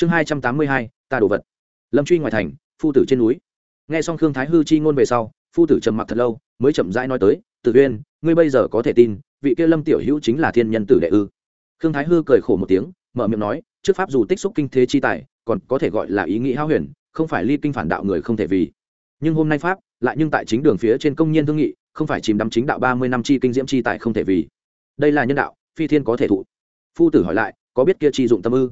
chương hai trăm tám mươi hai, ta đồ vật. Lâm truy ngoài thành, phu tử trên núi. Nghe xong khương thái hư chi ngôn về sau, phu tử trầm mặc thật lâu, mới chậm rãi nói tới, tử uyên, ngươi bây giờ có thể tin, vị kia lâm tiểu hữu chính là thiên nhân tử đệ ư? Khương thái hư cười khổ một tiếng, mở miệng nói, trước pháp dù tích xúc kinh thế chi tài, còn có thể gọi là ý nghĩ hao huyền, không phải ly kinh phản đạo người không thể vì. Nhưng hôm nay pháp, lại nhưng tại chính đường phía trên công nhân thương nghị, không phải chìm đắm chính đạo ba mươi năm chi kinh diễm chi tại không thể vì. Đây là nhân đạo, phi thiên có thể thụ. Phu tử hỏi lại, có biết kia chi dụng tâm ư?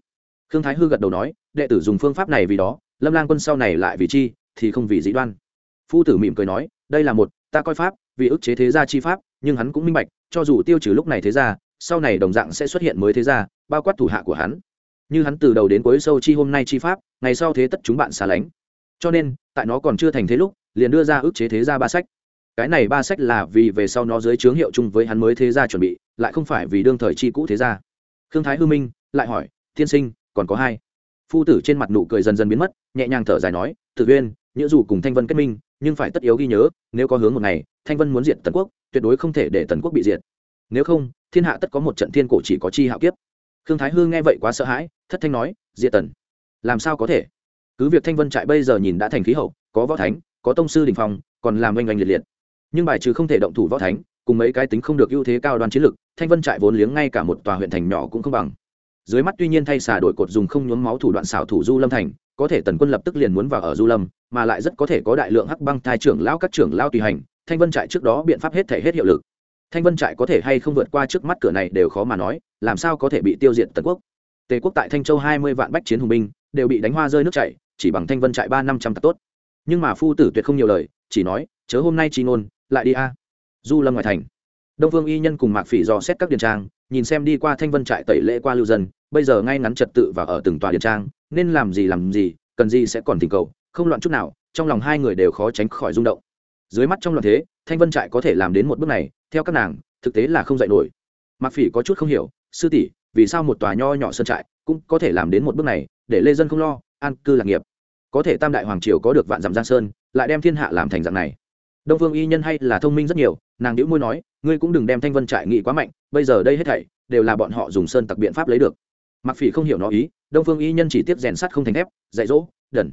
Khương thái hư gật đầu nói, đệ tử dùng phương pháp này vì đó, lâm lang quân sau này lại vì chi, thì không vì dĩ đoan. Phu tử mỉm cười nói, đây là một, ta coi pháp, vì ức chế thế gia chi pháp, nhưng hắn cũng minh bạch, cho dù tiêu trừ lúc này thế gia, sau này đồng dạng sẽ xuất hiện mới thế gia, bao quát thủ hạ của hắn. Như hắn từ đầu đến cuối sâu chi hôm nay chi pháp, ngày sau thế tất chúng bạn xa lánh. Cho nên, tại nó còn chưa thành thế lúc, liền đưa ra ức chế thế gia ba sách. Cái này ba sách là vì về sau nó dưới chướng hiệu chung với hắn mới thế gia chuẩn bị, lại không phải vì đương thời chi cũ thế gia. Khương thái hư minh lại hỏi, tiên sinh còn có hai. Phu tử trên mặt nụ cười dần dần biến mất, nhẹ nhàng thở dài nói tự uyên nhữ dù cùng thanh vân kết minh, nhưng phải tất yếu ghi nhớ, nếu có hướng một ngày, thanh vân muốn diệt tần quốc, tuyệt đối không thể để tần quốc bị diệt. Nếu không, thiên hạ tất có một trận thiên cổ chỉ có chi hạo kiếp. Khương thái hư nghe vậy quá sợ hãi, thất thanh nói, diệt tần? Làm sao có thể? Cứ việc thanh vân trại bây giờ nhìn đã thành khí hậu, có võ thánh, có tông sư đình phòng còn làm oanh oanh liệt liệt. Nhưng bài trừ không thể động thủ võ thánh, cùng mấy cái tính không được ưu thế cao đoan chiến lực, thanh vân trại vốn liếng ngay cả một tòa huyện thành nhỏ cũng không bằng dưới mắt tuy nhiên thay xả đổi cột dùng không nhuốm máu thủ đoạn xảo thủ du lâm thành, có thể tần quân lập tức liền muốn vào ở du lâm, mà lại rất có thể có đại lượng hắc băng thai trưởng lao các trưởng lao tùy hành, thanh vân trại trước đó biện pháp hết thể hết hiệu lực. Thanh vân trại có thể hay không vượt qua trước mắt cửa này đều khó mà nói, làm sao có thể bị tiêu diệt tần quốc. Tề quốc tại thanh châu hai mươi vạn bách chiến hùng binh, đều bị đánh hoa rơi nước chảy, chỉ bằng thanh vân trại ba năm trăm tạc tốt. Nhưng mà phu tử tuyệt không nhiều lời, chỉ nói, chớ hôm nay chi ngôn, lại đi a. Du lâm ngoài thành. Đông phương y nhân cùng mạc phỉ dò xét các điện trang nhìn xem đi qua thanh vân trại tẩy lễ qua lưu dân, bây giờ ngay ngắn trật tự và ở từng tòa điện trang, nên làm gì làm gì, cần gì sẽ còn tình cầu, không loạn chút nào, trong lòng hai người đều khó tránh khỏi rung động. Dưới mắt trong loạn thế, thanh vân trại có thể làm đến một bước này, theo các nàng, thực tế là không dạy nổi. Mặc phỉ có chút không hiểu, sư tỷ, vì sao một tòa nho nhỏ sơn trại cũng có thể làm đến một bước này, để lê dân không lo, an cư lạc nghiệp? Có thể tam đại hoàng triều có được vạn dặm giang sơn, lại đem thiên hạ làm thành dạng này. Đông phương y nhân hay là thông minh rất nhiều nàng đĩu môi nói, ngươi cũng đừng đem thanh vân trại nghị quá mạnh, bây giờ đây hết thảy đều là bọn họ dùng sơn tặc biện pháp lấy được. Mặc phỉ không hiểu nó ý, đông phương y nhân chỉ tiếp rèn sắt không thành thép, dạy dỗ, đần.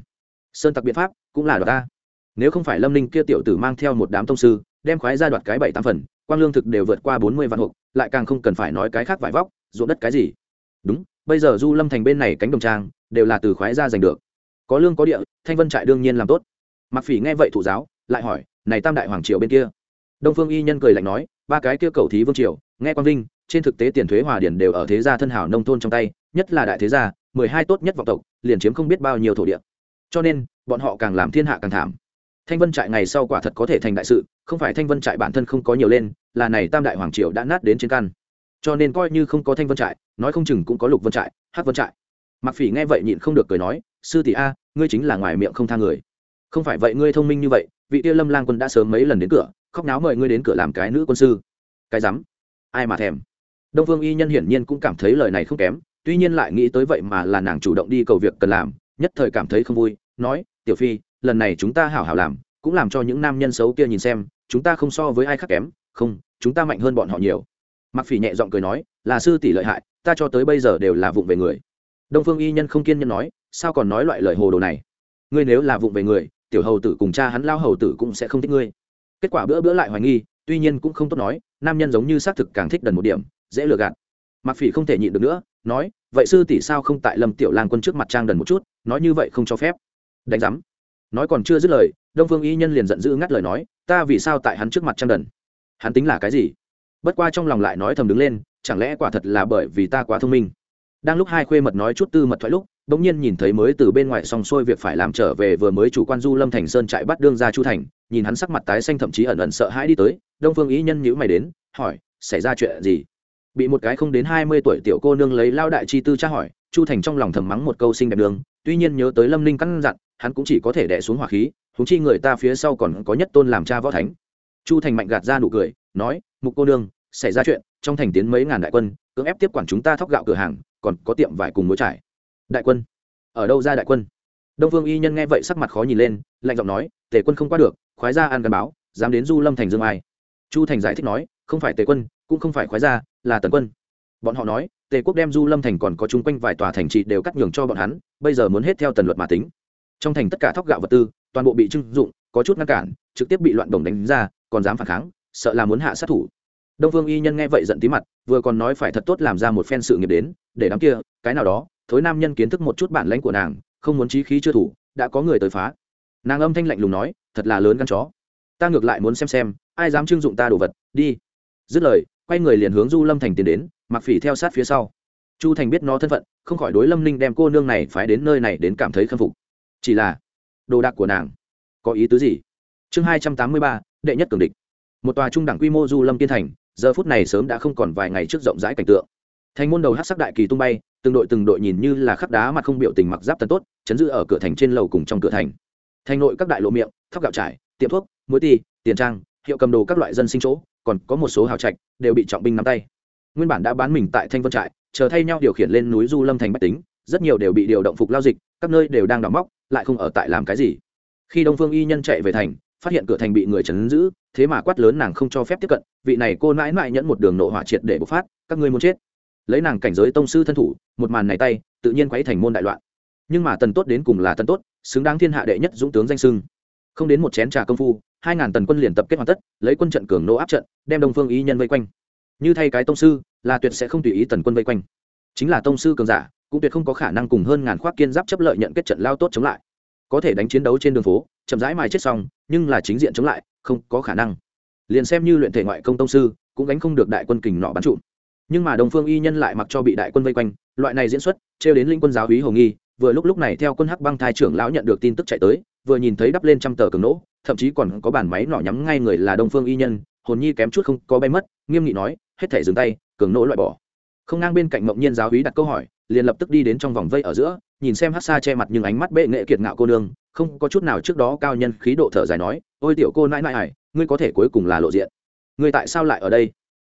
Sơn tặc biện pháp cũng là đoạt ta. Nếu không phải lâm ninh kia tiểu tử mang theo một đám thông sư, đem khoái ra đoạt cái bảy tám phần, quang lương thực đều vượt qua bốn mươi vạn hộp, lại càng không cần phải nói cái khác vải vóc, ruộng đất cái gì. Đúng, bây giờ du lâm thành bên này cánh đồng trang đều là từ khoái ra giành được. Có lương có địa, thanh vân trại đương nhiên làm tốt. Mặc phỉ nghe vậy thủ giáo, lại hỏi, này tam đại hoàng triều bên kia đông phương y nhân cười lạnh nói, ba cái kia cầu thí vương triều, nghe quang vinh, trên thực tế tiền thuế hòa điển đều ở thế gia thân hảo nông thôn trong tay, nhất là đại thế gia, mười hai tốt nhất vọng tộc, liền chiếm không biết bao nhiêu thổ địa. Cho nên, bọn họ càng làm thiên hạ càng thảm. Thanh vân trại ngày sau quả thật có thể thành đại sự, không phải thanh vân trại bản thân không có nhiều lên, là này tam đại hoàng triều đã nát đến trên căn. Cho nên coi như không có thanh vân trại, nói không chừng cũng có lục vân trại Hát vân trại. Mặc phỉ nghe vậy nhịn không được cười nói, sư tỷ a, ngươi chính là ngoài miệng không tha người. Không phải vậy ngươi thông minh như vậy, vị tiêu lâm lang quân đã sớm mấy lần đến cửa khóc náo mời ngươi đến cửa làm cái nữ quân sư. Cái rắm. Ai mà thèm. Đông phương y nhân hiển nhiên cũng cảm thấy lời này không kém, tuy nhiên lại nghĩ tới vậy mà là nàng chủ động đi cầu việc cần làm, nhất thời cảm thấy không vui, nói, tiểu phi, lần này chúng ta hảo hảo làm, cũng làm cho những nam nhân xấu kia nhìn xem, chúng ta không so với ai khác kém, không, chúng ta mạnh hơn bọn họ nhiều. Mặc phỉ nhẹ giọng cười nói, là sư tỷ lợi hại, ta cho tới bây giờ đều là vụng về người. Đông phương y nhân không kiên nhân nói, sao còn nói loại lời hồ đồ này? Ngươi nếu là vụng về người, tiểu hầu tử cùng cha hắn lao hầu tử cũng sẽ không thích ngươi kết quả bữa bữa lại hoài nghi, tuy nhiên cũng không tốt nói, nam nhân giống như xác thực càng thích đần một điểm, dễ lừa gạt. Mặc phỉ không thể nhịn được nữa, nói, vậy sư tỷ sao không tại lâm tiểu lang quân trước mặt trang đần một chút, nói như vậy không cho phép. Đánh giám. Nói còn chưa dứt lời, đông phương y nhân liền giận dữ ngắt lời nói, ta vì sao tại hắn trước mặt trang đần? Hắn tính là cái gì? Bất qua trong lòng lại nói thầm đứng lên, chẳng lẽ quả thật là bởi vì ta quá thông minh? Đang lúc hai khuê mật nói chút tư mật thoại lúc đ ỗ n g nhiên nhìn thấy mới từ bên ngoài xong xuôi việc phải làm trở về vừa mới chủ quan du lâm thành sơn trại bắt đương ra chu thành nhìn hắn sắc mặt tái xanh thậm chí ẩn ẩn sợ hãi đi tới, đông phương ý nhân nhữ mày đến, hỏi, xảy ra chuyện gì? Bị một cái không đến hai mươi tuổi tiểu cô nương lấy lao đại chi tư tra hỏi, chu thành trong lòng thầm mắng một câu xinh đẹp đường, tuy nhiên nhớ tới lâm ninh căn dặn, hắn cũng chỉ có thể đẻ xuống hỏa khí húng chi người ta phía sau còn có nhất tôn làm cha võ thánh. Chu thành mạnh gạt ra nụ cười, nói, mục cô nương, xảy ra chuyện, trong thành tiến mấy ngàn đại quân, cưỡng ép tiếp quản chúng ta thóc gạo cửa hàng, còn có tiệm vải cùng mối trải. Đại quân? Ở đâu ra đại quân? Đông vương y nhân nghe vậy sắc mặt khó nhìn lên, lạnh giọng nói, tề quân không qua được khoái gia ăn gắn báo dám đến du lâm thành dương ai. Chu thành giải thích nói không phải tề quân cũng không phải khoái gia, là tần quân. Bọn họ nói tề quốc đem du lâm thành còn có chung quanh vài tòa thành trị đều cắt nhường cho bọn hắn bây giờ muốn hết theo tần luật mà tính. Trong thành tất cả thóc gạo vật tư toàn bộ bị trưng dụng có chút ngăn cản trực tiếp bị loạn đồng đánh ra còn dám phản kháng sợ là muốn hạ sát thủ. Đông phương y nhân nghe vậy giận tí mặt vừa còn nói phải thật tốt làm ra một phen sự nghiệp đến để đám kia cái nào đó thối nam nhân kiến thức một chút bản lãnh của nàng không muốn trí khí chưa thủ đã có người tới phá nàng âm thanh lạnh lùng nói, thật là lớn gan chó. Ta ngược lại muốn xem xem, ai dám trưng dụng ta đồ vật, đi. Dứt lời, quay người liền hướng du lâm thành tiến đến mặc phỉ theo sát phía sau. Chu thành biết nó thân phận, không khỏi đối lâm ninh đem cô nương này phái đến nơi này đến cảm thấy khâm phục. Chỉ là, đồ đạc của nàng, có ý tứ gì? Chương hai trăm tám mươi ba, đệ nhất cường địch. Một tòa trung đẳng quy mô du lâm kiên thành, giờ phút này sớm đã không còn vài ngày trước rộng rãi cảnh tượng. Thành môn đầu hát sắc đại kỳ tung bay, từng đội từng đội nhìn như là khắc đá mà không biểu tình mặc giáp tần tốt, chấn giữ ở cửa thành trên lầu cùng trong cửa thành thành nội các đại lộ miệng, thóc gạo trải, tiệm thuốc, muối ti, tiền trang, hiệu cầm đồ các loại dân sinh chỗ, còn có một số hào trạch, đều bị trọng binh nắm tay. Nguyên bản đã bán mình tại thanh vân trại, chờ thay nhau điều khiển lên núi du lâm thành bách tính, rất nhiều đều bị điều động phục lao dịch, các nơi đều đang đóng móc, lại không ở tại làm cái gì. Khi đông phương y nhân chạy về thành, phát hiện cửa thành bị người chấn giữ, thế mà quát lớn nàng không cho phép tiếp cận, vị này cô mãi mãi nhẫn một đường nộ hỏa triệt để bộc phát, các ngươi muốn chết. Lấy nàng cảnh giới tông sư thân thủ, một màn này tay, tự nhiên quấy thành môn đại loạn. Nhưng mà tần tốt đến cùng là tần tốt xứng đáng thiên hạ đệ nhất dũng tướng danh sưng. Không đến một chén trà công phu, hai ngàn tần quân liền tập kết hoàn tất, lấy quân trận cường nô áp trận, đem đông phương y nhân vây quanh. Như thay cái tông sư, là tuyệt sẽ không tùy ý tần quân vây quanh. Chính là tông sư cường giả, cũng tuyệt không có khả năng cùng hơn ngàn khoác kiên giáp chấp lợi nhận kết trận lao tốt chống lại. Có thể đánh chiến đấu trên đường phố, chậm rãi mài chết xong, nhưng là chính diện chống lại, không có khả năng. Liền xem như luyện thể ngoại công tông sư, cũng gánh không được đại quân kình nọ bắn trụm nhưng mà đồng phương y nhân lại mặc cho bị đại quân vây quanh, loại này diễn xuất, trêu đến linh quân giáo hí hồng nghi vừa lúc lúc này theo quân hắc băng thai trưởng lão nhận được tin tức chạy tới, vừa nhìn thấy đắp lên trăm tờ cường nỗ, thậm chí còn có bản máy nỏ nhắm ngay người là đông phương y nhân, hồn nhi kém chút không có bay mất, nghiêm nghị nói, hết thể dừng tay, cường nỗ loại bỏ. Không ngang bên cạnh mộng nhiên giáo hí đặt câu hỏi, liền lập tức đi đến trong vòng vây ở giữa, nhìn xem hát xa che mặt nhưng ánh mắt bệ nghệ kiệt ngạo cô nương, không có chút nào trước đó cao nhân khí độ thở dài nói, ôi tiểu cô nãi nãi ải, ngươi có thể cuối cùng là lộ diện. Ngươi tại sao lại ở đây?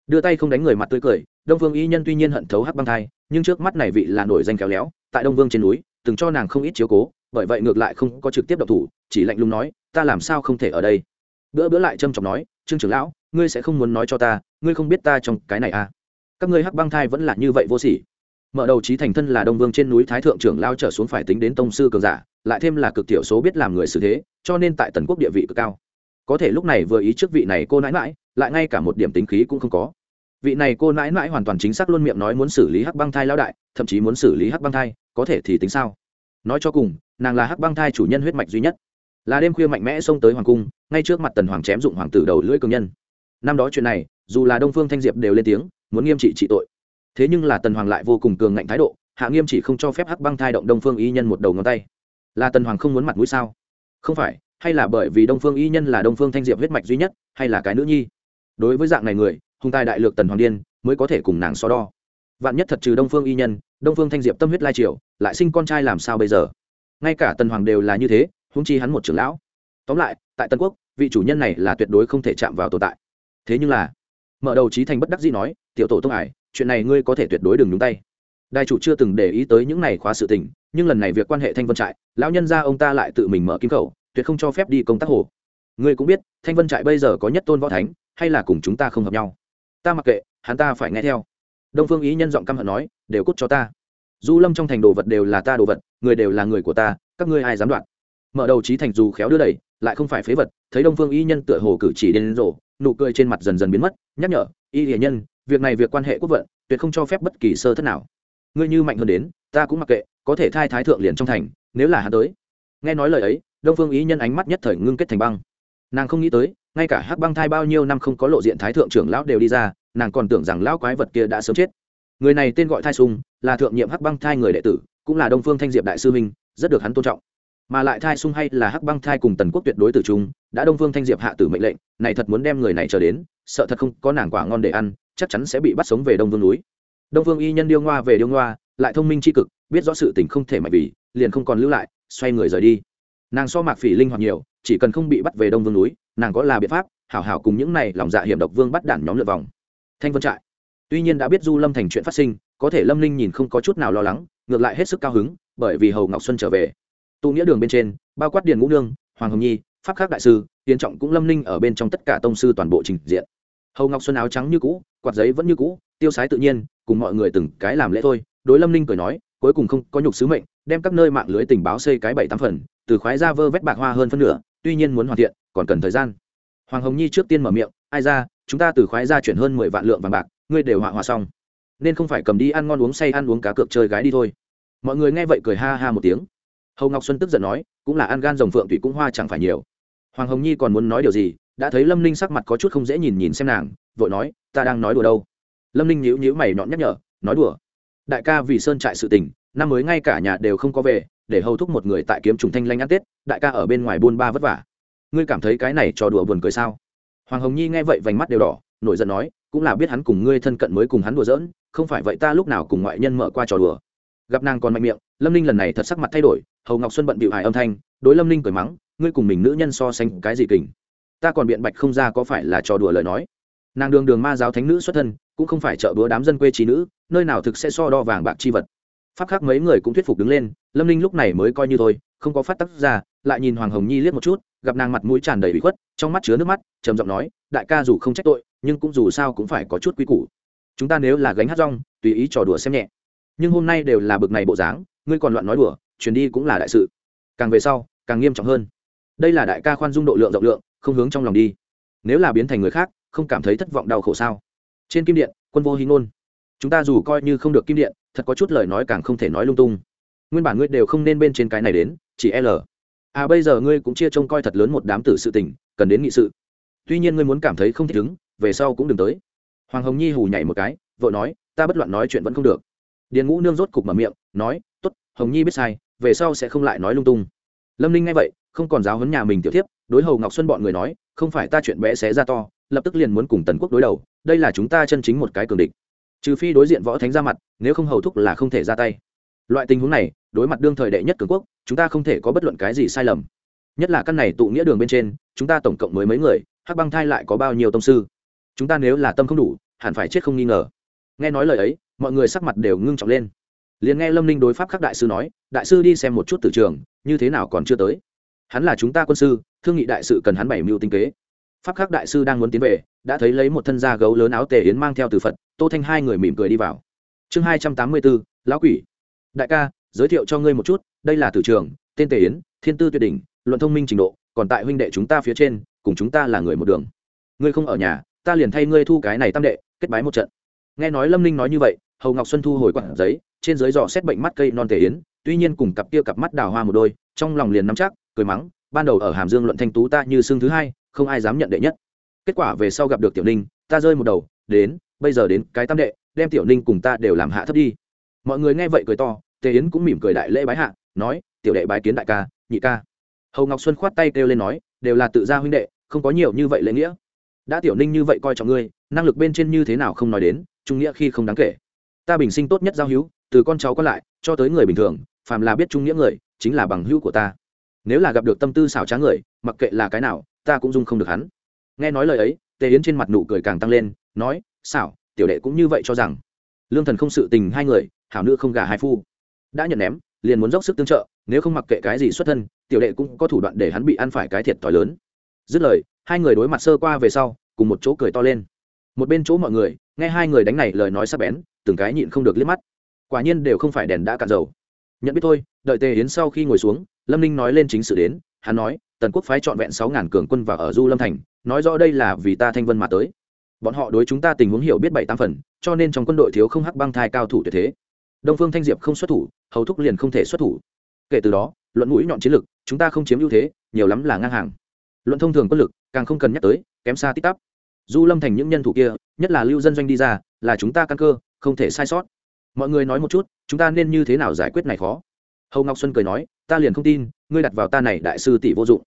Đưa tay không đánh người mặt tươi cười, đông phương y nhân tuy nhiên hận thấu hắc băng thai, nhưng trước mắt này vị là nổi danh khéo léo, tại đông vương trên núi từng cho nàng không ít chiếu cố, bởi vậy ngược lại không có trực tiếp độc thủ, chỉ lạnh lùng nói, ta làm sao không thể ở đây? Bữa bữa lại trâm trọng nói, trương trưởng lão, ngươi sẽ không muốn nói cho ta, ngươi không biết ta trong cái này à? Các ngươi hắc băng thai vẫn là như vậy vô sỉ. Mở đầu trí thành thân là đông vương trên núi thái thượng trưởng lao trở xuống phải tính đến tông sư cường giả, lại thêm là cực tiểu số biết làm người xử thế, cho nên tại tần quốc địa vị cực cao. Có thể lúc này vừa ý trước vị này cô nãi mãi lại ngay cả một điểm tính khí cũng không có. Vị này cô nãi mãi hoàn toàn chính xác luôn miệng nói muốn xử lý hắc băng thai lao đại, thậm chí muốn xử lý hắc băng thai có thể thì tính sao? Nói cho cùng, nàng là hắc băng thai chủ nhân huyết mạch duy nhất. Là đêm khuya mạnh mẽ xông tới hoàng cung, ngay trước mặt tần hoàng chém dụng hoàng tử đầu lưỡi cường nhân. Năm đó chuyện này, dù là đông phương thanh diệp đều lên tiếng, muốn nghiêm trị trị tội. Thế nhưng là tần hoàng lại vô cùng cường ngạnh thái độ, hạ nghiêm chỉ không cho phép hắc băng thai động đông phương y nhân một đầu ngón tay. Là tần hoàng không muốn mặt mũi sao? Không phải, hay là bởi vì đông phương y nhân là đông phương thanh diệp huyết mạch duy nhất, hay là cái nữ nhi? Đối với dạng này người hùng tài đại lược tần hoàng điên, mới có thể cùng nàng so đo vạn nhất thật trừ đông phương y nhân, đông phương thanh diệp tâm huyết lai triều, lại sinh con trai làm sao bây giờ? Ngay cả tần hoàng đều là như thế húng chi hắn một trưởng lão. Tóm lại, tại tân quốc, vị chủ nhân này là tuyệt đối không thể chạm vào tồn tại. Thế nhưng là, mở đầu trí thành bất đắc dĩ nói, tiểu tổ tông ải, chuyện này ngươi có thể tuyệt đối đừng nhúng tay. Đại chủ chưa từng để ý tới những này khóa sự tình, nhưng lần này việc quan hệ thanh vân trại, lão nhân ra ông ta lại tự mình mở kim khẩu, tuyệt không cho phép đi công tác hồ. Ngươi cũng biết, thanh vân trại bây giờ có nhất tôn võ thánh, hay là cùng chúng ta không hợp nhau? Ta mặc kệ, hắn ta phải nghe theo đông phương ý nhân giọng căm hận nói, đều cút cho ta. Du lâm trong thành đồ vật đều là ta đồ vật, người đều là người của ta, các ngươi ai dám đoạn mở đầu trí thành dù khéo đưa đẩy, lại không phải phế vật, thấy đông phương y nhân tựa hồ cử chỉ đến rổ nụ cười trên mặt dần dần biến mất, nhắc nhở, y hiền nhân, việc này việc quan hệ quốc vận, tuyệt không cho phép bất kỳ sơ thất nào. Ngươi như mạnh hơn đến, ta cũng mặc kệ, có thể thai thái thượng liền trong thành, nếu là hắn tới. Nghe nói lời ấy, đông phương ý nhân ánh mắt nhất thời ngưng kết thành băng. Nàng không nghĩ tới, ngay cả hắc băng thai bao nhiêu năm không có lộ diện thái thượng trưởng lão đều đi ra nàng còn tưởng rằng lão quái vật kia đã sớm chết. Người này tên gọi thai sung là thượng nhiệm hắc băng thai người đệ tử, cũng là đông phương thanh diệp đại sư minh rất được hắn tôn trọng. Mà lại thai sung hay là hắc băng thai cùng tần quốc tuyệt đối tử trung, đã đông phương thanh diệp hạ tử mệnh lệnh, này thật muốn đem người này trở đến, sợ thật không có nàng quả ngon để ăn, chắc chắn sẽ bị bắt sống về đông vương núi. Đông vương y nhân điêu ngoa về điêu ngoa, lại thông minh chi cực, biết rõ sự tình không thể mạnh vì, liền không còn lưu lại, xoay người rời đi. Nàng so mạc phỉ linh hoạt nhiều, chỉ cần không bị bắt về đông vương núi, nàng có là biện pháp, hảo hảo cùng những này lòng dạ hiểm độc vương bắt đản nhóm lượt vòng thanh vân trại. Tuy nhiên đã biết du lâm thành chuyện phát sinh, có thể lâm linh nhìn không có chút nào lo lắng, ngược lại hết sức cao hứng, bởi vì hầu ngọc xuân trở về. Tụ nghĩa đường bên trên, bao quát điền ngũ nương, hoàng hồng nhi, pháp khắc đại sư, tiến trọng cũng lâm linh ở bên trong tất cả tông sư toàn bộ trình diện. Hầu ngọc xuân áo trắng như cũ, quạt giấy vẫn như cũ, tiêu sái tự nhiên, cùng mọi người từng cái làm lễ thôi, đối lâm ninh cười nói, cuối cùng không có nhục sứ mệnh, đem các nơi mạng lưới tình báo xây cái bảy tám phần, từ khoái ra vơ vét bạc hoa hơn phân nửa, tuy nhiên muốn hoàn thiện, còn cần thời gian. Hoàng hồng nhi trước tiên mở miệng, ai ra chúng ta từ khoái ra chuyển hơn mười vạn lượng vàng bạc, ngươi đều họa hòa xong. Nên không phải cầm đi ăn ngon uống say ăn uống cá cược chơi gái đi thôi. Mọi người nghe vậy cười ha ha một tiếng. Hầu ngọc xuân tức giận nói, cũng là ăn gan rồng phượng thủy cũng hoa chẳng phải nhiều. Hoàng hồng nhi còn muốn nói điều gì, đã thấy lâm ninh sắc mặt có chút không dễ nhìn nhìn xem nàng, vội nói, ta đang nói đùa đâu. Lâm ninh nhíu nhíu mày nhọn nhắc nhở, nói đùa. Đại ca vì sơn trại sự tình, năm mới ngay cả nhà đều không có về, để hầu thúc một người tại kiếm trùng thanh lanh ăn tết, đại ca ở bên ngoài buôn ba vất vả. Ngươi cảm thấy cái này trò đùa buồn cười sao? Hoàng hồng nhi nghe vậy vành mắt đều đỏ, nổi giận nói, cũng là biết hắn cùng ngươi thân cận mới cùng hắn đùa giỡn, không phải vậy ta lúc nào cùng ngoại nhân mở qua trò đùa. Gặp nàng còn mạnh miệng, lâm ninh lần này thật sắc mặt thay đổi, hầu ngọc xuân bận bịu hài âm thanh, đối lâm ninh cười mắng, ngươi cùng mình nữ nhân so sánh cái gì kình? Ta còn biện bạch không ra có phải là trò đùa lời nói. Nàng đường đường ma giáo thánh nữ xuất thân, cũng không phải trợ búa đám dân quê trí nữ, nơi nào thực sẽ so đo vàng bạc chi vật. Pháp khác mấy người cũng thuyết phục đứng lên, lâm ninh lúc này mới coi như thôi, không có phát tác ra, lại nhìn hoàng hồng nhi liếc một chút, gặp nàng mặt mũi tràn đầy bị khuất trong mắt chứa nước mắt, trầm giọng nói, đại ca dù không trách tội, nhưng cũng dù sao cũng phải có chút quy củ. Chúng ta nếu là gánh hát rong, tùy ý trò đùa xem nhẹ. Nhưng hôm nay đều là bực này bộ dáng, ngươi còn loạn nói đùa chuyến đi cũng là đại sự. Càng về sau, càng nghiêm trọng hơn. Đây là đại ca khoan dung độ lượng rộng lượng, không hướng trong lòng đi. Nếu là biến thành người khác, không cảm thấy thất vọng đau khổ sao? Trên kim điện, quân vô hy ngôn. Chúng ta dù coi như không được kim điện, thật có chút lời nói càng không thể nói lung tung. Nguyên bản ngươi đều không nên bên trên cái này đến, chỉ l. À bây giờ ngươi cũng chia trông coi thật lớn một đám tử sự tình cần đến nghị sự. Tuy nhiên ngươi muốn cảm thấy không thích ứng, về sau cũng đừng tới. Hoàng hồng nhi hù nhảy một cái vợ nói, ta bất loạn nói chuyện vẫn không được. Điền ngũ nương rốt cục mở miệng, nói t ố t hồng nhi biết sai, về sau sẽ không lại nói lung tung. Lâm ninh nghe vậy, không còn giáo hấn nhà mình tiểu tiếp đối hầu ngọc xuân bọn người nói, không phải ta chuyện bé xé ra to, lập tức liền muốn cùng tần quốc đối đầu, đây là chúng ta chân chính một cái cường địch. Trừ phi đối diện võ thánh ra mặt, nếu không hầu thúc là không thể ra tay. Loại tình huống này, đối mặt đương thời đệ nhất cường quốc, chúng ta không thể có bất luận cái gì sai lầm nhất là căn này tụ nghĩa đường bên trên, chúng ta tổng cộng mới mấy người, hắc băng thai lại có bao nhiêu tông sư? Chúng ta nếu là tâm không đủ, hẳn phải chết không nghi ngờ. Nghe nói lời ấy, mọi người sắc mặt đều ngưng trọng lên. Liền nghe lâm ninh đối pháp khắc đại sư nói, đại sư đi xem một chút từ trường, như thế nào còn chưa tới? Hắn là chúng ta quân sư, thương nghị đại sự cần hắn bảy mưu tinh kế. Pháp khắc đại sư đang muốn tiến về, đã thấy lấy một thân da gấu lớn áo tề yến mang theo từ phật, tô thanh hai người mỉm cười đi vào. Chương hai trăm tám mươi bốn, lão quỷ. Đại ca, giới thiệu cho ngươi một chút, đây là tử trường, tên tề yến, thiên tư tuyệt đỉnh luận thông minh trình độ, còn tại huynh đệ chúng ta phía trên, cùng chúng ta là người một đường. Ngươi không ở nhà, ta liền thay ngươi thu cái này tam đệ, kết bái một trận. Nghe nói lâm ninh nói như vậy, hầu ngọc xuân thu hồi quặng giấy, trên dưới dò xét bệnh mắt cây non tề yến, tuy nhiên cùng cặp kia cặp mắt đào hoa một đôi, trong lòng liền nắm chắc, cười mắng, ban đầu ở hàm dương luận thanh tú ta như xương thứ hai, không ai dám nhận đệ nhất. Kết quả về sau gặp được tiểu ninh, ta rơi một đầu, đến, bây giờ đến cái tam đệ, đem tiểu ninh cùng ta đều làm hạ thấp đi. Mọi người nghe vậy cười to, tề yến cũng mỉm cười đại lễ bái hạ, nói, tiểu đệ bái kiến đại ca, nhị ca hầu ngọc xuân khoát tay kêu lên nói, đều là tự gia huynh đệ, không có nhiều như vậy lễ nghĩa. Đã tiểu ninh như vậy coi trọng ngươi, năng lực bên trên như thế nào không nói đến, trung nghĩa khi không đáng kể. Ta bình sinh tốt nhất giao hữu, từ con cháu còn lại, cho tới người bình thường, phàm là biết trung nghĩa người, chính là bằng hữu của ta. Nếu là gặp được tâm tư xảo trá người, mặc kệ là cái nào, ta cũng dung không được hắn. Nghe nói lời ấy, tề yến trên mặt nụ cười càng tăng lên, nói, xảo, tiểu đệ cũng như vậy cho rằng, lương thần không sự tình hai người, hảo nữ không gả hai phu. Đã nhận ném, liền muốn dốc sức tương trợ nếu không mặc kệ cái gì xuất thân, tiểu đệ cũng có thủ đoạn để hắn bị ăn phải cái thiệt t lớn. Dứt lời, hai người đối mặt sơ qua về sau, cùng một chỗ cười to lên. Một bên chỗ mọi người, nghe hai người đánh này lời nói sắp bén, từng cái nhịn không được liếc mắt. Quả nhiên đều không phải đèn đã cạn dầu. Nhận biết thôi, đợi tề yến sau khi ngồi xuống, lâm ninh nói lên chính sự đến, hắn nói, tần quốc phái trọn vẹn sáu ngàn cường quân vào ở du lâm thành, nói rõ đây là vì ta thanh vân mà tới. Bọn họ đối chúng ta tình huống hiểu biết bảy tam phần, cho nên trong quân đội thiếu không hắc băng thai cao thủ tuyệt thế. Đông phương thanh diệp không xuất thủ, hầu thúc liền không thể xuất thủ kể từ đó, luận mũi nhọn chiến lược, chúng ta không chiếm ưu thế, nhiều lắm là ngang hàng. Luận thông thường quân lực, càng không cần nhắc tới, kém xa tít tắp. Du lâm thành những nhân thủ kia, nhất là lưu dân doanh đi ra, là chúng ta căn cơ, không thể sai sót. Mọi người nói một chút, chúng ta nên như thế nào giải quyết này khó? Hầu ngọc xuân cười nói, ta liền không tin, ngươi đặt vào ta này đại sư tỷ vô dụng.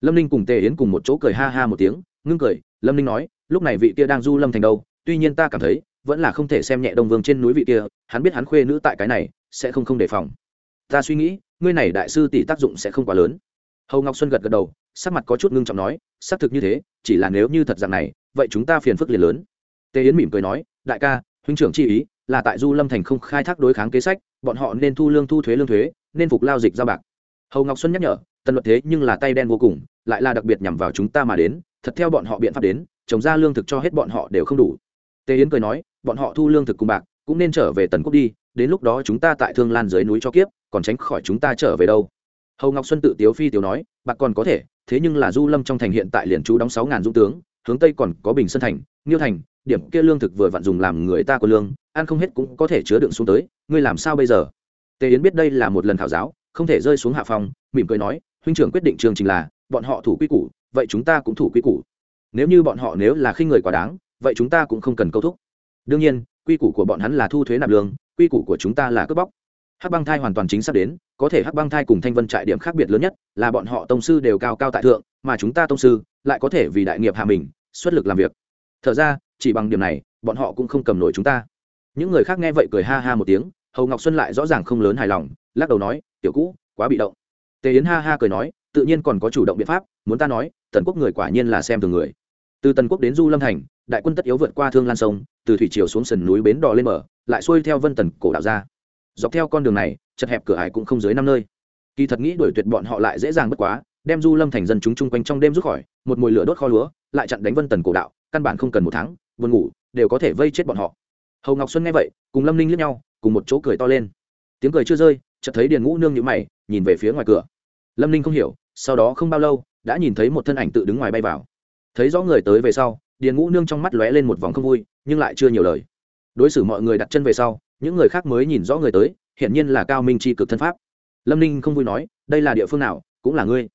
Lâm ninh cùng tề yến cùng một chỗ cười ha ha một tiếng, ngưng cười, lâm ninh nói, lúc này vị kia đang du lâm thành đâu, tuy nhiên ta cảm thấy, vẫn là không thể xem nhẹ đông vương trên núi vị kia, hắn biết hắn khuê nữ tại cái này, sẽ không không đề phòng. Ta suy nghĩ ngươi này đại sư tỷ tác dụng sẽ không quá lớn. Hầu ngọc xuân gật gật đầu, sắc mặt có chút ngưng trọng nói, xác thực như thế, chỉ là nếu như thật dạng này, vậy chúng ta phiền phức liền lớn. Tề yến mỉm cười nói, đại ca, huynh trưởng chi ý, là tại du lâm thành không khai thác đối kháng kế sách, bọn họ nên thu lương thu thuế lương thuế, nên phục lao dịch giao bạc. Hầu ngọc xuân nhắc nhở, tần luật thế nhưng là tay đen vô cùng, lại là đặc biệt nhằm vào chúng ta mà đến, thật theo bọn họ biện pháp đến, trồng ra lương thực cho hết bọn họ đều không đủ. Tề yến cười nói, bọn họ thu lương thực cùng bạc, cũng nên trở về tần quốc đi, đến lúc đó chúng ta tại thương lan dưới núi cho kiếp còn tránh khỏi chúng ta trở về đâu. Hầu ngọc xuân tự tiếu phi tiếu nói, bạc còn có thể, thế nhưng là du lâm trong thành hiện tại liền trú đóng sáu ngàn dũng tướng, hướng tây còn có bình sơn thành, nghiêu thành, điểm kia lương thực vừa vặn dùng làm người ta có lương, ăn không hết cũng có thể chứa đựng xuống tới, ngươi làm sao bây giờ? Tề yến biết đây là một lần thảo giáo, không thể rơi xuống hạ phòng mỉm cười nói, huynh trưởng quyết định trường trình là, bọn họ thủ quy củ, vậy chúng ta cũng thủ quy củ. Nếu như bọn họ nếu là khinh người quá đáng, vậy chúng ta cũng không cần câu thúc. Đương nhiên, quy củ của bọn hắn là thu thuế nạp lương, quy củ của chúng ta là cướp bóc hắc băng thai hoàn toàn chính xác đến, có thể hắc băng thai cùng thanh vân trại điểm khác biệt lớn nhất là bọn họ tông sư đều cao cao tại thượng, mà chúng ta tông sư lại có thể vì đại nghiệp hạ mình, xuất lực làm việc. Thở ra, chỉ bằng điểm này, bọn họ cũng không cầm nổi chúng ta. Những người khác nghe vậy cười ha ha một tiếng, hầu ngọc xuân lại rõ ràng không lớn hài lòng, lắc đầu nói, tiểu cũ, quá bị động. Tề yến ha ha cười nói, tự nhiên còn có chủ động biện pháp, muốn ta nói, tần quốc người quả nhiên là xem thường người. Từ tần quốc đến du lâm thành, đại quân tất yếu vượt qua thương lan sông, từ thủy triều xuống sườn núi bến đò lên mở lại xuôi theo vân tần cổ đạo ra dọc theo con đường này, chật hẹp cửa hải cũng không dưới năm nơi. Kỳ thật nghĩ đuổi tuyệt bọn họ lại dễ dàng bất quá, đem du lâm thành dân chúng chung quanh trong đêm rút khỏi, một mùi lửa đốt kho lúa, lại chặn đánh vân tần cổ đạo, căn bản không cần một tháng, buồn ngủ, đều có thể vây chết bọn họ. Hầu ngọc xuân nghe vậy, cùng lâm ninh liếc nhau, cùng một chỗ cười to lên. Tiếng cười chưa rơi, chợt thấy điền ngũ nương nhữ mày, nhìn về phía ngoài cửa. Lâm ninh không hiểu, sau đó không bao lâu, đã nhìn thấy một thân ảnh tự đứng ngoài bay vào. Thấy rõ người tới về sau, điền ngũ nương trong mắt lóe lên một vòng không vui, nhưng lại chưa nhiều lời. Đối xử mọi người đặt chân về sau những người khác mới nhìn rõ người tới, hiển nhiên là cao minh c cực thân pháp. Lâm ninh không vui nói, đây là địa phương nào, cũng là ngươi.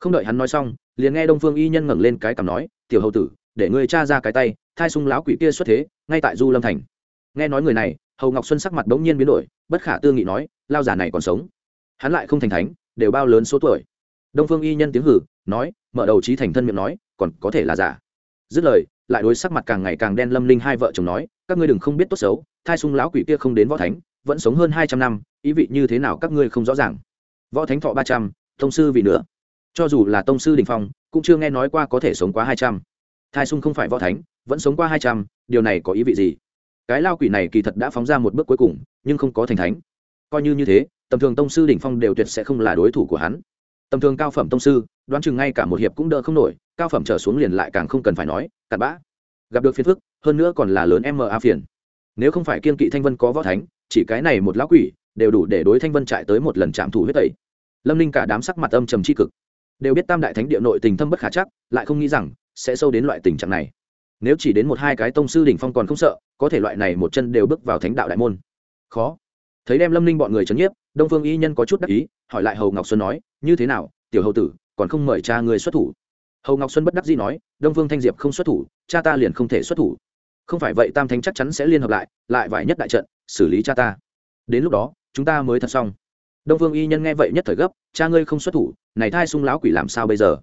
Không đợi hắn nói xong, liền nghe đông phương y nhân ngẩng lên cái cằm nói, tiểu Hầu tử, để ngươi cha ra cái tay, thai sung láo quỷ kia xuất thế, ngay tại du lâm thành. Nghe nói người này, hầu ngọc xuân sắc mặt bỗng nhiên biến đổi, bất khả tư nghị nói, lao giả này còn sống. Hắn lại không thành thánh, đều bao lớn số tuổi. Đông phương y nhân tiếng hử, nói, mở đầu trí thành thân miệng nói, còn có thể là giả. Dứt lời, lại đối sắc mặt càng ngày càng đen lâm linh hai vợ chồng nói, các ngươi đừng không biết tốt xấu thai sung lão quỷ kia không đến võ thánh, vẫn sống hơn hai trăm năm, ý vị như thế nào các ngươi không rõ ràng. Võ thánh thọ ba trăm, tông sư vị nữa. Cho dù là tông sư đình phong, cũng chưa nghe nói qua có thể sống quá hai trăm. Thai sung không phải võ thánh, vẫn sống qua hai trăm, điều này có ý vị gì? Cái lao quỷ này kỳ thật đã phóng ra một bước cuối cùng, nhưng không có thành thánh. Coi như như thế, tầm thường tông sư đỉnh phong đều tuyệt sẽ không là đối thủ của hắn. Tầm thường cao phẩm tông sư, đoán chừng ngay cả một hiệp cũng đỡ không nổi, cao phẩm trở xuống liền lại càng không cần phải nói, cặn bã. Gặp được phiền phức, hơn nữa còn là lớn ma phiền nếu không phải kiên kỵ thanh vân có võ thánh, chỉ cái này một lão quỷ đều đủ để đối thanh vân trại tới một lần chạm thủ huyết tẩy. Lâm ninh cả đám sắc mặt âm trầm c cực. Đều biết tam đại thánh địa nội tình thâm bất khả chắc, lại không nghĩ rằng sẽ sâu đến loại tình trạng này. Nếu chỉ đến một hai cái tông sư đỉnh phong còn không sợ, có thể loại này một chân đều bước vào thánh đạo đại môn. Khó. Thấy đem lâm ninh bọn người trấn nhiếp, đông phương y nhân có chút đắc ý, hỏi lại hầu ngọc xuân nói, như thế nào, tiểu hầu tử, còn không mời cha người xuất thủ? Hầu ngọc xuân bất đắc dĩ nói, đông phương thanh diệp không xuất thủ, cha ta liền không thể xuất thủ không phải vậy tam thánh chắc chắn sẽ liên hợp lại lại vải nhất đại trận, xử lý cha ta. Đến lúc đó, chúng ta mới thật xong. Đông phương y nhân nghe vậy nhất thời gấp, cha ngươi không xuất thủ, này thai sung lão quỷ làm sao bây giờ?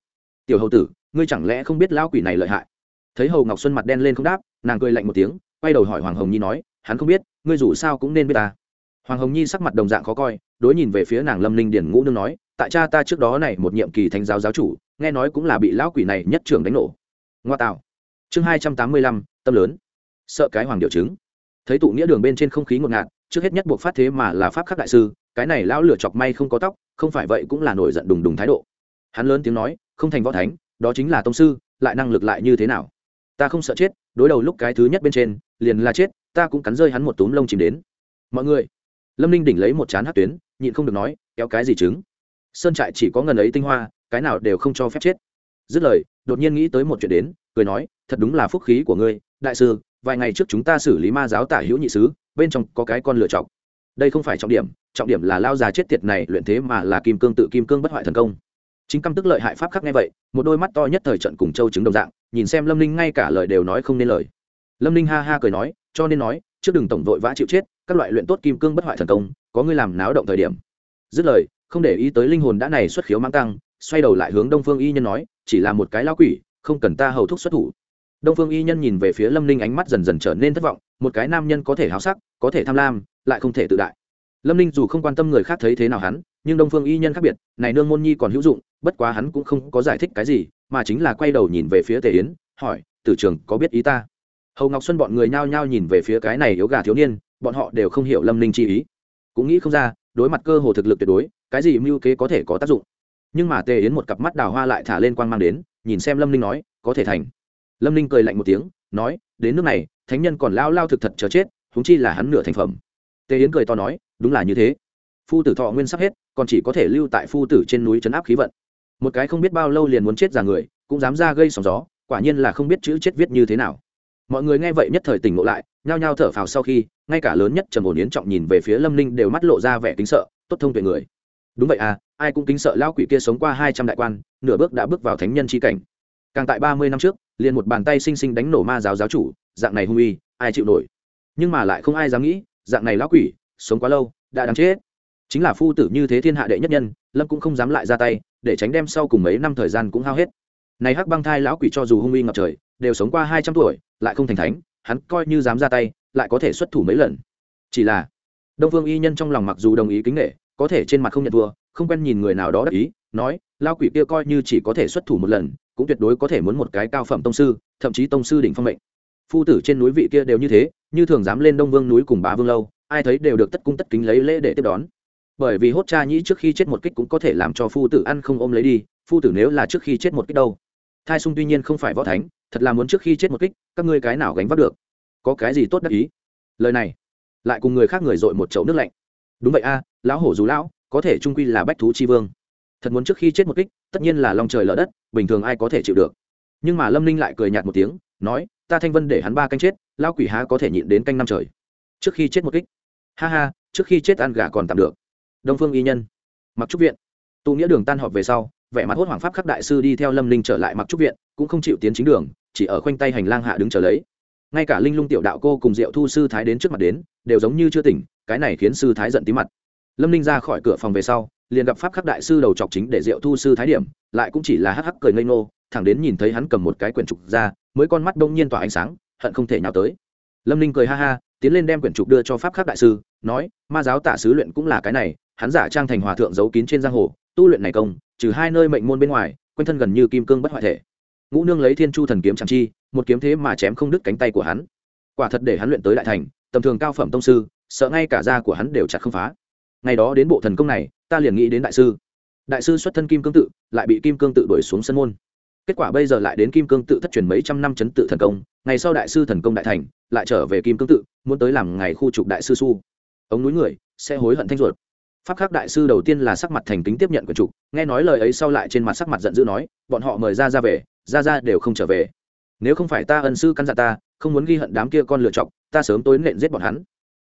Tiểu hầu tử, ngươi chẳng lẽ không biết lão quỷ này lợi hại? Thấy hầu ngọc xuân mặt đen lên không đáp, nàng cười lạnh một tiếng, quay đầu hỏi hoàng hồng nhi nói, hắn không biết, ngươi dù sao cũng nên biết ta. Hoàng hồng nhi sắc mặt đồng dạng khó coi, đối nhìn về phía nàng lâm linh điển ngũ nương nói, tại cha ta trước đó này một nhiệm kỳ thánh giáo giáo chủ, nghe nói cũng là bị lão quỷ này nhất trưởng đánh nổ. Ngoa tạo. Chương hai trăm tám mươi lăm, tâm lớn sợ cái hoàng điệu chứng. Thấy tụ nghĩa đường bên trên không khí ngột ngạt, trước hết nhất buộc phát thế mà là pháp khắc đại sư, cái này lão lửa chọc may không có tóc, không phải vậy cũng là nổi giận đùng đùng thái độ. Hắn lớn tiếng nói, không thành võ thánh, đó chính là tông sư, lại năng lực lại như thế nào? Ta không sợ chết, đối đầu lúc cái thứ nhất bên trên, liền là chết, ta cũng cắn rơi hắn một túm lông chìm đến. Mọi người, lâm ninh đỉnh lấy một chán hát tuyến, nhịn không được nói, kéo cái gì chứng? Sơn trại chỉ có ngần ấy tinh hoa, cái nào đều không cho phép chết. Dứt lời, đột nhiên nghĩ tới một chuyện đến, cười nói, thật đúng là phúc khí của ngươi, đại sư vài ngày trước chúng ta xử lý ma giáo tả hữu nhị sứ, bên trong có cái con lựa chọc. Đây không phải trọng điểm trọng điểm là lao già chết tiệt này luyện thế mà là kim cương tự kim cương bất hoại thần công. Chính căm tức lợi hại pháp khắc nghe vậy, một đôi mắt to nhất thời trận cùng châu chứng đồng dạng, nhìn xem lâm ninh ngay cả lời đều nói không nên lời. Lâm ninh ha ha cười nói, cho nên nói, trước đừng tổng vội vã chịu chết, các loại luyện tốt kim cương bất hoại thần công, có ngươi làm náo động thời điểm. Dứt lời, không để ý tới linh hồn đã này xuất khiếu mang tăng, xoay đầu lại hướng đông phương y nhân nói, chỉ là một cái lao quỷ, không cần ta hầu thúc xuất thủ đông phương y nhân nhìn về phía lâm ninh ánh mắt dần dần trở nên thất vọng, một cái nam nhân có thể háo sắc, có thể tham lam, lại không thể tự đại. Lâm ninh dù không quan tâm người khác thấy thế nào hắn, nhưng đông phương y nhân khác biệt, này nương môn nhi còn hữu dụng, bất quá hắn cũng không có giải thích cái gì, mà chính là quay đầu nhìn về phía tề yến, hỏi, tử trường có biết ý ta? Hầu ngọc xuân bọn người nhao nhao nhìn về phía cái này yếu gà thiếu niên, bọn họ đều không hiểu lâm ninh chi ý. Cũng nghĩ không ra, đối mặt cơ hồ thực lực tuyệt đối, cái gì mưu kế có thể có tác dụng. Nhưng mà tề yến một cặp mắt đào hoa lại thả lên quan mang đến, nhìn xem lâm ninh nói, có thể thành lâm ninh cười lạnh một tiếng, nói, đến nước này, thánh nhân còn lao lao thực thật chờ chết húng chi là hắn nửa thành phẩm. Tề yến cười to nói, đúng là như thế. Phu tử thọ nguyên sắp hết, còn chỉ có thể lưu tại phu tử trên núi trấn áp khí vận. Một cái không biết bao lâu liền muốn chết già người, cũng dám ra gây sóng gió, quả nhiên là không biết chữ chết viết như thế nào. Mọi người nghe vậy nhất thời tỉnh ngộ lại, nhao nhao thở phào sau khi, ngay cả lớn nhất trầm ổn yến trọng nhìn về phía lâm ninh đều mắt lộ ra vẻ kính sợ, tốt thông tuệ người. Đúng vậy à ai cũng kính sợ lão quỷ kia sống qua hai trăm đại quan, nửa bước đã bước vào thánh nhân c h i cảnh càng tại ba mươi năm trước, liền một bàn tay xinh xinh đánh nổ ma giáo giáo chủ, dạng này hung uy, ai chịu nổi? Nhưng mà lại không ai dám nghĩ, dạng này lão quỷ, sống quá lâu, đã đáng chết. Chính là phu tử như thế thiên hạ đệ nhất nhân, lâm cũng không dám lại ra tay, để tránh đem sau cùng mấy năm thời gian cũng hao hết. Này hắc băng thai lão quỷ cho dù hung uy ngập trời, đều sống qua hai trăm tuổi, lại không thành thánh, hắn coi như dám ra tay, lại có thể xuất thủ mấy lần. Chỉ là, đông phương y nhân trong lòng mặc dù đồng ý kính nghệ có thể trên mặt không nhận thua, không quen nhìn người nào đó đắc ý, nói lao quỷ kia coi như chỉ có thể xuất thủ một lần cũng tuyệt đối có thể muốn một cái cao phẩm tông sư, thậm chí tông sư đỉnh phong mệnh. Phu tử trên núi vị kia đều như thế, như thường dám lên đông vương núi cùng bá vương lâu, ai thấy đều được tất cung tất kính lấy lễ để tiếp đón. Bởi vì hốt cha nhĩ trước khi chết một kích cũng có thể làm cho phu tử ăn không ôm lấy đi, phu tử nếu là trước khi chết một kích đâu. Thai sung tuy nhiên không phải võ thánh, thật là muốn trước khi chết một kích, các ngươi cái nào gánh vác được? Có cái gì tốt đắc ý? Lời này, lại cùng người khác người dội một chậu nước lạnh. Đúng vậy a, lão hổ dù lão, có thể trung quy là bách thú chi vương thật muốn trước khi chết một kích, tất nhiên là lòng trời lở đất, bình thường ai có thể chịu được. Nhưng mà lâm ninh lại cười nhạt một tiếng, nói, ta thanh vân để hắn ba canh chết lao quỷ há có thể nhịn đến canh năm trời. Trước khi chết một kích. Ha ha, trước khi chết ăn gà còn tạm được. Đông phương y nhân, mặc trúc viện. Tụ nghĩa đường tan họp về sau, vẻ mặt hốt hoàng pháp khắc đại sư đi theo lâm ninh trở lại mặc trúc viện, cũng không chịu tiến chính đường, chỉ ở khoanh tay hành lang hạ đứng chờ lấy. Ngay cả linh lung tiểu đạo cô cùng diệu thu sư thái đến trước mặt đến, đều giống như chưa tỉnh, cái này khiến sư thái giận tí mặt. Lâm ninh ra khỏi cửa phòng về sau liền gặp pháp khắc đại sư đầu chọc chính để diệu thu sư thái điểm, lại cũng chỉ là hắc hắc cười ngây ngô, thẳng đến nhìn thấy hắn cầm một cái quyển trục ra, mới con mắt đông nhiên tỏa ánh sáng, hận không thể nhào tới. Lâm ninh cười ha ha, tiến lên đem quyển trục đưa cho pháp khắc đại sư, nói, ma giáo tả sứ luyện cũng là cái này, hắn giả trang thành hòa thượng giấu kín trên giang hồ, tu luyện này công, trừ hai nơi mệnh môn bên ngoài, quanh thân gần như kim cương bất hoại thể. Ngũ nương lấy thiên chu thần kiếm chẳng chi, một kiếm thế mà chém không đứt cánh tay của hắn. Quả thật để hắn luyện tới đại thành, tầm thường cao phẩm tông sư, sợ ngay cả da của hắn đều chặt không phá. Ngày đó đến bộ thần công này ta liền nghĩ đến đại sư. Đại sư xuất thân kim cương tự, lại bị kim cương tự đuổi xuống sân môn. Kết quả bây giờ lại đến kim cương tự thất truyền mấy trăm năm chấn tự thần công, ngày sau đại sư thần công đại thành, lại trở về kim cương tự, muốn tới làm ngày khu trục đại sư su. Ống núi người, sẽ hối hận thanh ruột. Pháp khắc đại sư đầu tiên là sắc mặt thành kính tiếp nhận của trục, nghe nói lời ấy sau lại trên mặt sắc mặt giận dữ nói, bọn họ mời ra ra về, ra ra đều không trở về. Nếu không phải ta ân sư căn dặn ta, không muốn ghi hận đám kia con lựa chọc, ta sớm tối nện giết bọn hắn.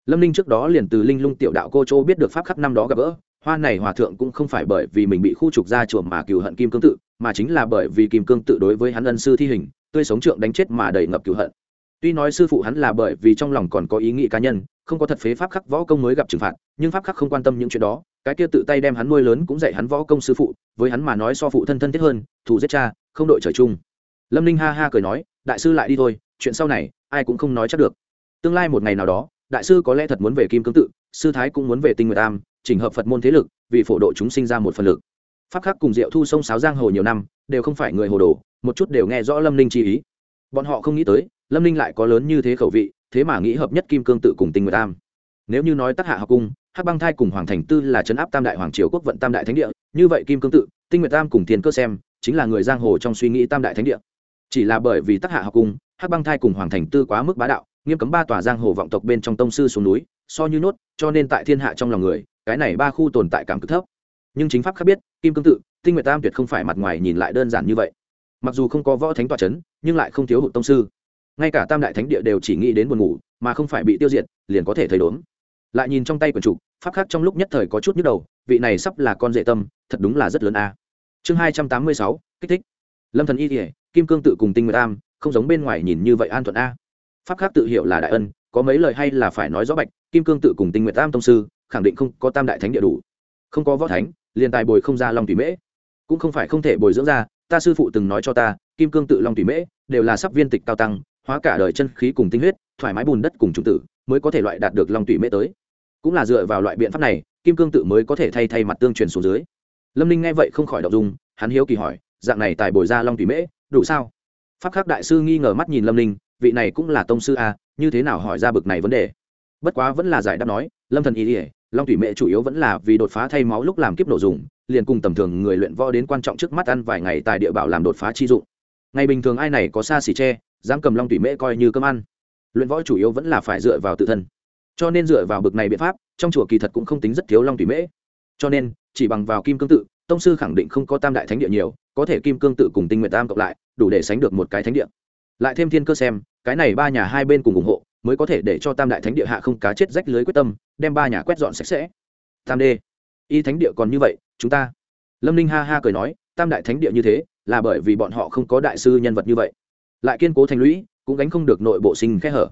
Lâm ninh trước đó liền từ linh lung tiểu đạo cô châu biết được pháp khắc năm đó gặp gỡ hoa này hòa thượng cũng không phải bởi vì mình bị khu trục ra chùa mà cừu hận kim cương tự, mà chính là bởi vì kim cương tự đối với hắn ân sư thi hình, tươi sống trượng đánh chết mà đầy ngập cừu hận. Tuy nói sư phụ hắn là bởi vì trong lòng còn có ý nghĩ cá nhân, không có thật phế pháp khắc võ công mới gặp trừng phạt, nhưng pháp khắc không quan tâm những chuyện đó, cái kia tự tay đem hắn nuôi lớn cũng dạy hắn võ công sư phụ, với hắn mà nói so phụ thân thân thiết hơn, thù giết cha, không đội trời chung. Lâm ninh ha ha cười nói, đại sư lại đi thôi, chuyện sau này, ai cũng không nói chắc được. Tương lai một ngày nào đó, đại sư có lẽ thật muốn về kim cương tự, sư thái cũng muốn về tinh nguyệt tam chỉnh hợp phật môn thế lực, vì phổ độ chúng sinh ra một phần lực. Pháp khắc cùng diệu thu sông sáo giang hồ nhiều năm, đều không phải người hồ đồ, một chút đều nghe rõ lâm ninh chi ý. Bọn họ không nghĩ tới, lâm ninh lại có lớn như thế khẩu vị, thế mà nghĩ hợp nhất kim cương tự cùng tinh nguyệt tam. Nếu như nói tác hạ học cung, hắc băng thai cùng hoàng thành tư là chấn áp tam đại hoàng triều quốc vận tam đại thánh địa, như vậy kim cương tự, tinh nguyệt tam cùng thiên cơ xem, chính là người giang hồ trong suy nghĩ tam đại thánh địa. Chỉ là bởi vì tác hạ học cung, hắc băng thai cùng hoàng thành tư quá mức bá đạo, nghiêm cấm ba tòa giang hồ vọng tộc bên trong tông sư xuống núi, so như nốt, cho nên tại thiên hạ trong lòng người cái này ba khu tồn tại cảm cực thấp. Nhưng chính pháp khác biết, kim cương tự, tinh nguyệt tam tuyệt không phải mặt ngoài nhìn lại đơn giản như vậy. Mặc dù không có võ thánh tòa c h ấ n nhưng lại không thiếu hụt tông sư. Ngay cả tam đại thánh địa đều chỉ nghĩ đến buồn ngủ, mà không phải bị tiêu diệt, liền có thể thấy đốn. Lại nhìn trong tay quần trục pháp khác trong lúc nhất thời có chút nhức đầu, vị này sắp là con rể tâm, thật đúng là rất lớn a. Chương hai trăm tám mươi sáu, kích thích. Lâm thần y thể kim cương tự cùng tinh nguyệt tam, không giống bên ngoài nhìn như vậy an thuận a. Pháp khác tự hiểu là đại ân có mấy lời hay là phải nói rõ bạch, kim cương tự cùng tinh nguyện tam tông sư, khẳng định không có tam đại thánh địa đủ. Không có võ thánh, liền tài bồi không ra long thủy mễ. Cũng không phải không thể bồi dưỡng ra, ta sư phụ từng nói cho ta, kim cương tự long thủy mễ đều là sắp viên tịch cao tăng, hóa cả đời chân khí cùng tinh huyết, thoải mái bùn đất cùng trung tử, mới có thể loại đạt được long thủy mễ tới. Cũng là dựa vào loại biện pháp này, kim cương tự mới có thể thay thay mặt tương truyền xuống dưới. Lâm ninh nghe vậy không khỏi đọc dung, hắn hiếu kỳ hỏi, dạng này tài bồi ra long thủy mễ, đủ sao? Pháp khắc đại sư nghi ngờ mắt nhìn lâm ninh vị này cũng là tông sư a, như thế nào hỏi ra bực này vấn đề? Bất quá vẫn là giải đáp nói, lâm thần ý ỉa long thủy mễ chủ yếu vẫn là vì đột phá thay máu lúc làm kiếp nổ dùng, liền cùng tầm thường người luyện võ đến quan trọng trước mắt ăn vài ngày tại địa bảo làm đột phá chi dụng. Ngày bình thường ai này có xa xỉ tre dám cầm long thủy mễ coi như cơm ăn. Luyện võ chủ yếu vẫn là phải dựa vào tự thân. Cho nên dựa vào bực này biện pháp, trong chùa kỳ thật cũng không tính rất thiếu long thủy mễ. Cho nên, chỉ bằng vào kim cương tự, tông sư khẳng định không có tam đại thánh địa nhiều, có thể kim cương tự cùng tinh nguyện tam cộng lại, đủ để sánh được một cái thánh địa lại thêm thiên cơ xem, cái này ba nhà hai bên cùng ủng hộ, mới có thể để cho tam đại thánh địa hạ không cá chết rách lưới quyết tâm, đem ba nhà quét dọn sạch sẽ. Tam đê, y thánh địa còn như vậy, chúng ta? Lâm ninh ha ha cười nói, tam đại thánh địa như thế, là bởi vì bọn họ không có đại sư nhân vật như vậy. Lại kiên cố thành lũy, cũng gánh không được nội bộ sinh khẽ hở.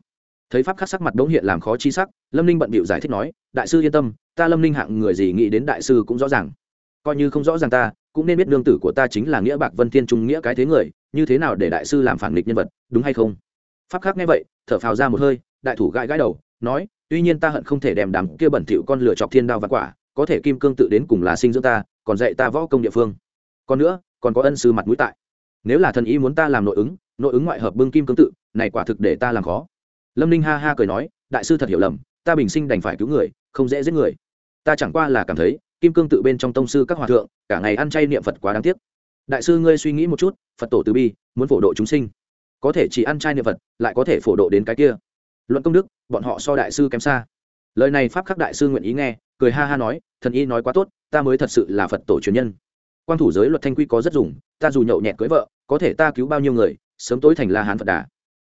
Thấy pháp khắc sắc mặt đống hiện làm khó chi sắc, lâm ninh bận bịu giải thích nói, đại sư yên tâm, ta lâm ninh hạng người gì nghĩ đến đại sư cũng rõ ràng. Coi như không rõ ràng ta cũng nên biết nương tử của ta chính là nghĩa bạc vân thiên trung nghĩa cái thế người, như thế nào để đại sư làm phản nghịch nhân vật, đúng hay không? Pháp khắc nghe vậy, thở phào ra một hơi, đại thủ gãi gãi đầu, nói, tuy nhiên ta hận không thể đem đám kia bẩn thỉu con lửa chọc thiên đao và quả, có thể kim cương tự đến cùng là sinh dưỡng ta, còn dạy ta võ công địa phương. Còn nữa, còn có ân sư mặt mũi tại. Nếu là thần ý muốn ta làm nội ứng nội ứng ngoại hợp bưng kim cương tự, này quả thực để ta làm khó. Lâm ninh ha ha cười nói, đại sư thật hiểu lầm, ta bình sinh đành phải cứu người, không dễ giết người. Ta chẳng qua là cảm thấy kim cương tự bên trong tông sư các hòa thượng, cả ngày ăn chay niệm phật quá đáng tiếc. Đại sư ngươi suy nghĩ một chút, phật tổ từ bi, muốn phổ độ chúng sinh. Có thể chỉ ăn chay niệm phật, lại có thể phổ độ đến cái kia. Luận công đức, bọn họ so đại sư kém xa. Lời này pháp khắc đại sư nguyện ý nghe, cười ha ha nói, thần y nói quá tốt, ta mới thật sự là phật tổ truyền nhân. Quan thủ giới luật thanh quy có rất dùng, ta dù nhậu nhẹt cưới vợ, có thể ta cứu bao nhiêu người, sớm tối thành la hán phật đà.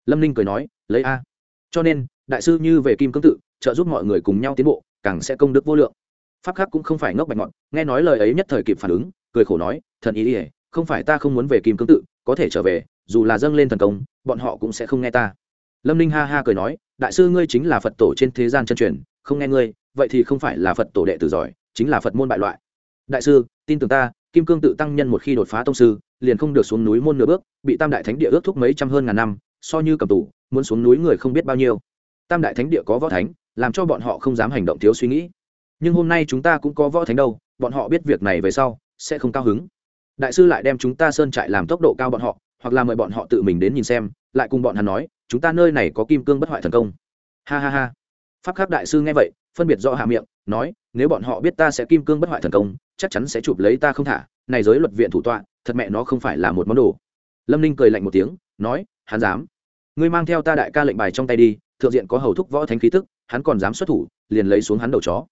Lâm ninh cười nói, lấy a. Cho nên, đại sư như về kim cương tự, trợ giúp mọi người cùng nhau tiến bộ, càng sẽ công đức vô lượng pháp khắc cũng không phải ngốc bạch ngọn, nghe nói lời ấy nhất thời kịp phản ứng, cười khổ nói, thần ý ỉa không phải ta không muốn về kim cương tự, có thể trở về, dù là dâng lên thần công, bọn họ cũng sẽ không nghe ta. Lâm ninh ha ha cười nói, đại sư ngươi chính là phật tổ trên thế gian chân truyền, không nghe ngươi, vậy thì không phải là phật tổ đệ tử giỏi, chính là phật môn bại loại. Đại sư, tin tưởng ta, kim cương tự tăng nhân một khi đột phá tông sư, liền không được xuống núi môn nửa bước, bị tam đại thánh địa ước thúc mấy trăm hơn ngàn năm, so như cầm tủ muốn xuống núi người không biết bao nhiêu. Tam đại thánh địa có võ thánh, làm cho bọn họ không dám hành động thiếu suy nghĩ nhưng hôm nay chúng ta cũng có võ thánh đâu, bọn họ biết việc này về sau, sẽ không cao hứng. Đại sư lại đem chúng ta sơn trại làm tốc độ cao bọn họ, hoặc là mời bọn họ tự mình đến nhìn xem, lại cùng bọn hắn nói, chúng ta nơi này có kim cương bất hoại thần công. Ha ha ha. Pháp khắc đại sư nghe vậy, phân biệt rõ hạ miệng, nói, nếu bọn họ biết ta sẽ kim cương bất hoại thần công, chắc chắn sẽ chụp lấy ta không thả, này giới luật viện thủ tọa, thật mẹ nó không phải là một món đồ. Lâm ninh cười lạnh một tiếng, nói, hắn dám. Ngươi mang theo ta đại ca lệnh bài trong tay đi, thượng diện có hầu thúc võ thánh khí tức, hắn còn dám xuất thủ, liền lấy xuống hắn đầu chó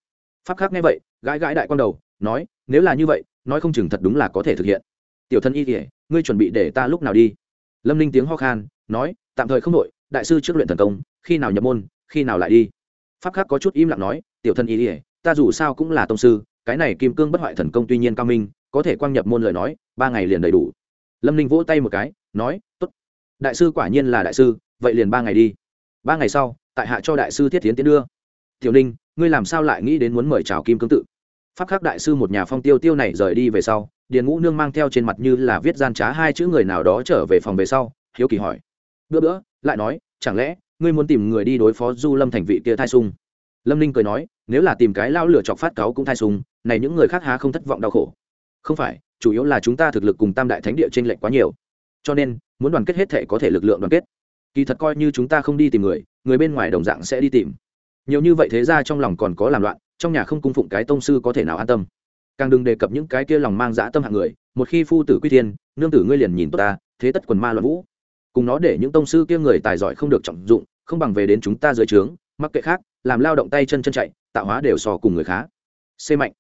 pháp khác nghe vậy, gãi gãi đại con đầu, nói, nếu là như vậy, nói không chừng thật đúng là có thể thực hiện. Tiểu thân y kể ngươi chuẩn bị để ta lúc nào đi? Lâm ninh tiếng ho khan, nói, tạm thời không đội đại sư trước luyện thần công, khi nào nhập môn, khi nào lại đi. Pháp khác có chút im lặng nói, tiểu thân y kể ta dù sao cũng là tông sư, cái này kim cương bất hoại thần công tuy nhiên cao minh, có thể quang nhập môn lời nói, ba ngày liền đầy đủ. Lâm ninh vỗ tay một cái, nói t ố t đại sư quả nhiên là đại sư, vậy liền ba ngày đi. Ba ngày sau, tại hạ cho đại sư thiết tiến tiến đưa. Tiểu ninh ngươi làm sao lại nghĩ đến muốn mời chào kim cương tự? Pháp khắc đại sư một nhà phong tiêu tiêu này rời đi về sau, điền ngũ nương mang theo trên mặt như là viết gian trá hai chữ người nào đó trở về phòng về sau, hiếu kỳ hỏi. Bữa bữa, lại nói, chẳng lẽ, ngươi muốn tìm người đi đối phó du lâm thành vị kia thai sung? Lâm ninh cười nói, nếu là tìm cái lao lửa chọc phát cáo cũng thai sung, này những người khác há không thất vọng đau khổ. Không phải, chủ yếu là chúng ta thực lực cùng tam đại thánh địa t r ê n lệch quá nhiều. Cho nên, muốn đoàn kết hết thể có thể lực lượng đoàn kết. Kỳ thật coi như chúng ta không đi tìm người người bên ngoài đồng dạng sẽ đi tìm nhiều như vậy thế ra trong lòng còn có làm loạn, trong nhà không cung phụng cái tông sư có thể nào an tâm. Càng đừng đề cập những cái kia lòng mang dã tâm hạng người, một khi phu tử quy thiên, nương tử ngươi liền nhìn tốt ta, thế tất quần ma loạn vũ. Cùng nó để những tông sư kia người tài giỏi không được trọng dụng, không bằng về đến chúng ta dưới trướng mắc kệ khác, làm lao động tay chân chân chạy, tạo hóa đều so cùng người khá. C mạnh.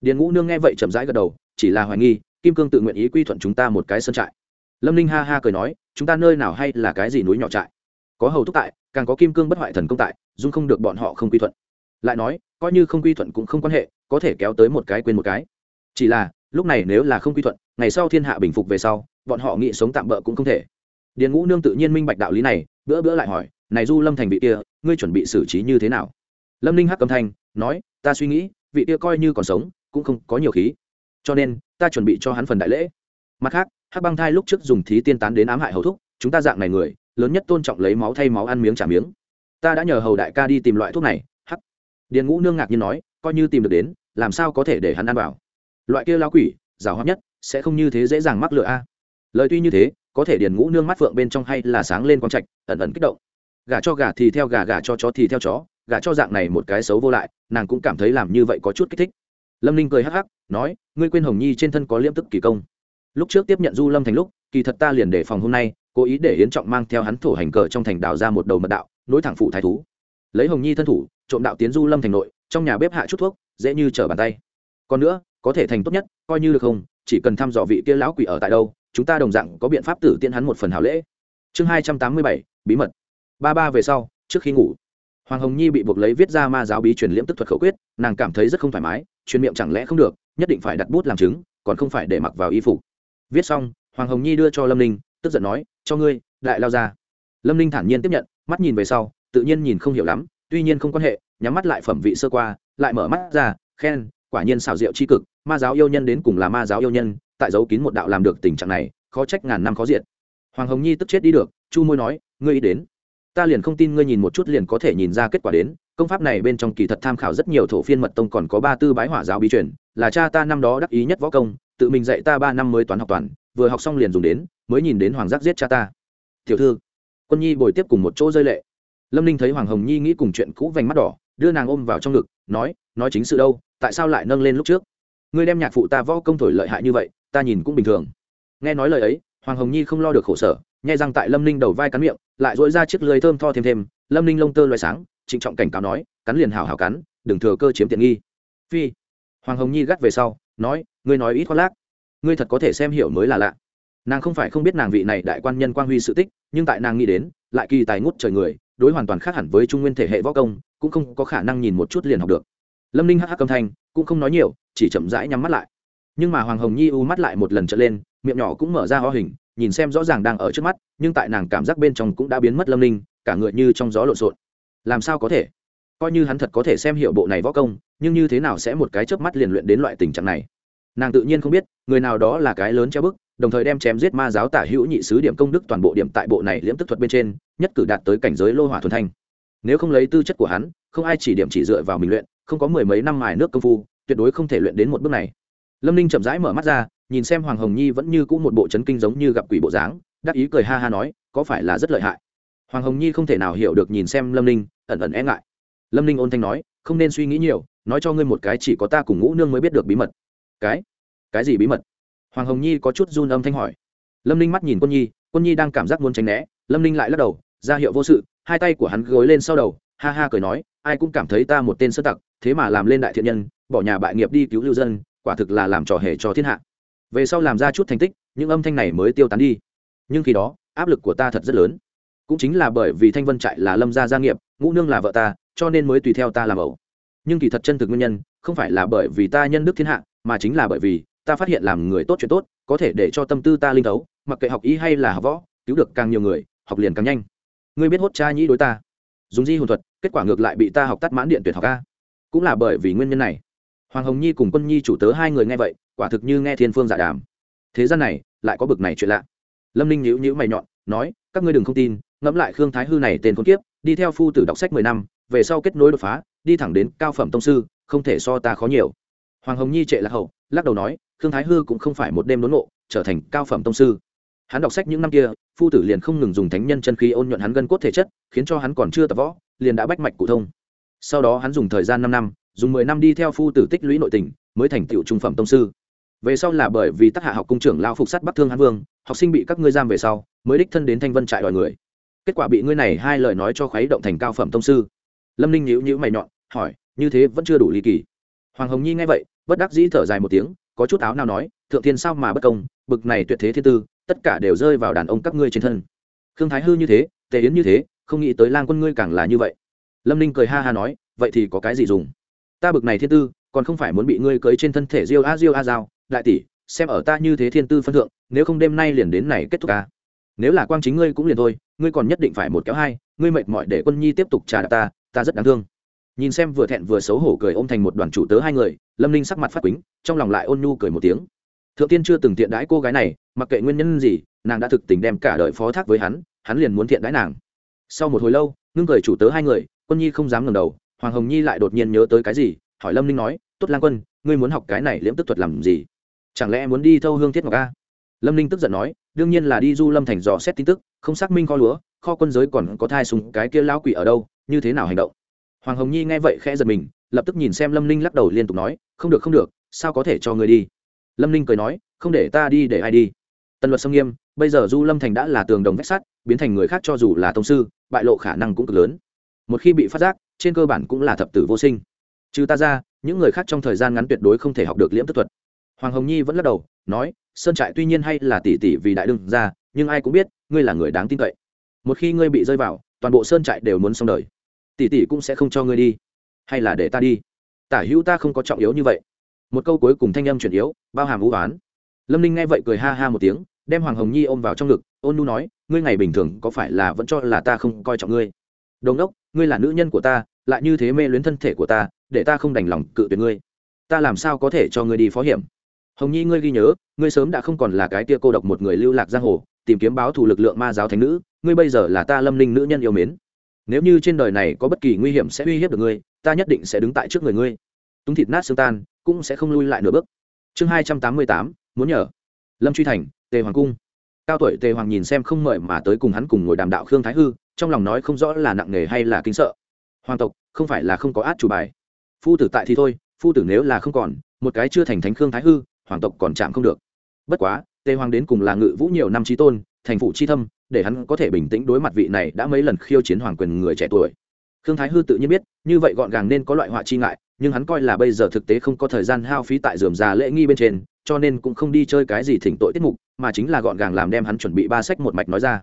Điền ngũ nương nghe vậy chậm rãi gật đầu, chỉ là hoài nghi, kim cương tự nguyện ý quy thuận chúng ta một cái sân trại. Lâm ninh ha ha cười nói, chúng ta nơi nào hay là cái gì núi nhỏ trại? Có hầu thúc tại, càng có kim cương bất hoại thần công tại dung không được bọn họ không quy thuận. Lại nói, coi như không quy thuận cũng không quan hệ, có thể kéo tới một cái quên một cái. Chỉ là, lúc này nếu là không quy thuận, ngày sau thiên hạ bình phục về sau, bọn họ nghĩ sống tạm bỡ cũng không thể. Điền ngũ nương tự nhiên minh bạch đạo lý này, bữa bữa lại hỏi, này du lâm thành vị kia, ngươi chuẩn bị xử trí như thế nào? Lâm ninh hắc cầm thanh, nói, ta suy nghĩ, vị kia coi như còn sống, cũng không có nhiều khí. Cho nên, ta chuẩn bị cho hắn phần đại lễ. Mặt khác, hắc băng thai lúc trước dùng thí tiên tán đến ám hại hầu thúc, chúng ta dạng này người, lớn nhất tôn trọng lấy máu thay máu ăn miếng trả miếng ta đã nhờ hầu đại ca đi tìm loại thuốc này, hắc. Điền ngũ nương ngạc nhiên nói, coi như tìm được đến, làm sao có thể để hắn ăn vào? Loại kia lao quỷ rào hóa nhất, sẽ không như thế dễ dàng mắc lựa a. Lời tuy như thế, có thể điền ngũ nương mắt phượng bên trong hay là sáng lên quang trạch, ẩn ẩn kích động. Gà cho gà thì theo gà gà cho chó thì theo chó, gà cho dạng này một cái xấu vô lại, nàng cũng cảm thấy làm như vậy có chút kích thích. Lâm ninh cười hắc hắc, nói, ngươi quên hồng nhi trên thân có liêm tức kỳ công. Lúc trước tiếp nhận du lâm thành lúc, kỳ thật ta liền đề phòng hôm nay, cố ý để yến trọng mang theo hắn thổ hành cờ trong thành đào ra một đầu mật đạo nối thẳng phụ thái thú. Lấy hồng nhi thân thủ, trộm đạo tiến du lâm thành nội, trong nhà bếp hạ chút thuốc, dễ như trở bàn tay. Còn nữa, có thể thành tốt nhất, coi như được không, chỉ cần thăm dò vị kia lão quỷ ở tại đâu, chúng ta đồng dạng có biện pháp tử tiễn hắn một phần hảo lễ. Chương hai trăm tám mươi bảy, bí mật. Ba ba về sau, trước khi ngủ, hoàng hồng nhi bị buộc lấy viết ra ma giáo bí truyền liễm tức thuật khẩu quyết, nàng cảm thấy rất không thoải mái, truyền miệng chẳng lẽ không được, nhất định phải đặt bút làm chứng, còn không phải để mặc vào y phục. Viết xong, hoàng hồng nhi đưa cho lâm ninh, tức giận nói, cho ngươi, đại lao ra. Lâm ninh thản nhiên tiếp nhận mắt nhìn về sau, tự nhiên nhìn không hiểu lắm, tuy nhiên không quan hệ, nhắm mắt lại phẩm vị sơ qua, lại mở mắt ra, khen, quả nhiên xảo diệu c h i cực, ma giáo yêu nhân đến cùng là ma giáo yêu nhân, tại giấu kín một đạo làm được tình trạng này, khó trách ngàn năm khó diện hoàng hồng nhi tức chết đi được, chu môi nói, ngươi ý đến. Ta liền không tin ngươi nhìn một chút liền có thể nhìn ra kết quả đến. Công pháp này bên trong kỳ thật tham khảo rất nhiều thổ phiên mật tông còn có ba tư bái hỏa giáo bí truyền, là cha ta năm đó đắc ý nhất võ công, tự mình dạy ta ba năm mới toán học toàn, vừa học xong liền dùng đến, mới nhìn đến hoàng giác giết cha ta. Tiểu thư quân nhi bồi tiếp cùng một chỗ rơi lệ. Lâm ninh thấy hoàng hồng nhi nghĩ cùng chuyện cũ vành mắt đỏ, đưa nàng ôm vào trong ngực, nói nói chính sự đâu, tại sao lại nâng lên lúc trước? Ngươi đem nhạc phụ ta võ công thổi lợi hại như vậy, ta nhìn cũng bình thường. Nghe nói lời ấy, hoàng hồng nhi không lo được khổ sở, nhai răng tại lâm ninh đầu vai cắn miệng, lại dỗi ra chiếc lưới thơm tho thêm thêm, lâm ninh lông tơ loài sáng, trịnh trọng cảnh cáo nói, cắn liền hào hào cắn, đừng thừa cơ chiếm tiện nghi. Phi, hoàng hồng nhi gắt về sau, nói, ngươi nói ít khoác lác, ngươi thật có thể xem hiểu mới là lạ nàng không phải không biết nàng vị này đại quan nhân quang huy sự tích, nhưng tại nàng nghĩ đến, lại kỳ tài ngút trời người, đối hoàn toàn khác hẳn với trung nguyên thể hệ võ công, cũng không có khả năng nhìn một chút liền học được. Lâm ninh hắc hắc âm thanh, cũng không nói nhiều, chỉ chậm rãi nhắm mắt lại. Nhưng mà hoàng hồng nhi u mắt lại một lần trở lên, miệng nhỏ cũng mở ra ho hình, nhìn xem rõ ràng đang ở trước mắt, nhưng tại nàng cảm giác bên trong cũng đã biến mất lâm ninh, cả người như trong gió lộn xộn. Làm sao có thể? Coi như hắn thật có thể xem hiệu bộ này võ công, nhưng như thế nào sẽ một cái chớp mắt liền luyện đến loại tình trạng này? Nàng tự nhiên không biết, người nào đó là cái lớn treo bức đồng thời đem chém giết ma giáo tả hữu nhị sứ điểm công đức toàn bộ điểm tại bộ này liễm tức thuật bên trên, nhất cử đạt tới cảnh giới lô hỏa thuần thanh. Nếu không lấy tư chất của hắn, không ai chỉ điểm chỉ dựa vào mình luyện, không có mười mấy năm mài nước công phu, tuyệt đối không thể luyện đến một bước này. Lâm ninh chậm rãi mở mắt ra, nhìn xem hoàng hồng nhi vẫn như cũ một bộ chấn kinh giống như gặp quỷ bộ dáng, đắc ý cười ha ha nói, có phải là rất lợi hại? Hoàng hồng nhi không thể nào hiểu được nhìn xem lâm ninh, ẩn ẩn e ngại. Lâm ninh ôn thanh nói, không nên suy nghĩ nhiều, nói cho ngươi một cái chỉ có ta cùng ngũ nương mới biết được bí mật. Cái? Cái gì bí mật? Hoàng hồng nhi có chút run âm thanh hỏi. Lâm ninh mắt nhìn quân nhi quân nhi đang cảm giác muốn tránh né. Lâm ninh lại lắc đầu, ra hiệu vô sự, hai tay của hắn gối lên sau đầu, ha ha cười nói, ai cũng cảm thấy ta một tên sơ tặc, thế mà làm lên đại thiện nhân, bỏ nhà bại nghiệp đi cứu lưu dân, quả thực là làm trò hề cho thiên hạ. Về sau làm ra chút thành tích, những âm thanh này mới tiêu tán đi. Nhưng khi đó, áp lực của ta thật rất lớn. Cũng chính là bởi vì thanh vân trại là lâm gia gia nghiệp, ngũ nương là vợ ta, cho nên mới tùy theo ta làm ẩu. Nhưng kỳ thật chân thực nguyên nhân, không phải là bởi vì ta nhân đức thiên hạ, mà chính là bởi vì ta phát hiện làm người tốt chuyện tốt, có thể để cho tâm tư ta linh thấu, mặc kệ học ý hay là học võ, cứu được càng nhiều người, học liền càng nhanh. Ngươi biết hốt cha nhĩ đối ta. Dùng di hồn thuật, kết quả ngược lại bị ta học tắt mãn điện tuyệt học ca cũng là bởi vì nguyên nhân này. Hoàng hồng nhi cùng quân nhi chủ tớ hai người nghe vậy, quả thực như nghe thiên phương giả đàm. Thế gian này, lại có bực này chuyện lạ. Lâm ninh nhữ nhữ mày nhọn, nói, các ngươi đừng không tin, ngẫm lại khương thái hư này tên con kiếp, đi theo phu tử đọc sách mười năm, về sau kết nối đột phá, đi thẳng đến cao phẩm tông sư, không thể so ta khó nhiều. Hoàng hồng nhi trệ lạc hậu, lắc đầu nói khương thái hư cũng không phải một đêm đốn ngộ, trở thành cao phẩm tông sư. Hắn đọc sách những năm kia, phu tử liền không ngừng dùng thánh nhân chân khí ôn nhuận hắn gân cốt thể chất, khiến cho hắn còn chưa tập võ, liền đã bách mạch cụ thông. Sau đó hắn dùng thời gian năm năm, dùng mười năm đi theo phu tử tích lũy nội tình, mới thành tựu trung phẩm tông sư. Về sau là bởi vì tác hạ học cung trưởng lao phục sát bắc thương hán vương, học sinh bị các ngươi giam về sau, mới đích thân đến thanh vân trại đòi người. Kết quả bị ngươi này hai lời nói cho khuấy động thành cao phẩm tông sư. Lâm ninh nhíu nhíu mày nhọn, hỏi, như thế vẫn chưa đủ ly kỳ? Hoàng hồng nhi nghe vậy, bất đắc dĩ thở dài một tiếng có chút áo nào nói, thượng thiên sao mà bất công, bực này tuyệt thế thiên tư, tất cả đều rơi vào đàn ông các ngươi trên thân. Khương thái hư như thế, tề yến như thế, không nghĩ tới lang quân ngươi càng là như vậy. Lâm ninh cười ha ha nói, vậy thì có cái gì dùng? Ta bực này thiên tư, còn không phải muốn bị ngươi cưới trên thân thể diêu a diêu a giao, đại tỷ, xem ở ta như thế thiên tư phân thượng, nếu không đêm nay liền đến này kết thúc ta. Nếu là quang chính ngươi cũng liền thôi, ngươi còn nhất định phải một kéo hai, ngươi mệt mỏi để quân nhi tiếp tục trả ta ta rất đáng thương nhìn xem vừa thẹn vừa xấu hổ cười ôm thành một đoàn chủ tớ hai người, lâm ninh sắc mặt phát quýnh trong lòng lại ôn nhu cười một tiếng. Thượng tiên chưa từng thiện đãi cô gái này, mặc kệ nguyên nhân gì, nàng đã thực tình đem cả đời phó thác với hắn hắn liền muốn thiện đãi nàng. Sau một hồi lâu, ngưng cười chủ tớ hai người, quân nhi không dám ngầm đầu, hoàng hồng nhi lại đột nhiên nhớ tới cái gì, hỏi lâm ninh nói, tốt lang quân, ngươi muốn học cái này liễm tức thuật làm gì? Chẳng lẽ muốn đi thâu hương thiết ngọc a? Lâm ninh tức giận nói, đương nhiên là đi du lâm thành dò xét tin tức, không xác minh kho lúa, kho quân giới còn có thai súng cái kia lão quỷ ở đâu, như thế nào hành động? Hoàng hồng nhi nghe vậy khẽ giật mình, lập tức nhìn xem lâm ninh lắc đầu liên tục nói, không được không được, sao có thể cho người đi? Lâm ninh cười nói, không để ta đi để ai đi. Tần luật sông nghiêm, bây giờ du lâm thành đã là tường đồng vách sắt, biến thành người khác cho dù là tông sư, bại lộ khả năng cũng cực lớn. Một khi bị phát giác, trên cơ bản cũng là thập tử vô sinh. Trừ ta ra, những người khác trong thời gian ngắn tuyệt đối không thể học được liễm tức thuật. Hoàng hồng nhi vẫn lắc đầu, nói, sơn trại tuy nhiên hay là tỷ tỷ vì đại đương ra nhưng ai cũng biết, ngươi là người đáng tin cậy. Một khi ngươi bị rơi vào, toàn bộ sơn trại đều muốn xong đời tỷ tỷ cũng sẽ không cho ngươi đi. Hay là để ta đi? Tả hữu ta không có trọng yếu như vậy. Một câu cuối cùng thanh âm chuyển yếu, bao hàm vũ oán. Lâm ninh nghe vậy cười ha ha một tiếng, đem hoàng hồng nhi ôm vào trong ngực, ôn nu nói, ngươi ngày bình thường có phải là vẫn cho là ta không coi trọng ngươi? Đồng đốc, ngươi là nữ nhân của ta, lại như thế mê luyến thân thể của ta, để ta không đành lòng cự tuyệt ngươi. Ta làm sao có thể cho ngươi đi phó hiểm? Hồng nhi, ngươi ghi nhớ, ngươi sớm đã không còn là cái tia cô độc một người lưu lạc giang hồ, tìm kiếm báo thù lực lượng ma giáo thánh nữ, ngươi bây giờ là ta lâm linh nữ nhân yêu mến nếu như trên đời này có bất kỳ nguy hiểm sẽ uy hiếp được ngươi, ta nhất định sẽ đứng tại trước người ngươi. Túng thịt nát xương tan, cũng sẽ không lui lại nửa bước. Chương hai trăm tám mươi tám, muốn nhờ. Lâm truy thành, tề hoàng cung. Cao tuổi tề hoàng nhìn xem không mời mà tới cùng hắn cùng ngồi đàm đạo khương thái hư, trong lòng nói không rõ là nặng nề hay là kinh sợ. Hoàng tộc, không phải là không có át chủ bài. Phu tử tại thì thôi, phu tử nếu là không còn, một cái chưa thành thánh khương thái hư, hoàng tộc còn chạm không được. Bất quá, tề hoàng đến cùng là ngự vũ nhiều năm trí tôn, thành phụ chi thâm để hắn có thể bình tĩnh đối mặt vị này đã mấy lần khiêu chiến hoàng quyền người trẻ tuổi. Khương thái hư tự nhiên biết, như vậy gọn gàng nên có loại họa chi ngại, nhưng hắn coi là bây giờ thực tế không có thời gian hao phí tại dườm già lễ nghi bên trên, cho nên cũng không đi chơi cái gì thỉnh tội tiết mục, mà chính là gọn gàng làm đem hắn chuẩn bị ba sách một mạch nói ra.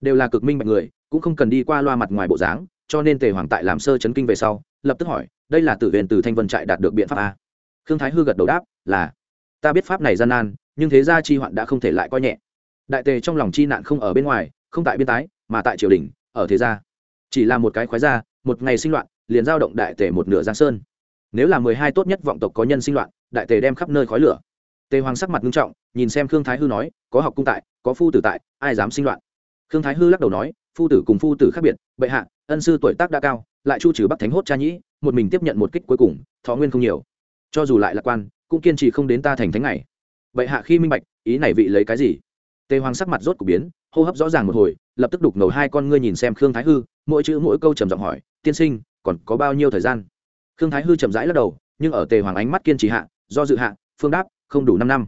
Đều là cực minh mạch người, cũng không cần đi qua loa mặt ngoài bộ dáng, cho nên tề hoàng tại làm sơ chấn kinh về sau, lập tức hỏi, đây là tự huyền từ thanh vân trại đạt được biện pháp a? Khương thái hư gật đầu đáp, là, ta biết pháp này gian nan, nhưng thế gia chi hoạn đã không thể lại coi nhẹ đại tề trong lòng chi nạn không ở bên ngoài, không tại biên tái, mà tại triều đình, ở thế gia. Chỉ là một cái khoái gia, một ngày sinh loạn, liền giao động đại tề một nửa giang sơn. Nếu là mười hai tốt nhất vọng tộc có nhân sinh loạn, đại tề đem khắp nơi khói lửa. Tề hoàng sắc mặt nghiêm trọng, nhìn xem khương thái hư nói, có học cung tại, có phu tử tại, ai dám sinh loạn? Khương thái hư lắc đầu nói, phu tử cùng phu tử khác biệt, bệ hạ, ân sư tuổi tác đã cao, lại chu trừ bắc thánh hốt cha nhĩ, một mình tiếp nhận một kích cuối cùng, thọ nguyên không nhiều. Cho dù lại lạc quan, cũng kiên trì không đến ta thành thánh này bệ hạ khi minh bạch, ý này vị lấy cái gì? Tề hoàng sắc mặt rốt cục biến, hô hấp rõ ràng một hồi, lập tức đục ngầu hai con ngươi nhìn xem khương thái hư, mỗi chữ mỗi câu trầm giọng hỏi, tiên sinh, còn có bao nhiêu thời gian? Khương thái hư chậm rãi lắc đầu, nhưng ở tề hoàng ánh mắt kiên trì hạ, do dự hạ, phương đáp, không đủ năm năm.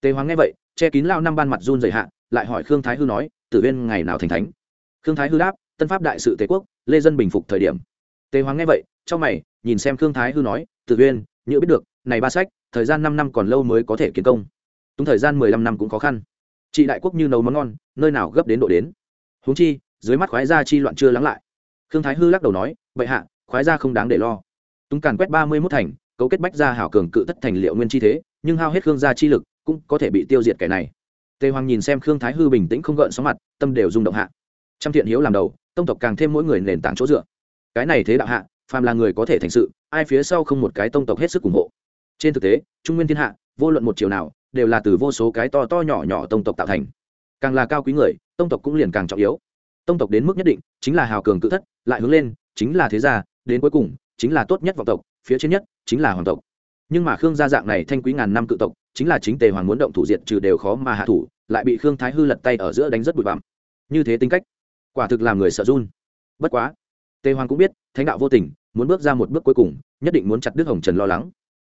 Tề hoàng nghe vậy, che kín lao năm ban mặt run dày hạ, lại hỏi khương thái hư nói, tử viên ngày nào thành thánh? Khương thái hư đáp, tân pháp đại sự tề quốc, lê dân bình phục thời điểm. Tề hoàng nghe vậy, trong mày, nhìn xem khương thái hư nói, tử viên như biết được, này ba sách, thời gian năm năm còn lâu mới có thể kiến công. Túng thời gian mười lăm năm cũng khó khăn chị đại quốc như nấu món ngon, nơi nào gấp đến độ đến. Huống chi, dưới mắt khoái gia chi loạn chưa lắng lại. Khương thái hư lắc đầu nói vậy hạ, khoái gia không đáng để lo. Túng càn quét ba mươi mốt thành, cấu kết bách gia hảo cường cự tất thành liệu nguyên chi thế, nhưng hao hết khương gia chi lực, cũng có thể bị tiêu diệt kẻ này. Tề hoàng nhìn xem khương thái hư bình tĩnh không gợn sóng mặt, tâm đều rung động hạ. Trăm thiện hiếu làm đầu, tông tộc càng thêm mỗi người nền tảng chỗ dựa. Cái này thế đạo hạ, phàm là người có thể thành sự, ai phía sau không một cái tông tộc hết sức ủng hộ. Trên thực tế, trung nguyên thiên hạ, vô luận một chiều nào đều là từ vô số cái to to nhỏ nhỏ tông tộc tạo thành. Càng là cao quý người, tông tộc cũng liền càng trọng yếu. Tông tộc đến mức nhất định, chính là hào cường cự thất, lại hướng lên, chính là thế gia, đến cuối cùng, chính là tốt nhất vọng tộc, phía trên nhất, chính là hoàng tộc. Nhưng mà khương gia dạng này thanh quý ngàn năm cự tộc, chính là chính tề hoàng muốn động thủ diện trừ đều khó mà hạ thủ, lại bị khương thái hư lật tay ở giữa đánh rất bụi bặm. Như thế tính cách, quả thực làm người sợ run. Bất quá, tề hoàng cũng biết, thánh đạo vô tình, muốn bước ra một bước cuối cùng, nhất định muốn chặt đứt hồng trần lo lắng.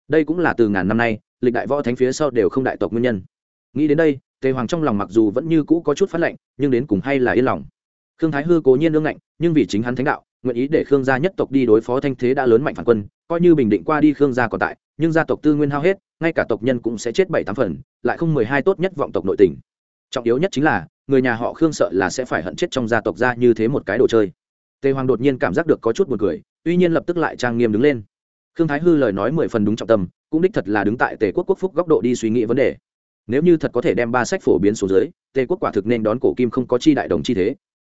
Đây cũng là từ ngàn năm nay lịch đại võ thánh phía sau đều không đại tộc nguyên nhân. Nghĩ đến đây, tề hoàng trong lòng mặc dù vẫn như cũ có chút phát lệnh nhưng đến cùng hay là yên lòng. Khương thái hư cố nhiên ương ngạnh, nhưng vì chính hắn thánh đạo, nguyện ý để khương gia nhất tộc đi đối phó thanh thế đã lớn mạnh phản quân, coi như bình định qua đi khương gia còn tại, nhưng gia tộc tư nguyên hao hết, ngay cả tộc nhân cũng sẽ chết bảy tám phần, lại không mười hai tốt nhất vọng tộc nội tình. Trọng yếu nhất chính là, người nhà họ khương sợ là sẽ phải hận chết trong gia tộc ra như thế một cái đồ chơi. Tề hoàng đột nhiên cảm giác được có chút b u ồ n cười, tuy nhiên lập tức lại trang nghiêm đứng lên. Khương thái hư lời nói mười phần đúng trọng tâm cũng đích thật là đứng tại tề quốc quốc phúc góc độ đi suy nghĩ vấn đề. Nếu như thật có thể đem ba sách phổ biến xuống dưới, tề quốc quả thực nên đón cổ kim không có chi đại đồng chi thế.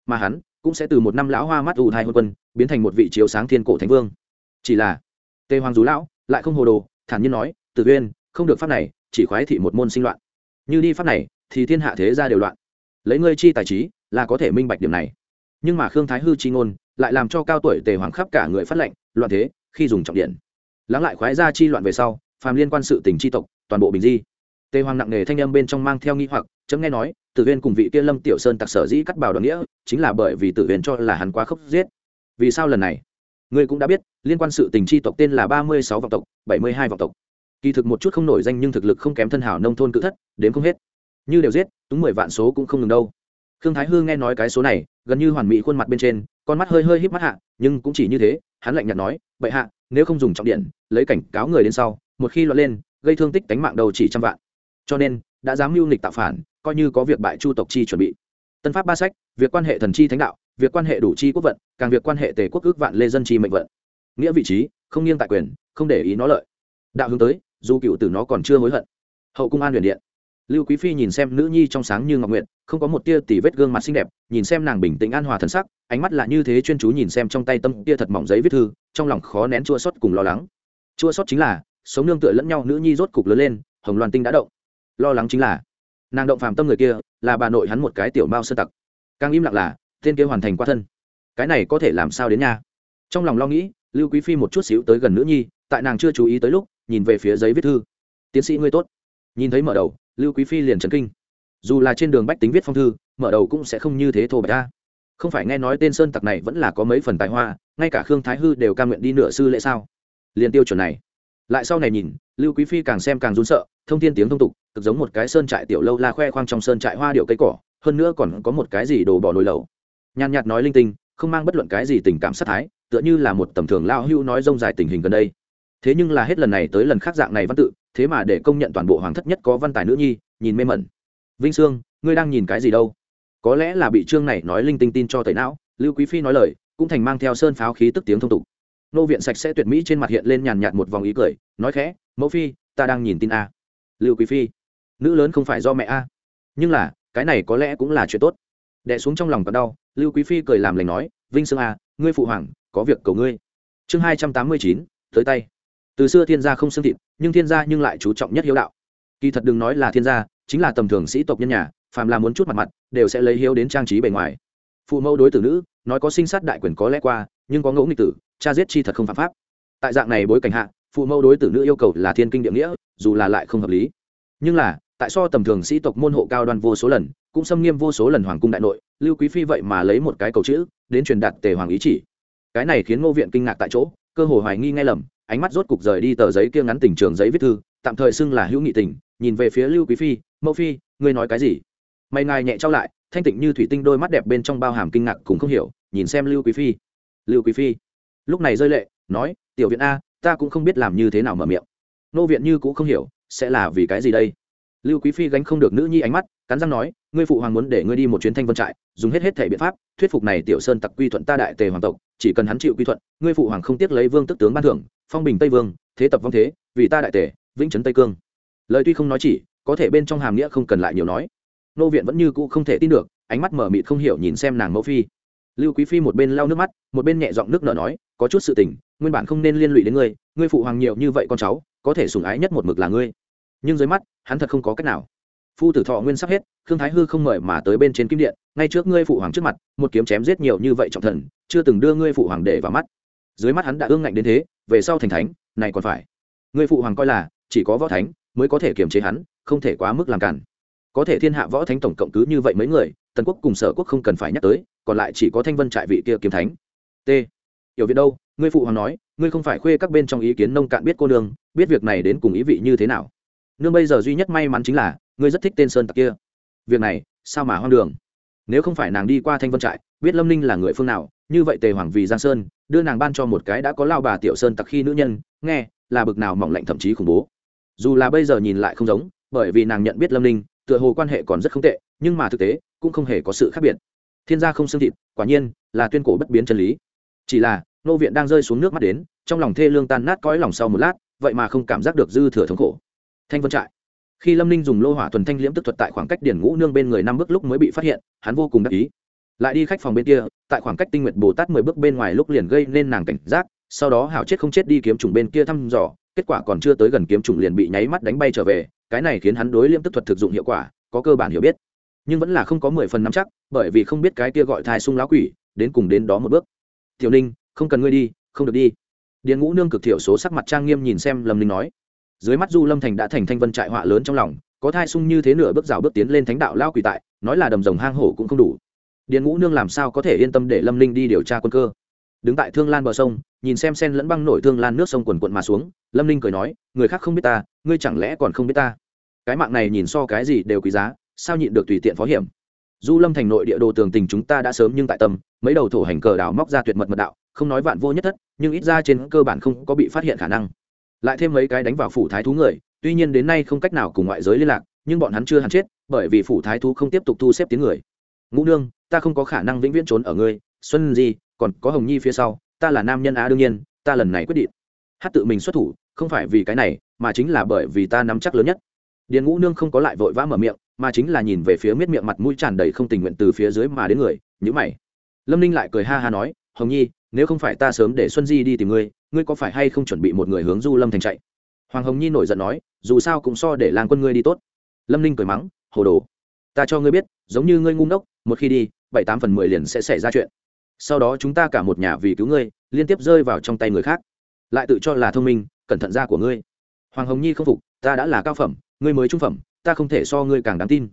Mà hắn cũng sẽ từ một năm lão hoa mắt ù thai hôn quân, biến thành một vị chiếu sáng thiên cổ thánh vương. Chỉ là, tề hoàng dù lão lại không hồ đồ, thản nhiên nói tự uyên, không được pháp này, chỉ khoái thị một môn sinh loạn. Như đi pháp này, thì thiên hạ thế ra đều loạn. Lấy ngươi chi tài trí, là có thể minh bạch điểm này. Nhưng mà khương thái hư chi ngôn lại làm cho cao tuổi tề hoàng khắp cả người phát lệnh, loạn thế, khi dùng trọng điện lắng lại khoái ra chi loạn về sau, phàm liên quan sự tình chi tộc, toàn bộ bình di. Tề hoàng nặng nề thanh âm bên trong mang theo nghi hoặc, chấm nghe nói, tử viên cùng vị kia lâm tiểu sơn tặc sở dĩ cắt bảo đoàn nghĩa, chính là bởi vì tử viên cho là hắn quá khốc giết. Vì sao lần này? Ngươi cũng đã biết, liên quan sự tình chi tộc tên là ba mươi sáu vọng tộc, bảy mươi hai vọng tộc. Kỳ thực một chút không nổi danh nhưng thực lực không kém thân hảo nông thôn cự thất đến không hết. Như đều giết, túng mười vạn số cũng không ngừng đâu. Khương thái hư nghe nói cái số này, gần như hoàn mỹ khuôn mặt bên trên, con mắt hơi hơi híp mắt hạ, nhưng cũng chỉ như thế, hắn lạnh nhạt nói, bệ hạ nếu không dùng trọng điện, lấy cảnh cáo người đến sau, một khi loạn lên, gây thương tích đánh mạng đầu chỉ trăm vạn. Cho nên, đã dám mưu nghịch tạo phản, coi như có việc bại chu tộc chi chuẩn bị. Tân pháp ba sách, việc quan hệ thần chi thánh đạo, việc quan hệ đủ chi quốc vận, càng việc quan hệ tề quốc ước vạn lê dân chi mệnh vận. Nghĩa vị trí, không nghiêng tại quyền, không để ý nó lợi. Đạo hướng tới, dù cựu tử nó còn chưa hối hận. Hậu cung an huyền điện lưu quý phi nhìn xem nữ nhi trong sáng như ngọc nguyện không có một tia tỉ vết gương mặt xinh đẹp, nhìn xem nàng bình tĩnh an hòa thần sắc, ánh mắt là như thế chuyên chú nhìn xem trong tay tâm tia thật mỏng giấy viết thư, trong lòng khó nén chua xót cùng lo lắng. Chua xót chính là, sống nương tựa lẫn nhau nữ nhi rốt cục lớn lên, hồng loan tinh đã động. Lo lắng chính là, nàng động phàm tâm người kia, là bà nội hắn một cái tiểu mao sơ tặc. Càng im lặng là tên kia hoàn thành qua thân. Cái này có thể làm sao đến nha? Trong lòng lo nghĩ, lưu quý phi một chút xíu tới gần nữ nhi, tại nàng chưa chú ý tới lúc, nhìn về phía giấy viết thư. Tiến sĩ ngươi tốt. Nhìn thấy mở đầu lưu quý phi liền trấn kinh. Dù là trên đường bách tính viết phong thư, mở đầu cũng sẽ không như thế thô bạch ta không phải nghe nói tên sơn tặc này vẫn là có mấy phần tài hoa, ngay cả khương thái hư đều ca nguyện đi nửa sư lễ sao? Liền tiêu chuẩn này. Lại sau này nhìn, lưu quý phi càng xem càng run sợ, thông tin tiếng thông tục, cực giống một cái sơn trại tiểu lâu la khoe khoang trong sơn trại hoa điệu cây cỏ, hơn nữa còn có một cái gì đồ bỏ nồi lẩu. Nhàn nhạt nói linh tinh, không mang bất luận cái gì tình cảm sát thái, tựa như là một tầm thường lao hưu nói rông dài tình hình gần đây thế nhưng là hết lần này tới lần khác dạng này văn tự, thế mà để công nhận toàn bộ hoàng thất nhất có văn tài nữ nhi, nhìn mê mẩn. Vinh sương, ngươi đang nhìn cái gì đâu? Có lẽ là bị trương này nói linh tinh tin cho tẩy não, lưu quý phi nói lời, cũng thành mang theo sơn pháo khí tức tiếng thông tục. Nô viện sạch sẽ tuyệt mỹ trên mặt hiện lên nhàn nhạt một vòng ý cười, nói khẽ, mẫu phi, ta đang nhìn tin a. Lưu quý phi, nữ lớn không phải do mẹ a. Nhưng là, cái này có lẽ cũng là chuyện tốt. Đẻ xuống trong lòng còn đau, lưu quý phi cười làm lành nói, vinh sương a, ngươi phụ hoàng, có việc cầu ngươi. Chương hai trăm tám mươi chín, tới tay từ xưa thiên gia không xương thịt, nhưng thiên gia nhưng lại chú trọng nhất hiếu đạo. Kỳ thật đừng nói là thiên gia, chính là tầm thường sĩ tộc nhân nhà, phàm là muốn chút mặt mặt, đều sẽ lấy hiếu đến trang trí bề ngoài. Phụ mẫu đối tử nữ, nói có sinh sát đại quyền có lẽ qua, nhưng có ngẫu nghịch tử, cha giết chi thật không phạm pháp. Tại dạng này bối cảnh hạ, phụ mẫu đối tử nữ yêu cầu là thiên kinh địa nghĩa, dù là lại không hợp lý. Nhưng là, tại so tầm thường sĩ tộc môn hộ cao đoan vô số lần, cũng xâm nghiêm vô số lần hoàng cung đại nội, lưu quý phi vậy mà lấy một cái cầu chữ, đến truyền đạt tề hoàng ý chỉ. Cái này khiến ngô viện kinh ngạc tại chỗ, cơ hồ hoài nghi ngay lầm ánh mắt rốt cục rời đi tờ giấy kia ngắn tình trường giấy viết thư, tạm thời xưng là hữu nghị tình, nhìn về phía lưu quý phi, mẫu phi, ngươi nói cái gì? Mày ngài nhẹ trao lại, thanh tịnh như thủy tinh đôi mắt đẹp bên trong bao hàm kinh ngạc cũng không hiểu, nhìn xem lưu quý phi. Lưu quý phi lúc này rơi lệ, nói, tiểu viện a, ta cũng không biết làm như thế nào mở miệng. Nô viện như cũng không hiểu, sẽ là vì cái gì đây? Lưu quý phi gánh không được nữ nhi ánh mắt, cắn răng nói, ngươi phụ hoàng muốn để ngươi đi một chuyến thanh vân trại, dùng hết hết thể biện pháp, thuyết phục này tiểu sơn tặc quy thuận ta đại tề hoàng tộc, chỉ cần hắn chịu quy thuận, ngươi phụ hoàng không tiếc lấy vương tức tướng ban thưởng phong bình tây vương, thế tập vong thế, vì ta đại tề vĩnh trấn tây cương. Lời tuy không nói chỉ, có thể bên trong hàm nghĩa không cần lại nhiều nói. Nô viện vẫn như cũ không thể tin được, ánh mắt mở mịt không hiểu nhìn xem nàng mẫu phi. Lưu quý phi một bên lau nước mắt, một bên nhẹ giọng nước nở nói, có chút sự tình, nguyên bản không nên liên lụy đến ngươi ngươi phụ hoàng nhiều như vậy con cháu, có thể sủng ái nhất một mực là ngươi. Nhưng dưới mắt, hắn thật không có cách nào. Phu tử thọ nguyên sắp hết, khương thái hư không mời mà tới bên trên kim điện, ngay trước ngươi phụ hoàng trước mặt, một kiếm chém giết nhiều như vậy trọng thần, chưa từng đưa ngươi phụ hoàng để vào mắt. Dưới mắt hắn đã ương ngạnh đến thế về sau thành thánh, này còn phải. Người phụ hoàng coi là, chỉ có võ thánh mới có thể kiềm chế hắn, không thể quá mức làm cản. Có thể thiên hạ võ thánh tổng cộng cứ như vậy mấy người, tần quốc cùng sở quốc không cần phải nhắc tới, còn lại chỉ có thanh vân trại vị kia kiếm thánh. T. Hiểu việc đâu? Ngươi phụ hoàng nói, ngươi không phải khuê các bên trong ý kiến nông cạn biết cô nương, biết việc này đến cùng ý vị như thế nào. Nương bây giờ duy nhất may mắn chính là, ngươi rất thích tên sơn tặc kia. Việc này, sao mà hoang đường? Nếu không phải nàng đi qua thanh vân trại, biết lâm ninh là người phương nào, như vậy tề hoàng vì giang sơn đưa nàng ban cho một cái đã có lao bà tiểu sơn tặc khi nữ nhân, nghe, là bực nào mỏng lạnh thậm chí khủng bố. Dù là bây giờ nhìn lại không giống, bởi vì nàng nhận biết lâm ninh, tựa hồ quan hệ còn rất không tệ, nhưng mà thực tế, cũng không hề có sự khác biệt. Thiên gia không xương thịt, quả nhiên, là tuyên cổ bất biến chân lý. Chỉ là, nô viện đang rơi xuống nước mắt đến, trong lòng thê lương tan nát cõi lòng sau một lát, vậy mà không cảm giác được dư thừa thống khổ. Thanh vân trại. Khi lâm ninh dùng lô hỏa thuần thanh liễm tức thuật tại khoảng cách điển ngũ nương bên người năm bước lúc mới bị phát hiện, hắn vô cùng đắc ý lại đi khách phòng bên kia, tại khoảng cách tinh nguyện bồ tát mười bước bên ngoài lúc liền gây nên nàng cảnh giác, sau đó hảo chết không chết đi kiếm trùng bên kia thăm dò, kết quả còn chưa tới gần kiếm trùng liền bị nháy mắt đánh bay trở về, cái này khiến hắn đối liêm tức thuật thực dụng hiệu quả, có cơ bản hiểu biết. Nhưng vẫn là không có mười phần nắm chắc, bởi vì không biết cái kia gọi thai sung lão quỷ, đến cùng đến đó một bước. Tiểu ninh, không cần ngươi đi, không được đi. Điền ngũ nương cực thiểu số sắc mặt trang nghiêm nhìn xem lâm ninh nói. Dưới mắt du lâm thành đã thành thanh vân trại họa lớn trong lòng, có thai sung như thế nửa bước rào bước tiến lên thánh đạo lao quỷ tại, nói là đầm rồng hang hổ cũng không đủ điền ngũ nương làm sao có thể yên tâm để lâm ninh đi điều tra quân cơ? Đứng tại thương lan bờ sông, nhìn xem sen lẫn băng nổi thương lan nước sông quần quận mà xuống, lâm ninh cười nói, người khác không biết ta, ngươi chẳng lẽ còn không biết ta? Cái mạng này nhìn so cái gì đều quý giá, sao nhịn được tùy tiện phó hiểm? Du lâm thành nội địa đồ tường tình chúng ta đã sớm nhưng tại tâm, mấy đầu thổ hành cờ đào móc ra tuyệt mật mật đạo, không nói vạn vô nhất thất, nhưng ít ra trên cơ bản không có bị phát hiện khả năng. Lại thêm mấy cái đánh vào phủ thái thú người, tuy nhiên đến nay không cách nào cùng ngoại giới liên lạc, nhưng bọn hắn chưa hẳn chết, bởi vì phủ thái thú không tiếp tục thu xếp tiếng người. Ngũ nương ta không có khả năng vĩnh viễn trốn ở ngươi, xuân di, còn có hồng nhi phía sau, ta là nam nhân á đương nhiên, ta lần này quyết định. Hát tự mình xuất thủ, không phải vì cái này, mà chính là bởi vì ta nắm chắc lớn nhất. Điền ngũ nương không có lại vội vã mở miệng, mà chính là nhìn về phía miết miệng mặt mũi tràn đầy không tình nguyện từ phía dưới mà đến người nhữ mày. Lâm ninh lại cười ha ha nói, hồng nhi, nếu không phải ta sớm để xuân di đi tìm ngươi ngươi có phải hay không chuẩn bị một người hướng du lâm thành chạy? Hoàng hồng nhi nổi giận nói, dù sao cũng so để làng quân ngươi đi tốt. Lâm ninh cười mắng, hồ đồ, ta cho ngươi biết, giống như ngươi ngu ngốc, một khi đi bảy tám phần mười liền sẽ xảy ra chuyện. Sau đó chúng ta cả một nhà vì cứu ngươi, liên tiếp rơi vào trong tay người khác. Lại tự cho là thông minh, cẩn thận ra của ngươi. Hoàng hồng nhi không phục, ta đã là cao phẩm, ngươi mới trung phẩm, ta không thể so ngươi càng đáng tin.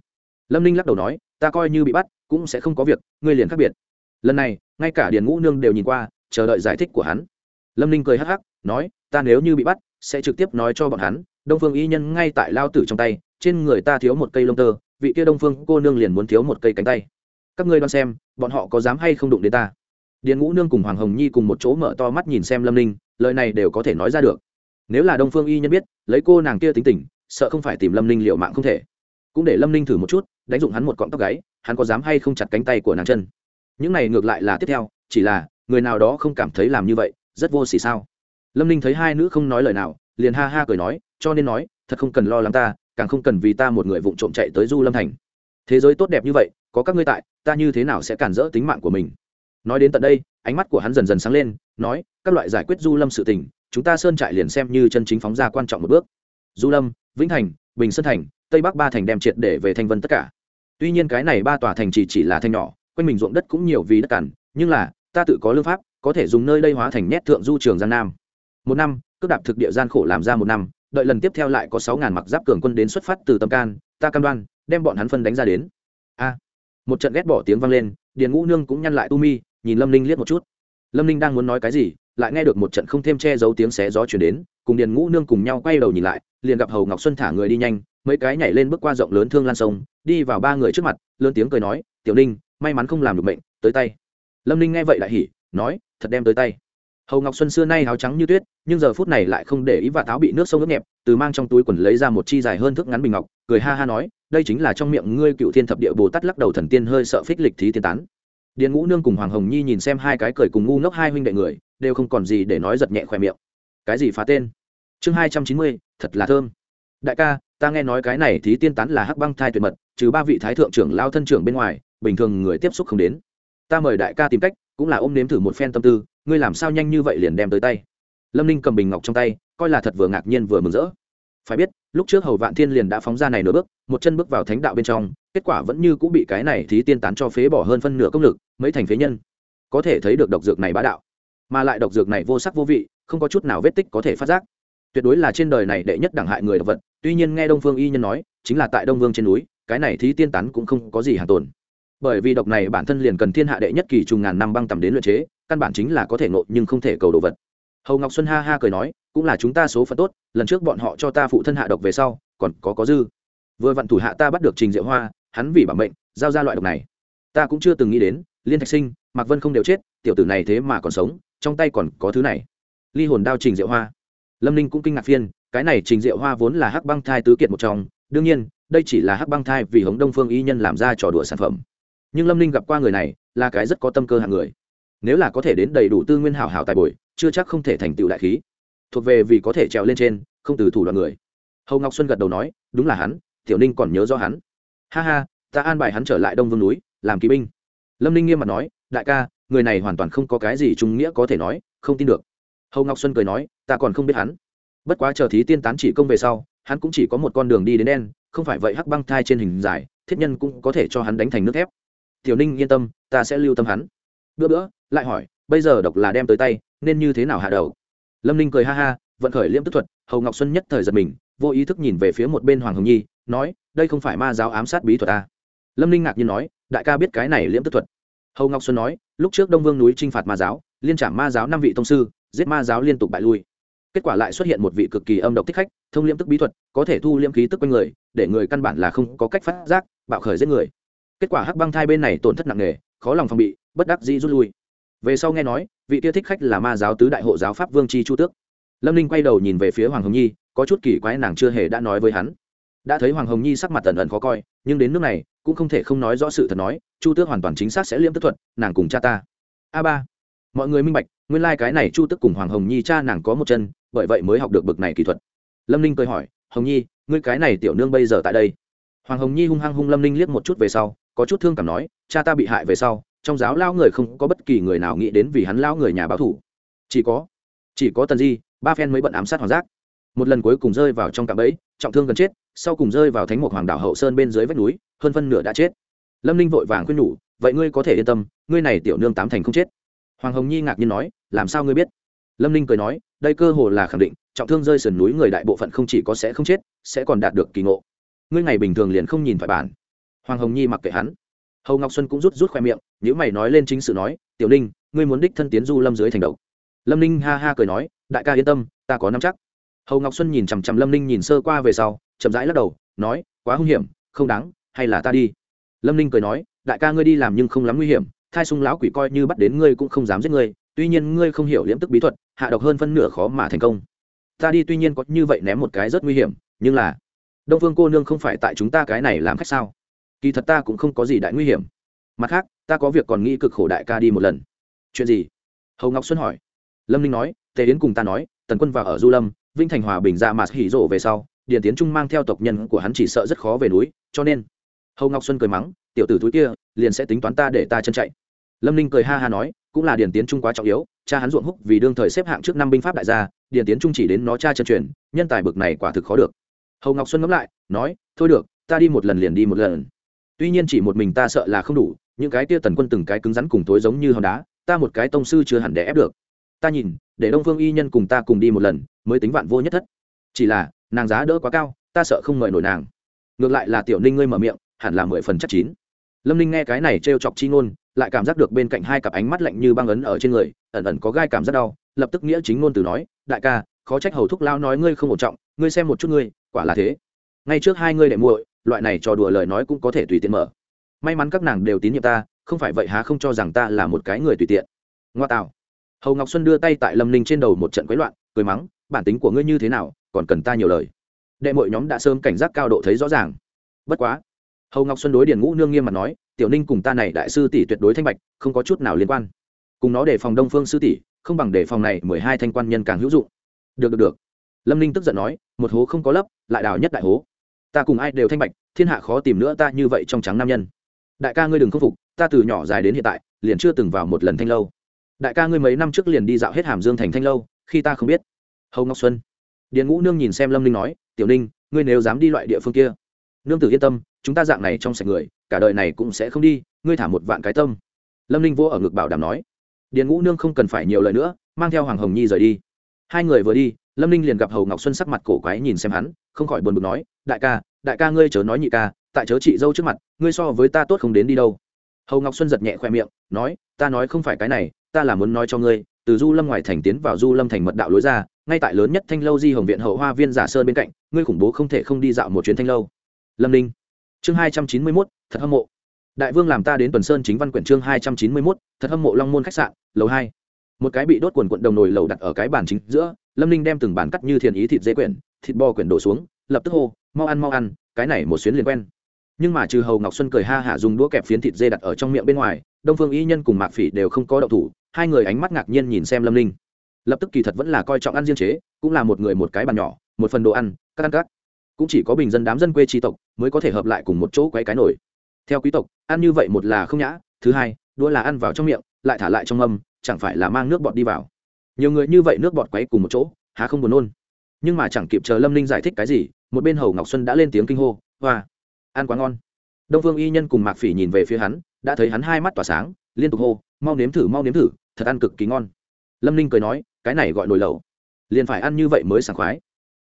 Lâm ninh lắc đầu nói, ta coi như bị bắt, cũng sẽ không có việc, ngươi liền khác biệt. Lần này, ngay cả điền ngũ nương đều nhìn qua, chờ đợi giải thích của hắn. Lâm ninh cười hắc hắc, nói, ta nếu như bị bắt, sẽ trực tiếp nói cho bọn hắn, đông phương y nhân ngay tại lao tử trong tay, trên người ta thiếu một cây lông tơ, vị kia đông phương cô nương liền muốn thiếu một cây cánh tay các ngươi đoán xem, bọn họ có dám hay không đụng đến ta? Điền ngũ nương cùng hoàng hồng nhi cùng một chỗ mở to mắt nhìn xem lâm ninh, lời này đều có thể nói ra được. Nếu là đông phương y nhân biết, lấy cô nàng kia tính tình, sợ không phải tìm lâm ninh liệu mạng không thể. Cũng để lâm ninh thử một chút, đánh dụng hắn một cọng tóc gáy, hắn có dám hay không chặt cánh tay của nàng chân? Những này ngược lại là tiếp theo, chỉ là, người nào đó không cảm thấy làm như vậy, rất vô xỉ sao? Lâm ninh thấy hai nữ không nói lời nào, liền ha ha cười nói, cho nên nói, thật không cần lo lắng ta, càng không cần vì ta một người vụng trộm chạy tới du lâm thành thế giới tốt đẹp như vậy, có các ngươi tại, ta như thế nào sẽ cản rỡ tính mạng của mình? Nói đến tận đây, ánh mắt của hắn dần dần sáng lên, nói, các loại giải quyết du lâm sự tình, chúng ta sơn trại liền xem như chân chính phóng ra quan trọng một bước. Du lâm, vĩnh thành, bình sơn thành, tây bắc ba thành đem triệt để về thanh vân tất cả. Tuy nhiên cái này ba tòa thành chỉ chỉ là thanh nhỏ, quanh mình ruộng đất cũng nhiều vì đất cằn, nhưng là, ta tự có lương pháp, có thể dùng nơi đây hóa thành nét thượng du trường giang nam. Một năm cước đạp thực địa gian khổ làm ra một năm, đợi lần tiếp theo lại có sáu ngàn mặc giáp cường quân đến xuất phát từ tâm can, ta cam đoan đem bọn hắn phân đánh ra đến. A, một trận ghét bỏ tiếng vang lên, điền ngũ nương cũng nhăn lại tu mi, nhìn lâm ninh liếc một chút. Lâm ninh đang muốn nói cái gì, lại nghe được một trận không thêm che giấu tiếng xé gió chuyển đến, cùng điền ngũ nương cùng nhau quay đầu nhìn lại, liền gặp hầu ngọc xuân thả người đi nhanh, mấy cái nhảy lên bước qua rộng lớn thương lan sông, đi vào ba người trước mặt, lớn tiếng cười nói, tiểu ninh, may mắn không làm được bệnh tới tay. Lâm ninh nghe vậy lại hỉ, nói, thật đem tới tay. Hầu ngọc xuân xưa nay áo trắng như tuyết, nhưng giờ phút này lại không để ý và táo bị nước sông ướt nhẹp, từ mang trong túi quần lấy ra một chi dài hơn thước ngắn bình ngọc, cười ha ha nói đây chính là trong miệng ngươi cựu thiên thập địa bồ tát lắc đầu thần tiên hơi sợ phích lịch thí tiên tán. Điền ngũ nương cùng hoàng hồng nhi nhìn xem hai cái cười cùng ngu ngốc hai huynh đệ người, đều không còn gì để nói giật nhẹ khỏe miệng. Cái gì phá tên? Chương hai trăm chín mươi, thật là thơm. Đại ca, ta nghe nói cái này thí tiên tán là hắc băng thai tuyệt mật, trừ ba vị thái thượng trưởng lao thân trưởng bên ngoài, bình thường người tiếp xúc không đến. Ta mời đại ca tìm cách, cũng là ôm nếm thử một phen tâm tư, ngươi làm sao nhanh như vậy liền đem tới tay? Lâm ninh cầm bình ngọc trong tay, coi là thật vừa ngạc nhiên vừa mừng rỡ. Phải biết, lúc trước hầu vạn thiên liền đã phóng ra này nửa bước một chân bước vào thánh đạo bên trong, kết quả vẫn như cũng bị cái này thí tiên tán cho phế bỏ hơn phân nửa công lực, mấy thành phế nhân. Có thể thấy được độc dược này bá đạo, mà lại độc dược này vô sắc vô vị, không có chút nào vết tích có thể phát giác. Tuyệt đối là trên đời này đệ nhất đẳng hại người độc vật, tuy nhiên nghe đông phương y nhân nói, chính là tại đông vương trên núi, cái này thí tiên tán cũng không có gì hàng tồn. Bởi vì độc này bản thân liền cần thiên hạ đệ nhất kỳ trùng ngàn năm băng tầm đến luyện chế, căn bản chính là có thể nộ nhưng không thể cầu đồ vật. Hầu ngọc xuân ha ha cười nói, cũng là chúng ta số phận tốt, lần trước bọn họ cho ta phụ thân hạ độc về sau, còn có có dư vừa vặn thủ hạ ta bắt được trình diệu hoa, hắn vì bảo mệnh, giao ra loại độc này. Ta cũng chưa từng nghĩ đến, liên thạch sinh, mạc vân không đều chết, tiểu tử này thế mà còn sống, trong tay còn có thứ này. Ly hồn đao trình diệu hoa. Lâm ninh cũng kinh ngạc phiên, cái này trình diệu hoa vốn là hắc băng thai tứ kiệt một trong, đương nhiên, đây chỉ là hắc băng thai vì hống đông phương y nhân làm ra trò đùa sản phẩm. Nhưng lâm ninh gặp qua người này, là cái rất có tâm cơ hạng người. Nếu là có thể đến đầy đủ tư nguyên hảo hảo tài bồi, chưa chắc không thể thành tựu đại khí. Thuộc về vì có thể trèo lên trên, không từ thủ đoạn người. Hầu ngọc xuân gật đầu nói, đúng là hắn tiểu ninh còn nhớ rõ hắn. Ha ha, ta an bài hắn trở lại đông vương núi, làm kỵ binh. Lâm ninh nghiêm mặt nói, đại ca, người này hoàn toàn không có cái gì trung nghĩa có thể nói, không tin được. Hầu ngọc xuân cười nói, ta còn không biết hắn. Bất quá chờ thí tiên tán chỉ công về sau, hắn cũng chỉ có một con đường đi đến đen, không phải vậy hắc băng thai trên hình dài, thiết nhân cũng có thể cho hắn đánh thành nước thép. Tiểu ninh yên tâm, ta sẽ lưu tâm hắn. Bữa bữa, lại hỏi, bây giờ độc là đem tới tay, nên như thế nào hạ đầu? Lâm ninh cười ha ha, vận khởi liêm tức thuật, hầu ngọc xuân nhất thời giật mình, vô ý thức nhìn về phía một bên hoàng hồng nhi nói, đây không phải ma giáo ám sát bí thuật à. lâm ninh ngạc nhiên nói, đại ca biết cái này liễm tức thuật. Hầu ngọc xuân nói, lúc trước đông vương núi t r i n h phạt ma giáo, liên trảm ma giáo năm vị thông sư, giết ma giáo liên tục bại lui. Kết quả lại xuất hiện một vị cực kỳ âm độc thích khách, thông liễm tức bí thuật, có thể thu liễm khí tức quanh người, để người căn bản là không có cách phát giác, bạo khởi giết người. Kết quả hắc băng thai bên này tổn thất nặng nề, khó lòng phòng bị, bất đắc dĩ rút lui. Về sau nghe nói, vị tia thích khách là ma giáo tứ đại hộ giáo pháp vương chi chu tước. Lâm ninh quay đầu nhìn về phía hoàng hồng nhi, có chút kỳ quái nàng chưa hề đã nói với hắn đã thấy hoàng hồng nhi sắc mặt tần ẩn khó coi, nhưng đến nước này, cũng không thể không nói rõ sự thật nói, chu tước hoàn toàn chính xác sẽ liêm tức thuật, nàng cùng cha ta. A ba. Mọi người minh bạch, nguyên lai、like、cái này chu tước cùng hoàng hồng nhi cha nàng có một chân, bởi vậy mới học được bực này kỹ thuật. Lâm ninh cười hỏi, hồng nhi, ngươi cái này tiểu nương bây giờ tại đây? Hoàng hồng nhi hung hăng hung lâm ninh liếc một chút về sau, có chút thương cảm nói, cha ta bị hại về sau, trong giáo lao người không có bất kỳ người nào nghĩ đến vì hắn lao người nhà báo thủ. Chỉ có chỉ có tần di, ba phen mới bận ám sát hoàng giác một lần cuối cùng rơi vào trong cạm bẫy, trọng thương gần chết, sau cùng rơi vào thánh mục hoàng đảo hậu sơn bên dưới vách núi, hơn phân nửa đã chết. Lâm ninh vội vàng khuyên nhủ, vậy ngươi có thể yên tâm, ngươi này tiểu nương tám thành không chết. Hoàng hồng nhi ngạc nhiên nói, làm sao ngươi biết? Lâm ninh cười nói, đây cơ hồ là khẳng định, trọng thương rơi sườn núi người đại bộ phận không chỉ có sẽ không chết, sẽ còn đạt được kỳ ngộ. Ngươi ngày bình thường liền không nhìn phải bản. Hoàng hồng nhi mặc kệ hắn. Hầu ngọc xuân cũng rút rút khoe miệng nếu mày nói lên chính sự nói, tiểu ninh, ngươi muốn đích thân tiến du lâm dưới thành đầu. lâm ninh ha ha cười nói, đại ca yên tâm, ta có nắm chắc hầu ngọc xuân nhìn chằm chằm lâm ninh nhìn sơ qua về sau, chậm rãi lắc đầu, nói, quá hung hiểm, không đáng, hay là ta đi? Lâm ninh cười nói, đại ca ngươi đi làm nhưng không lắm nguy hiểm, thai sung lão quỷ coi như bắt đến ngươi cũng không dám giết ngươi, tuy nhiên ngươi không hiểu liễm tức bí thuật, hạ độc hơn phân nửa khó mà thành công. Ta đi tuy nhiên có như vậy ném một cái rất nguy hiểm, nhưng là, đông phương cô nương không phải tại chúng ta cái này làm khách sao? Kỳ thật ta cũng không có gì đại nguy hiểm. Mặt khác, ta có việc còn nghĩ cực khổ đại ca đi một lần. Chuyện gì? Hầu ngọc xuân hỏi. Lâm ninh nói, tề yến cùng ta nói, tần quân vào ở du lâm vinh thành hòa bình dạ ra mà hỉ rộ về sau, điền tiến trung mang theo tộc nhân của hắn chỉ sợ rất khó về núi, cho nên, hầu ngọc xuân cười mắng, tiểu tử túi kia, liền sẽ tính toán ta để ta chân chạy. Lâm ninh cười ha ha nói, cũng là điền tiến trung quá trọng yếu, cha hắn ruộng húc vì đương thời xếp hạng trước năm binh pháp đại gia, điền tiến trung chỉ đến nó cha chân truyền, nhân tài bực này quả thực khó được. Hầu ngọc xuân ngẫm lại, nói, thôi được, ta đi một lần liền đi một lần. Tuy nhiên chỉ một mình ta sợ là không đủ, những cái tia tần quân từng cái cứng rắn cùng tối giống như hòn đá, ta một cái tông sư chưa hẳn để ép được. Ta nhìn, để đông phương y nhân cùng ta cùng đi một lần mới tính vạn vô nhất thất. Chỉ là, nàng giá đỡ quá cao, ta sợ không mời nổi nàng. Ngược lại là tiểu ninh ngươi mở miệng, hẳn là mười phần chắc chín. Lâm ninh nghe cái này trêu chọc chi ngôn, lại cảm giác được bên cạnh hai cặp ánh mắt lạnh như băng ấn ở trên người, ẩn ẩn có gai cảm rất đau, lập tức nghĩa chính ngôn từ nói, đại ca, khó trách hầu thúc lao nói ngươi không một trọng, ngươi xem một chút ngươi, quả là thế. Ngay trước hai ngươi đệ muội, loại này trò đùa lời nói cũng có thể tùy tiện mở. May mắn các nàng đều tín nhiệm ta, không phải vậy há không cho rằng ta là một cái người tùy tiện. Ngoa tạo hầu ngọc xuân đưa tay tại lâm ninh trên đầu một trận quấy loạn, cười mắng bản tính của ngươi như thế nào, còn cần ta nhiều lời. Đệ mọi nhóm đã sớm cảnh giác cao độ thấy rõ ràng. Bất quá, hầu ngọc xuân đối điền ngũ nương nghiêm mặt nói, tiểu ninh cùng ta này đại sư tỷ tuyệt đối thanh bạch, không có chút nào liên quan. Cùng nó để phòng đông phương sư tỷ, không bằng để phòng này mười hai thanh quan nhân càng hữu dụng. Được được được. Lâm ninh tức giận nói, một hố không có lấp, lại đào nhất đại hố. Ta cùng ai đều thanh bạch, thiên hạ khó tìm nữa ta như vậy trong trắng nam nhân. Đại ca ngươi đừng khâm phục, ta từ nhỏ dài đến hiện tại, liền chưa từng vào một lần thanh lâu. Đại ca ngươi mấy năm trước liền đi dạo hết hàm dương thành thanh lâu, khi ta không biết hầu ngọc xuân. Điền ngũ nương nhìn xem lâm ninh nói, tiểu ninh, ngươi nếu dám đi loại địa phương kia, nương tử yên tâm, chúng ta dạng này trong sạch người, cả đời này cũng sẽ không đi, ngươi thả một vạn cái tâm. Lâm ninh vô ở ngực bảo đảm nói. Điền ngũ nương không cần phải nhiều lời nữa, mang theo hoàng hồng nhi rời đi. Hai người vừa đi, lâm ninh liền gặp hầu ngọc xuân sắc mặt cổ quái nhìn xem hắn, không khỏi buồn bực nói, đại ca đại ca ngươi chớ nói nhị ca, tại chớ chị dâu trước mặt, ngươi so với ta tốt không đến đi đâu. Hầu ngọc xuân giật nhẹ khoe miệng, nói, ta nói không phải cái này, ta là muốn nói cho ngươi từ du lâm ngoài thành tiến vào du lâm thành mật đạo lối ra, ngay tại lớn nhất thanh lâu di hồng viện hậu hoa viên giả sơn bên cạnh, ngươi khủng bố không thể không đi dạo một chuyến thanh lâu. Lâm ninh. Chương hai trăm chín mươi mốt, thật hâm mộ. Đại vương làm ta đến tuần sơn chính văn quyển chương hai trăm chín mươi mốt, thật hâm mộ long môn khách sạn, lầu hai. Một cái bị đốt quần quận đồng nồi lầu đặt ở cái bàn chính giữa, lâm ninh đem từng bàn cắt như thiền ý thịt dê quyển, thịt bò quyển đổ xuống, lập tức hô, mau ăn mau ăn, cái này một xuyến liền quen nhưng mà trừ hầu ngọc xuân cười ha hả dùng đũa kẹp phiến thịt dê đặt ở trong miệng bên ngoài, đông phương y nhân cùng mạc phỉ đều không có động thủ, hai người ánh mắt ngạc nhiên nhìn xem lâm linh lập tức kỳ thật vẫn là coi trọng ăn riêng chế, cũng là một người một cái bàn nhỏ, một phần đồ ăn, các ăn các. Cũng chỉ có bình dân đám dân quê tri tộc mới có thể hợp lại cùng một chỗ quấy cái nổi theo quý tộc, ăn như vậy một là không nhã, thứ hai, đũa là ăn vào trong miệng, lại thả lại trong âm chẳng phải là mang nước bọt đi vào. Nhiều người như vậy nước bọt quấy cùng một chỗ, há không buồn nôn. Nhưng mà chẳng kịp chờ lâm ninh giải thích cái gì, một bên hầu ngọc xuân đã lên tiếng kinh hô, hoa ăn quá ngon. Đông phương y nhân cùng mạc phỉ nhìn về phía hắn, đã thấy hắn hai mắt tỏa sáng, liên tục hô, mau nếm thử, mau nếm thử, thật ăn cực kỳ ngon. Lâm ninh cười nói, cái này gọi nồi lẩu. Liền phải ăn như vậy mới sảng khoái.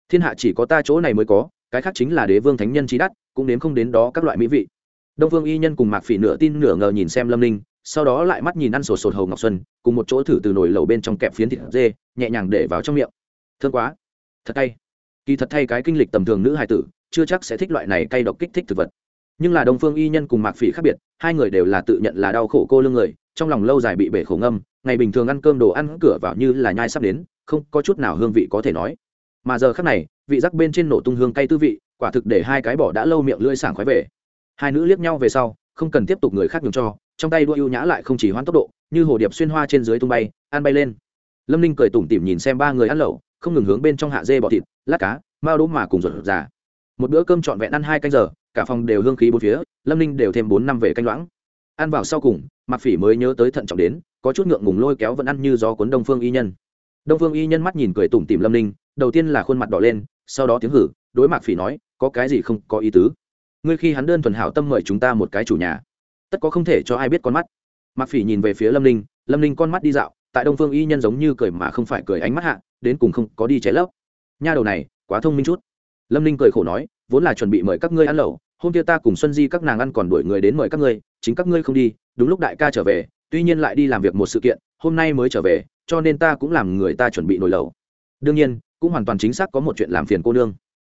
Thiên hạ chỉ có ta chỗ này mới có, cái khác chính là đế vương thánh nhân trí đắt cũng nếm không đến đó các loại mỹ vị. Đông phương y nhân cùng mạc phỉ nửa tin nửa ngờ nhìn xem lâm ninh, sau đó lại mắt nhìn ăn sổ sột hầu ngọc xuân, cùng một chỗ thử từ nồi lẩu bên trong kẹp phiến thịt dê, nhẹ nhàng để vào trong miệng. Thương quá, thật cay. Kỳ thật thay cái kinh lịch tầm thường nữ hài tử chưa chắc sẽ thích loại này cay độc kích thích thực vật. Nhưng là đông phương y nhân cùng mạc phỉ khác biệt, hai người đều là tự nhận là đau khổ cô lương người, trong lòng lâu dài bị bể khổ ngâm, ngày bình thường ăn cơm đồ ăn cửa vào như là nhai sắp đến, không có chút nào hương vị có thể nói. Mà giờ khác này, vị giác bên trên nổ tung hương cay tư vị, quả thực để hai cái bỏ đã lâu miệng lưỡi sảng khoái về. Hai nữ liếc nhau về sau, không cần tiếp tục người khác nhường cho, trong tay đua ưu nhã lại không chỉ hoãn tốc độ, như hồ điệp xuyên hoa trên dưới tung bay, ăn bay lên. Lâm ninh cười tủm tỉm nhìn xem ba người ăn lẩu, không ngừng hướng bên trong hạ dê bọ thịt, lát cá, mao đỗ mà cùng ruột già một bữa cơm trọn vẹn ăn hai canh giờ, cả phòng đều hương khí bốn phía, lâm ninh đều thêm bốn năm về canh loãng. Ăn vào sau cùng mặc phỉ mới nhớ tới thận trọng đến, có chút ngượng ngùng lôi kéo vẫn ăn như do cuốn đông phương y nhân. Đông phương y nhân mắt nhìn cười tủm tỉm lâm ninh, đầu tiên là khuôn mặt đỏ lên, sau đó tiếng hử, đối mạc phỉ nói, có cái gì không có ý tứ? Ngươi khi hắn đơn thuần hảo tâm mời chúng ta một cái chủ nhà, tất có không thể cho ai biết con mắt. Mạc phỉ nhìn về phía lâm ninh lâm ninh con mắt đi dạo, tại đông phương y nhân giống như cười mà không phải cười ánh mắt hạ, đến cùng không có đi cháy lấp. Nha đầu này, quá thông minh chút lâm ninh cười khổ nói, vốn là chuẩn bị mời các ngươi ăn lẩu, hôm kia ta cùng xuân di các nàng ăn còn đuổi người đến mời các ngươi, chính các ngươi không đi, đúng lúc đại ca trở về, tuy nhiên lại đi làm việc một sự kiện, hôm nay mới trở về, cho nên ta cũng làm người ta chuẩn bị nồi lẩu. Đương nhiên, cũng hoàn toàn chính xác có một chuyện làm phiền cô nương.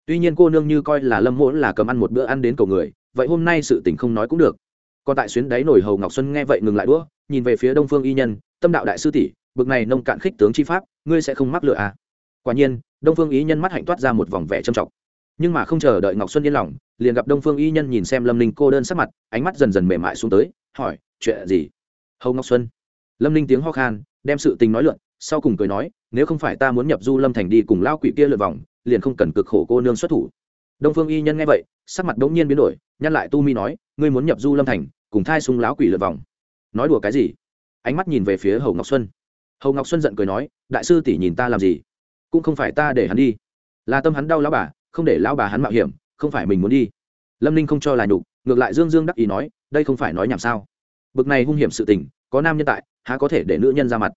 Tuy nhiên cô nương như coi là lâm mỗ là cầm ăn một bữa ăn đến cầu người, vậy hôm nay sự tình không nói cũng được. Còn tại xuyến đáy nổi hầu ngọc xuân nghe vậy ngừng lại đũa, nhìn về phía đông phương y nhân, tâm đạo đại sư tỷ, bực này nông cạn khích tướng chi pháp, ngươi sẽ không mắc lựa à? Quả nhiên đông phương y nhân mắt hạnh toát ra một vòng vẻ trầm trọng. Nhưng mà không chờ đợi ngọc xuân yên lòng, liền gặp đông phương y nhân nhìn xem lâm ninh cô đơn sắc mặt, ánh mắt dần dần mềm mại xuống tới, hỏi, chuyện gì? Hầu ngọc xuân. Lâm ninh tiếng ho khan, đem sự tình nói lượn sau cùng cười nói, nếu không phải ta muốn nhập du lâm thành đi cùng lao quỷ kia lượt vòng, liền không cần cực khổ cô nương xuất thủ. Đông phương y nhân nghe vậy, sắc mặt đống nhiên biến đổi, nhăn lại tu mi nói, ngươi muốn nhập du lâm thành, cùng thai sung láo quỷ lượt vòng. Nói đùa cái gì? Ánh mắt nhìn về phía hầu ngọc xuân. Hầu ngọc xuân giận cười nói, đại sư tỷ nhìn ta làm gì? Cũng không phải ta để hắn đi. Là tâm hắn đau lão bà, không để lão bà hắn mạo hiểm, không phải mình muốn đi. Lâm ninh không cho là nhục, ngược lại dương dương đắc ý nói, đây không phải nói nhảm sao. Bực này hung hiểm sự tình, có nam nhân tại, há có thể để nữ nhân ra mặt.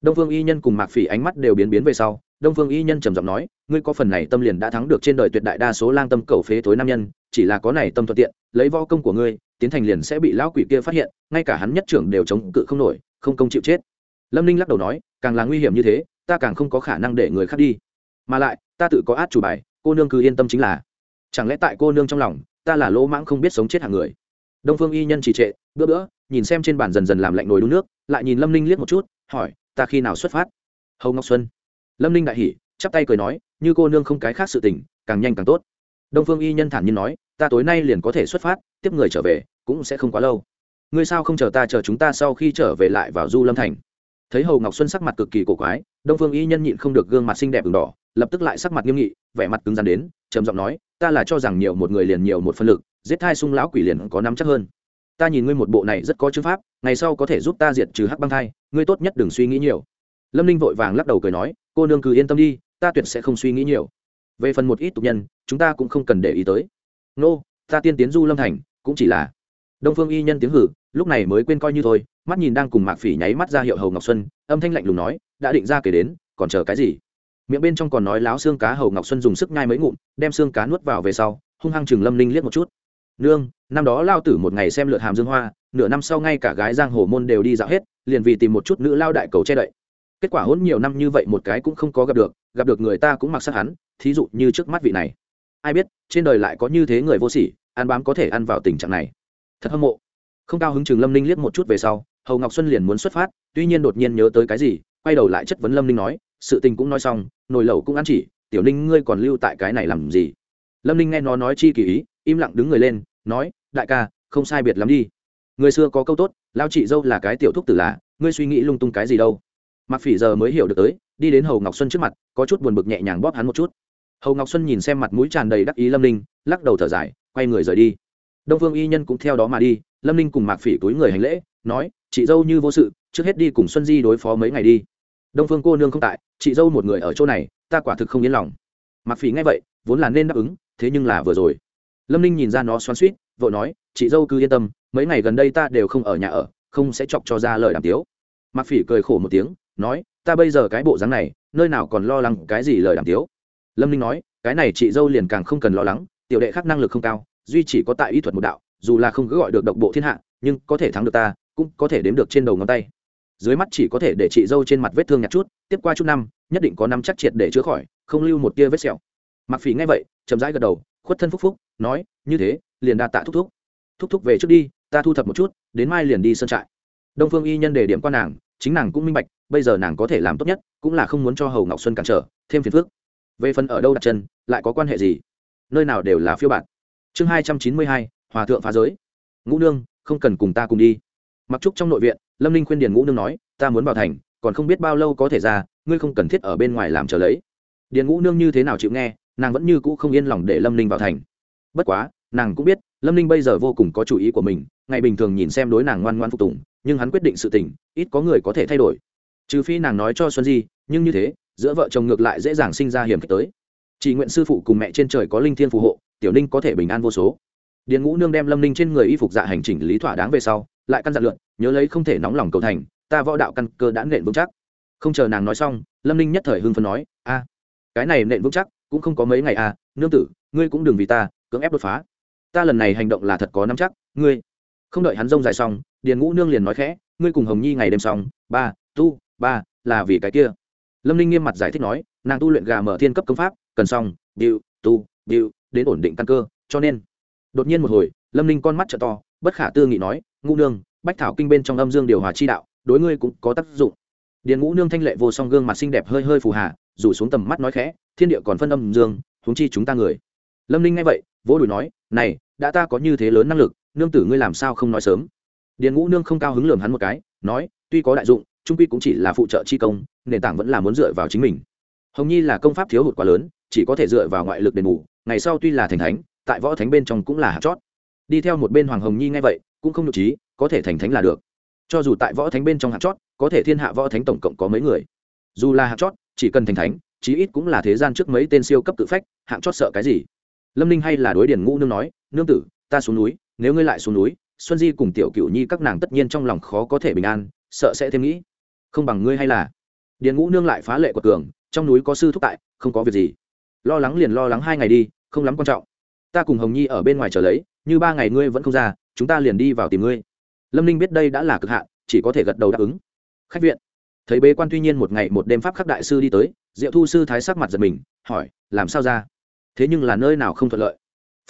Đông phương y nhân cùng mạc phỉ ánh mắt đều biến biến về sau, đông phương y nhân trầm giọng nói, ngươi có phần này tâm liền đã thắng được trên đời tuyệt đại đa số lang tâm cầu phế tối nam nhân, chỉ là có này tâm thuận tiện, lấy võ công của ngươi, tiến thành liền sẽ bị lão quỷ kia phát hiện, ngay cả hắn nhất trưởng đều chống cự không nổi, không công chịu chết. Lâm ninh lắc đầu nói, càng là nguy hiểm như thế ta càng không có khả năng để người khác đi. Mà lại, ta tự có át chủ bài, cô nương cứ yên tâm chính là. Chẳng lẽ tại cô nương trong lòng, ta là lỗ mãng không biết sống chết hàng người? Đông phương y nhân trì trệ, bữa bữa, nhìn xem trên bàn dần dần làm lạnh nồi đun nước, lại nhìn lâm ninh liếc một chút, hỏi, ta khi nào xuất phát? Hầu ngọc xuân. Lâm ninh đại hỉ, chắp tay cười nói, như cô nương không cái khác sự tình, càng nhanh càng tốt. Đông phương y nhân thản nhiên nói, ta tối nay liền có thể xuất phát, tiếp người trở về, cũng sẽ không quá lâu. Ngươi sao không chờ ta chờ chúng ta sau khi trở về lại vào du lâm thành? Thấy hầu ngọc xuân sắc mặt cực kỳ cổ quái, đông phương y nhân nhịn không được gương mặt xinh đẹp v đỏ, lập tức lại sắc mặt nghiêm nghị, vẻ mặt cứng rắn đến, trầm giọng nói, ta là cho rằng nhiều một người liền nhiều một phân lực, giết thai sung lão quỷ liền có nắm chắc hơn. Ta nhìn ngươi một bộ này rất có chữ pháp, ngày sau có thể giúp ta diệt trừ hắc băng thai, ngươi tốt nhất đừng suy nghĩ nhiều. Lâm ninh vội vàng lắc đầu cười nói, cô nương cứ yên tâm đi, ta tuyệt sẽ không suy nghĩ nhiều. Về phần một ít tục nhân, chúng ta cũng không cần để ý tới. Nô, ta tiên tiến du lâm thành, cũng chỉ là đông phương y nhân tiếng hử, lúc này mới quên coi như thôi, mắt nhìn đang cùng mạc phỉ nháy mắt ra hiệu hầu ngọc xuân, âm thanh lạnh lùng nói, đã định ra kể đến, còn chờ cái gì? Miệng bên trong còn nói láo xương cá hầu ngọc xuân dùng sức nhai mấy ngụm, đem xương cá nuốt vào về sau, hung hăng chừng lâm ninh liếc một chút. Nương, năm đó lao tử một ngày xem lượt hàm dương hoa, nửa năm sau ngay cả gái giang hồ môn đều đi dạo hết, liền vì tìm một chút nữ lao đại cầu che đậy. Kết quả hôn nhiều năm như vậy một cái cũng không có gặp được gặp được người ta cũng mặc sắc hắn, thí dụ như trước mắt vị này. Ai biết, trên đời lại có như thế người vô sỉ, ăn bám có thể ăn vào tình trạng này thật hâm mộ. Không cao hứng chừng lâm ninh liếc một chút về sau, hầu ngọc xuân liền muốn xuất phát, tuy nhiên đột nhiên nhớ tới cái gì, quay đầu lại chất vấn lâm ninh nói, sự tình cũng nói xong, nồi lẩu cũng ăn chỉ, tiểu ninh ngươi còn lưu tại cái này làm gì? Lâm ninh nghe nó nói chi kỳ ý, im lặng đứng người lên, nói, đại ca, không sai biệt lắm đi. Người xưa có câu tốt, lao chị dâu là cái tiểu thúc tử là, ngươi suy nghĩ lung tung cái gì đâu. Mặc phỉ giờ mới hiểu được tới, đi đến hầu ngọc xuân trước mặt, có chút buồn bực nhẹ nhàng bóp hắn một chút. Hầu ngọc xuân nhìn xem mặt mũi tràn đầy đắc ý lâm ninh, lắc đầu thở dài, quay người rời đi đông phương y nhân cũng theo đó mà đi, lâm ninh cùng mạc phỉ túi người hành lễ, nói, chị dâu như vô sự, trước hết đi cùng xuân di đối phó mấy ngày đi. Đông phương cô nương không tại, chị dâu một người ở chỗ này, ta quả thực không yên lòng. Mạc phỉ nghe vậy, vốn là nên đáp ứng, thế nhưng là vừa rồi. Lâm ninh nhìn ra nó xoắn suýt vội nói, chị dâu cứ yên tâm, mấy ngày gần đây ta đều không ở nhà ở, không sẽ chọc cho ra lời đàm tiếu. Mạc phỉ cười khổ một tiếng, nói, ta bây giờ cái bộ dáng này, nơi nào còn lo lắng cái gì lời đàm tiếu? Lâm ninh nói, cái này chị dâu liền càng không cần lo lắng, tiểu đệ khác năng lực không cao duy chỉ có tại y thuật một đạo, dù là không cứ gọi được độc bộ thiên hạ, nhưng có thể thắng được ta, cũng có thể đếm được trên đầu ngón tay. Dưới mắt chỉ có thể để chị dâu trên mặt vết thương nhặt chút, tiếp qua chút năm, nhất định có năm chắc triệt để chữa khỏi, không lưu một tia vết sẹo. Mặc phỉ nghe vậy, chậm rãi gật đầu, khuất thân phúc phúc, nói, như thế, liền đa tạ thúc thúc. Thúc thúc về trước đi, ta thu thập một chút, đến mai liền đi sân trại. Đông phương y nhân đề điểm qua nàng, chính nàng cũng minh bạch, bây giờ nàng có thể làm tốt nhất, cũng là không muốn cho hầu ngọc xuân cản trở, thêm phiền phức. Về phần ở đâu đặt chân, lại có quan hệ gì? Nơi nào đều là phiêu bạn chương hai trăm chín mươi hai, hòa thượng phá giới. Ngũ nương, không cần cùng ta cùng đi. Mặc trúc trong nội viện, lâm ninh khuyên điền ngũ nương nói, ta muốn vào thành, còn không biết bao lâu có thể ra, ngươi không cần thiết ở bên ngoài làm trở lấy. Điền ngũ nương như thế nào chịu nghe, nàng vẫn như cũ không yên lòng để lâm ninh vào thành. Bất quá, nàng cũng biết, lâm ninh bây giờ vô cùng có chủ ý của mình, ngày bình thường nhìn xem đối nàng ngoan ngoan phục tùng, nhưng hắn quyết định sự tình, ít có người có thể thay đổi. Trừ phi nàng nói cho xuân di, nhưng như thế, giữa vợ chồng ngược lại dễ dàng sinh ra hiểm khích tới. Chỉ nguyện sư phụ cùng mẹ trên trời có linh thiên phù hộ tiểu ninh có thể bình an vô số. Điền ngũ nương đem lâm ninh trên người y phục dạ hành chỉnh lý thỏa đáng về sau, lại căn dặn lượn, nhớ lấy không thể nóng lòng cầu thành, ta võ đạo căn cơ đã nện vững chắc. Không chờ nàng nói xong, lâm ninh nhất thời hưng phấn nói, a, cái này nện vững chắc, cũng không có mấy ngày à nương tử, ngươi cũng đừng vì ta, cưỡng ép đột phá. Ta lần này hành động là thật có nắm chắc, ngươi. Không đợi hắn rông dài xong, điền ngũ nương liền nói khẽ, ngươi cùng hồng nhi ngày đêm xong, ba, tu, ba, là vì cái kia. Lâm ninh nghiêm mặt giải thích nói, nàng tu luyện gà mở thiên cấp công pháp, cần xong, điệu, tu, điệu đến ổn định căn cơ, cho nên, đột nhiên một hồi, lâm ninh con mắt t to, bất khả tư nghị nói, ngũ nương, bách thảo kinh bên trong âm dương điều hòa chi đạo, đối ngươi cũng có tác dụng. Điền ngũ nương thanh lệ vô song gương mặt xinh đẹp hơi hơi phù hà, rủ xuống tầm mắt nói khẽ, thiên địa còn phân âm dương, huống chi chúng ta người. Lâm ninh nghe vậy, vỗ đùi nói, này, đã ta có như thế lớn năng lực, nương tử ngươi làm sao không nói sớm? Điền ngũ nương không cao hứng lường hắn một cái, nói, tuy có đại dụng, trung quy cũng chỉ là phụ trợ chi công, nền tảng vẫn là muốn dựa vào chính mình. Hồng nhi là công pháp thiếu hụt quá lớn, chỉ có thể dựa vào ngoại lực đền bù ngày sau tuy là thành thánh, tại võ thánh bên trong cũng là hạt chót. Đi theo một bên hoàng hồng nhi ngay vậy, cũng không nhục trí, có thể thành thánh là được. Cho dù tại võ thánh bên trong hạt chót, có thể thiên hạ võ thánh tổng cộng có mấy người. Dù là hạt chót, chỉ cần thành thánh, chí ít cũng là thế gian trước mấy tên siêu cấp tự phách, hạng chót sợ cái gì? Lâm ninh hay là đối điển ngũ nương nói, nương tử, ta xuống núi, nếu ngươi lại xuống núi, xuân di cùng tiểu cựu nhi các nàng tất nhiên trong lòng khó có thể bình an, sợ sẽ thêm nghĩ. Không bằng ngươi hay là? Điền ngũ nương lại phá lệ của cường, trong núi có sư thúc tại, không có việc gì lo lắng liền lo lắng hai ngày đi, không lắm quan trọng. Ta cùng hồng nhi ở bên ngoài chờ lấy, như ba ngày ngươi vẫn không ra, chúng ta liền đi vào tìm ngươi. Lâm ninh biết đây đã là cực hạn, chỉ có thể gật đầu đáp ứng. Khách viện. Thấy bế quan tuy nhiên một ngày một đêm pháp khắc đại sư đi tới, diệu thu sư thái sắc mặt giật mình, hỏi, làm sao ra? Thế nhưng là nơi nào không thuận lợi?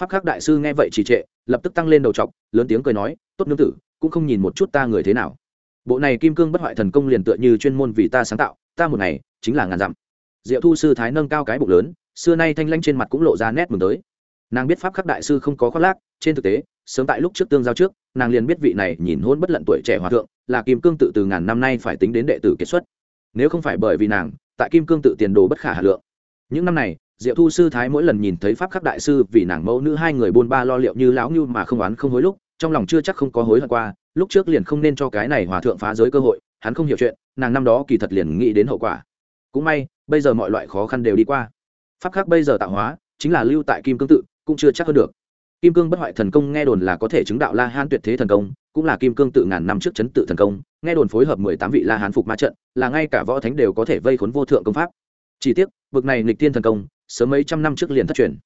Pháp khắc đại sư nghe vậy trì trệ, lập tức tăng lên đầu t lớn tiếng cười nói, tốt nương tử, cũng không nhìn một chút ta người thế nào. Bộ này kim cương bất hoại thần công liền tựa như chuyên môn vì ta sáng tạo, ta một ngày, chính là ngàn dặm. Diệu thu sư thái nâng cao cái bụng lớn xưa nay thanh lanh trên mặt cũng lộ ra nét mừng tới. Nàng biết pháp khắc đại sư không có khoác lác, trên thực tế, sớm tại lúc trước tương giao trước, nàng liền biết vị này nhìn hôn bất lận tuổi trẻ hòa thượng là kim cương tự từ ngàn năm nay phải tính đến đệ tử kết xuất. Nếu không phải bởi vì nàng, tại kim cương tự tiền đồ bất khả hà lượng. Những năm này, diệu thu sư thái mỗi lần nhìn thấy pháp khắc đại sư vì nàng mẫu nữ hai người buôn ba lo liệu như lão ngưu mà không oán không hối lúc, trong lòng chưa chắc không có hối hận qua, lúc trước liền không nên cho cái này hòa thượng phá giới cơ hội, hắn không hiểu chuyện, nàng năm đó kỳ thật liền nghĩ đến hậu quả. Cũng may, bây giờ mọi loại khó khăn đều đi qua pháp khắc bây giờ tạo hóa, chính là lưu tại kim cương tự, cũng chưa chắc hơn được. Kim cương bất hoại thần công nghe đồn là có thể chứng đạo la hán tuyệt thế thần công, cũng là kim cương tự ngàn năm trước chấn tự thần công, nghe đồn phối hợp mười tám vị la hán phục ma trận, là ngay cả võ thánh đều có thể vây khốn vô thượng công pháp. Chỉ tiếc vực này nghịch tiên thần công, sớm mấy trăm năm trước liền thất truyền.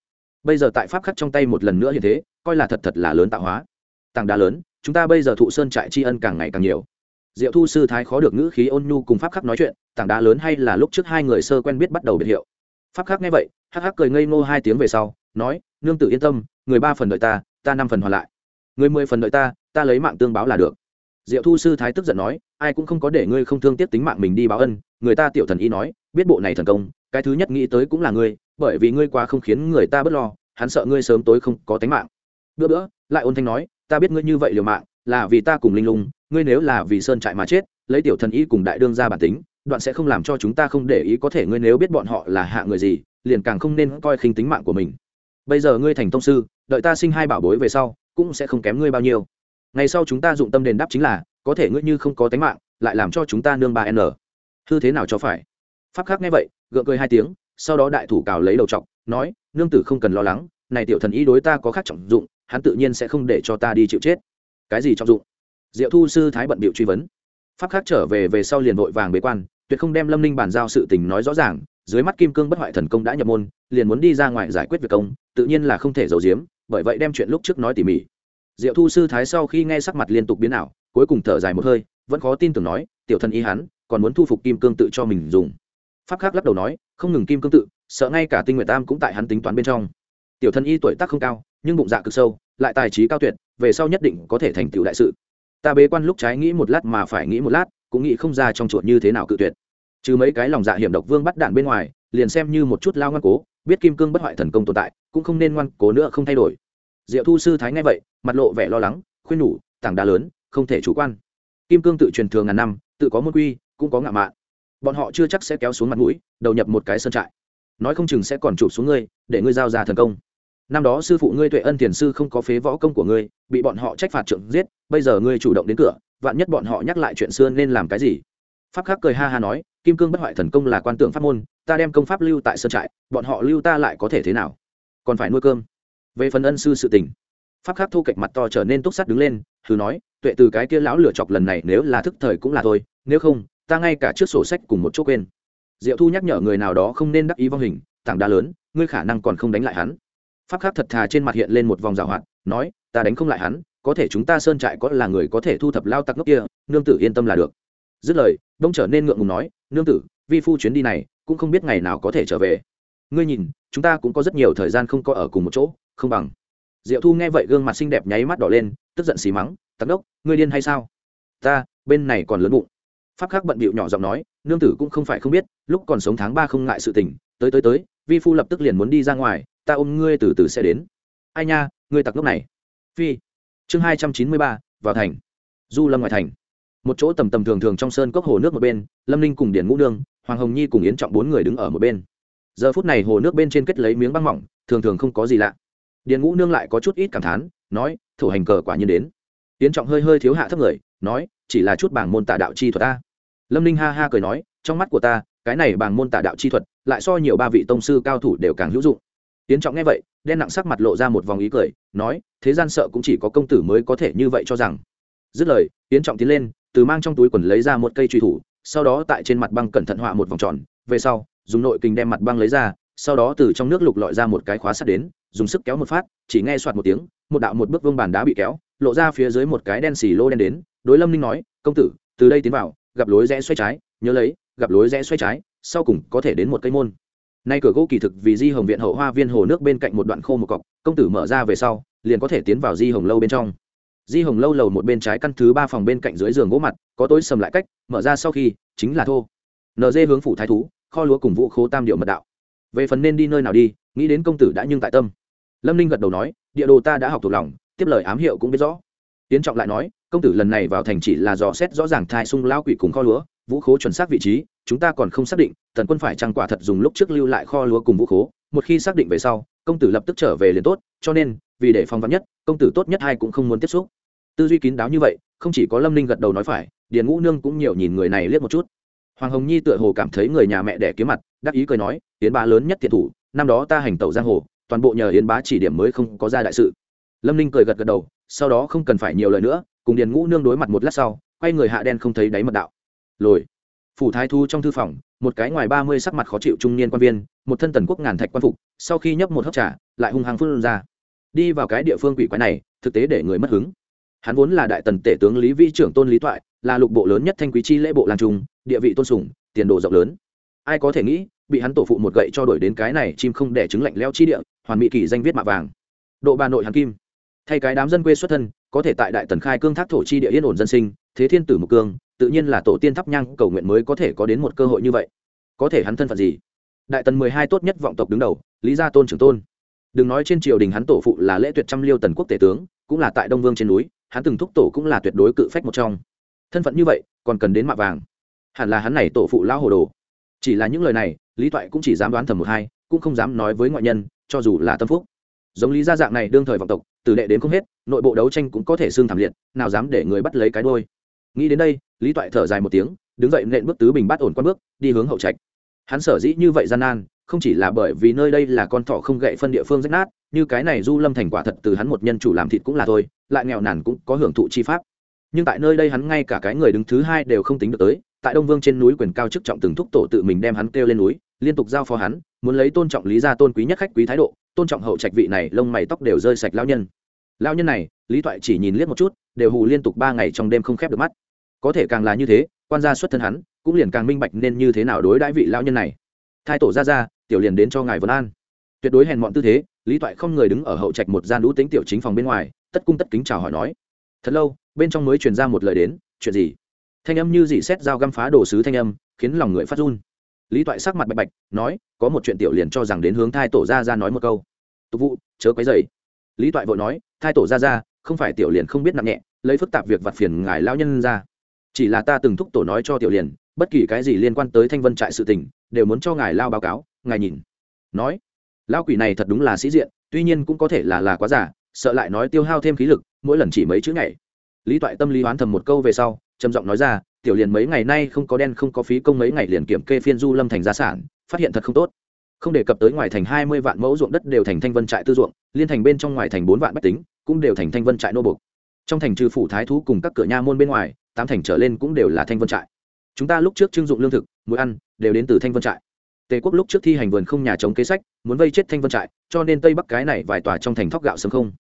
Bây giờ tại pháp khắc trong tay một lần nữa hiện thế, coi là thật thật là lớn tạo hóa. Tảng đá lớn, chúng ta bây giờ thụ sơn trại tri ân càng ngày càng nhiều. Diệu thu sư thái khó được ngữ khí ôn nhu cùng pháp khắc nói chuyện, tảng đá lớn hay là lúc trước hai người sơ quen biết bắt đầu biệt hiệu pháp khắc nghe vậy, hắc hắc cười ngây ngô hai tiếng về sau, nói, nương tử yên tâm, người ba phần đợi ta ta năm phần hoàn lại. Người mười phần đợi ta ta lấy mạng tương báo là được. Diệu thu sư thái tức giận nói, ai cũng không có để ngươi không thương tiếc tính mạng mình đi báo ân. Người ta tiểu thần y nói, biết bộ này thần công, cái thứ nhất nghĩ tới cũng là ngươi, bởi vì ngươi quá không khiến người ta bớt lo, hắn sợ ngươi sớm tối không có tính mạng. Bữa bữa, lại ôn thanh nói, ta biết ngươi như vậy liều mạng, là vì ta cùng linh lung, ngươi nếu là vì sơn trại mà chết, lấy tiểu thần y cùng đại đương ra bản tính đoạn sẽ không làm cho chúng ta không để ý có thể ngươi nếu biết bọn họ là hạ người gì, liền càng không nên coi khinh tính mạng của mình. Bây giờ ngươi thành tông sư, đợi ta sinh hai bảo bối về sau, cũng sẽ không kém ngươi bao nhiêu. Ngày sau chúng ta dụng tâm đền đáp chính là, có thể ngươi như không có tánh mạng, lại làm cho chúng ta nương ba n. Hư thế nào cho phải? Pháp khác nghe vậy, gượng cười hai tiếng, sau đó đại thủ cào lấy đầu trọc, nói, nương tử không cần lo lắng, này tiểu thần ý đối ta có khác trọng dụng, hắn tự nhiên sẽ không để cho ta đi chịu chết. Cái gì trọng dụng? Diệu thu sư thái bận bịu truy vấn. Pháp khác trở về về sau liền vội vàng bế quan tuyệt không đem lâm ninh bàn giao sự tình nói rõ ràng, dưới mắt kim cương bất hoại thần công đã nhập môn, liền muốn đi ra ngoài giải quyết việc công, tự nhiên là không thể giấu giếm, bởi vậy đem chuyện lúc trước nói tỉ mỉ. Diệu thu sư thái sau khi nghe sắc mặt liên tục biến ảo, cuối cùng thở dài một hơi, vẫn khó tin tưởng nói, tiểu thân ý hắn, còn muốn thu phục kim cương tự cho mình dùng. Pháp khác lắc đầu nói, không ngừng kim cương tự, sợ ngay cả tinh nguyệt tam cũng tại hắn tính toán bên trong. Tiểu thân y tuổi tác không cao, nhưng bụng dạ cực sâu, lại tài trí cao tuyệt, về sau nhất định có thể thành tựu đại sự. Ta bế quan lúc trái nghĩ một lát mà phải nghĩ một lát cũng nghĩ không ra trong chuột như thế nào cự tuyệt. Trừ mấy cái lòng dạ hiểm độc vương bắt đạn bên ngoài, liền xem như một chút lao ngoan cố, biết kim cương bất hoại thần công tồn tại, cũng không nên ngoan cố nữa không thay đổi. Diệu thu sư thái ngay vậy, mặt lộ vẻ lo lắng, khuyên nhủ, tảng đá lớn, không thể chủ quan. Kim cương tự truyền thường ngàn năm, tự có môn quy, cũng có ngạo mạn. Bọn họ chưa chắc sẽ kéo xuống mặt mũi, đầu nhập một cái sơn trại. Nói không chừng sẽ còn chụp xuống ngươi, để ngươi giao ra thần công. Năm đó sư phụ ngươi tuệ ân thiền sư không có phế võ công của ngươi, bị bọn họ trách phạt trượng giết, bây giờ ngươi chủ động đến cửa vạn nhất bọn họ nhắc lại chuyện xưa nên làm cái gì? Pháp khắc cười ha ha nói, kim cương bất hoại thần công là quan tượng pháp môn, ta đem công pháp lưu tại sơn trại, bọn họ lưu ta lại có thể thế nào? Còn phải nuôi cơm. Về phần ân sư sự tình. Pháp khắc thu kệch mặt to trở nên túc sắt đứng lên, thử nói, tuệ từ cái kia lão lửa chọc lần này nếu là thức thời cũng là thôi, nếu không, ta ngay cả trước sổ sách cùng một chỗ quên. Diệu thu nhắc nhở người nào đó không nên đắc ý vong hình, tảng đá lớn, ngươi khả năng còn không đánh lại hắn. Pháp khắc thật thà trên mặt hiện lên một vòng rào hoạt, nói, ta đánh không lại hắn có thể chúng ta sơn trại có là người có thể thu thập lao tặc ngốc kia, nương tử yên tâm là được. Dứt lời, đông trở nên ngượng ngùng nói, nương tử, vi phu chuyến đi này, cũng không biết ngày nào có thể trở về. Ngươi nhìn, chúng ta cũng có rất nhiều thời gian không có ở cùng một chỗ, không bằng. Diệu thu nghe vậy gương mặt xinh đẹp nháy mắt đỏ lên, tức giận xì mắng, tặc đốc ngươi điên hay sao? Ta, bên này còn lớn bụng. Pháp khắc bận bịu nhỏ giọng nói, nương tử cũng không phải không biết, lúc còn sống tháng ba không ngại sự tình, tới tới tới, vi phu lập tức liền muốn đi ra ngoài, ta ôm ngươi từ từ sẽ đến. Ai nha, ngươi tặc lúc này. Phi chương hai trăm chín mươi ba, vào thành. Du lâm ngoại thành. Một chỗ tầm tầm thường thường trong sơn cốc hồ nước một bên, lâm ninh cùng điển ngũ nương, hoàng hồng nhi cùng yến trọng bốn người đứng ở một bên. Giờ phút này hồ nước bên trên kết lấy miếng băng mỏng, thường thường không có gì lạ. Điền ngũ nương lại có chút ít cảm thán, nói thủ hành cờ quả nhiên đến. Yến trọng hơi hơi thiếu hạ thấp người, nói, chỉ là chút bảng môn tả đạo chi thuật ta lâm ninh ha ha cười nói, trong mắt của ta, cái này bảng môn tả đạo chi thuật, lại so nhiều ba vị tông sư cao thủ đều càng hữu dụng. Tiễn trọng nghe vậy, đen nặng sắc mặt lộ ra một vòng ý cười, nói, thế gian sợ cũng chỉ có công tử mới có thể như vậy cho rằng. Dứt lời Tiễn trọng tiến lên, từ mang trong túi quần lấy ra một cây truy thủ, sau đó tại trên mặt băng cẩn thận họa một vòng tròn, về sau, dùng nội kinh đem mặt băng lấy ra, sau đó từ trong nước lục lọi ra một cái khóa sắt đến, dùng sức kéo một phát, chỉ nghe soạt một tiếng, một đạo một bước vương bàn đá bị kéo, lộ ra phía dưới một cái đen xì lô đen đến, đối lâm ninh nói, công tử, từ đây tiến vào, gặp lối rẽ xoay trái, nhớ lấy, gặp lối rẽ xoay trái, sau cùng có thể đến một cây môn nay cửa gỗ kỳ thực vì di hồng viện hậu hoa viên hồ nước bên cạnh một đoạn khô một cọc, công tử mở ra về sau, liền có thể tiến vào di hồng lâu bên trong. Di hồng lâu lầu một bên trái căn thứ ba phòng bên cạnh dưới giường gỗ mặt, có tối sầm lại cách, mở ra sau khi, chính là thô. Nd hướng phủ thái thú, kho lúa cùng vũ khố tam điệu mật đạo. Về phần nên đi nơi nào đi, nghĩ đến công tử đã nhưng tại tâm. Lâm ninh gật đầu nói, địa đồ ta đã học thuộc lòng, tiếp lời ám hiệu cũng biết rõ. Tiến trọng lại nói, công tử lần này vào thành chỉ là dò xét rõ ràng thai sung lao quỷ cùng kho lúa, vũ khố chuẩn xác vị trí chúng ta còn không xác định, tần quân phải trang quả thật dùng lúc trước lưu lại kho lúa cùng vũ khố, một khi xác định về sau, công tử lập tức trở về liền tốt, cho nên, vì để phòng vắn nhất, công tử tốt nhất hai cũng không muốn tiếp xúc. Tư duy kín đáo như vậy, không chỉ có lâm ninh gật đầu nói phải, điền ngũ nương cũng nhiều nhìn người này liếc một chút. Hoàng hồng nhi tựa hồ cảm thấy người nhà mẹ đẻ kiếm mặt, đắc ý cười nói, yến bá lớn nhất thiện thủ, năm đó ta hành tẩu giang hồ, toàn bộ nhờ yến bá chỉ điểm mới không có ra đại sự. Lâm ninh cười gật gật đầu, sau đó không cần phải nhiều lời nữa, cùng điền ngũ nương đối mặt một lát sau, quay người hạ đen không thấy đáy mật đạo. Lồi phủ thái thu trong thư phòng, một cái ngoài ba mươi sắc mặt khó chịu trung niên quan viên, một thân tần quốc ngàn thạch quan phục, sau khi nhấp một hớp trà, lại hung hăng phun ra. Đi vào cái địa phương quỷ quái này, thực tế để người mất hứng. Hắn vốn là đại tần tể tướng lý vi trưởng tôn lý toại, là lục bộ lớn nhất thanh quý chi lễ bộ làm trung, địa vị tôn sùng, tiền đồ rộng lớn. Ai có thể nghĩ, bị hắn tổ phụ một gậy cho đổi đến cái này chim không đẻ trứng lạnh leo chi địa, hoàn mỹ kỳ danh viết mạ vàng. Độ bà nội hàn kim. Thay cái đám dân quê xuất thân, có thể tại đại tần khai cương thác thổ chi địa yên ổn dân sinh, thế thiên tử mục cương tự nhiên là tổ tiên thắp nhang cầu nguyện mới có thể có đến một cơ hội như vậy. Có thể hắn thân phận gì? Đại tần mười hai tốt nhất vọng tộc đứng đầu, lý gia tôn trưởng tôn. Đừng nói trên triều đình hắn tổ phụ là lễ tuyệt trăm liêu tần quốc tể tướng, cũng là tại đông vương trên núi, hắn từng thúc tổ cũng là tuyệt đối cự phách một trong. Thân phận như vậy, còn cần đến mạ vàng. Hẳn là hắn này tổ phụ lão hồ đồ. Chỉ là những lời này, lý toại cũng chỉ dám đoán thầm một hai, cũng không dám nói với ngoại nhân, cho dù là tâm phúc. Giống lý gia dạng này đương thời vọng tộc tử đệ đến không hết, nội bộ đấu tranh cũng có thể xương thảm liệt, nào dám để người bắt lấy cái đôi nghĩ đến đây, lý toại thở dài một tiếng, đứng dậy nện bước tứ bình bát ổn quan bước, đi hướng hậu trạch. Hắn sở dĩ như vậy gian nan, không chỉ là bởi vì nơi đây là con thỏ không gậy phân địa phương rách nát, như cái này du lâm thành quả thật từ hắn một nhân chủ làm thịt cũng là thôi, lại nghèo nàn cũng có hưởng thụ chi pháp. Nhưng tại nơi đây hắn ngay cả cái người đứng thứ hai đều không tính được tới, tại đông vương trên núi quyền cao chức trọng từng thúc tổ tự mình đem hắn kêu lên núi, liên tục giao phó hắn, muốn lấy tôn trọng lý gia tôn quý nhất khách quý thái độ, tôn trọng hậu trạch vị này, lông mày tóc đều rơi sạch lao nhân lao nhân này, lý thoại chỉ nhìn liếc một chút, đều hù liên tục ba ngày trong đêm không khép được mắt. Có thể càng là như thế, quan gia xuất thân hắn, cũng liền càng minh bạch nên như thế nào đối đãi vị lao nhân này. Thai tổ ra ra tiểu liền đến cho ngài vân an. Tuyệt đối hèn mọn tư thế, lý toại không người đứng ở hậu trạch một gian lũ tính tiểu chính phòng bên ngoài, tất cung tất kính chào hỏi nói. Thật lâu, bên trong mới truyền ra một lời đến, chuyện gì? Thanh âm như dị xét dao găm phá đồ sứ thanh âm, khiến lòng người phát run. Lý toại sắc mặt bạch bạch, nói, có một chuyện tiểu liền cho rằng đến hướng thai tổ ra ra nói một câu. Tục vụ, chớ quấy dày lý toại vội nói, thai tổ ra ra không phải tiểu liền không biết nặng nhẹ, lấy phức tạp việc vặt phiền ngài lao nhân ra. Chỉ là ta từng thúc tổ nói cho tiểu liền, bất kỳ cái gì liên quan tới thanh vân trại sự tình, đều muốn cho ngài lao báo cáo, ngài nhìn. Nói lao quỷ này thật đúng là sĩ diện, tuy nhiên cũng có thể là là quá giả sợ lại nói tiêu hao thêm khí lực, mỗi lần chỉ mấy chữ ngày lý toại tâm lý oán thầm một câu về sau, trầm giọng nói ra, tiểu liền mấy ngày nay không có đen, không có phí công mấy ngày liền kiểm kê phiên du lâm thành gia sản, phát hiện thật không tốt. Không đề cập tới ngoài thành hai mươi vạn mẫu ruộng đất đều thành thanh vân trại tư ruộng liên thành bên trong ngoài thành bốn vạn bách tính, cũng đều thành thanh vân trại nô bục trong thành trừ phủ thái thú cùng các cửa nha môn bên ngoài, tám thành trở lên cũng đều là thanh vân trại. Chúng ta lúc trước trưng dụng lương thực mũi ăn, đều đến từ thanh vân trại. Tề quốc lúc trước thi hành vườn không nhà chống kế sách, muốn vây chết thanh vân trại, cho nên tây bắc cái này vài tòa trong thành thóc gạo sớm không.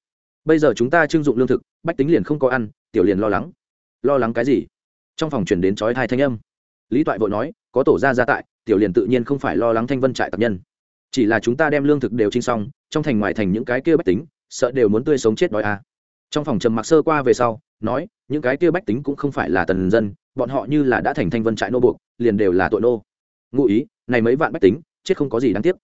Bây giờ chúng ta trưng dụng lương thực, bách tính liền không có ăn, tiểu liền lo lắng. Lo lắng cái gì? Trong phòng chuyển đến trói thai thanh âm. Lý toại vội nói, có tổ gia gia tại, tiểu liền tự nhiên không phải lo lắng thanh vân trại tập nhân chỉ là chúng ta đem lương thực đều trinh xong, trong thành ngoài thành những cái kia bách tính, sợ đều muốn tươi sống chết đói à. trong phòng trầm mặc sơ qua về sau, nói, những cái kia bách tính cũng không phải là tần dân, bọn họ như là đã thành thanh vân trại nô buộc, liền đều là tội nô. Ngụ ý, này mấy vạn bách tính, chết không có gì đáng tiếc.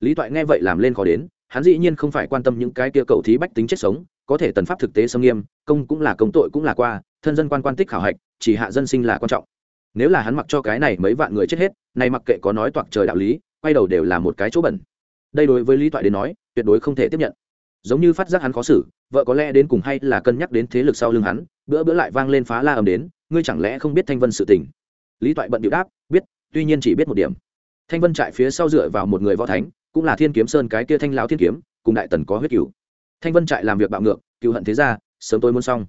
Lý toại nghe vậy làm lên khó đến, hắn dĩ nhiên không phải quan tâm những cái kia cầu thí bách tính chết sống, có thể tần pháp thực tế xâm nghiêm, công cũng là công tội cũng là qua, thân dân quan quan tích khảo hạch, chỉ hạ dân sinh là quan trọng. Nếu là hắn mặc cho cái này mấy vạn người chết hết nay mặc kệ có nói toạc trời đạo lý quay đầu đều là một cái chỗ bẩn. Đây đối với lý toại đến nói, tuyệt đối không thể tiếp nhận. Giống như phát giác hắn khó xử, vợ có lẽ đến cùng hay là cân nhắc đến thế lực sau lưng hắn, bữa bữa lại vang lên phá la ầm đến, ngươi chẳng lẽ không biết thanh vân sự tình? Lý toại bận điệu đáp, biết, tuy nhiên chỉ biết một điểm. Thanh vân trại phía sau dựa vào một người võ thánh, cũng là thiên kiếm sơn cái kia thanh lão thiên kiếm, cùng đại tần có huyết cửu. Thanh vân trại làm việc bạo ngược, cựu hận thế ra sớm tôi muốn xong.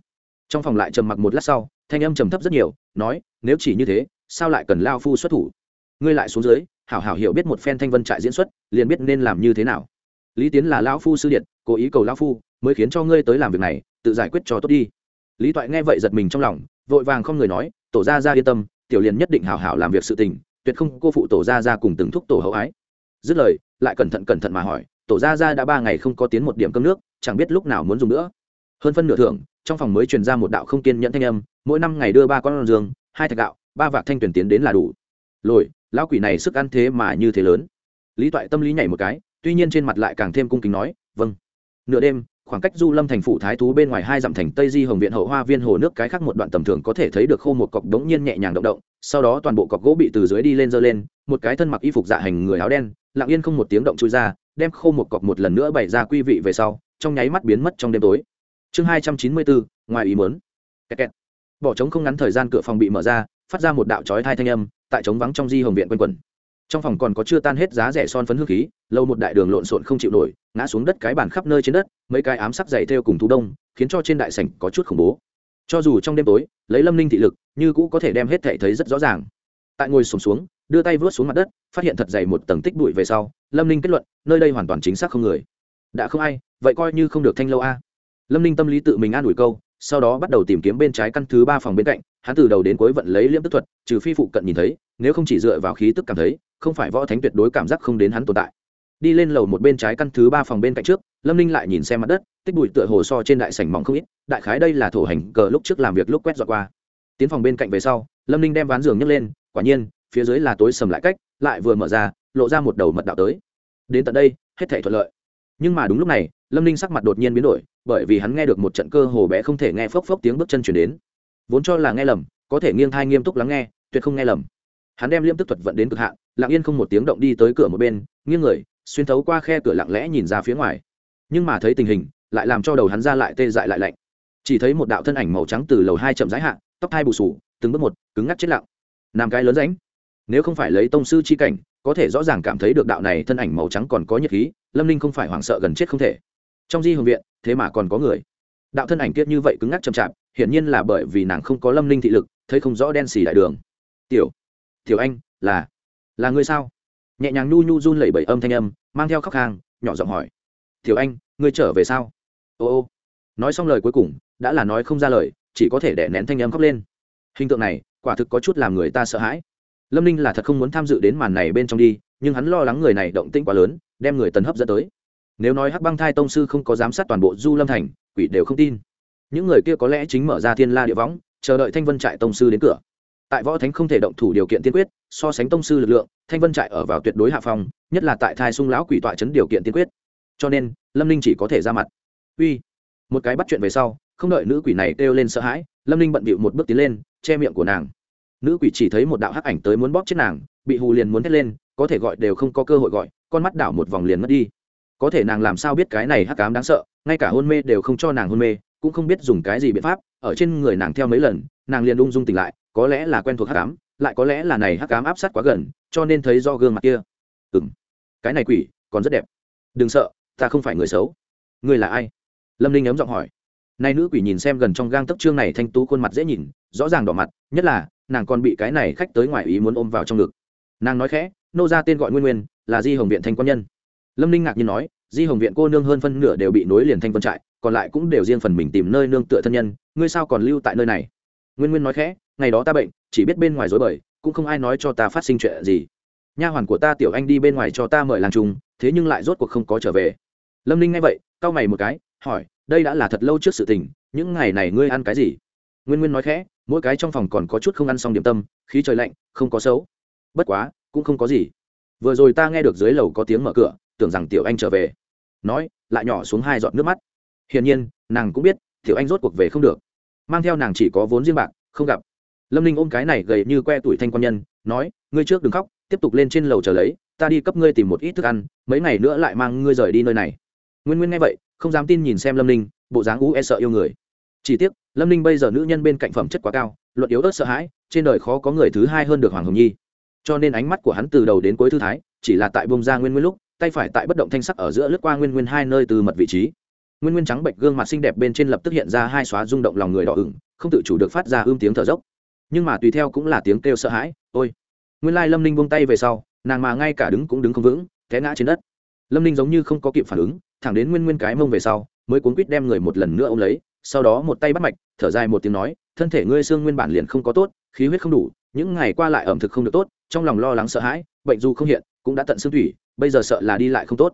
Trong phòng lại trầm mặc một lát sau, thanh âm trầm thấp rất nhiều, nói, nếu chỉ như thế, sao lại cần lao phu xuất thủ? Ngươi lại xuống dưới hảo hảo hiểu biết một phen thanh vân trại diễn xuất, liền biết nên làm như thế nào. Lý tiến là lão phu sư điện cố ý cầu lão phu, mới khiến cho ngươi tới làm việc này, tự giải quyết cho tốt đi. Lý toại nghe vậy giật mình trong lòng, vội vàng không người nói, tổ gia ra yên tâm, tiểu liền nhất định hảo hảo làm việc sự tình, tuyệt không cô phụ tổ gia ra cùng từng thúc tổ hậu ái. Dứt lời, lại cẩn thận cẩn thận mà hỏi, tổ gia ra đã ba ngày không có tiến một điểm cơm nước, chẳng biết lúc nào muốn dùng nữa? Hơn phân nửa thưởng, trong phòng mới truyền ra một đạo không kiên nhẫn thanh âm, mỗi năm ngày đưa ba con giường, hai thạch gạo, ba vạc thanh tuyển tiến đến là đủ. Lồi lão quỷ này sức ăn thế mà như thế lớn. Lý toại tâm lý nhảy một cái, tuy nhiên trên mặt lại càng thêm cung kính nói vâng. Nửa đêm, khoảng cách du lâm thành phủ thái thú bên ngoài hai dặm thành tây di hồng viện hậu hoa viên hồ nước cái khác một đoạn tầm thường có thể thấy được khô một cọc đống nhiên nhẹ nhàng động động, sau đó toàn bộ cọc gỗ bị từ dưới đi lên dơ lên, một cái thân mặc y phục dạ hành người áo đen, lặng yên không một tiếng động chui ra, đem khô một cọc một lần nữa bày ra quy vị về sau, trong nháy mắt biến mất trong đêm tối. Chương hai trăm chín mươi bốn, ngoài ý muốn. Kẹt kẹt. bỏ trống không ngắn thời gian cửa phòng bị mở ra, phát ra một đạo chói thai thanh âm tại trống vắng trong di hồng viện quanh quẩn. Trong phòng còn có chưa tan hết giá rẻ son phấn hương khí lâu một đại đường lộn xộn không chịu nổi ngã xuống đất cái bàn khắp nơi trên đất mấy cái ám sắc dày theo cùng thú đông khiến cho trên đại sảnh có chút khủng bố. Cho dù trong đêm tối lấy lâm ninh thị lực như cũ có thể đem hết thể thấy rất rõ ràng. Tại ngồi sùng xuống, xuống đưa tay vớt xuống mặt đất phát hiện thật dày một tầng tích bụi về sau lâm ninh kết luận nơi đây hoàn toàn chính xác không người. Đã không ai vậy coi như không được thanh lâu a. Lâm ninh tâm lý tự mình an ủi câu sau đó bắt đầu tìm kiếm bên trái căn thứ ba phòng bên cạnh, hắn từ đầu đến cuối vận lấy liễm tức thuật, trừ phi phụ cận nhìn thấy, nếu không chỉ dựa vào khí tức cảm thấy, không phải võ thánh tuyệt đối cảm giác không đến hắn tồn tại. Đi lên lầu một bên trái căn thứ ba phòng bên cạnh trước, lâm ninh lại nhìn xem mặt đất, tích bụi tựa hồ so trên đại sảnh mỏng không ít, đại khái đây là thổ hành cờ lúc trước làm việc lúc quét dọn qua. Tiến phòng bên cạnh về sau, lâm ninh đem ván giường nhấc lên, quả nhiên, phía dưới là tối sầm lại cách, lại vừa mở ra, lộ ra một đầu mật đạo tới. Đến tận đây, hết thể thuận lợi. Nhưng mà đúng lúc này, lâm ninh sắc mặt đột nhiên biến đổi bởi vì hắn nghe được một trận cơ hồ bé không thể nghe phốc phốc tiếng bước chân chuyển đến. Vốn cho là nghe lầm, có thể nghiêng thai nghiêm túc lắng nghe, tuyệt không nghe lầm. Hắn đem liêm tức thuật vận đến cực hạn, lặng yên không một tiếng động đi tới cửa một bên, nghiêng người, xuyên thấu qua khe cửa lặng lẽ nhìn ra phía ngoài. Nhưng mà thấy tình hình, lại làm cho đầu hắn ra lại tê dại lại lạnh. Chỉ thấy một đạo thân ảnh màu trắng từ lầu hai chậm rãi hạ, tóc hai bù sù, từng bước một, cứng ngắc chết lặng. Làm cái lớn ránh nếu không phải lấy tông sư chi cảnh, có thể rõ ràng cảm thấy được đạo này thân ảnh màu trắng còn có nhiệt khí, lâm ninh không phải hoảng sợ gần chết không thể. Trong di hồng viện thế mà còn có người. Đạo thân ảnh kiết như vậy cứng ngắc chậm chạp, hiển nhiên là bởi vì nàng không có lâm ninh thị lực, thấy không rõ đen xì đại đường. Tiểu tiểu anh, là là ngươi sao? Nhẹ nhàng nhu nhu run lẩy bẩy âm thanh âm, mang theo khóc hàng, nhỏ giọng hỏi. Tiểu anh, ngươi trở về sao? Ô ô. Nói xong lời cuối cùng, đã là nói không ra lời, chỉ có thể đẻ nén thanh âm khóc lên. Hình tượng này, quả thực có chút làm người ta sợ hãi. Lâm ninh là thật không muốn tham dự đến màn này bên trong đi, nhưng hắn lo lắng người này động tĩnh quá lớn, đem người tần hấp dẫn tới nếu nói hắc băng thai tông sư không có giám sát toàn bộ du lâm thành quỷ đều không tin. Những người kia có lẽ chính mở ra thiên la địa võng chờ đợi thanh vân trại tông sư đến cửa. Tại võ thánh không thể động thủ điều kiện tiên quyết so sánh tông sư lực lượng thanh vân trại ở vào tuyệt đối hạ phòng, nhất là tại thai sung lão quỷ tọa chấn điều kiện tiên quyết. Cho nên lâm ninh chỉ có thể ra mặt. Uy! Một cái bắt chuyện về sau không đợi nữ quỷ này kêu lên sợ hãi lâm ninh bận bịu một bước tiến lên che miệng của nàng. Nữ quỷ chỉ thấy một đạo hắc ảnh tới muốn bóp chết nàng bị hù liền muốn thét lên có thể gọi đều không có cơ hội gọi con mắt đảo một vòng liền mất đi có thể nàng làm sao biết cái này hắc cám đáng sợ, ngay cả hôn mê đều không cho nàng hôn mê, cũng không biết dùng cái gì biện pháp, ở trên người nàng theo mấy lần, nàng liền ung dung tỉnh lại, có lẽ là quen thuộc hắc cám lại có lẽ là này hắc cám áp sát quá gần, cho nên thấy do gương mặt kia. Ừ m cái này quỷ, còn rất đẹp. Đừng sợ, ta không phải người xấu. Ngươi là ai? Lâm ninh ấm giọng hỏi. Nay nữ quỷ nhìn xem gần trong gang tấc trương này thanh tú khuôn mặt dễ nhìn, rõ ràng đỏ mặt, nhất là, nàng còn bị cái này khách tới ngoài ý muốn ôm vào trong ngực. Nàng nói khẽ, nô ra tên gọi nguyên nguyên, là di hồng viện thanh quan nhân lâm ninh ngạc nhiên nói, di hồng viện cô nương hơn phân nửa đều bị nối liền thanh vân trại, còn lại cũng đều riêng phần mình tìm nơi nương tựa thân nhân, ngươi sao còn lưu tại nơi này? Nguyên nguyên nói khẽ, ngày đó ta bệnh, chỉ biết bên ngoài dối bời, cũng không ai nói cho ta phát sinh chuyện gì. Nha hoàn của ta tiểu anh đi bên ngoài cho ta mời làng trùng thế nhưng lại rốt cuộc không có trở về. Lâm ninh nghe vậy, cau mày một cái, hỏi, đây đã là thật lâu trước sự tình, những ngày này ngươi ăn cái gì? Nguyên nguyên nói khẽ, mỗi cái trong phòng còn có chút không ăn xong điểm tâm, khí trời lạnh, không có xấu. Bất quá, cũng không có gì. Vừa rồi ta nghe được dưới lầu có tiếng mở cửa tưởng rằng tiểu anh trở về. Nói, lại nhỏ xuống hai giọt nước mắt. Hiển nhiên, nàng cũng biết, tiểu anh rốt cuộc về không được. Mang theo nàng chỉ có vốn riêng bạc, không gặp. Lâm ninh ôm cái này gầy như que tuổi thanh quan nhân, nói, ngươi trước đừng khóc, tiếp tục lên trên lầu chờ lấy, ta đi cấp ngươi tìm một ít thức ăn, mấy ngày nữa lại mang ngươi rời đi nơi này. Nguyên nguyên nghe vậy, không dám tin nhìn xem lâm ninh, bộ dáng ú e sợ yêu người. Chỉ tiếc, lâm ninh bây giờ nữ nhân bên cạnh phẩm chất quá cao, luận yếu ớt sợ hãi, trên đời khó có người thứ hai hơn được hoàng hồng nhi. Cho nên ánh mắt của hắn từ đầu đến cuối thư thái, chỉ là tại bông ra nguyên nguyên lúc tay phải tại bất động thanh sắc ở giữa lướt qua nguyên nguyên hai nơi từ mật vị trí. Nguyên nguyên trắng bệnh gương mặt xinh đẹp bên trên lập tức hiện ra hai xóa rung động lòng người đỏ ửng, không tự chủ được phát ra ưm tiếng thở dốc. Nhưng mà tùy theo cũng là tiếng kêu sợ hãi, ôi! Nguyên lai lâm ninh buông tay về sau, nàng mà ngay cả đứng cũng đứng không vững, té ngã trên đất. Lâm ninh giống như không có kịp phản ứng, thẳng đến nguyên nguyên cái mông về sau, mới cuốn quýt đem người một lần nữa ôm lấy, sau đó một tay bắt mạch, thở dài một tiếng nói, thân thể ngươi xương nguyên bản liền không có tốt, khí huyết không đủ, những ngày qua lại ẩm thực không được tốt, trong lòng lo lắng sợ hãi, bệnh dù không hiện, cũng đã tận xương thủy bây giờ sợ là đi lại không tốt.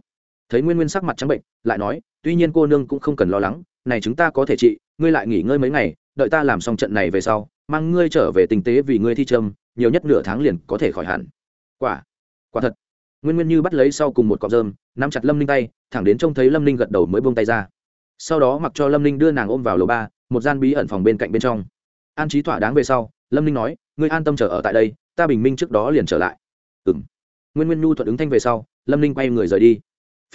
Thấy nguyên nguyên sắc mặt trắng bệnh, lại nói, tuy nhiên cô nương cũng không cần lo lắng, này chúng ta có thể trị, ngươi lại nghỉ ngơi mấy ngày, đợi ta làm xong trận này về sau, mang ngươi trở về tình tế vì ngươi thi trâm, nhiều nhất nửa tháng liền có thể khỏi hẳn. Quả quả thật. Nguyên nguyên như bắt lấy sau cùng một cọc rơm, nắm chặt lâm ninh tay, thẳng đến trông thấy lâm ninh gật đầu mới buông tay ra. Sau đó mặc cho lâm ninh đưa nàng ôm vào lầu ba, một gian bí ẩn phòng bên cạnh bên trong. An trí thỏa đáng về sau, lâm ninh nói, ngươi an tâm chờ ở tại đây, ta bình minh trước đó liền trở lại. Ừ m nguyên nguyên nhu thuận ứng thanh về sau lâm ninh quay người rời đi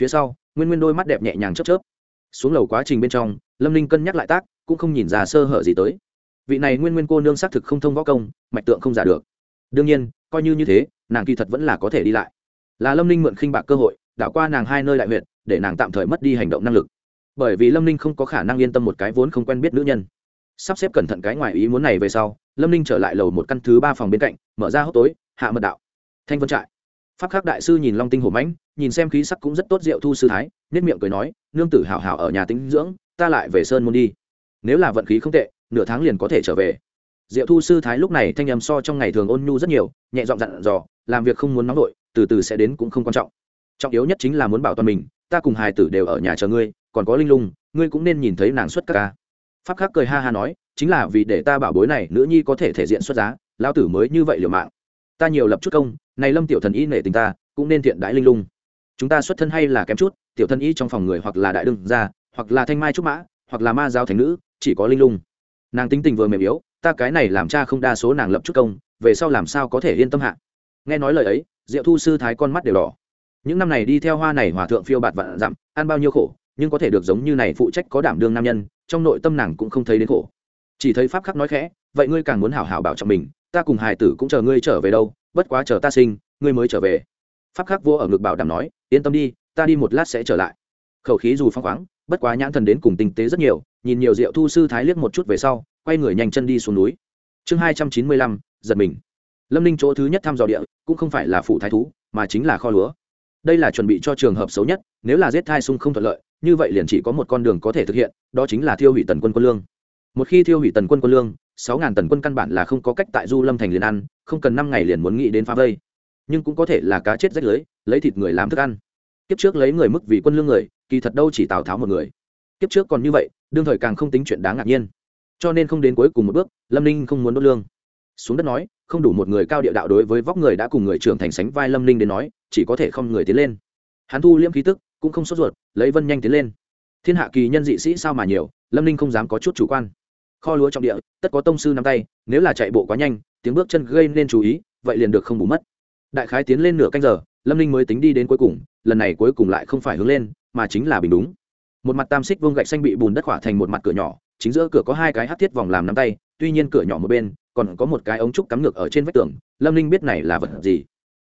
phía sau nguyên nguyên đôi mắt đẹp nhẹ nhàng chớp chớp xuống lầu quá trình bên trong lâm ninh cân nhắc lại tác cũng không nhìn ra sơ hở gì tới vị này nguyên nguyên cô nương xác thực không thông võ công mạch tượng không giả được đương nhiên coi như như thế nàng kỳ thật vẫn là có thể đi lại là lâm ninh mượn khinh bạc cơ hội đảo qua nàng hai nơi đại huyện để nàng tạm thời mất đi hành động năng lực bởi vì lâm ninh không có khả năng yên tâm một cái vốn không quen biết nữ nhân sắp xếp cẩn thận cái ngoài ý muốn này về sau lâm ninh trở lại lầu một căn thứ ba phòng bên cạnh mở ra hốc tối hạ mật đạo thanh vân trại pháp khắc đại sư nhìn long tinh hổ mãnh, nhìn xem khí sắc cũng rất tốt rượu thu sư thái nhất miệng cười nói, nương tử hảo hảo ở nhà tính dưỡng, ta lại về sơn môn đi. Nếu là vận khí không tệ, nửa tháng liền có thể trở về. Diệu thu sư thái lúc này thanh âm so trong ngày thường ôn nhu rất nhiều, nhẹ giọng dặn dò, làm việc không muốn nóng vội, từ từ sẽ đến cũng không quan trọng. Trọng yếu nhất chính là muốn bảo toàn mình, ta cùng hài tử đều ở nhà chờ ngươi, còn có linh lung, ngươi cũng nên nhìn thấy nàng xuất các ca. Pháp khắc cười ha ha nói, chính là vì để ta bảo bối này, nữ nhi có thể thể diện xuất giá lao tử mới như vậy liều mạng. Ta nhiều lập chút công này lâm tiểu thần y nể tình ta, cũng nên thiện đãi linh lung. Chúng ta xuất thân hay là kém chút, tiểu thần y trong phòng người hoặc là đại đương gia, hoặc là thanh mai trúc mã, hoặc là ma giáo thành nữ, chỉ có linh lung. Nàng tính tình vừa mềm yếu, ta cái này làm cha không đa số nàng lập chút công, về sau làm sao có thể yên tâm hạ? Nghe nói lời ấy, diệu thu sư thái con mắt đều đỏ. Những năm này đi theo hoa này hòa thượng phiêu bạt vạn dặm, ăn bao nhiêu khổ, nhưng có thể được giống như này phụ trách có đảm đương nam nhân, trong nội tâm nàng cũng không thấy đến khổ. Chỉ thấy pháp khắc nói khẽ, vậy ngươi càng muốn hảo hảo bảo trọng mình, ta cùng hài tử cũng chờ ngươi trở về đâu bất quá chờ ta sinh, ngươi mới trở về. Pháp khắc vua ở ngực bảo đảm nói, yên tâm đi, ta đi một lát sẽ trở lại. Khẩu khí dù phăng khoáng, bất quá nhãn thần đến cùng tinh tế rất nhiều, nhìn nhiều rượu thu sư thái liếc một chút về sau, quay người nhanh chân đi xuống núi. Chương hai trăm chín mươi lăm, giật mình. Lâm ninh chỗ thứ nhất thăm dò địa, cũng không phải là phủ thái thú, mà chính là kho lúa. Đây là chuẩn bị cho trường hợp xấu nhất, nếu là giết thai sung không thuận lợi, như vậy liền chỉ có một con đường có thể thực hiện, đó chính là thiêu hủy tần quân quân lương. Một khi thiêu hủy tần quân quân lương sáu ngàn tần quân căn bản là không có cách tại du lâm thành liền ăn, không cần năm ngày liền muốn nghĩ đến phá vây. Nhưng cũng có thể là cá chết rách lưới, lấy thịt người làm thức ăn. Kiếp trước lấy người mức vì quân lương người, kỳ thật đâu chỉ tào tháo một người. Kiếp trước còn như vậy, đương thời càng không tính chuyện đáng ngạc nhiên. Cho nên không đến cuối cùng một bước, lâm ninh không muốn đốt lương. Xuống đất nói, không đủ một người cao địa đạo đối với vóc người đã cùng người trưởng thành sánh vai lâm ninh đến nói, chỉ có thể không người tiến lên. Hắn thu liễm khí tức, cũng không sốt ruột, lấy vân nhanh tiến lên. Thiên hạ kỳ nhân dị sĩ sao mà nhiều, lâm ninh không dám có chút chủ quan kho lúa trong địa, tất có tông sư nắm tay, nếu là chạy bộ quá nhanh, tiếng bước chân gây nên chú ý, vậy liền được không bù mất. Đại khái tiến lên nửa canh giờ, lâm ninh mới tính đi đến cuối cùng, lần này cuối cùng lại không phải hướng lên, mà chính là bình đúng. Một mặt tam xích vương gạch xanh bị bùn đất khỏa thành một mặt cửa nhỏ, chính giữa cửa có hai cái hát thiết vòng làm nắm tay, tuy nhiên cửa nhỏ một bên, còn có một cái ống trúc cắm ngược ở trên vách tường, lâm ninh biết này là vật gì.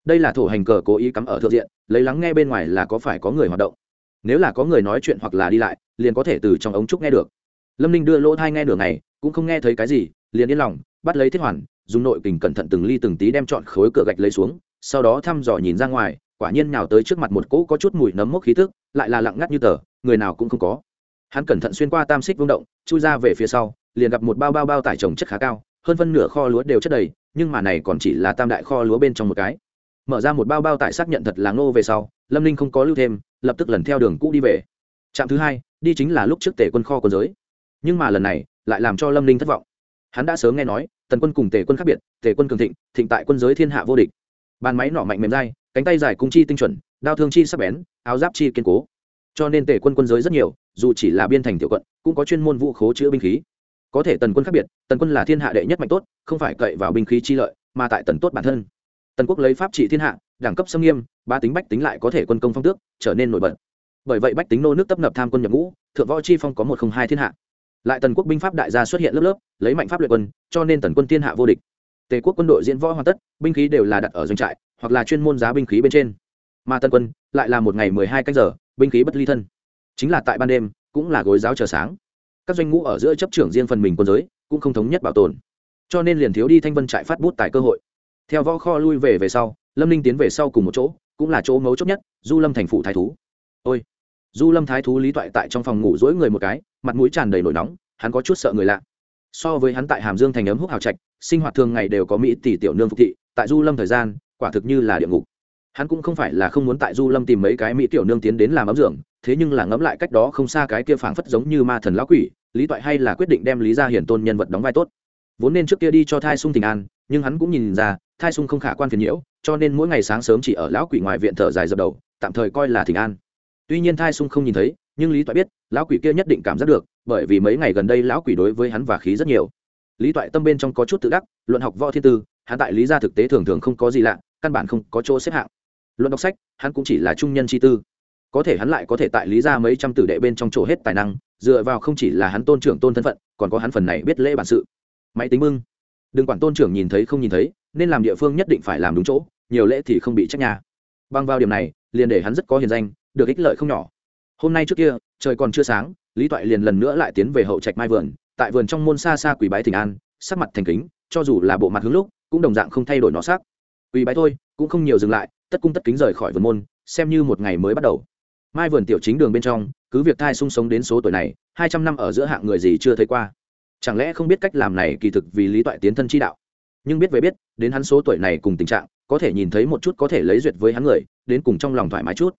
Đây là thổ hành cờ cố ý cắm ở thượng diện, lấy lắng nghe bên ngoài là có phải có người hoạt động. Nếu là có người nói chuyện hoặc là đi lại, liền có thể từ trong ống trúc nghe được lâm ninh đưa lỗ thai nghe nửa ngày, cũng không nghe thấy cái gì, liền yên lòng, bắt lấy thiết hoàn, dùng nội kình cẩn thận từng ly từng tí đem chọn khối cửa gạch lấy xuống, sau đó thăm dò nhìn ra ngoài, quả nhiên nào tới trước mặt một cỗ có chút mùi nấm mốc khí tức, lại là lặng ngắt như tờ, người nào cũng không có. Hắn cẩn thận xuyên qua tam xích vương động, chui ra về phía sau, liền gặp một bao bao bao tải trồng chất khá cao, hơn phân nửa kho lúa đều chất đầy, nhưng mà này còn chỉ là tam đại kho lúa bên trong một cái. Mở ra một bao bao tải xác nhận thật là ngô về sau, lâm ninh không có lưu thêm, lập tức lần theo đường cũ đi về. Trạm thứ hai, đi chính là lúc trước tể quân kho quân giới nhưng mà lần này, lại làm cho lâm ninh thất vọng. Hắn đã sớm nghe nói, tần quân cùng tề quân khác biệt, tề quân cường thịnh thịnh tại quân giới thiên hạ vô địch. Bàn máy nỏ mạnh mềm dai, cánh tay dài cung chi tinh chuẩn, đao thương chi sắc bén, áo giáp chi kiên cố. Cho nên tề quân quân giới rất nhiều, dù chỉ là biên thành tiểu quận, cũng có chuyên môn vũ khố chữa binh khí. Có thể tần quân khác biệt, tần quân là thiên hạ đệ nhất mạnh tốt, không phải cậy vào binh khí chi lợi, mà tại tần tốt bản thân. Tần quốc lấy pháp trị thiên hạ, đẳng cấp xâm nghiêm, ba tính bách tính lại có thể quân công phong tước, trở nên nổi bật. Bởi vậy bách tính nô nước tấp nập tham quân nhập ngũ, thượng võ chi phong có một không hai thiên hạ lại tần quốc binh pháp đại gia xuất hiện lớp lớp, lấy mạnh pháp luyện quân, cho nên tần quân thiên hạ vô địch. Tề quốc quân đội diễn võ hoàn tất, binh khí đều là đặt ở doanh trại, hoặc là chuyên môn giá binh khí bên trên. Mà tân quân, lại là một ngày mười hai canh giờ, binh khí bất ly thân. Chính là tại ban đêm, cũng là gối giáo chờ sáng. Các doanh ngũ ở giữa chấp trưởng riêng phần mình quân giới, cũng không thống nhất bảo tồn. Cho nên liền thiếu đi thanh vân trại phát bút tại cơ hội. Theo võ kho lui về về sau, lâm ninh tiến về sau cùng một chỗ, cũng là chỗ mấu chốt nhất, du lâm thành phủ thái thú. Ôi! Du lâm thái thú lý toại tại trong phòng ngủ dỗi người một cái, mặt mũi tràn đầy nổi nóng, hắn có chút sợ người lạ. So với hắn tại hàm dương thành ấm húc hào trạch, sinh hoạt thường ngày đều có mỹ tỷ tiểu nương phục thị, tại du lâm thời gian, quả thực như là địa ngục. Hắn cũng không phải là không muốn tại du lâm tìm mấy cái mỹ tiểu nương tiến đến làm ấm dưỡng thế nhưng là ngẫm lại cách đó không xa cái kia phảng phất giống như ma thần lão quỷ, lý toại hay là quyết định đem lý ra hiển tôn nhân vật đóng vai tốt. Vốn nên trước kia đi cho thai sung tình an, nhưng hắn cũng nhìn ra, thai sung không khả quan phiền nhiễu, cho nên mỗi ngày sáng sớm chỉ ở lão quỷ ngoài viện thở dài dập đầu, tạm thời coi là thỉnh an tuy nhiên thai sung không nhìn thấy, nhưng lý toại biết, lão quỷ kia nhất định cảm giác được, bởi vì mấy ngày gần đây lão quỷ đối với hắn và khí rất nhiều. Lý toại tâm bên trong có chút tự đắc, luận học võ thiên tư, hắn tại lý gia thực tế thường thường không có gì lạ, căn bản không có chỗ xếp hạng. Luận đọc sách, hắn cũng chỉ là trung nhân chi tư. Có thể hắn lại có thể tại lý gia mấy trăm tử đệ bên trong chỗ hết tài năng, dựa vào không chỉ là hắn tôn trưởng tôn thân phận, còn có hắn phần này biết lễ bản sự. Máy tính mưng đừng quản tôn trưởng nhìn thấy không nhìn thấy, nên làm địa phương nhất định phải làm đúng chỗ, nhiều lễ thì không bị trách nhà. Bằng vào điểm này, liền để hắn rất có hiền danh được ích lợi không nhỏ. Hôm nay trước kia, trời còn chưa sáng, lý toại liền lần nữa lại tiến về hậu trạch mai vườn, tại vườn trong môn xa xa quỳ bái thỉnh an, sắc mặt thành kính, cho dù là bộ mặt hướng lúc, cũng đồng dạng không thay đổi nó sắc. Quỳ bái thôi, cũng không nhiều dừng lại, tất cung tất kính rời khỏi vườn môn, xem như một ngày mới bắt đầu. Mai vườn tiểu chính đường bên trong, cứ việc thai sung sống đến số tuổi này, hai trăm năm ở giữa hạng người gì chưa thấy qua. Chẳng lẽ không biết cách làm này kỳ thực vì lý toại tiến thân chi đạo? Nhưng biết về biết, đến hắn số tuổi này cùng tình trạng, có thể nhìn thấy một chút có thể lấy duyệt với hắn người, đến cùng trong lòng thoải mái chút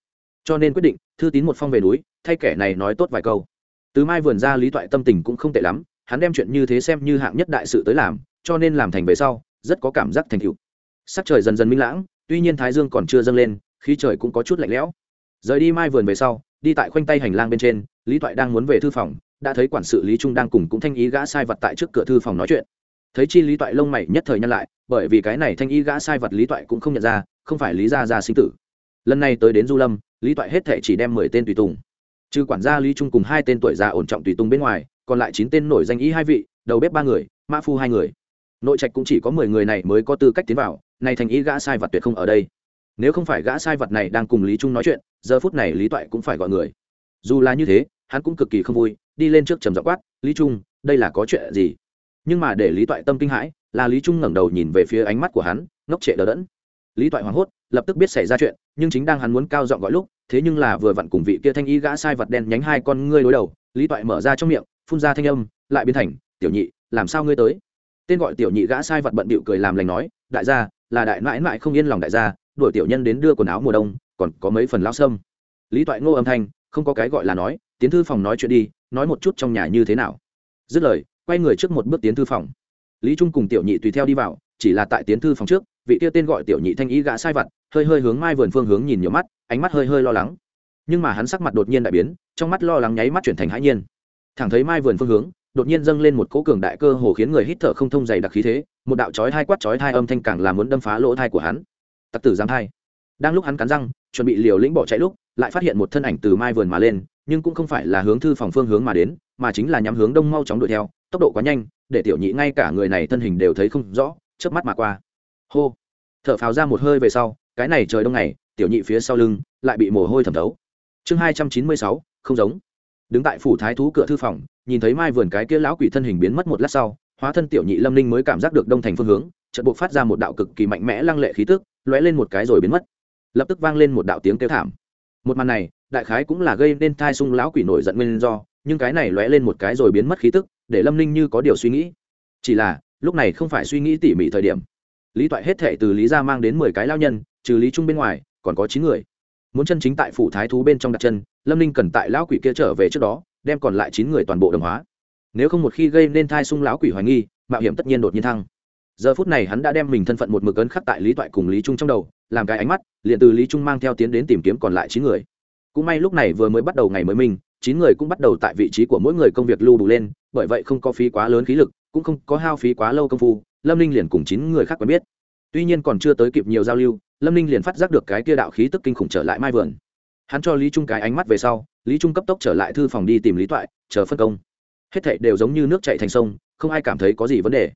cho nên quyết định thư tín một phong về núi, thay kẻ này nói tốt vài câu. Từ mai vườn ra lý toại tâm tình cũng không tệ lắm, hắn đem chuyện như thế xem như hạng nhất đại sự tới làm, cho nên làm thành về sau, rất có cảm giác thành cựu sắc trời dần dần minh lãng, tuy nhiên thái dương còn chưa dâng lên, khí trời cũng có chút lạnh lẽo. Rời đi mai vườn về sau, đi tại khoanh tay hành lang bên trên, lý toại đang muốn về thư phòng, đã thấy quản sự lý trung đang cùng cũng thanh ý gã sai vật tại trước cửa thư phòng nói chuyện. Thấy chi lý toại lông mày nhất thời nhăn lại, bởi vì cái này thanh ý gã sai vật lý toại cũng không nhận ra, không phải lý gia gia sinh tử lần này tới đến du lâm, lý toại hết thể chỉ đem mười tên tùy tùng. Trừ quản gia lý trung cùng hai tên tuổi già ổn trọng tùy tùng bên ngoài, còn lại chín tên nổi danh ý hai vị, đầu bếp ba người, mã phu hai người. Nội trạch cũng chỉ có mười người này mới có tư cách tiến vào này thành ý gã sai vật tuyệt không ở đây. Nếu không phải gã sai vật này đang cùng lý trung nói chuyện, giờ phút này lý toại cũng phải gọi người. Dù là như thế, hắn cũng cực kỳ không vui, đi lên trước trầm dọ quát, lý trung, đây là có chuyện gì? Nhưng mà để lý toại tâm kinh hãi, là lý trung ngẩng đầu nhìn về phía ánh mắt của hắn, ngốc trệ đờ đẫn lý toại hoảng hốt, lập tức biết xảy ra chuyện, nhưng chính đang hắn muốn cao giọng gọi lúc, thế nhưng là vừa vặn cùng vị kia thanh y gã sai vật đen nhánh hai con ngươi đối đầu, lý toại mở ra trong miệng, phun ra thanh âm, lại biến thành, tiểu nhị, làm sao ngươi tới? Tên gọi tiểu nhị gã sai vật bận bịu cười làm lành nói, đại gia, là đại mãi mãi không yên lòng đại gia, đuổi tiểu nhân đến đưa quần áo mùa đông, còn có mấy phần lao sâm. Lý toại ngô âm thanh, không có cái gọi là nói, tiến thư phòng nói chuyện đi, nói một chút trong nhà như thế nào? Dứt lời, quay người trước một bước tiến thư phòng. Lý trung cùng tiểu nhị tùy theo đi vào, chỉ là tại tiến thư phòng trước vị kia tên gọi tiểu nhị thanh ý gã sai vặt, hơi hơi hướng mai vườn phương hướng nhìn nhiều mắt, ánh mắt hơi hơi lo lắng. Nhưng mà hắn sắc mặt đột nhiên đại biến, trong mắt lo lắng nháy mắt chuyển thành hãi nhiên. Thẳng thấy mai vườn phương hướng, đột nhiên dâng lên một cỗ cường đại cơ hồ khiến người hít thở không thông dày đặc khí thế, một đạo chói hai quát chói hai âm thanh càng làm muốn đâm phá lỗ thai của hắn. Tặc tử giang thai. Đang lúc hắn cắn răng, chuẩn bị liều lĩnh bỏ chạy lúc, lại phát hiện một thân ảnh từ mai vườn mà lên, nhưng cũng không phải là hướng thư phòng phương hướng mà đến, mà chính là nhắm hướng đông mau chóng đuổi theo, tốc độ quá nhanh, để tiểu nhị ngay cả người này thân hình đều thấy không rõ, chớp mắt mà qua hô. Thở phào ra một hơi về sau, cái này trời đông này tiểu nhị phía sau lưng lại bị mồ hôi thẩm thấu. Chương hai trăm chín mươi sáu, không giống. Đứng tại phủ thái thú cửa thư phòng, nhìn thấy mai vườn cái kia lão quỷ thân hình biến mất một lát sau, hóa thân tiểu nhị lâm ninh mới cảm giác được đông thành phương hướng, chợt buộc phát ra một đạo cực kỳ mạnh mẽ lăng lệ khí tức, lóe lên một cái rồi biến mất. Lập tức vang lên một đạo tiếng kêu thảm. Một màn này, đại khái cũng là gây nên thai sung lão quỷ nổi giận nguyên do, nhưng cái này lóe lên một cái rồi biến mất khí tức, để lâm ninh như có điều suy nghĩ. Chỉ là, lúc này không phải suy nghĩ tỉ mỉ thời điểm lý toại hết thệ từ lý ra mang đến mười cái lao nhân trừ lý trung bên ngoài còn có chín người. Muốn chân chính tại phủ thái thú bên trong đặt chân lâm ninh cần tại lão quỷ kia trở về trước đó đem còn lại chín người toàn bộ đồng hóa. Nếu không một khi gây nên thai sung lão quỷ hoài nghi mạo hiểm tất nhiên đột nhiên thăng. Giờ phút này hắn đã đem mình thân phận một mực ấn khắc tại lý toại cùng lý trung trong đầu làm cái ánh mắt liền từ lý trung mang theo tiến đến tìm kiếm còn lại chín người. Cũng may lúc này vừa mới bắt đầu ngày mới mình, chín người cũng bắt đầu tại vị trí của mỗi người công việc lưu đủ lên bởi vậy không có phí quá lớn khí lực cũng không có hao phí quá lâu công phu lâm ninh liền cùng chín người khác quen biết tuy nhiên còn chưa tới kịp nhiều giao lưu, lâm ninh liền phát giác được cái kia đạo khí tức kinh khủng trở lại mai vườn. Hắn cho lý trung cái ánh mắt về sau, lý trung cấp tốc trở lại thư phòng đi tìm lý toại, chờ phân công. Hết thảy đều giống như nước chạy thành sông, không ai cảm thấy có gì vấn đề.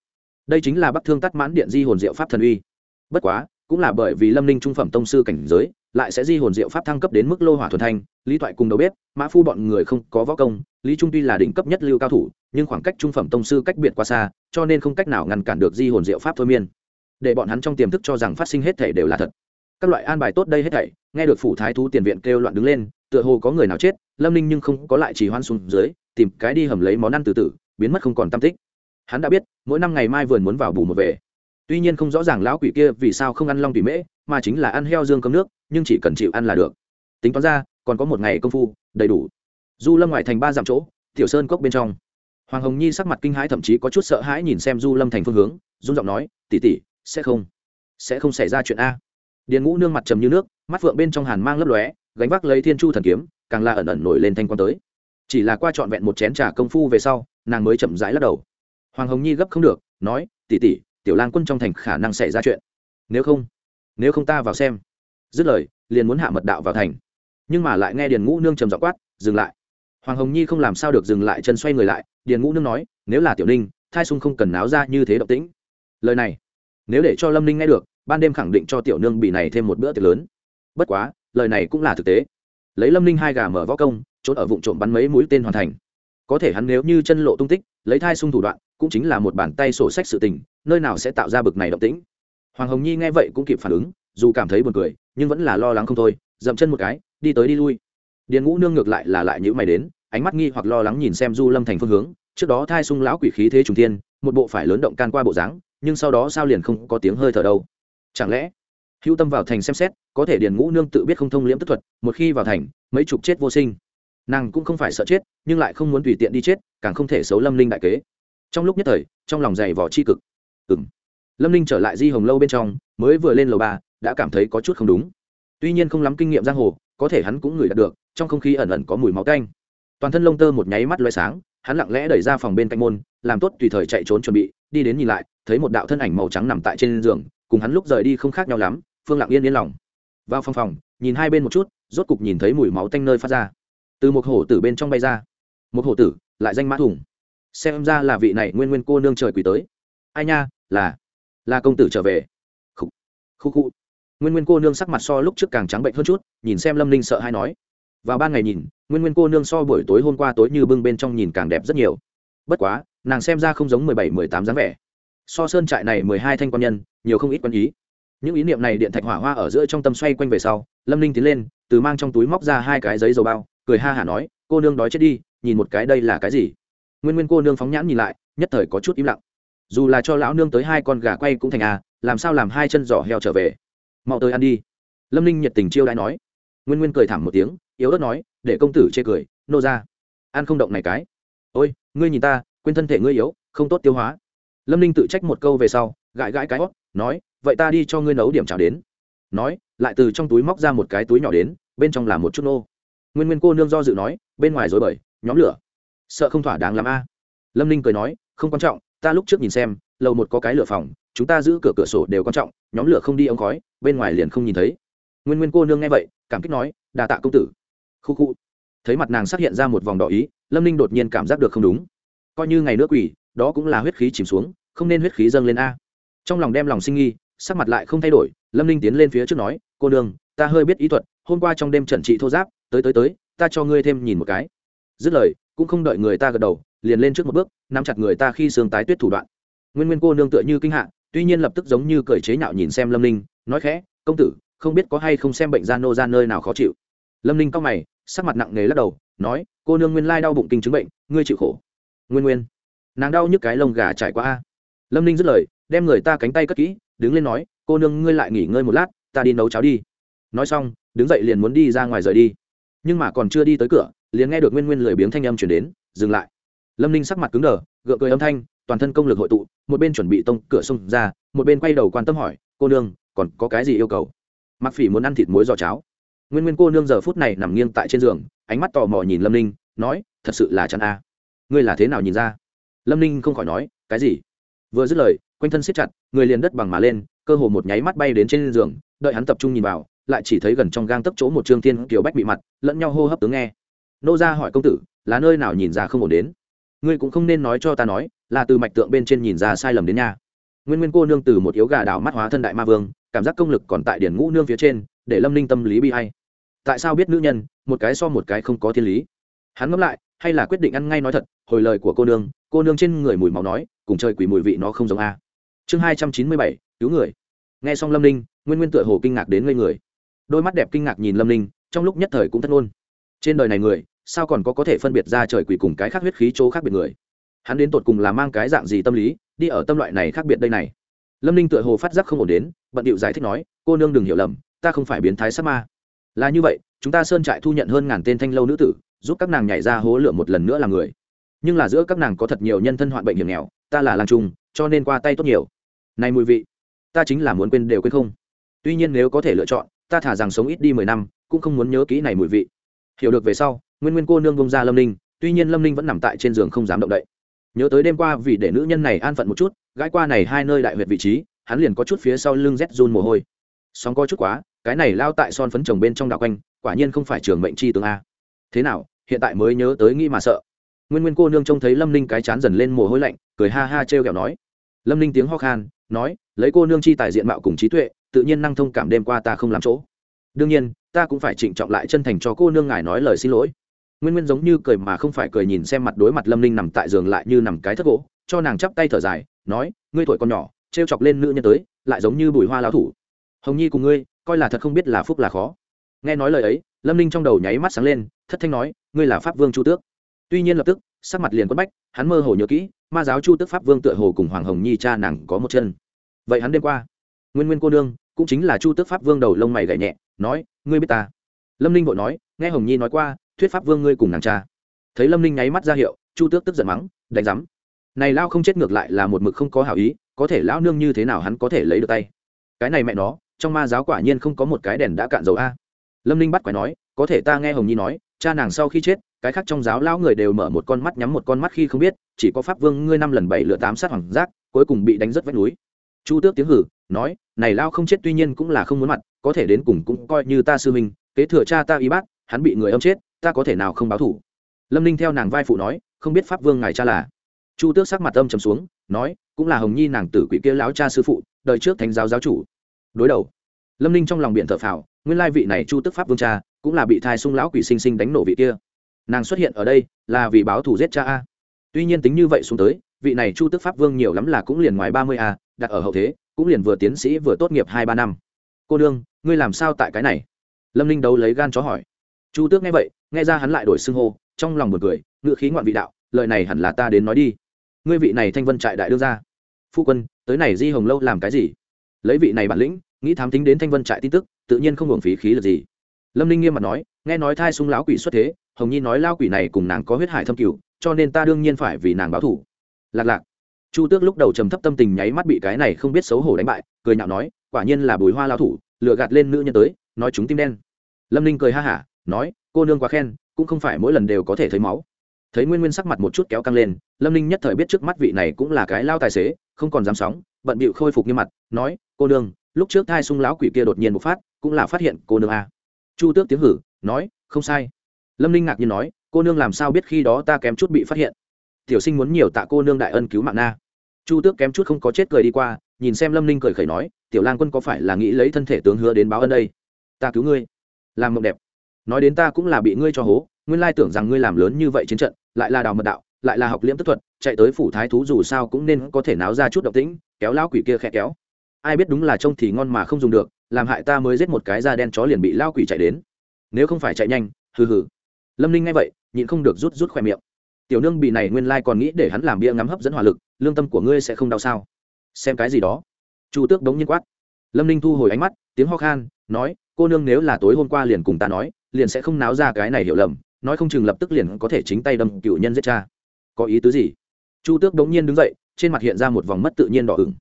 Đây chính là bắc thương tắt mãn điện di hồn diệu pháp thần uy. Bất quá, cũng là bởi vì lâm ninh trung phẩm tông sư cảnh giới, lại sẽ di hồn diệu pháp thăng cấp đến mức lô hỏa thuần thanh, lý Toại cùng đầu bếp, mã phu bọn người không có võ công, lý trung tuy là đỉnh cấp nhất lưu cao thủ, nhưng khoảng cách trung phẩm tông sư cách biệt quá xa, cho nên không cách nào ngăn cản được di hồn diệu pháp thôi miên để bọn hắn trong tiềm thức cho rằng phát sinh hết thể đều là thật. Các loại an bài tốt đây hết thảy, nghe được phủ thái thú tiền viện kêu loạn đứng lên, tựa hồ có người nào chết, lâm ninh nhưng không có lại chỉ hoan xuống dưới, tìm cái đi hầm lấy món ăn từ từ biến mất không còn tam tích. Hắn đã biết, mỗi năm ngày mai vườn muốn vào bù một về. Tuy nhiên không rõ ràng lão quỷ kia vì sao không ăn long tùy mễ, mà chính là ăn heo dương cơm nước, nhưng chỉ cần chịu ăn là được. Tính toán ra, còn có một ngày công phu, đầy đủ. Du lâm ngoài thành ba dặm chỗ, tiểu sơn cốc bên trong. Hoàng hồng nhi sắc mặt kinh hãi thậm chí có chút sợ hãi nhìn xem du lâm thành phương hướng dung giọng nói tỉ tỉ sẽ không sẽ không xảy ra chuyện a. Điền ngũ nương mặt trầm như nước, mắt phượng bên trong hàn mang lấp lóe, gánh vác lấy thiên chu thần kiếm, càng là ẩn ẩn nổi lên thanh quan tới. Chỉ là qua trọn vẹn một chén trà công phu về sau, nàng mới chậm rãi lắc đầu. Hoàng hồng nhi gấp không được, nói tỉ tỉ tiểu lang quân trong thành khả năng xảy ra chuyện. Nếu không nếu không ta vào xem. Dứt lời, liền muốn hạ mật đạo vào thành. Nhưng mà lại nghe điền ngũ nương trầm dọ quát, dừng lại. Hoàng hồng nhi không làm sao được dừng lại chân xoay người lại, điền ngũ nương nói, nếu là tiểu ninh, thai sung không cần náo ra như thế động tĩnh. Lời này nếu để cho lâm ninh nghe được, ban đêm khẳng định cho tiểu nương bị này thêm một bữa tiệc lớn. Bất quá, lời này cũng là thực tế. Lấy lâm ninh hai gà mở võ công, trốn ở vụ trộm bắn mấy mũi tên hoàn thành. Có thể hắn nếu như chân lộ tung tích, lấy thai sung thủ đoạn, cũng chính là một bàn tay sổ sách sự tình, nơi nào sẽ tạo ra bực này động tĩnh. Hoàng hồng nhi nghe vậy cũng kịp phản ứng, dù cảm thấy buồn cười, nhưng vẫn là lo lắng không thôi, dậm chân một cái, đi tới đi lui. Điền ngũ nương ngược lại là lại nhữ mày đến, ánh mắt nghi hoặc lo lắng nhìn xem du lâm thành phương hướng, trước đó thai sung lão quỷ khí thế trùng thiên, một bộ phải lớn động can qua bộ dáng nhưng sau đó sao liền không có tiếng hơi thở đâu? Chẳng lẽ hữu tâm vào thành xem xét, có thể điền ngũ nương tự biết không thông liễm tức thuật, một khi vào thành, mấy chục chết vô sinh. Nàng cũng không phải sợ chết, nhưng lại không muốn tùy tiện đi chết, càng không thể xấu lâm linh đại kế. Trong lúc nhất thời, trong lòng dày vỏ c h i cực. Ừng lâm linh trở lại di hồng lâu bên trong, mới vừa lên lầu ba, đã cảm thấy có chút không đúng. Tuy nhiên không lắm kinh nghiệm giang hồ, có thể hắn cũng ngửi đạt được, trong không khí ẩn ẩn có mùi máu canh. Toàn thân lông tơ một nháy mắt loay sáng, hắn lặng lẽ đẩy ra phòng bên cạnh môn, làm tốt tùy thời chạy trốn chuẩn bị, đi đến nhìn lại thấy một đạo thân ảnh màu trắng nằm tại trên giường, cùng hắn lúc rời đi không khác nhau lắm, phương lặng yên yên lòng. Vào phòng phòng, nhìn hai bên một chút, rốt cục nhìn thấy mùi máu tanh nơi phát ra. Từ một hổ tử bên trong bay ra. Một hổ tử, lại danh mã thủng xem ra là vị này nguyên nguyên cô nương trời quỷ tới. Ai nha, là là công tử trở về. Khu khu khu nguyên nguyên cô nương sắc mặt so lúc trước càng trắng bệnh hơn chút, nhìn xem lâm ninh sợ hay nói. Vào ban ngày nhìn, nguyên nguyên cô nương so buổi tối hôm qua tối như bưng bên trong nhìn càng đẹp rất nhiều. Bất quá, nàng xem ra không giống mười bảy, mười tám dáng vẻ so sơn trại này mười hai thanh quan nhân, nhiều không ít quan ý. Những ý niệm này điện thạch hỏa hoa ở giữa trong tâm xoay quanh về sau, lâm ninh tiến lên, từ mang trong túi móc ra hai cái giấy dầu bao, cười ha hả nói, cô nương đói chết đi, nhìn một cái đây là cái gì? Nguyên nguyên cô nương phóng nhãn nhìn lại, nhất thời có chút im lặng. Dù là cho lão nương tới hai con gà quay cũng thành à làm sao làm hai chân giỏ heo trở về? Mau tới ăn đi. Lâm ninh nhiệt tình chiêu đãi nói. Nguyên nguyên cười thảm một tiếng, yếu ớt nói, để công tử chê cười, nô ra, ăn không động này cái. Ôi, ngươi nhìn ta, quên thân thể ngươi yếu, không tốt tiêu hóa lâm ninh tự trách một câu về sau, gãi gãi cái hót, nói, vậy ta đi cho ngươi nấu điểm chảo đến. Nói, lại từ trong túi móc ra một cái túi nhỏ đến, bên trong là một chút nô. Nguyên nguyên cô nương do dự nói, bên ngoài dối bời, nhóm lửa. Sợ không thỏa đáng l a. Lâm ninh cười nói, không quan trọng, ta lúc trước nhìn xem, lầu một có cái lửa phòng, chúng ta giữ cửa cửa sổ đều quan trọng, nhóm lửa không đi ống khói, bên ngoài liền không nhìn thấy. Nguyên nguyên cô nương nghe vậy, cảm kích nói, đà tạ công tử. Khu khu. Thấy mặt nàng xác hiện ra một vòng đỏ ý, lâm ninh đột nhiên cảm giác được không đúng. Coi như ngày nước quỷ đó cũng là huyết khí chìm xuống, không nên huyết khí dâng lên a. Trong lòng đem lòng sinh nghi, sắc mặt lại không thay đổi, lâm ninh tiến lên phía trước nói, cô nương, ta hơi biết ý thuật, hôm qua trong đêm trần trị thô giáp, tới tới tới, ta cho ngươi thêm nhìn một cái. Dứt lời, cũng không đợi người ta gật đầu, liền lên trước một bước, nắm chặt người ta khi sương tái tuyết thủ đoạn. Nguyên nguyên cô nương tựa như kinh hạ, tuy nhiên lập tức giống như cởi chế nhạo nhìn xem lâm ninh, nói khẽ, công tử, không biết có hay không xem bệnh gia nô ra nơi nào khó chịu? Lâm ninh cao mày, sắc mặt nặng nề lắc đầu, nói, cô nương nguyên lai đau bụng kinh chứng bệnh, ngươi chịu khổ. Nguyên nguyên nàng đau nhức cái lông gà trải qua a. Lâm ninh dứt lời, đem người ta cánh tay cất kỹ, đứng lên nói, cô nương, ngươi lại nghỉ ngơi một lát, ta đi nấu cháo đi. Nói xong, đứng dậy liền muốn đi ra ngoài rời đi. Nhưng mà còn chưa đi tới cửa, liền nghe được nguyên nguyên lười biếng thanh âm chuyển đến, dừng lại. Lâm ninh sắc mặt cứng đờ, gượng cười âm thanh, toàn thân công lực hội tụ, một bên chuẩn bị tông cửa xông ra, một bên quay đầu quan tâm hỏi, cô nương, còn có cái gì yêu cầu? Mặc phỉ muốn ăn thịt muối giò cháo. Nguyên nguyên cô nương giờ phút này nằm nghiêng tại trên giường, ánh mắt tò mò nhìn lâm ninh, nói, thật sự là chăn a. Ngươi là thế nào nhìn ra? Lâm ninh không khỏi nói, cái gì? Vừa dứt lời, quanh thân siết chặt, người liền đất bằng mà lên, cơ hồ một nháy mắt bay đến trên giường, đợi hắn tập trung nhìn vào, lại chỉ thấy gần trong gang tấp chỗ một trương thiên kiều bách bị mặt, lẫn nhau hô hấp tướng nghe. Nô ra hỏi công tử, là nơi nào nhìn ra không ổn đến? Ngươi cũng không nên nói cho ta nói, là từ mạch tượng bên trên nhìn ra sai lầm đến nha nguyên nguyên cô nương từ một yếu gà đảo mắt hóa thân đại ma vương, cảm giác công lực còn tại điển ngũ nương phía trên, để lâm ninh tâm lý bi hay tại sao biết nữ nhân, một cái so một cái không có thiên lý? Hắn ngẫm lại, hay là quyết định ăn ngay nói thật, hồi lời của cô nương cô nương trên người mùi máu nói, cùng chơi quỷ mùi vị nó không giống a. Chương hai trăm chín mươi bảy, cứu người. Nghe xong lâm ninh, nguyên nguyên tựa hồ kinh ngạc đến ngây người. Đôi mắt đẹp kinh ngạc nhìn lâm ninh, trong lúc nhất thời cũng thất ngôn. Trên đời này người, sao còn có có thể phân biệt ra trời quỷ cùng cái khác huyết khí chỗ khác biệt người? Hắn đến tột cùng là mang cái dạng gì tâm lý, đi ở tâm loại này khác biệt đây này? Lâm ninh tựa hồ phát giác không ổn đến, bận điệu giải thích nói, cô nương đừng hiểu lầm, ta không phải biến thái sát ma. Là như vậy, chúng ta sơn trại thu nhận hơn ngàn tên thanh lâu nữ tử, giúp các nàng nhảy ra hố lửa một lần nữa là người nhưng là giữa các nàng có thật nhiều nhân thân hoạn bệnh hiểm nghèo, ta là làng trung, cho nên qua tay tốt nhiều. Này mùi vị, ta chính là muốn quên đều quên không. Tuy nhiên nếu có thể lựa chọn, ta thả rằng sống ít đi mười năm, cũng không muốn nhớ kỹ này mùi vị. Hiểu được về sau, nguyên nguyên cô nương bông ra lâm ninh, tuy nhiên lâm ninh vẫn nằm tại trên giường không dám động đậy. Nhớ tới đêm qua vì để nữ nhân này an phận một chút, gãi qua này hai nơi đại huyệt vị trí, hắn liền có chút phía sau lưng rét run mồ hôi. Sóng có chút quá, cái này lao tại son phấn chồng bên trong đạo quanh, quả nhiên không phải trường mệnh chi tướng a. Thế nào, hiện tại mới nhớ tới nghĩ mà sợ nguyên nguyên cô nương trông thấy lâm ninh cái chán dần lên mồ hôi lạnh, cười ha ha t r e o kẹo nói. Lâm ninh tiếng ho khan, nói, lấy cô nương chi tài diện mạo cùng trí tuệ, tự nhiên năng thông cảm đêm qua ta không làm chỗ. Đương nhiên, ta cũng phải trịnh trọng lại chân thành cho cô nương ngài nói lời xin lỗi. Nguyên nguyên giống như cười mà không phải cười nhìn xem mặt đối mặt lâm ninh nằm tại giường lại như nằm cái thất gỗ, cho nàng chắp tay thở dài, nói, ngươi tuổi còn nhỏ t r e o chọc lên nữ nhân tới, lại giống như bùi hoa lão thủ. Hồng nhi cùng ngươi, coi là thật không biết là phúc là khó. Nghe nói lời ấy, lâm ninh trong đầu nháy mắt sáng lên, thất thanh nói, ngươi là pháp vương chu tước tuy nhiên lập tức, sắc mặt liền quất bách, hắn mơ hồ nhớ kỹ, ma giáo chu tước pháp vương tựa hồ cùng hoàng hồng nhi cha nàng có một chân. Vậy hắn đêm qua, nguyên nguyên cô nương, cũng chính là chu tước pháp vương đầu lông mày gảy nhẹ, nói, ngươi biết ta? Lâm ninh vội nói, nghe hồng nhi nói qua, thuyết pháp vương ngươi cùng nàng cha. Thấy lâm ninh nháy mắt ra hiệu, chu tước tức giận mắng, đánh rắm này lao không chết ngược lại là một mực không có hảo ý, có thể lão nương như thế nào hắn có thể lấy được tay? Cái này mẹ nó, trong ma giáo quả nhiên không có một cái đèn đã cạn dầu a. Lâm ninh bắt quái nói, có thể ta nghe hồng nhi nói, cha nàng sau khi chết cái khác trong giáo lão người đều mở một con mắt nhắm một con mắt khi không biết, chỉ có pháp vương ngươi năm lần bảy lựa tám sát hoàng giác, cuối cùng bị đánh rất vách núi. Chu tước tiếng hử, nói, này lao không chết tuy nhiên cũng là không muốn mặt, có thể đến cùng cũng coi như ta sư minh kế thừa cha ta y bác hắn bị người âm chết, ta có thể nào không báo thủ? Lâm ninh theo nàng vai phụ nói, không biết pháp vương ngài cha là. Chu tước sắc mặt âm trầm xuống, nói, cũng là hồng nhi nàng tử quỷ kia láo cha sư phụ, đời trước thánh giáo giáo chủ. Đối đầu. Lâm ninh trong lòng biện thờ phào, nguyên lai vị này chu tước pháp vương cha, cũng là bị thai sung lão quỷ sinh sinh đánh nổ vị kia nàng xuất hiện ở đây là vì báo thù giết cha a. Tuy nhiên tính như vậy xuống tới, vị này chu tước pháp vương nhiều lắm là cũng liền ngoài ba mươi a, đặt ở hậu thế, cũng liền vừa tiến sĩ vừa tốt nghiệp hai ba năm. Cô đương ngươi làm sao tại cái này? Lâm ninh đấu lấy gan chó hỏi. Chu tước nghe vậy, nghe ra hắn lại đổi xưng hô, trong lòng một cười, ngựa khí ngoạn vị đạo, lời này hẳn là ta đến nói đi. Ngươi vị này thanh vân trại đại đương ra phu quân, tới này di hồng lâu làm cái gì? Lấy vị này bản lĩnh, nghĩ thám tính đến thanh vân trại tin tức, tự nhiên không hưởng phí khí lực gì. Lâm ninh nghiêm mặt nói nghe nói thai sung lão quỷ xuất thế, hồng nhi nói lao quỷ này cùng nàng có huyết hải thâm cửu, cho nên ta đương nhiên phải vì nàng báo thủ lạc lạc. Chu tước lúc đầu trầm thấp tâm tình nháy mắt bị cái này không biết xấu hổ đánh bại, cười nhạo nói, quả nhiên là bùi hoa lao thủ lựa gạt lên nữ nhân tới, nói chúng tim đen. Lâm ninh cười ha hả, nói, cô nương quá khen, cũng không phải mỗi lần đều có thể thấy máu. Thấy nguyên nguyên sắc mặt một chút kéo căng lên, lâm ninh nhất thời biết trước mắt vị này cũng là cái lao tài xế, không còn dám sóng, bận bịu khôi phục như mặt, nói, cô nương, lúc trước thai sung lão quỷ kia đột nhiên một phát, cũng là phát hiện cô nương a. Chu tước tiếng hử nói, không sai. Lâm ninh ngạc nhiên nói, cô nương làm sao biết khi đó ta kém chút bị phát hiện? Tiểu sinh muốn nhiều tạ cô nương đại ân cứu mạng na chu tước kém chút không có chết cười đi qua, nhìn xem lâm ninh cười khẩy nói, tiểu lang quân có phải là nghĩ lấy thân thể tướng hứa đến báo ân đây? Ta cứu ngươi. Làm mộng đẹp. Nói đến ta cũng là bị ngươi cho hố, nguyên lai tưởng rằng ngươi làm lớn như vậy chiến trận, lại là đào mật đạo, lại là học liễm tức thuật, chạy tới phủ thái thú dù sao cũng nên có thể náo ra chút động tĩnh, kéo lao quỷ kia khẽ kéo. Ai biết đúng là trông thì ngon mà không dùng được, làm hại ta mới giết một cái da đen chó liền bị lao quỷ chạy đến nếu không phải chạy nhanh, hừ hừ. Lâm ninh nghe vậy, nhịn không được rút rút khoe miệng. Tiểu nương bị này nguyên lai còn nghĩ để hắn làm bia ngắm hấp dẫn hỏa lực, lương tâm của ngươi sẽ không đau sao? Xem cái gì đó. Chu tước đống nhiên quát. Lâm ninh thu hồi ánh mắt, tiếng ho khan, nói, cô nương nếu là tối hôm qua liền cùng ta nói, liền sẽ không náo ra cái này hiểu lầm, nói không chừng lập tức liền có thể chính tay đâm cựu nhân giết cha. Có ý tứ gì? Chu tước đống nhiên đứng dậy, trên mặt hiện ra một vòng mất tự nhiên đỏ ửng.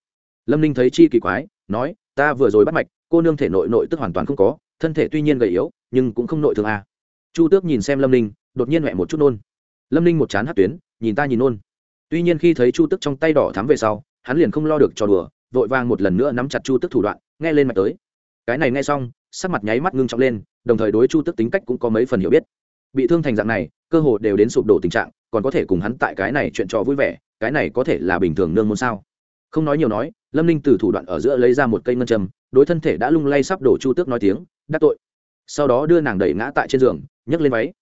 Lâm ninh thấy chi kỳ quái, nói, ta vừa rồi bắt mạch cô nương thể nội nội tức hoàn toàn không có, thân thể tuy nhiên gầy yếu, nhưng cũng không nội thương a. À. chu tước nhìn xem lâm ninh, đột nhiên mẹ một chút nôn. Lâm ninh một chán hát tuyến, nhìn ta nhìn nôn. Tuy nhiên khi thấy chu Tước trong tay đỏ thắm về sau, hắn liền không lo được trò đùa, vội vàng một lần nữa nắm chặt chu Tước thủ đoạn, nghe lên mặt tới. Cái này nghe xong, sắc mặt nháy mắt ngưng trọng lên, đồng thời đối chu Tước tính cách cũng có mấy phần hiểu biết. Bị thương thành dạng này, cơ hồ đều đến sụp đổ tình trạng, còn có thể cùng hắn tại cái này chuyện trò vui vẻ, cái này có thể là bình thường nương môn sao? Không nói nhiều nói, lâm ninh từ thủ đoạn ở giữa lấy ra một cây ngân châm đối thân thể đã lung lay sắp đổ chu tước nói tiếng, đắc tội. Sau đó đưa nàng đẩy ngã tại trên giường, nhấc lên váy.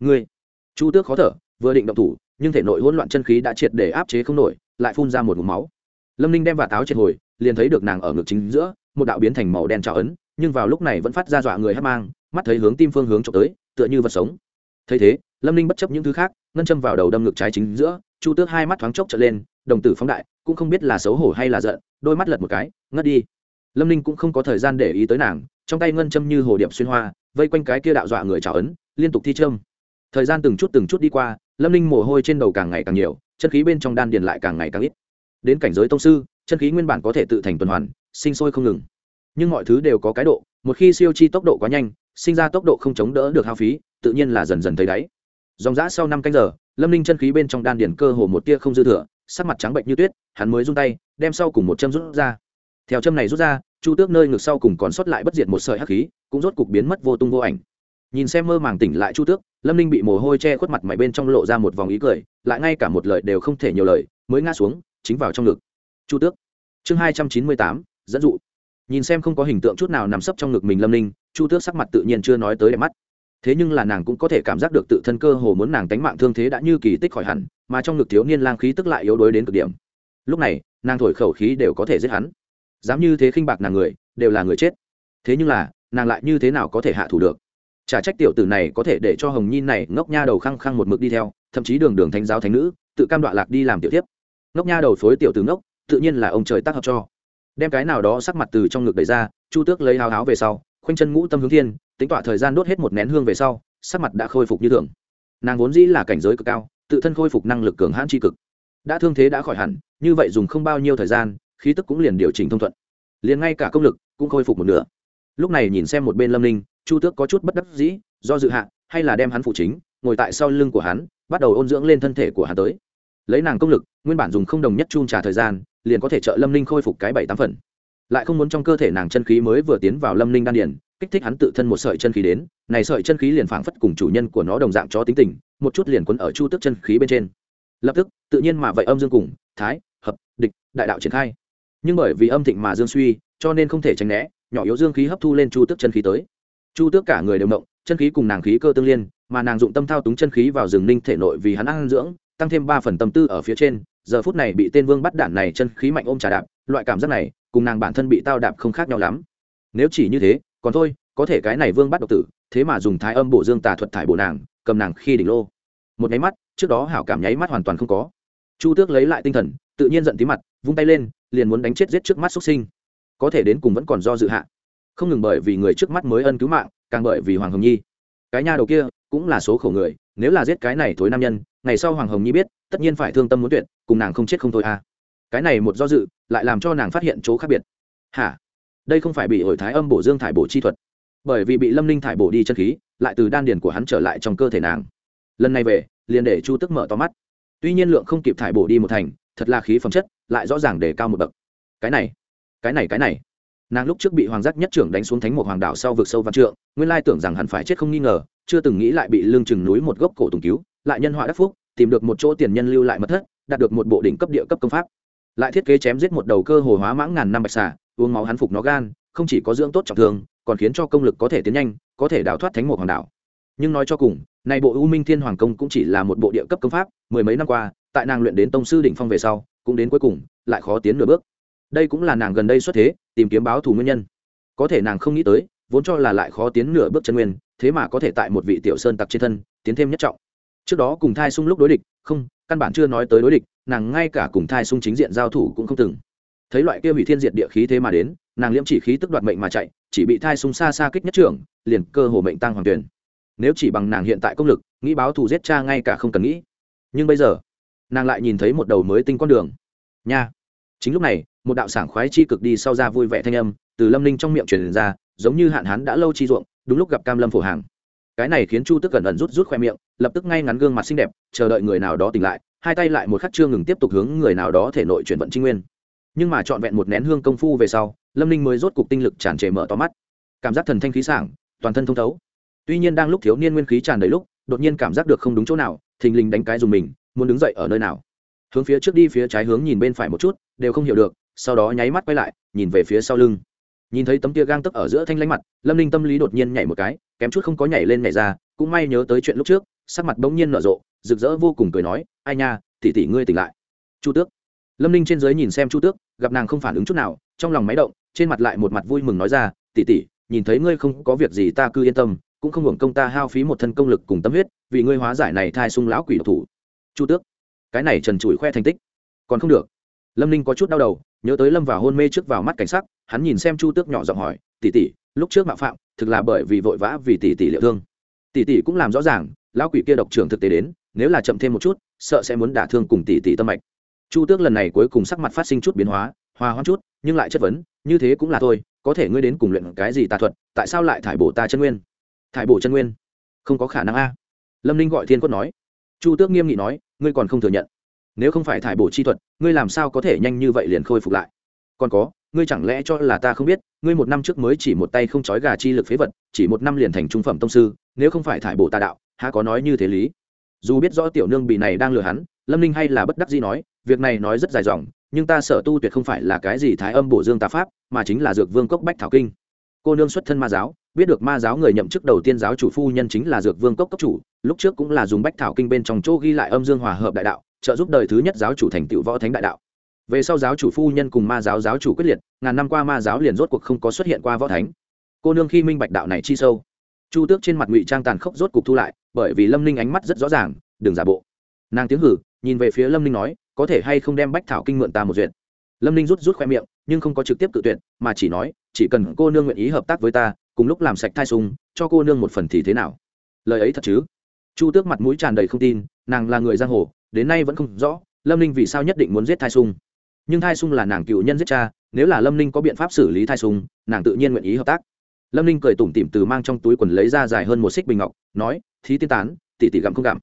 Ngươi. Chu tước khó thở, vừa định động thủ, nhưng thể nội hỗn loạn chân khí đã triệt để áp chế không nổi, lại phun ra một mụm máu. Lâm ninh đem vạt áo trên hồi, liền thấy được nàng ở ngực chính giữa, một đạo biến thành màu đen trào ấn, nhưng vào lúc này vẫn phát ra dọa người hát mang, mắt thấy hướng tim phương hướng trộm tới, tựa như vật sống. Thấy thế, lâm ninh bất chấp những thứ khác, ngân châm vào đầu đâm ngực trái chính giữa, chu tước hai mắt thoáng chốc trở lên, đồng tử phóng đại, cũng không biết là xấu hổ hay là giận, đôi mắt lật một cái, ngất đi lâm ninh cũng không có thời gian để ý tới nàng, trong tay ngân châm như hồ điệp xuyên hoa, vây quanh cái kia đạo dọa người trào ấn, liên tục thi châm. Thời gian từng chút từng chút đi qua, lâm ninh mồ hôi trên đầu càng ngày càng nhiều, chân khí bên trong đan điền lại càng ngày càng ít. Đến cảnh giới tông sư, chân khí nguyên bản có thể tự thành tuần hoàn, sinh sôi không ngừng. Nhưng mọi thứ đều có cái độ, một khi siêu chi tốc độ quá nhanh, sinh ra tốc độ không chống đỡ được hao phí, tự nhiên là dần dần thấy đáy. Dòng giã sau năm canh giờ, lâm ninh chân khí bên trong đan điền cơ hồ một tia không dư thừa, sắc mặt trắng bệnh như tuyết, hắn mới rung tay, đem sau cùng một châm rút ra. Theo châm này rút ra chu tước nơi ngực sau cùng còn sót lại bất diệt một sợi hắc khí, cũng rốt cục biến mất vô tung vô ảnh. Nhìn xem mơ màng tỉnh lại chu tước, lâm ninh bị mồ hôi che khuất mặt mày bên trong lộ ra một vòng ý cười, lại ngay cả một lời đều không thể nhiều lời, mới ngã xuống, chính vào trong ngực. Chu tước, chương hai trăm chín mươi tám, dẫn dụ. Nhìn xem không có hình tượng chút nào nằm sấp trong ngực mình lâm ninh, chu tước sắc mặt tự nhiên chưa nói tới đẹp mắt. Thế nhưng là nàng cũng có thể cảm giác được tự thân cơ hồ muốn nàng tánh mạng thương thế đã như kỳ tích khỏi hẳn, mà trong ngực thiếu niên lang khí tức lại yếu đuối đến cực điểm. Lúc này, nàng thổi khẩu khí đều có thể giết hắn dám như thế khinh bạc nàng người, đều là người chết. Thế nhưng là, nàng lại như thế nào có thể hạ thủ được? Chả trách tiểu tử này có thể để cho hồng nhi này ngốc nha đầu khăng khăng một mực đi theo, thậm chí đường đường thánh giáo thánh nữ, tự cam đoạn lạc đi làm tiểu tiếp ngốc nha đầu phối tiểu tử ngốc, tự nhiên là ông trời tác hợp cho. Đem cái nào đó sắc mặt từ trong ngực đẩy ra, chu tước lấy hào háo về sau, khoanh chân ngũ tâm hướng thiên, tính tọa thời gian đốt hết một nén hương về sau, sắc mặt đã khôi phục như thường. Nàng vốn dĩ là cảnh giới cực cao, tự thân khôi phục năng lực cường hãn tri cực. Đã thương thế đã khỏi hẳn, như vậy dùng không bao nhiêu thời gian khí tức cũng liền điều chỉnh thông thuận. Liền ngay cả công lực cũng khôi phục một nửa. Lúc này nhìn xem một bên lâm ninh, chu tước có chút bất đắc dĩ, do dự hạ, hay là đem hắn phụ chính, ngồi tại sau lưng của hắn, bắt đầu ôn dưỡng lên thân thể của hắn tới. Lấy nàng công lực, nguyên bản dùng không đồng nhất chun trả thời gian, liền có thể trợ lâm ninh khôi phục cái bảy tám phần. Lại không muốn trong cơ thể nàng chân khí mới vừa tiến vào lâm ninh đan điền, kích thích hắn tự thân một sợi chân khí đến, này sợi chân khí liền phảng phất cùng chủ nhân của nó đồng dạng cho tính tình, một chút liền quấn ở chu tức chân khí bên trên. Lập tức, tự nhiên mà vậy âm dương cùng, thái, hợp, địch, đại đạo triển khai nhưng bởi vì âm thịnh mà dương suy, cho nên không thể tránh né, nhỏ yếu dương khí hấp thu lên chu tước chân khí tới. Chu tước cả người đều động, chân khí cùng nàng khí cơ tương liên, mà nàng dụng tâm thao túng chân khí vào rừng ninh thể nội vì hắn ăn dưỡng, tăng thêm ba phần tâm tư ở phía trên, giờ phút này bị tên vương bắt đản này chân khí mạnh ôm trà đạp, loại cảm giác này, cùng nàng bản thân bị tao đạp không khác nhau lắm. Nếu chỉ như thế, còn thôi, có thể cái này vương bắt độc tử, thế mà dùng thái âm bổ dương tà thuật thải bổ nàng, cầm nàng khi đỉnh lô. Một nháy mắt, trước đó hảo cảm nháy mắt hoàn toàn không có chu tước lấy lại tinh thần, tự nhiên giận tí mặt, vung tay lên, liền muốn đánh chết giết trước mắt xuất sinh. Có thể đến cùng vẫn còn do dự hạ. Không ngừng bởi vì người trước mắt mới ân cứu mạng, càng bởi vì hoàng hồng nhi. Cái nha đầu kia cũng là số khổ người, nếu là giết cái này thối nam nhân, ngày sau hoàng hồng nhi biết, tất nhiên phải thương tâm muốn tuyệt, cùng nàng không chết không thôi à. Cái này một do dự, lại làm cho nàng phát hiện chỗ khác biệt. Hả? Đây không phải bị ổi thái âm bổ dương thải bổ chi thuật. Bởi vì bị lâm ninh thải bổ đi chân khí, lại từ đan điền của hắn trở lại trong cơ thể nàng. Lần này về, liền để chu tức mở to mắt tuy nhiên lượng không kịp thải bổ đi một thành, thật là khí phẩm chất, lại rõ ràng để cao một bậc. Cái này cái này cái này. Nàng lúc trước bị hoàng giác nhất trưởng đánh xuống thánh một hoàng đảo sau vực sâu văn trượng, nguyên lai tưởng rằng hắn phải chết không nghi ngờ, chưa từng nghĩ lại bị lương chừng núi một gốc cổ tùng cứu, lại nhân họa đắc phúc, tìm được một chỗ tiền nhân lưu lại mất thất, đạt được một bộ đỉnh cấp địa cấp công pháp. Lại thiết kế chém giết một đầu cơ hồ hóa mãng ngàn năm bạch xà, uống máu hắn phục nó gan, không chỉ có dưỡng tốt trọng thương, còn khiến cho công lực có thể tiến nhanh, có thể đào thoát thánh một hoàng đảo. Nhưng nói cho cùng này bộ u minh thiên hoàng công cũng chỉ là một bộ địa cấp công pháp, mười mấy năm qua, tại nàng luyện đến tông sư đỉnh phong về sau, cũng đến cuối cùng, lại khó tiến nửa bước. Đây cũng là nàng gần đây xuất thế, tìm kiếm báo thù nguyên nhân. Có thể nàng không nghĩ tới, vốn cho là lại khó tiến nửa bước chân nguyên, thế mà có thể tại một vị tiểu sơn tặc trên thân, tiến thêm nhất trọng. Trước đó cùng thai sung lúc đối địch, không, căn bản chưa nói tới đối địch, nàng ngay cả cùng thai sung chính diện giao thủ cũng không từng. Thấy loại kia hủy thiên diệt địa khí thế mà đến, nàng liễm chỉ khí tức đoạt mệnh mà chạy, chỉ bị thai sung xa xa kích nhất trưởng, liền cơ hồ mệnh tăng hoàng tuyển nếu chỉ bằng nàng hiện tại công lực, nghĩ báo thù giết cha ngay cả không cần nghĩ. Nhưng bây giờ, nàng lại nhìn thấy một đầu mới tinh con đường. Nha! Chính lúc này, một đạo sảng khoái chi cực đi sau ra vui vẻ thanh âm, từ lâm ninh trong miệng truyền ra, giống như hạn hán đã lâu chi ruộng, đúng lúc gặp cam lâm phổ hàng. Cái này khiến chu tức cẩn ẩn rút rút khoe miệng, lập tức ngay ngắn gương mặt xinh đẹp, chờ đợi người nào đó tỉnh lại, hai tay lại một khắc chưa ngừng tiếp tục hướng người nào đó thể nội chuyển vận trinh nguyên. Nhưng mà trọn vẹn một nén hương công phu về sau, lâm ninh mới rốt cục tinh lực tràn trề mở to mắt. Cảm giác thần thanh khí sảng, toàn thân thông thấu tuy nhiên đang lúc thiếu niên nguyên khí tràn đầy lúc, đột nhiên cảm giác được không đúng chỗ nào, thình lình đánh cái dùng mình, muốn đứng dậy ở nơi nào. Hướng phía trước đi, phía trái hướng nhìn bên phải một chút, đều không hiểu được, sau đó nháy mắt quay lại, nhìn về phía sau lưng. Nhìn thấy tấm tia gang tức ở giữa thanh lánh mặt, lâm ninh tâm lý đột nhiên nhảy một cái, kém chút không có nhảy lên nhảy ra, cũng may nhớ tới chuyện lúc trước, sắc mặt bỗng nhiên nở rộ, rực rỡ vô cùng cười nói, ai nha tỉ tỉ ngươi tỉnh lại. Chu tước. Lâm ninh trên giới nhìn xem chu tước, gặp nàng không phản ứng chút nào, trong lòng máy động, trên mặt lại một mặt vui mừng nói ra tỉ tỉ nhìn thấy ngươi không có việc gì ta cứ yên tâm cũng không hưởng công ta hao phí một thân công lực cùng tâm huyết, vì ngươi hóa giải này thai sung lão quỷ độc thủ. Chu tước, cái này trần trụi khoe thành tích, còn không được. Lâm ninh có chút đau đầu, nhớ tới lâm vào hôn mê trước vào mắt cảnh sắc, hắn nhìn xem chu tước nhỏ giọng hỏi, tỷ tỷ, lúc trước mạo phạm, thực là bởi vì vội vã vì tỷ tỷ liệu thương. Tỷ tỷ cũng làm rõ ràng, lão quỷ kia độc trưởng thực tế đến, nếu là chậm thêm một chút, sợ sẽ muốn đả thương cùng tỷ tỷ tâm mạch. Chu tước lần này cuối cùng sắc mặt phát sinh chút biến hóa, hòa hoãn chút, nhưng lại chất vấn, như thế cũng là thôi, có thể ngươi đến cùng luyện cái gì tà thuật, tại sao lại thải bổ ta chân nguyên? Thải bổ chân nguyên. Không có khả năng a. Lâm ninh gọi thiên quất nói. Chu tước nghiêm nghị nói, ngươi còn không thừa nhận. Nếu không phải thải bổ chi thuật, ngươi làm sao có thể nhanh như vậy liền khôi phục lại? Còn có, ngươi chẳng lẽ cho là ta không biết, ngươi một năm trước mới chỉ một tay không trói gà chi lực phế vật, chỉ một năm liền thành trung phẩm tông sư, nếu không phải thải bổ tà đạo, há có nói như thế lý? Dù biết rõ tiểu nương bị này đang lừa hắn, lâm ninh hay là bất đắc gì nói, việc này nói rất dài dòng, nhưng ta sở tu tuyệt không phải là cái gì thái âm bổ dương tà pháp, mà chính là dược vương cốc bách thảo kinh. Cô nương xuất thân ma giáo biết được ma giáo người nhậm chức đầu tiên giáo chủ phu nhân chính là dược vương cốc cốc chủ, lúc trước cũng là dùng bách thảo kinh bên trong chỗ ghi lại âm dương hòa hợp đại đạo, trợ giúp đời thứ nhất giáo chủ thành tựu võ thánh đại đạo. Về sau giáo chủ phu nhân cùng ma giáo giáo chủ quyết liệt, ngàn năm qua ma giáo liền rốt cuộc không có xuất hiện qua võ thánh. Cô nương khi minh bạch đạo này chi sâu. Chu tước trên mặt ngụy trang tàn khốc rốt cục thu lại, bởi vì lâm ninh ánh mắt rất rõ ràng, đừng giả bộ. Nàng tiếng hử, nhìn về phía lâm ninh nói, có thể hay không đem bách thảo kinh mượn ta một duyệt? Lâm ninh rút rút khoe miệng, nhưng không có trực tiếp tự tuyệt, mà chỉ nói, chỉ cần cô nương nguyện ý hợp tác với ta cùng lúc làm sạch thai sung, cho cô nương một phần thì thế nào? Lời ấy thật chứ? Chu tước mặt mũi tràn đầy không tin, nàng là người giang hồ, đến nay vẫn không rõ, lâm ninh vì sao nhất định muốn giết thai sung. Nhưng thai sung là nàng cựu nhân giết cha, nếu là lâm ninh có biện pháp xử lý thai sung, nàng tự nhiên nguyện ý hợp tác. Lâm ninh cười tủm tỉm từ mang trong túi quần lấy ra dài hơn một xích bình ngọc, nói, thí tiên tán, tỷ tỷ gặm không gặm.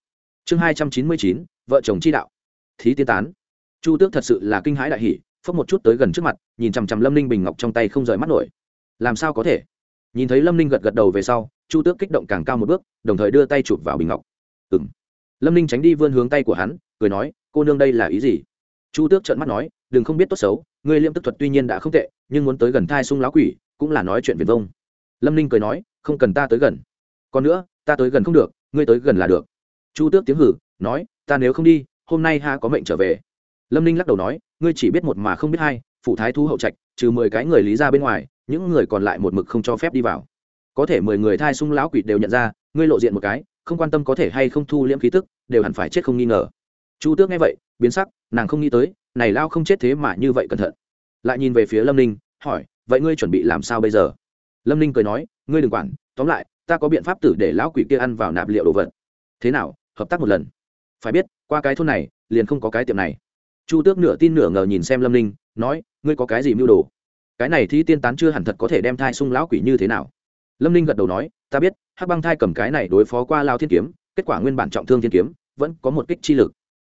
Chương hai trăm chín mươi chín, vợ chồng chi đạo. Thí tiên tán. Chu tước thật sự là kinh hãi đại hỷ phấp một chút tới gần trước mặt, nhìn chằm chằm lâm ninh bình ngọc trong tay không rời mắt nổi. Làm sao có thể? Nhìn thấy lâm ninh gật gật đầu về sau, chu tước kích động càng cao một bước, đồng thời đưa tay chụp vào bình ngọc. Ừ m lâm ninh tránh đi vươn hướng tay của hắn, cười nói, cô nương đây là ý gì? Chu tước trợn mắt nói, đừng không biết tốt xấu, ngươi liêm tức thuật tuy nhiên đã không tệ, nhưng muốn tới gần thai sung láo quỷ, cũng là nói chuyện viền vông. Lâm ninh cười nói, không cần ta tới gần. Còn nữa, ta tới gần không được, ngươi tới gần là được. Chu tước tiếng hử, nói, ta nếu không đi, hôm nay ha có mệnh trở về. Lâm ninh lắc đầu nói, ngươi chỉ biết một mà không biết hai phụ thái thu hậu trạch, trừ mười cái người lý ra bên ngoài những người còn lại một mực không cho phép đi vào. Có thể mười người thai sung lão quỷ đều nhận ra, ngươi lộ diện một cái, không quan tâm có thể hay không thu liễm khí tức, đều hẳn phải chết không nghi ngờ. Chu tước nghe vậy, biến sắc, nàng không nghĩ tới, này lao không chết thế mà như vậy cẩn thận. Lại nhìn về phía lâm ninh, hỏi, vậy ngươi chuẩn bị làm sao bây giờ? Lâm ninh cười nói, ngươi đừng quản, tóm lại, ta có biện pháp tử để lão quỷ kia ăn vào nạp liệu đồ vật. Thế nào, hợp tác một lần? Phải biết, qua cái thôn này, liền không có cái tiệm này. Chu tước nửa tin nửa ngờ nhìn xem lâm ninh, nói, ngươi có cái gì mưu đồ? Cái này thi tiên tán chưa hẳn thật có thể đem thai sung lão quỷ như thế nào? Lâm ninh gật đầu nói, ta biết, hắc băng thai cầm cái này đối phó qua lao thiên kiếm, kết quả nguyên bản trọng thương thiên kiếm, vẫn có một kích chi lực.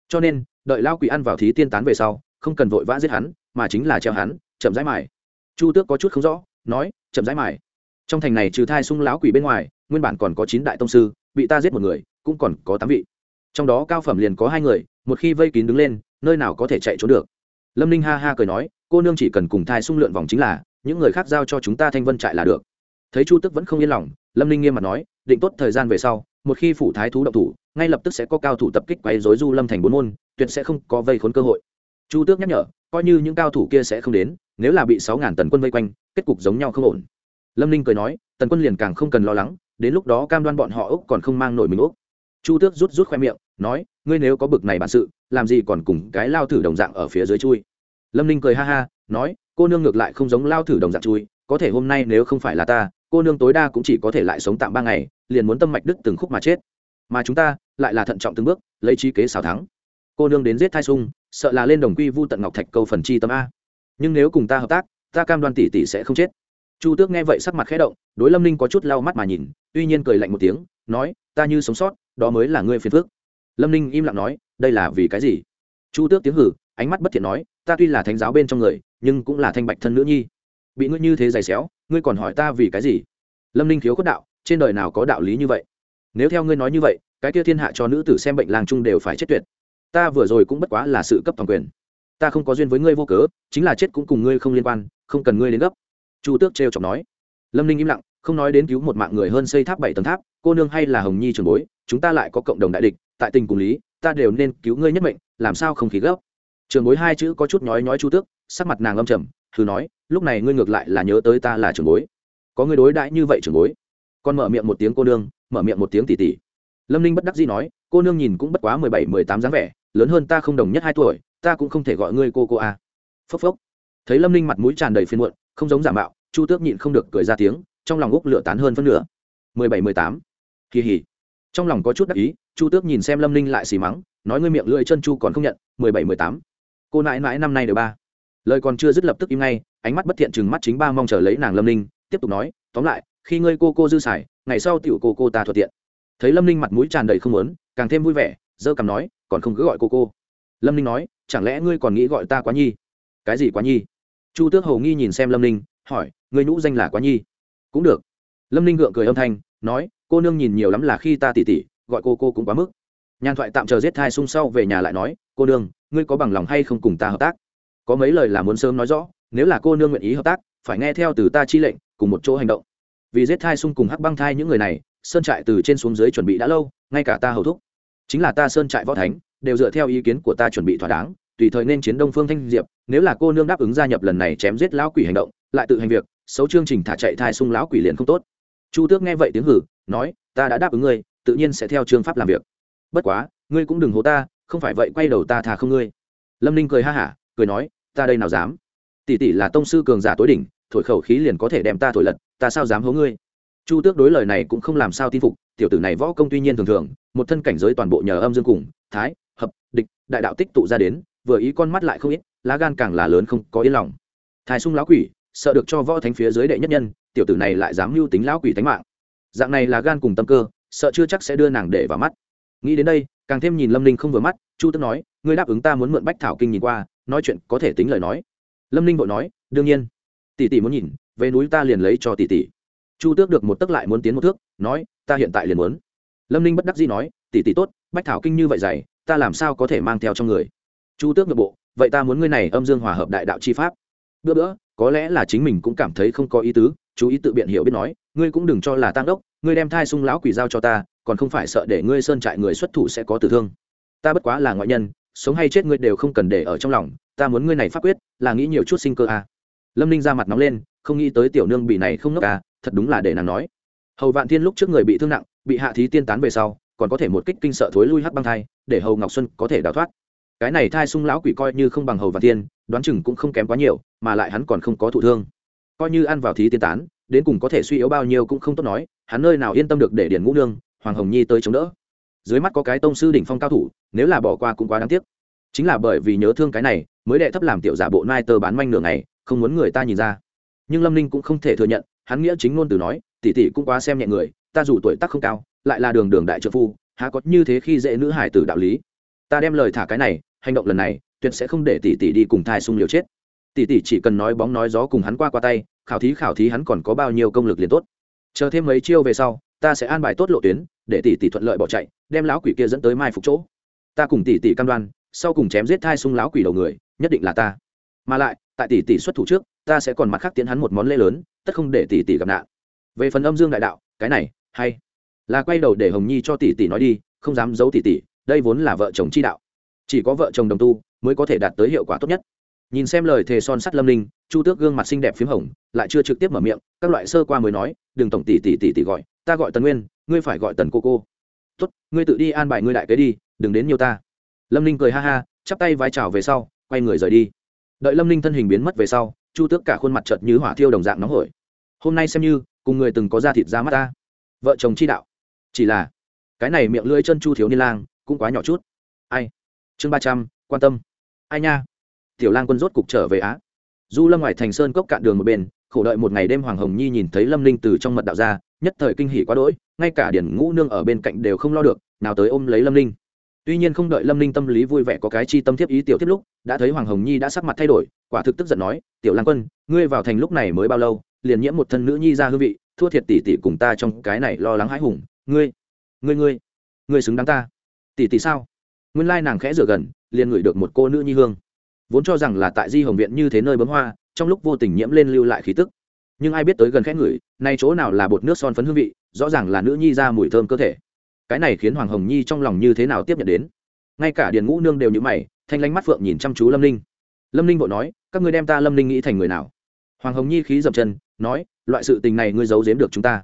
Cho nên, đợi lao quỷ ăn vào thí tiên tán về sau, không cần vội vã giết hắn, mà chính là treo hắn, chậm rãi mải chu tước có chút không rõ, nói, chậm rãi mải trong thành này trừ thai sung lão quỷ bên ngoài, nguyên bản còn có chín đại tông sư, bị ta giết một người, cũng còn có tám vị. Trong đó cao phẩm liền có hai người, một khi vây kín đứng lên, nơi nào có thể chạy trốn được? Lâm ninh ha ha cười nói cô nương chỉ cần cùng thai Xung lượn vòng chính là, những người khác giao cho chúng ta thanh vân trại là được. Thấy chu tức vẫn không yên lòng, lâm ninh nghiêm mặt nói, định tốt thời gian về sau, một khi phủ thái thú động thủ, ngay lập tức sẽ có cao thủ tập kích quấy dối du lâm thành bốn môn, tuyệt sẽ không có vây khốn cơ hội. Chu tước nhắc nhở, coi như những cao thủ kia sẽ không đến, nếu là bị sáu ngàn tần quân vây quanh, kết cục giống nhau không ổn. Lâm ninh cười nói, tần quân liền càng không cần lo lắng, đến lúc đó cam đoan bọn họ úc còn không mang nổi mình úc. Chu tước rút rút khoe miệng, nói, ngươi nếu có bực này bản sự, làm gì còn cùng cái lao thử đồng dạng ở phía dưới chui lâm ninh cười ha ha, nói, cô nương ngược lại không giống lao thử đồng dạng chui, có thể hôm nay nếu không phải là ta, cô nương tối đa cũng chỉ có thể lại sống tạm ba ngày, liền muốn tâm mạch đứt từng khúc mà chết. Mà chúng ta, lại là thận trọng từng bước, lấy trí kế xào thắng. Cô nương đến giết thai sung, sợ là lên đồng quy vu tận ngọc thạch câu phần chi tâm a. Nhưng nếu cùng ta hợp tác, ta cam đoan tỷ tỷ sẽ không chết. Chu tước nghe vậy sắc mặt khẽ động, đối lâm ninh có chút lau mắt mà nhìn, tuy nhiên cười lạnh một tiếng, nói, ta như sống sót, đó mới là ngươi phiền phước lâm ninh im lặng nói, đây là vì cái gì? Chu tước tiếng hử ánh mắt bất thiện nói, ta tuy là thánh giáo bên trong người, nhưng cũng là thanh bạch thân nữ nhi. Bị ngươi như thế giày xéo, ngươi còn hỏi ta vì cái gì? Lâm ninh thiếu cốt đạo, trên đời nào có đạo lý như vậy? Nếu theo ngươi nói như vậy, cái kia thiên hạ cho nữ tử xem bệnh làng chung đều phải chết tuyệt. Ta vừa rồi cũng bất quá là sự cấp toàn quyền. Ta không có duyên với ngươi vô cớ, chính là chết cũng cùng ngươi không liên quan, không cần ngươi đến gấp. Chu tước trêu chọc nói. Lâm ninh im lặng, không nói đến cứu một mạng người hơn xây tháp bảy tầng tháp, cô nương hay là hồng nhi trường bối, chúng ta lại có cộng đồng đại địch, tại tình cùng lý, ta đều nên cứu ngươi nhất mệnh, làm sao không khí gấp? Trường bối hai chữ có chút nhói nhói chu tước, sắc mặt nàng âm trầm thử nói, lúc này ngươi ngược lại là nhớ tới ta là trường bối. Có ngươi đối đãi như vậy trường bối? Con mở miệng một tiếng cô nương, mở miệng một tiếng tỷ tỷ. Lâm ninh bất đắc dĩ nói, cô nương nhìn cũng bất quá mười bảy, mười tám dáng vẻ, lớn hơn ta không đồng nhất hai tuổi, ta cũng không thể gọi ngươi cô cô à. phốc phốc. Thấy lâm ninh mặt mũi tràn đầy phiên muộn, không giống giả mạo, chu tước nhịn không được cười ra tiếng, trong lòng úc lửa tán hơn phân nửa. Mười bảy, mười tám. Kỳ hỉ. Trong lòng có chút đắc ý, chu tước nhìn xem lâm ninh lại xì mắng, nói ngươi miệng lưỡi chân chu còn không nhận, mười bảy, mười tám cô nãi nãi năm nay đều ba. Lời còn chưa dứt lập tức im ngay, ánh mắt bất thiện chừng mắt chính ba mong chờ lấy nàng lâm ninh, tiếp tục nói, tóm lại, khi ngươi cô cô dư xài, ngày sau tiểu cô cô ta thuận tiện. Thấy lâm ninh mặt mũi tràn đầy không lớn càng thêm vui vẻ dơ cằm nói, còn không cứ gọi cô cô. Lâm ninh nói, chẳng lẽ ngươi còn nghĩ gọi ta quá nhi? Cái gì quá nhi? Chu tước hầu nghi nhìn xem lâm ninh, hỏi, ngươi nhũ danh là quá nhi? Cũng được. Lâm ninh gượng cười âm thanh, nói, cô nương nhìn nhiều lắm là khi ta tỉ tỉ, gọi cô cô cũng quá mức. Nhàn thoại tạm chờ giết thai sung sau về nhà lại nói, cô nương ngươi có bằng lòng hay không cùng ta hợp tác? Có mấy lời là muốn sớm nói rõ, nếu là cô nương nguyện ý hợp tác, phải nghe theo từ ta chi lệnh, cùng một chỗ hành động. Vì giết thai sung cùng hắc băng thai những người này, sơn trại từ trên xuống dưới chuẩn bị đã lâu, ngay cả ta hầu thúc. Chính là ta sơn trại võ thánh, đều dựa theo ý kiến của ta chuẩn bị thỏa đáng, tùy thời nên chiến đông phương thanh diệp, nếu là cô nương đáp ứng gia nhập lần này chém giết lão quỷ hành động, lại tự hành việc, xấu chương trình thả chạy thai sung lão quỷ liền không tốt. Chu tước nghe vậy tiếng hử, nói, ta đã đáp ứng ngươi, tự nhiên sẽ theo chương pháp làm việc. Bất quá, ngươi cũng đừng hố ta không phải vậy, quay đầu ta thà không ngươi. Lâm ninh cười ha hả, cười nói, ta đây nào dám? Tỷ tỷ là tông sư cường giả tối đỉnh, thổi khẩu khí liền có thể đem ta thổi lật, ta sao dám hố ngươi? Chu tước đối lời này cũng không làm sao tin phục, tiểu tử này võ công tuy nhiên thường thường, một thân cảnh giới toàn bộ nhờ âm dương cùng, thái, hợp, địch, đại đạo tích tụ ra đến, vừa ý con mắt lại không ít, lá gan càng là lớn không có yên lòng. Thái sung lão quỷ, sợ được cho võ thánh phía dưới đệ nhất nhân, tiểu tử này lại dám mưu tính lão quỷ tánh mạng. Dạng này là gan cùng tâm cơ, sợ chưa chắc sẽ đưa nàng để vào mắt nghĩ đến đây, càng thêm nhìn lâm ninh không vừa mắt, chu tức nói, ngươi đáp ứng ta muốn mượn bách thảo kinh nhìn qua, nói chuyện có thể tính lời nói. Lâm ninh vội nói, đương nhiên. Tỷ tỷ muốn nhìn, về núi ta liền lấy cho tỷ tỷ. Chu tước được một tấc lại muốn tiến một thước, nói, ta hiện tại liền muốn. Lâm ninh bất đắc dĩ nói, tỷ tỷ tốt, bách thảo kinh như vậy dày, ta làm sao có thể mang theo trong người? Chu tước nội bộ, vậy ta muốn ngươi này âm dương hòa hợp đại đạo chi pháp. Bữa bữa, có lẽ là chính mình cũng cảm thấy không có ý tứ, chú ý tự biện hiểu biết nói ngươi cũng đừng cho là tăng đốc, ngươi đem thai sung lão quỷ giao cho ta, còn không phải sợ để ngươi sơn trại người xuất thủ sẽ có tử thương. Ta bất quá là ngoại nhân, sống hay chết ngươi đều không cần để ở trong lòng, ta muốn ngươi này pháp quyết, là nghĩ nhiều chút sinh cơ à. lâm ninh ra mặt nóng lên, không nghĩ tới tiểu nương bị này không ngốc à thật đúng là để nàng nói. Hầu vạn thiên lúc trước người bị thương nặng, bị hạ thí tiên tán về sau, còn có thể một kích kinh sợ thối lui hắc băng thai, để hầu ngọc xuân có thể đào thoát. Cái này thai sung lão quỷ coi như không bằng hầu vạn thiên, đoán chừng cũng không kém quá nhiều, mà lại hắn còn không có thụ thương. Coi như ăn vào thí tiên tán đến cùng có thể suy yếu bao nhiêu cũng không tốt nói, hắn nơi nào yên tâm được để điền ngũ nương, hoàng hồng nhi tới chống đỡ. Dưới mắt có cái tông sư đỉnh phong cao thủ, nếu là bỏ qua cũng quá đáng tiếc. Chính là bởi vì nhớ thương cái này, mới đệ thấp làm tiểu giả bộ nai tơ bán manh nửa ngày, không muốn người ta nhìn ra. Nhưng lâm ninh cũng không thể thừa nhận, hắn nghĩa chính ngôn từ nói, tỷ tỷ cũng quá xem nhẹ người, ta dù tuổi tác không cao, lại là đường đường đại trợ phu, há có như thế khi dễ nữ hải tử đạo lý. Ta đem lời thả cái này, hành động lần này, tuyệt sẽ không để tỷ tỷ đi cùng thai sung liều chết. Tỷ tỷ chỉ cần nói bóng nói gió cùng hắn qua qua tay khảo thí khảo thí hắn còn có bao nhiêu công lực liền tốt. Chờ thêm mấy chiêu về sau, ta sẽ an bài tốt lộ tuyến, để tỷ tỷ thuận lợi bỏ chạy, đem lão quỷ kia dẫn tới mai phục chỗ. Ta cùng tỷ tỷ cam đoan, sau cùng chém giết thai sung lão quỷ đầu người, nhất định là ta. Mà lại, tại tỷ tỷ xuất thủ trước, ta sẽ còn mặt khác tiến hắn một món lễ lớn, tất không để tỷ tỷ gặp nạn. Về phần âm dương đại đạo, cái này, hay. Là quay đầu để hồng nhi cho tỷ tỷ nói đi, không dám giấu tỷ tỷ, đây vốn là vợ chồng chi đạo. Chỉ có vợ chồng đồng tu, mới có thể đạt tới hiệu quả tốt nhất. Nhìn xem lời thề son sắt lâm linh chu tước gương mặt xinh đẹp p h í m hồng lại chưa trực tiếp mở miệng các loại sơ qua mới nói đừng tổng tỷ tỷ tỷ tỷ gọi ta gọi tần nguyên ngươi phải gọi tần cô cô. Tuất, ngươi tự đi an bài ngươi đại kế đi đừng đến nhiều ta. Lâm ninh cười ha ha chắp tay vai trào về sau quay người rời đi. Đợi lâm ninh thân hình biến mất về sau chu tước cả khuôn mặt chợt như hỏa thiêu đồng dạng nóng hổi. Hôm nay xem như cùng người từng có da thịt ra mắt ta. Vợ chồng chi đạo. Chỉ là cái này miệng lưỡi chân chu thiếu niên lang cũng quá nhỏ chút. Ai? Chương ba trăm quan tâm. Ai nha? Tiểu lang quân rốt cục trở về á du lâm ngoài thành sơn cốc cạn đường một bên, khổ đợi một ngày đêm hoàng hồng nhi nhìn thấy lâm Linh từ trong mật đạo ra, nhất thời kinh hỉ quá đỗi, ngay cả điển ngũ nương ở bên cạnh đều không lo được, nào tới ôm lấy lâm Linh. tuy nhiên không đợi lâm Linh tâm lý vui vẻ có cái chi tâm thiếp ý tiểu tiếp lúc, đã thấy hoàng hồng nhi đã sắc mặt thay đổi, quả thực tức giận nói, tiểu lang quân, ngươi vào thành lúc này mới bao lâu, liền nhiễm một thân nữ nhi ra hương vị, thua thiệt tỷ tỷ cùng ta trong cái này lo lắng hãi hùng, ngươi ngươi ngươi ngươi xứng đáng ta. Tỷ tỷ sao? Nguyên lai nàng khẽ rửa gần, liền ngửi được một cô nữ nhi hương vốn cho rằng là tại di hồng viện như thế nơi bấm hoa, trong lúc vô tình nhiễm lên lưu lại khí tức. Nhưng ai biết tới gần khẽ ngửi, nay chỗ nào là bột nước son phấn hương vị, rõ ràng là nữ nhi ra mùi thơm cơ thể. Cái này khiến hoàng hồng nhi trong lòng như thế nào tiếp nhận đến? Ngay cả điền ngũ nương đều như mày, thanh lánh mắt phượng nhìn chăm chú lâm ninh. Lâm ninh vội nói, các ngươi đem ta lâm ninh nghĩ thành người nào? Hoàng hồng nhi khí dập chân, nói, loại sự tình này ngươi giấu giếm được chúng ta.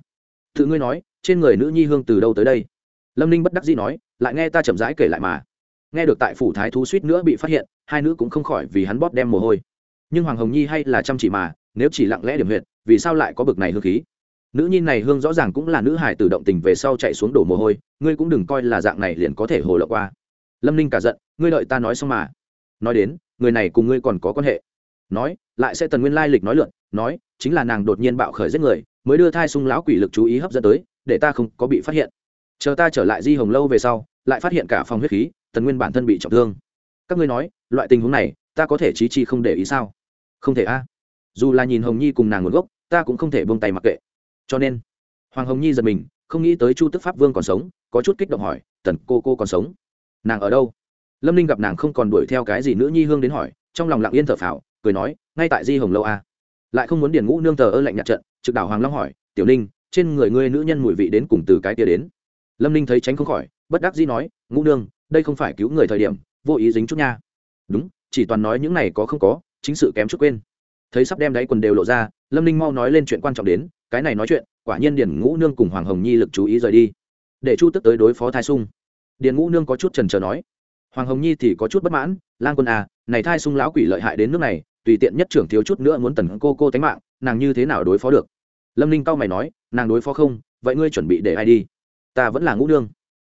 Tự ngươi nói, trên người nữ nhi hương từ đâu tới đây? Lâm ninh bất đắc dĩ nói, lại nghe ta chậm rãi kể lại mà nghe được tại phủ thái thú suýt nữa bị phát hiện, hai nữ cũng không khỏi vì hắn bóp đem mồ hôi. Nhưng hoàng hồng nhi hay là chăm chỉ mà, nếu chỉ lặng lẽ điểm huyệt, vì sao lại có bực này hương khí? Nữ nhi này hương rõ ràng cũng là nữ hải tử động tình về sau chạy xuống đổ mồ hôi, ngươi cũng đừng coi là dạng này liền có thể hồ lộ qua. Lâm ninh cả giận, ngươi đợi ta nói xong mà. Nói đến, người này cùng ngươi còn có quan hệ. Nói, lại sẽ tần nguyên lai lịch nói lượn, nói, chính là nàng đột nhiên bạo khởi giết người, mới đưa thai sung lão quỷ lực chú ý hấp dẫn tới, để ta không có bị phát hiện. Chờ ta trở lại di hồng lâu về sau, lại phát hiện cả phòng huyết khí tần nguyên bản thân bị trọng thương. Các ngươi nói, loại tình huống này, ta có thể trí chi không để ý sao? Không thể a. Dù là nhìn hồng nhi cùng nàng nguồn gốc, ta cũng không thể buông tay mặc kệ. Cho nên, hoàng hồng nhi giật mình, không nghĩ tới chu tức pháp vương còn sống, có chút kích động hỏi, tần cô cô còn sống? Nàng ở đâu? Lâm ninh gặp nàng không còn đuổi theo cái gì nữ nhi hương đến hỏi, trong lòng lặng yên thở phào, cười nói, ngay tại di hồng lâu a. Lại không muốn điền ngũ nương tờ ơ lạnh nhạt trận, trực đảo hoàng long hỏi, tiểu ninh, trên người ngươi nữ nhân mùi vị đến cùng từ cái kia đến? Lâm ninh thấy tránh không khỏi, bất đắc dĩ nói, ngũ nương đây không phải cứu người thời điểm, vô ý dính chút nha. Đúng, chỉ toàn nói những này có không có, chính sự kém chút quên. Thấy sắp đem đáy quần đều lộ ra, lâm ninh mau nói lên chuyện quan trọng đến, cái này nói chuyện, quả nhiên điền ngũ nương cùng hoàng hồng nhi lực chú ý rời đi. Để chu tức tới đối phó thai sung. Điền ngũ nương có chút trần trờ nói, hoàng hồng nhi thì có chút bất mãn lan quân à này thai sung lão quỷ lợi hại đến nước này, tùy tiện nhất trưởng thiếu chút nữa muốn tần cô cô tánh mạng, nàng như thế nào đối phó được? Lâm ninh cao mày nói, nàng đối phó không, vậy ngươi chuẩn bị để ai đi? Ta vẫn là ngũ nương.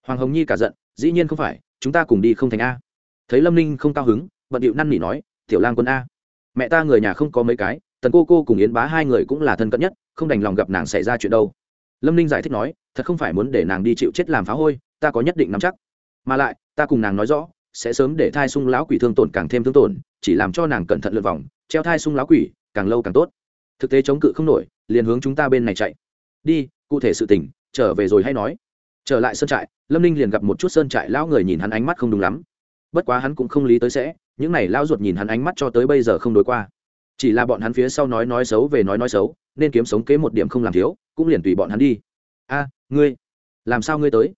Hoàng hồng nhi cả giận dĩ nhiên không phải, chúng ta cùng đi không thành a. Thấy lâm ninh không cao hứng, bận điệu năn nỉ nói, tiểu lang quân a, mẹ ta người nhà không có mấy cái, tần cô cô cùng yến bá hai người cũng là thân cận nhất, không đành lòng gặp nàng xảy ra chuyện đâu. Lâm ninh giải thích nói, thật không phải muốn để nàng đi chịu chết làm phá hôi, ta có nhất định nắm chắc. Mà lại, ta cùng nàng nói rõ, sẽ sớm để thai sung lão quỷ thương tổn càng thêm thương tổn, chỉ làm cho nàng cẩn thận lượt vòng, treo thai sung lão quỷ, càng lâu càng tốt. Thực tế chống cự không nổi, liền hướng chúng ta bên này chạy. Đi, cụ thể sự tình, trở về rồi hay nói trở lại sơn trại, lâm ninh liền gặp một chút sơn trại lão người nhìn hắn ánh mắt không đúng lắm. Bất quá hắn cũng không lý tới sẽ, những n à y lão ruột nhìn hắn ánh mắt cho tới bây giờ không đối qua. Chỉ là bọn hắn phía sau nói nói xấu về nói nói xấu, nên kiếm sống kế một điểm không làm thiếu, cũng liền tùy bọn hắn đi. A, ngươi, làm sao ngươi tới?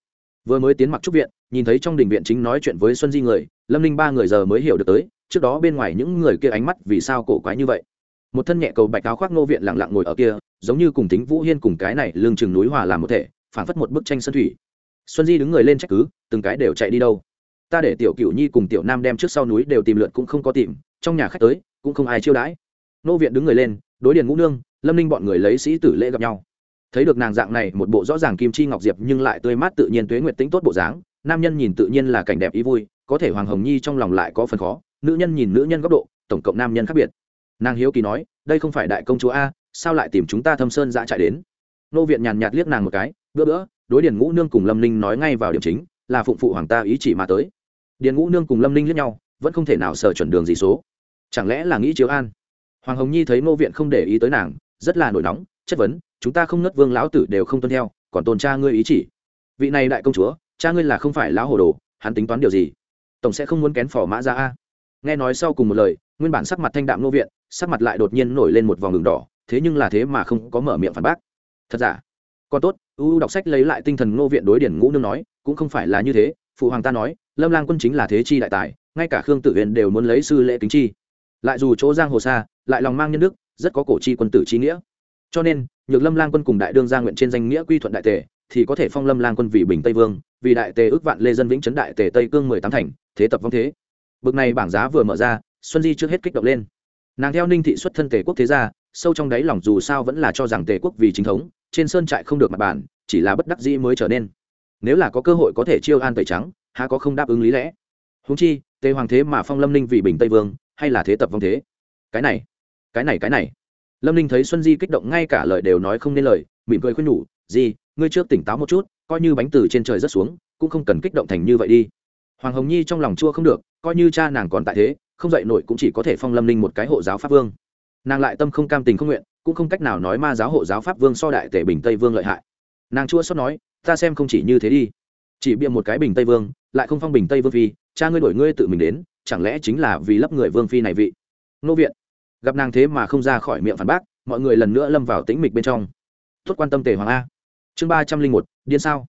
Vừa mới tiến mặc trúc viện, nhìn thấy trong đình viện chính nói chuyện với xuân di người, lâm ninh ba người giờ mới hiểu được tới, trước đó bên ngoài những người kia ánh mắt vì sao cổ quái như vậy. Một thân nhẹ cầu bạch áo khoác ngô viện lặng lặng ngồi ở kia, giống như cùng tính vũ hiên cùng cái này lương chừng núi hòa làm một thể phản phất một bức tranh sân thủy. Xuân di đứng người lên trách cứ, từng cái đều chạy đi đâu. Ta để tiểu cựu nhi cùng tiểu nam đem trước sau núi đều tìm lượt cũng không có tìm, trong nhà khách tới, cũng không ai chiêu đãi. Nô viện đứng người lên, đối điền ngũ nương, lâm ninh bọn người lấy sĩ tử lễ gặp nhau. Thấy được nàng dạng này, một bộ rõ ràng kim chi ngọc diệp nhưng lại tươi mát tự nhiên tuế nguyệt tính tốt bộ dáng, nam nhân nhìn tự nhiên là cảnh đẹp ý vui, có thể hoàng hồng nhi trong lòng lại có phần khó, nữ nhân nhìn nữ nhân góc độ, tổng cộng nam nhân khác biệt. Nàng hiếu kỳ nói, đây không phải đại công chúa a, sao lại tìm chúng ta thâm sơn dã chạy đến? Nô viện nhàn nhạt liếc nàng một cái bữa bữa, đối điền ngũ nương cùng lâm ninh nói ngay vào điểm chính, là phụng phụ hoàng ta ý chỉ mà tới. Điền ngũ nương cùng lâm ninh liếc nhau, vẫn không thể nào sở chuẩn đường gì số. Chẳng lẽ là nghĩ chiếu an? Hoàng hồng nhi thấy nô viện không để ý tới nàng, rất là nổi nóng, chất vấn, chúng ta không nứt vương lão tử đều không tuân theo, còn tôn cha ngươi ý chỉ? Vị này đại công chúa, cha ngươi là không phải lão hồ đồ, hắn tính toán điều gì? Tổng sẽ không muốn kén phò mã ra a. Nghe nói sau cùng một lời, nguyên bản sắc mặt thanh đạm nô viện, sắc mặt lại đột nhiên nổi lên một vòng đường đỏ, thế nhưng là thế mà không có mở miệng phản bác. Thật giả? Còn tốt, u đọc sách lấy lại tinh thần ngô viện đối điển ngũ nương nói, cũng không phải là như thế, phụ hoàng ta nói, lâm lang quân chính là thế chi đại tài, ngay cả khương tử huyền đều muốn lấy sư lễ kính chi. Lại dù chỗ giang hồ xa, lại lòng mang nhân đức, rất có cổ chi quân tử chi nghĩa. Cho nên, nhược lâm lang quân cùng đại đương gia nguyện trên danh nghĩa quy thuận đại tề, thì có thể phong lâm lang quân vì bình tây vương, vì đại tề ước vạn lê dân vĩnh trấn đại tề tây cương mười tám thành, thế tập vong thế. Bực này bảng giá vừa mở ra, xuân di trước hết kích động lên. Nàng theo ninh thị xuất thân tề quốc thế gia, sâu trong đáy lòng dù sao vẫn là cho rằng tề quốc vì chính thống trên sơn trại không được mặt bàn, chỉ là bất đắc dĩ mới trở nên. Nếu là có cơ hội có thể chiêu an tẩy trắng, há có không đáp ứng lý lẽ? Húng chi, tề hoàng thế mà phong lâm ninh vì bình tây vương, hay là thế tập vong thế? Cái này cái này cái này. Lâm ninh thấy xuân di kích động ngay cả lời đều nói không nên lời, mỉm cười khuyên nhủ, di, ngươi trước tỉnh táo một chút, coi như bánh từ trên trời rất xuống, cũng không cần kích động thành như vậy đi. Hoàng hồng nhi trong lòng chua không được, coi như cha nàng còn tại thế, không dạy nổi cũng chỉ có thể phong lâm ninh một cái hộ giáo pháp vương. Nàng lại tâm không cam tình không nguyện cũng không cách nào nói ma giáo hộ giáo pháp vương so đại tể bình tây vương lợi hại. Nàng chua xót nói, ta xem không chỉ như thế đi. Chỉ bịa một cái bình tây vương, lại không phong bình tây vương phi, cha ngươi đổi ngươi tự mình đến, chẳng lẽ chính là vì lấp người vương phi này vị? Nô viện. Gặp nàng thế mà không ra khỏi miệng phản bác, mọi người lần nữa lâm vào tĩnh mịch bên trong. Tốt quan tâm tề hoàng a. Chương ba trăm linh một, điên sao?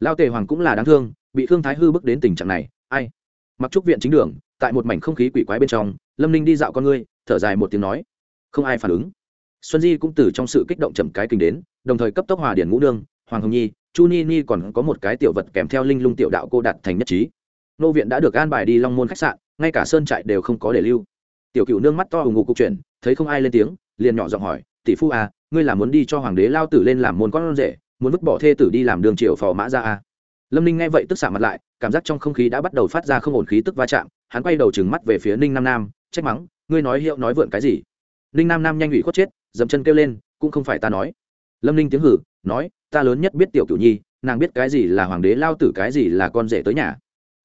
Lao tề hoàng cũng là đáng thương, bị thương thái hư bước đến tình trạng này, ai? Mặc trúc viện chính đường, tại một mảnh không khí quỷ quái bên trong, lâm ninh đi dạo con ngươi, thở dài một tiếng nói. Không ai phản ứng xuân di cũng từ trong sự kích động chậm cái kinh đến, đồng thời cấp tốc hòa điển ngũ nương, hoàng hồng nhi, chu ni ni còn có một cái tiểu vật kèm theo linh lung tiểu đạo cô đạt thành nhất trí. Nô viện đã được an bài đi long môn khách sạn, ngay cả sơn trại đều không có để lưu. Tiểu cựu nương mắt to hùng ngục cục chuyển, thấy không ai lên tiếng, liền nhỏ giọng hỏi, tỷ phu à ngươi là muốn đi cho hoàng đế lao tử lên làm môn con rể, muốn vứt bỏ thê tử đi làm đường triều phò mã ra à? Lâm ninh nghe vậy tức xả mặt lại, cảm giác trong không khí đã bắt đầu phát ra không ổn khí tức va chạm, hắn quay đầu trừng mắt về phía ninh nam nam, trách mắng, ngươi nói hiệu nói vượn cái gì? Ninh nam nam nhanh ủy khuất chết dậm chân kêu lên, cũng không phải ta nói. Lâm ninh tiếng hử, nói, ta lớn nhất biết tiểu cửu nhi, nàng biết cái gì là hoàng đế, lao tử cái gì là con rể tới nhà.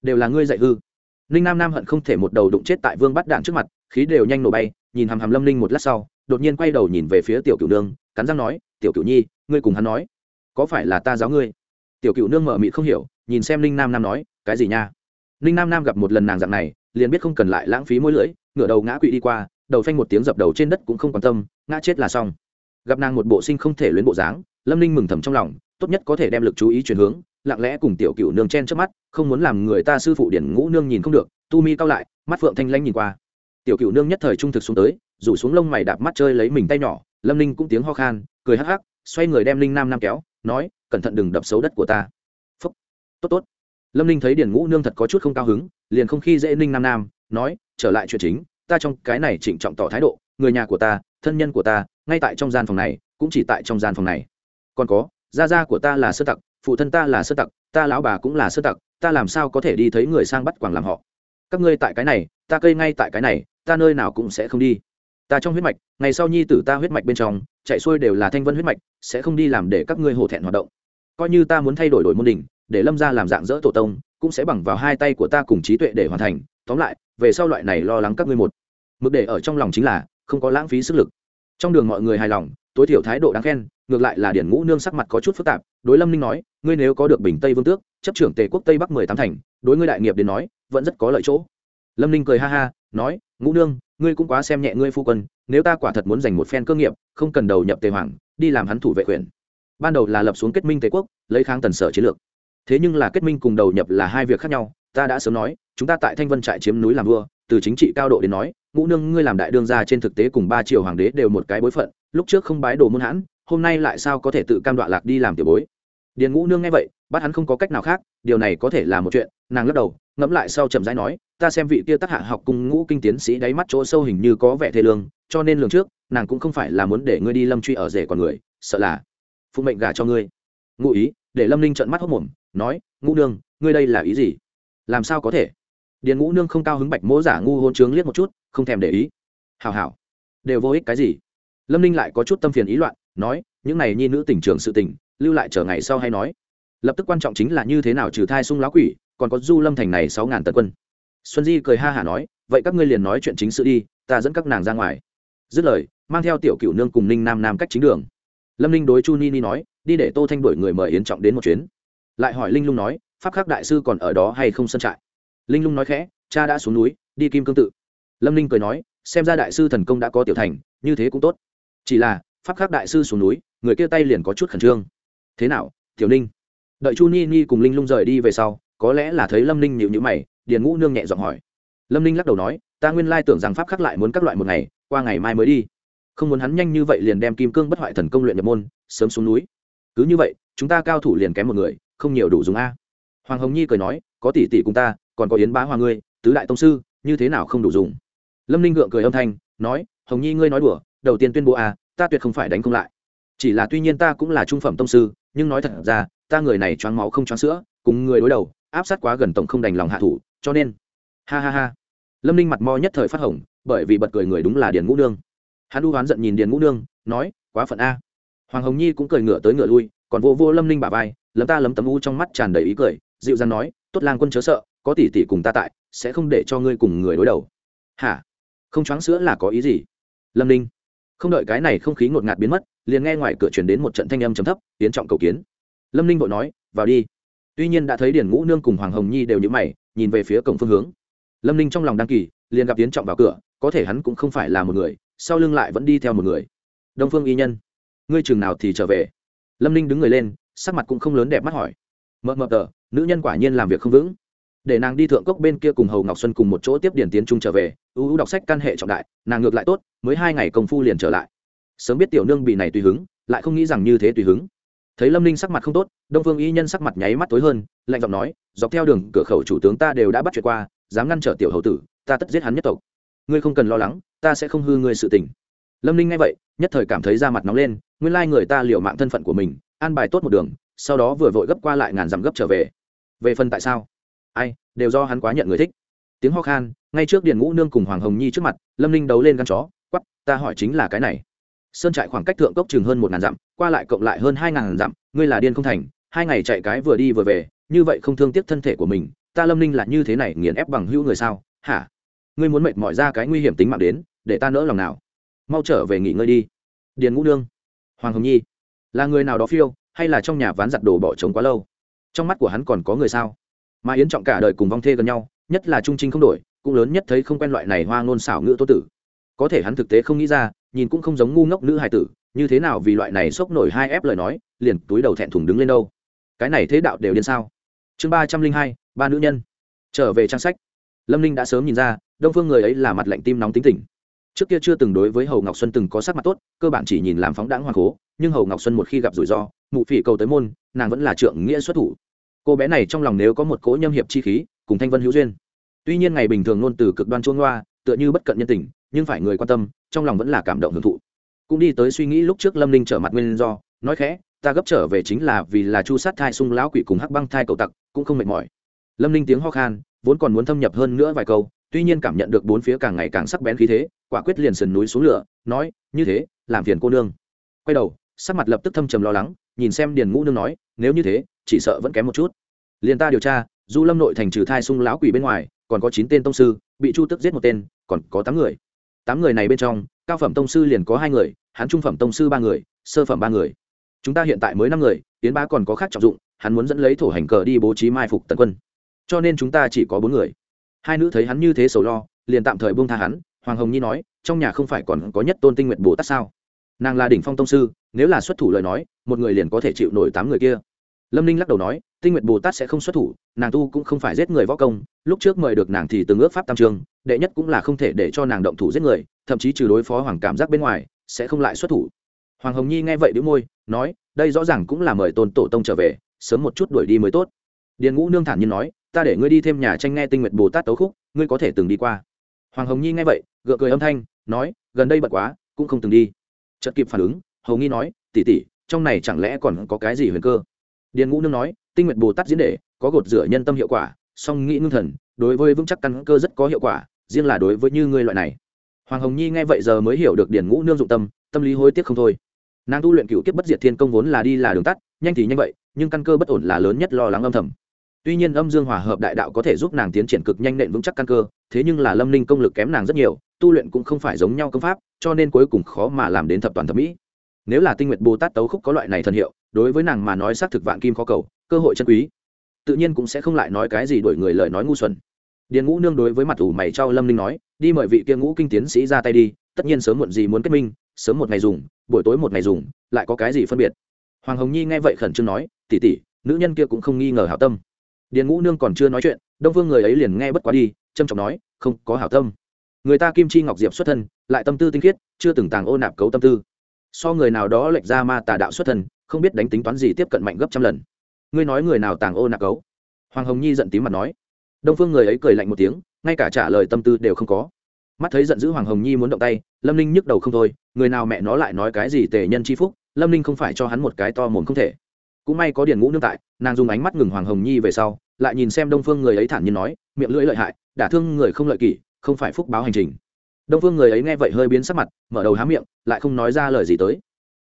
Đều là ngươi dạy hư. Ninh nam nam hận không thể một đầu đụng chết tại vương bắt đạn trước mặt, khí đều nhanh nổ bay, nhìn hàm hàm lâm ninh một lát sau, đột nhiên quay đầu nhìn về phía tiểu cửu nương, cắn răng nói, tiểu cửu nhi, ngươi cùng hắn nói, có phải là ta giáo ngươi? Tiểu cửu nương mở mịt không hiểu, nhìn xem ninh nam nam nói, cái gì nha? Ninh nam nam gặp một lần nàng dạng này, liền biết không cần lại lãng phí môi lưỡi, ngửa đầu ngã quỵ đi qua đầu phanh một tiếng dập đầu trên đất cũng không quan tâm, ngã chết là xong. Gặp nàng một bộ sinh không thể luyến bộ dáng, lâm ninh mừng thầm trong lòng, tốt nhất có thể đem lực chú ý chuyển hướng, lặng lẽ cùng tiểu cựu nương chen trước mắt, không muốn làm người ta sư phụ điển ngũ nương nhìn không được, tu mi cao lại, mắt phượng thanh lanh nhìn qua. Tiểu cựu nương nhất thời trung thực xuống tới, rủ xuống lông mày đạp mắt chơi lấy mình tay nhỏ, lâm ninh cũng tiếng ho khan, cười hắc hắc, xoay người đem linh nam nam kéo, nói, cẩn thận đừng đập xấu đất của ta. Phúc. Tốt tốt. Lâm ninh thấy điển ngũ nương thật có chút không cao hứng, liền không khi dễ ninh nam nam, nói, trở lại chuyện chính ta trong cái này trịnh trọng tỏ thái độ, người nhà của ta, thân nhân của ta, ngay tại trong gian phòng này, cũng chỉ tại trong gian phòng này. Còn có, gia gia của ta là sơ tặc, phụ thân ta là sơ tặc, ta lão bà cũng là sơ tặc, ta làm sao có thể đi thấy người sang bắt quảng làm họ? Các ngươi tại cái này, ta cây ngay tại cái này, ta nơi nào cũng sẽ không đi. Ta trong huyết mạch, ngày sau nhi tử ta huyết mạch bên trong, chạy xuôi đều là thanh vân huyết mạch, sẽ không đi làm để các ngươi hổ thẹn hoạt động. Coi như ta muốn thay đổi đổi môn đình để lâm ra làm dạng dỡ tổ tông, cũng sẽ bằng vào hai tay của ta cùng trí tuệ để hoàn thành. Tóm lại về sau loại này lo lắng các ngươi một. Mực để ở trong lòng chính là, không có lãng phí sức lực. Trong đường mọi người hài lòng, tối thiểu thái độ đáng khen, ngược lại là điển ngũ nương sắc mặt có chút phức tạp, đối lâm ninh nói, ngươi nếu có được bình tây vương tước, chấp trưởng tề quốc tây bắc mười tám thành, đối ngươi đại nghiệp đến nói, vẫn rất có lợi chỗ. Lâm ninh cười ha ha, nói, ngũ nương, ngươi cũng quá xem nhẹ ngươi phu quân, nếu ta quả thật muốn giành một phen cơ nghiệp, không cần đầu nhập tề hoàng, đi làm hắn thủ vệ quyền. Ban đầu là lập xuống kết minh tề quốc, lấy kháng tần sở chiến lược. Thế nhưng là kết minh cùng đầu nhập là hai việc khác nhau ta đã sớm nói, chúng ta tại thanh vân trại chiếm núi làm vua, từ chính trị cao độ đến nói, ngũ nương ngươi làm đại đương gia trên thực tế cùng ba triều hoàng đế đều một cái bối phận, lúc trước không bái đồ môn hãn, hôm nay lại sao có thể tự cam đoạ lạc đi làm tiểu bối? Điền ngũ nương nghe vậy, bắt hắn không có cách nào khác, điều này có thể là một chuyện, nàng lắc đầu, ngẫm lại sau chậm rãi nói, ta xem vị kia tác hạ học cùng ngũ kinh tiến sĩ đáy mắt chỗ sâu hình như có vẻ thê lương, cho nên lường trước, nàng cũng không phải là muốn để ngươi đi lâm truy ở rể còn người, sợ là phụ mệnh gả cho ngươi. Ngụ ý, để lâm ninh trợn mắt hốc mồm, nói, ngũ nương, ngươi đây là ý gì? Làm sao có thể? Điền ngũ nương không cao hứng bạch mỗ giả ngu hôn trướng liếc một chút, không thèm để ý. Hào hào đều vô ích cái gì? Lâm ninh lại có chút tâm phiền ý loạn, nói, những này nhi nữ tỉnh trường sự tỉnh, lưu lại chờ ngày sau hay nói. Lập tức quan trọng chính là như thế nào trừ thai sung lá quỷ, còn có du lâm thành này sáu ngàn tần quân. Xuân di cười ha hả nói, vậy các ngươi liền nói chuyện chính sự đi, ta dẫn các nàng ra ngoài. Dứt lời, mang theo tiểu cựu nương cùng ninh nam nam cách chính đường. Lâm ninh đối chu ni ni nói, đi để tô thanh đuổi người mời yến trọng đến một chuyến. Lại hỏi linh lung nói pháp khắc đại sư còn ở đó hay không sân trại? Linh lung nói khẽ, cha đã xuống núi, đi kim cương tự. Lâm ninh cười nói, xem ra đại sư thần công đã có tiểu thành, như thế cũng tốt. Chỉ là, pháp khắc đại sư xuống núi, người kia tay liền có chút khẩn trương. Thế nào, tiểu ninh? Đợi chu ni ni cùng linh lung rời đi về sau, có lẽ là thấy lâm ninh nhịu nhữ mày, điền ngũ nương nhẹ giọng hỏi. Lâm ninh lắc đầu nói, ta nguyên lai tưởng rằng pháp khắc lại muốn các loại một ngày, qua ngày mai mới đi. Không muốn hắn nhanh như vậy liền đem kim cương bất hoại thần công luyện nhập môn, sớm xuống núi. Cứ như vậy, chúng ta cao thủ liền kém một người, không nhiều đủ dùng a hoàng hồng nhi cười nói, có tỷ tỷ cùng ta, còn có yến bá hoa ngươi, tứ đại tông sư, như thế nào không đủ dùng? Lâm ninh gượng cười âm thanh, nói, hồng nhi ngươi nói đùa, đầu tiên tuyên bố a ta tuyệt không phải đánh không lại. Chỉ là tuy nhiên ta cũng là trung phẩm tông sư, nhưng nói thật ra, ta người này choáng máu không choáng sữa, cùng người đối đầu, áp sát quá gần tổng không đành lòng hạ thủ, cho nên ha ha ha. Lâm ninh mặt mo nhất thời phát hồng, bởi vì bật cười người đúng là điền ngũ nương. Hắn u hoán giận nhìn điền ngũ nương, nói, quá phận a. Hoàng hồng nhi cũng cười ngựa tới ngựa lui, còn vô vô lâm ninh bà vai, lấm ta lấm tấm u trong mắt tràn đầy ý cười dịu dàng nói, tốt lang quân chớ sợ, có tỷ tỷ cùng ta tại, sẽ không để cho ngươi cùng người đối đầu. Hả? Không choáng sữa là có ý gì? Lâm ninh. Không đợi cái này không khí ngột ngạt biến mất, liền nghe ngoài cửa truyền đến một trận thanh âm trầm thấp, tiến trọng cầu kiến. Lâm ninh vội nói, vào đi. Tuy nhiên đã thấy điển ngũ nương cùng hoàng hồng nhi đều nhữ mày, nhìn về phía cổng phương hướng. Lâm ninh trong lòng đăng kỳ, liền gặp tiến trọng vào cửa, có thể hắn cũng không phải là một người, sau lưng lại vẫn đi theo một người. Đông phương y nhân, ngươi chừng nào thì trở về? Lâm ninh đứng người lên, sắc mặt cũng không lớn đẹp mắt hỏi mợ mợ tờ, nữ nhân quả nhiên làm việc không vững. Để nàng đi thượng cốc bên kia cùng hầu ngọc xuân cùng một chỗ tiếp điển tiến trung trở về, ưu ưu đọc sách căn hệ trọng đại, nàng ngược lại tốt, mới hai ngày công phu liền trở lại. Sớm biết tiểu nương bị này tùy hứng, lại không nghĩ rằng như thế tùy hứng. Thấy lâm ninh sắc mặt không tốt, đông phương y nhân sắc mặt nháy mắt tối hơn, lạnh giọng nói, dọc theo đường, cửa khẩu chủ tướng ta đều đã bắt chuyện qua, dám ngăn trở tiểu hầu tử, ta tất giết hắn nhất tộc. Ngươi không cần lo lắng, ta sẽ không hư ngươi sự tình. Lâm ninh nghe vậy, nhất thời cảm thấy da mặt nóng lên, nguyên lai người ta liệu mạng thân phận của mình, an bài tốt một đường sau đó vừa vội gấp qua lại ngàn dặm gấp trở về. Về phần tại sao? Ai, đều do hắn quá nhận người thích. Tiếng ho khan, ngay trước điện ngũ nương cùng hoàng hồng nhi trước mặt, lâm ninh đấu lên gan chó, quắp, ta hỏi chính là cái này. Sơn trại khoảng cách thượng cốc chừng hơn một ngàn dặm, qua lại cộng lại hơn hai ngàn dặm, ngươi là điên không thành, hai ngày chạy cái vừa đi vừa về, như vậy không thương tiếc thân thể của mình, ta lâm ninh là như thế này nghiền ép bằng hữu người sao? Hả? Ngươi muốn mệt mỏi ra cái nguy hiểm tính mạng đến, để ta nỡ lòng nào? Mau trở về nghỉ ngơi đi. Điền ngũ nương, hoàng hồng nhi, là người nào đó phiêu hay là trong nhà ván giặt đồ bỏ trống quá lâu? Trong mắt của hắn còn có người sao? Mà yến trọng cả đời cùng vong thê gần nhau, nhất là trung trinh không đổi, cũng lớn nhất thấy không quen loại này hoa ngôn xảo ngữ tô tử. Có thể hắn thực tế không nghĩ ra, nhìn cũng không giống ngu ngốc nữ hài tử, như thế nào vì loại này sốc nổi hai ép lời nói, liền túi đầu thẹn thùng đứng lên đâu. Cái này thế đạo đều điên sao? Chương ba trăm linh hai, ba nữ nhân. Trở về trang sách. Lâm ninh đã sớm nhìn ra, đông phương người ấy là mặt lạnh tim nóng tính tình. Trước kia chưa từng đối với hầu ngọc xuân từng có sắc mặt tốt, cơ bản chỉ nhìn làm phóng đãng hoàng cố, nhưng hầu ngọc xuân một khi gặp rủi ro mụ phỉ cầu tới môn, nàng vẫn là trượng nghĩa xuất thủ. Cô bé này trong lòng nếu có một cỗ nhâm hiệp chi khí, cùng thanh vân hữu duyên. Tuy nhiên ngày bình thường ngôn từ cực đoan chuông loa, tựa như bất cận nhân tình, nhưng phải người quan tâm, trong lòng vẫn là cảm động hưởng thụ. Cũng đi tới suy nghĩ lúc trước lâm ninh trở mặt nguyên do, nói khẽ, ta gấp trở về chính là vì là chu sát thai sung lão quỷ cùng hắc băng thai cầu tặc, cũng không mệt mỏi. Lâm ninh tiếng ho khan, vốn còn muốn thâm nhập hơn nữa vài câu, tuy nhiên cảm nhận được bốn phía càng ngày càng sắc bén khí thế, quả quyết liền sườn núi xuống lửa, nói, như thế, làm phiền cô nương. Quay đầu, sắc mặt lập tức thâm trầm lo lắng nhìn xem điền ngũ nương nói, nếu như thế, chỉ sợ vẫn kém một chút. Liền ta điều tra, du lâm nội thành trừ thai sung lão quỷ bên ngoài, còn có chín tên tông sư, bị chu tức giết một tên, còn có tám người. Tám người này bên trong, cao phẩm tông sư liền có hai người, hắn trung phẩm tông sư ba người, sơ phẩm ba người. Chúng ta hiện tại mới năm người, tiến ba còn có khác trọng dụng, hắn muốn dẫn lấy thổ hành cờ đi bố trí mai phục tần quân. Cho nên chúng ta chỉ có bốn người. Hai nữ thấy hắn như thế sầu lo, liền tạm thời buông tha hắn, hoàng hồng nhi nói, trong nhà không phải còn có nhất tôn tinh nguyện bồ tát sao? Nàng là đỉnh phong tông sư, nếu là xuất thủ lời nói, một người liền có thể chịu nổi tám người kia. Lâm ninh lắc đầu nói, tinh nguyện bồ tát sẽ không xuất thủ, nàng tu cũng không phải giết người võ công, lúc trước mời được nàng thì từng ước pháp tam trường, đệ nhất cũng là không thể để cho nàng động thủ giết người, thậm chí trừ đối phó hoàng cảm giác bên ngoài, sẽ không lại xuất thủ. Hoàng hồng nhi nghe vậy đĩu môi, nói, đây rõ ràng cũng là mời tôn tổ tông trở về, sớm một chút đuổi đi mới tốt. Điền ngũ nương thản nhiên nói, ta để ngươi đi thêm nhà tranh nghe tinh nguyện bồ tát tấu khúc, ngươi có thể từng đi qua. Hoàng hồng nhi nghe vậy, gượng cười âm thanh, nói, gần đây bật quá, cũng không từng đi chợt kịp phản ứng, hầu nghi nói tỉ tỉ trong này chẳng lẽ còn có cái gì huyền cơ? Điền ngũ nương nói, tinh nguyện bồ tát diễn đề, có gột rửa nhân tâm hiệu quả, song nghĩ ngưng thần, đối với vững chắc căn cơ rất có hiệu quả, riêng là đối với như ngươi loại này. Hoàng hồng nhi nghe vậy giờ mới hiểu được điền ngũ nương dụng tâm tâm lý hối tiếc không thôi. Nàng tu luyện cựu kiếp bất diệt thiên công vốn là đi là đường tắt, nhanh thì nhanh vậy, nhưng căn cơ bất ổn là lớn nhất lo lắng âm thầm. Tuy nhiên âm dương hòa hợp đại đạo có thể giúp nàng tiến triển cực nhanh nện vững chắc căn cơ, thế nhưng là lâm ninh công lực kém nàng rất nhiều tu luyện cũng không phải giống nhau công pháp, cho nên cuối cùng khó mà làm đến thập toàn thẩm mỹ. Nếu là tinh nguyện bồ tát tấu khúc có loại này thần hiệu, đối với nàng mà nói xác thực vạn kim khó cầu, cơ hội chân quý. Tự nhiên cũng sẽ không lại nói cái gì đổi người lời nói ngu xuẩn. Điền ngũ nương đối với mặt ủ mày cho lâm ninh nói, đi mời vị kia ngũ kinh tiến sĩ ra tay đi, tất nhiên sớm muộn gì muốn kết minh, sớm một ngày dùng, buổi tối một ngày dùng, lại có cái gì phân biệt? Hoàng hồng nhi nghe vậy khẩn trương nói tỉ tỉ nữ nhân kia cũng không nghi ngờ hảo tâm. Điền ngũ nương còn chưa nói chuyện, đông vương người ấy liền nghe bất quá đi trâm trọng nói, không có hảo tâm người ta kim chi ngọc diệp xuất thân, lại tâm tư tinh khiết, chưa từng tàng ô nạp cấu tâm tư. So người nào đó lệch ra ma tà đạo xuất thân, không biết đánh tính toán gì tiếp cận mạnh gấp trăm lần. Ngươi nói người nào tàng ô nạp cấu? Hoàng hồng nhi giận tím mặt nói. Đông phương người ấy cười lạnh một tiếng, ngay cả trả lời tâm tư đều không có. Mắt thấy giận dữ hoàng hồng nhi muốn động tay, lâm ninh nhức đầu không thôi, người nào mẹ nó lại nói cái gì tề nhân c h i phúc, lâm ninh không phải cho hắn một cái to mồm không thể. Cũng may có điển ngũ nương tại, nàng dùng ánh mắt ngừng hoàng hồng nhi về sau, lại nhìn xem đông phương người ấy thản nhiên nói, miệng lưỡi lợi hại, đả thương người không lợi kỷ không phải phúc báo hành trình. Đông phương người ấy nghe vậy hơi biến sắc mặt, mở đầu há miệng, lại không nói ra lời gì tới.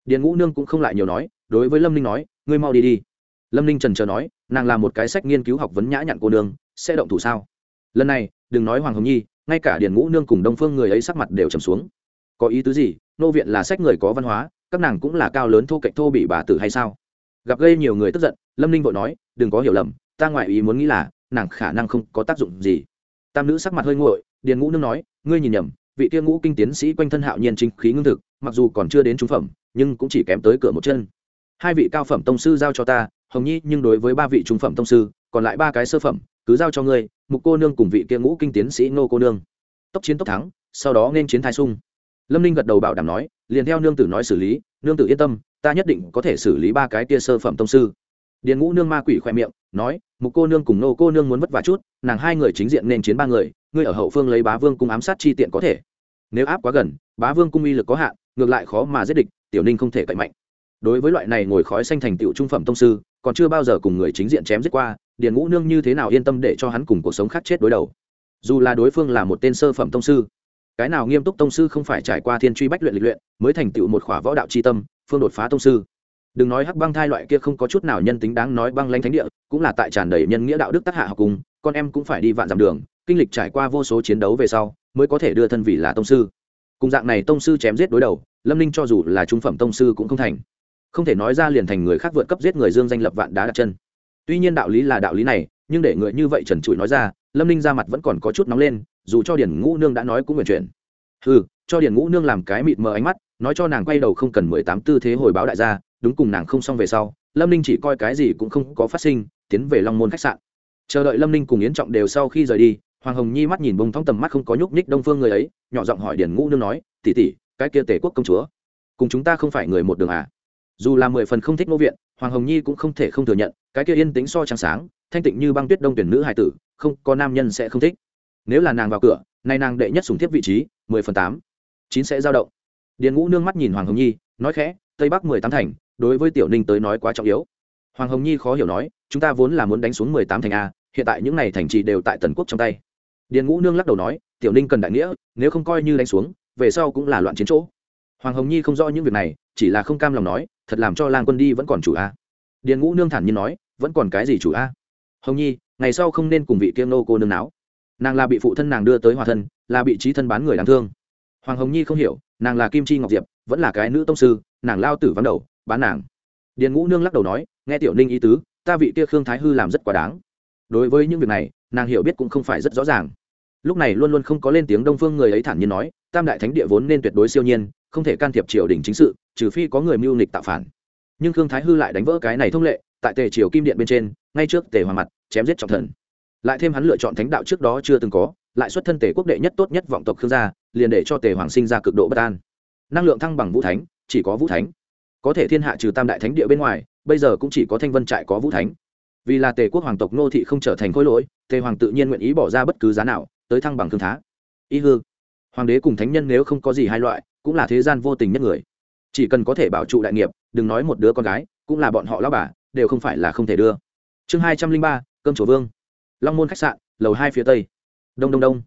Điền ngũ nương cũng không lại nhiều nói, đối với lâm ninh nói, ngươi mau đi đi. Lâm ninh trần trờ nói, nàng là một cái sách nghiên cứu học vấn nhã nhặn cô nương, sẽ động thủ sao? Lần này, đừng nói hoàng hồng nhi, ngay cả điền ngũ nương cùng đông phương người ấy sắc mặt đều trầm xuống. Có ý tứ gì? Nô viện là sách người có văn hóa, các nàng cũng là cao lớn thô cạnh thô bị bà tử hay sao? Gặp gây nhiều người tức giận, lâm ninh vội nói, đừng có hiểu lầm, ta ngoại ý muốn nghĩ là, nàng khả năng không có tác dụng gì. Tam nữ sắc mặt hơi nguội điền ngũ nương nói, ngươi nhìn nhầm, vị kia ngũ kinh tiến sĩ quanh thân hạo nhiên chính khí ngưng thực, mặc dù còn chưa đến trung phẩm, nhưng cũng chỉ kém tới cửa một chân. Hai vị cao phẩm tông sư giao cho ta, hồng nhi, nhưng đối với ba vị trung phẩm tông sư, còn lại ba cái sơ phẩm, cứ giao cho ngươi, mục cô nương cùng vị kia ngũ kinh tiến sĩ nô cô nương. Tốc chiến tốc thắng, sau đó nên chiến Thái sung. Lâm ninh gật đầu bảo đảm nói, liền theo nương tử nói xử lý, nương tử yên tâm, ta nhất định có thể xử lý ba cái kia sơ phẩm tông sư. Điền ngũ nương ma quỷ khoe miệng, nói, mục cô nương cùng nô cô nương muốn vất vả chút, nàng hai người chính diện nên chiến ba người ngươi ở hậu phương lấy bá vương cung ám sát chi tiện có thể. Nếu áp quá gần, bá vương cung uy lực có hạn, ngược lại khó mà giết địch, tiểu ninh không thể cậy mạnh. Đối với loại này ngồi khói xanh thành tựu trung phẩm tông sư, còn chưa bao giờ cùng người chính diện chém giết qua, điền ngũ nương như thế nào yên tâm để cho hắn cùng cuộc sống khác chết đối đầu? Dù là đối phương là một tên sơ phẩm tông sư, cái nào nghiêm túc tông sư không phải trải qua thiên truy bách luyện lịch luyện, mới thành tựu một khỏa võ đạo c tâm, phương đột phá tông sư. Đừng nói hắc băng thai loại kia không có chút nào nhân tính đáng nói băng lanh thánh địa, cũng là tại tràn đầy nhân nghĩa đạo đức tác hạ học cùng, con em cũng phải đi vạn dặm đường kinh lịch trải qua vô số chiến đấu về sau, mới có thể đưa thân vị là tông sư. Cùng dạng này tông sư chém giết đối đầu, lâm ninh cho dù là trung phẩm tông sư cũng không thành. Không thể nói ra liền thành người khác vượt cấp giết người dương danh lập vạn đá đặt chân. Tuy nhiên đạo lý là đạo lý này, nhưng để người như vậy trần trụi nói ra, lâm ninh ra mặt vẫn còn có chút nóng lên, dù cho điển ngũ nương đã nói cũng nguyện chuyển. Ừ cho điển ngũ nương làm cái mịt mờ ánh mắt, nói cho nàng quay đầu không cần mười tám tư thế hồi báo đại gia, đúng cùng nàng không xong về sau, lâm ninh chỉ coi cái gì cũng không có phát sinh, tiến về long môn khách sạn. Chờ đợi lâm ninh cùng yến trọng đều sau khi rời đi hoàng hồng nhi mắt nhìn bông thong tầm mắt không có nhúc nhích đông phương người ấy, nhỏ giọng hỏi Điền ngũ nương nói tỉ tỉ cái kia tể quốc công chúa, cùng chúng ta không phải người một đường à? Dù là mười phần không thích Ngô viện, hoàng hồng nhi cũng không thể không thừa nhận, cái kia yên tính so trắng sáng, thanh tịnh như băng tuyết đông tuyển nữ hải tử, không, có nam nhân sẽ không thích. Nếu là nàng vào cửa, nay nàng đệ nhất sùng thiếp vị trí, mười phần tám, chín sẽ giao động. Điền ngũ nương mắt nhìn hoàng hồng nhi, nói khẽ, tây bắc mười tám thành, đối với tiểu ninh tới nói quá trọng yếu. Hoàng hồng nhi khó hiểu nói, chúng ta vốn là muốn đánh xuống mười tám thành a, hiện tại những n à y thành trì đều tại tần quốc trong tay điền ngũ nương lắc đầu nói, tiểu ninh cần đại nghĩa, nếu không coi như đánh xuống, về sau cũng là loạn chiến chỗ. Hoàng hồng nhi không rõ những việc này, chỉ là không cam lòng nói, thật làm cho lang quân đi vẫn còn chủ a. Điền ngũ nương thản nhiên nói, vẫn còn cái gì chủ a? Hồng nhi, ngày sau không nên cùng vị kiêng nô cô nương não nàng là bị phụ thân nàng đưa tới hòa thân, là bị trí thân bán người đáng thương. Hoàng hồng nhi không hiểu, nàng là kim chi ngọc diệp, vẫn là cái nữ tông sư, nàng lao tử vắng đầu, bán nàng. Điền ngũ nương lắc đầu nói, nghe tiểu ninh ý tứ, ta vị kia khương thái hư làm rất quá đáng. Đối với những việc này, nàng hiểu biết cũng không phải rất rõ ràng lúc này luôn luôn không có lên tiếng đông phương người ấy thản nhiên nói, tam đại thánh địa vốn nên tuyệt đối siêu nhiên, không thể can thiệp triều đình chính sự, trừ phi có người mưu nịch tạo phản. Nhưng khương thái hư lại đánh vỡ cái này thông lệ, tại tề triều kim điện bên trên, ngay trước tề hoàng mặt, chém giết trọng thần. Lại thêm hắn lựa chọn thánh đạo trước đó chưa từng có, lại xuất thân tề quốc đệ nhất tốt nhất vọng tộc khương gia, liền để cho tề hoàng sinh ra cực độ bất an. Năng lượng thăng bằng vũ thánh, chỉ có vũ thánh. Có thể thiên hạ trừ tam đại thánh địa bên ngoài, bây giờ cũng chỉ có thanh vân trại có vũ thánh. Vì là tề quốc hoàng tộc nô thị không trở thành khối lỗi, tề hoàng tự nhiên nguyện ý bỏ ra bất cứ giá nào tới thăng bằng thương thá. Y hư, hoàng đế cùng thánh nhân nếu không có gì hai loại, cũng là thế gian vô tình nhất người. Chỉ cần có thể bảo trụ đại nghiệp, đừng nói một đứa con gái, cũng là bọn họ lao bà, đều không phải là không thể đưa. Chương hai trăm linh ba, cơm chùa vương. Long môn khách sạn, lầu hai phía tây. Đông đông đông.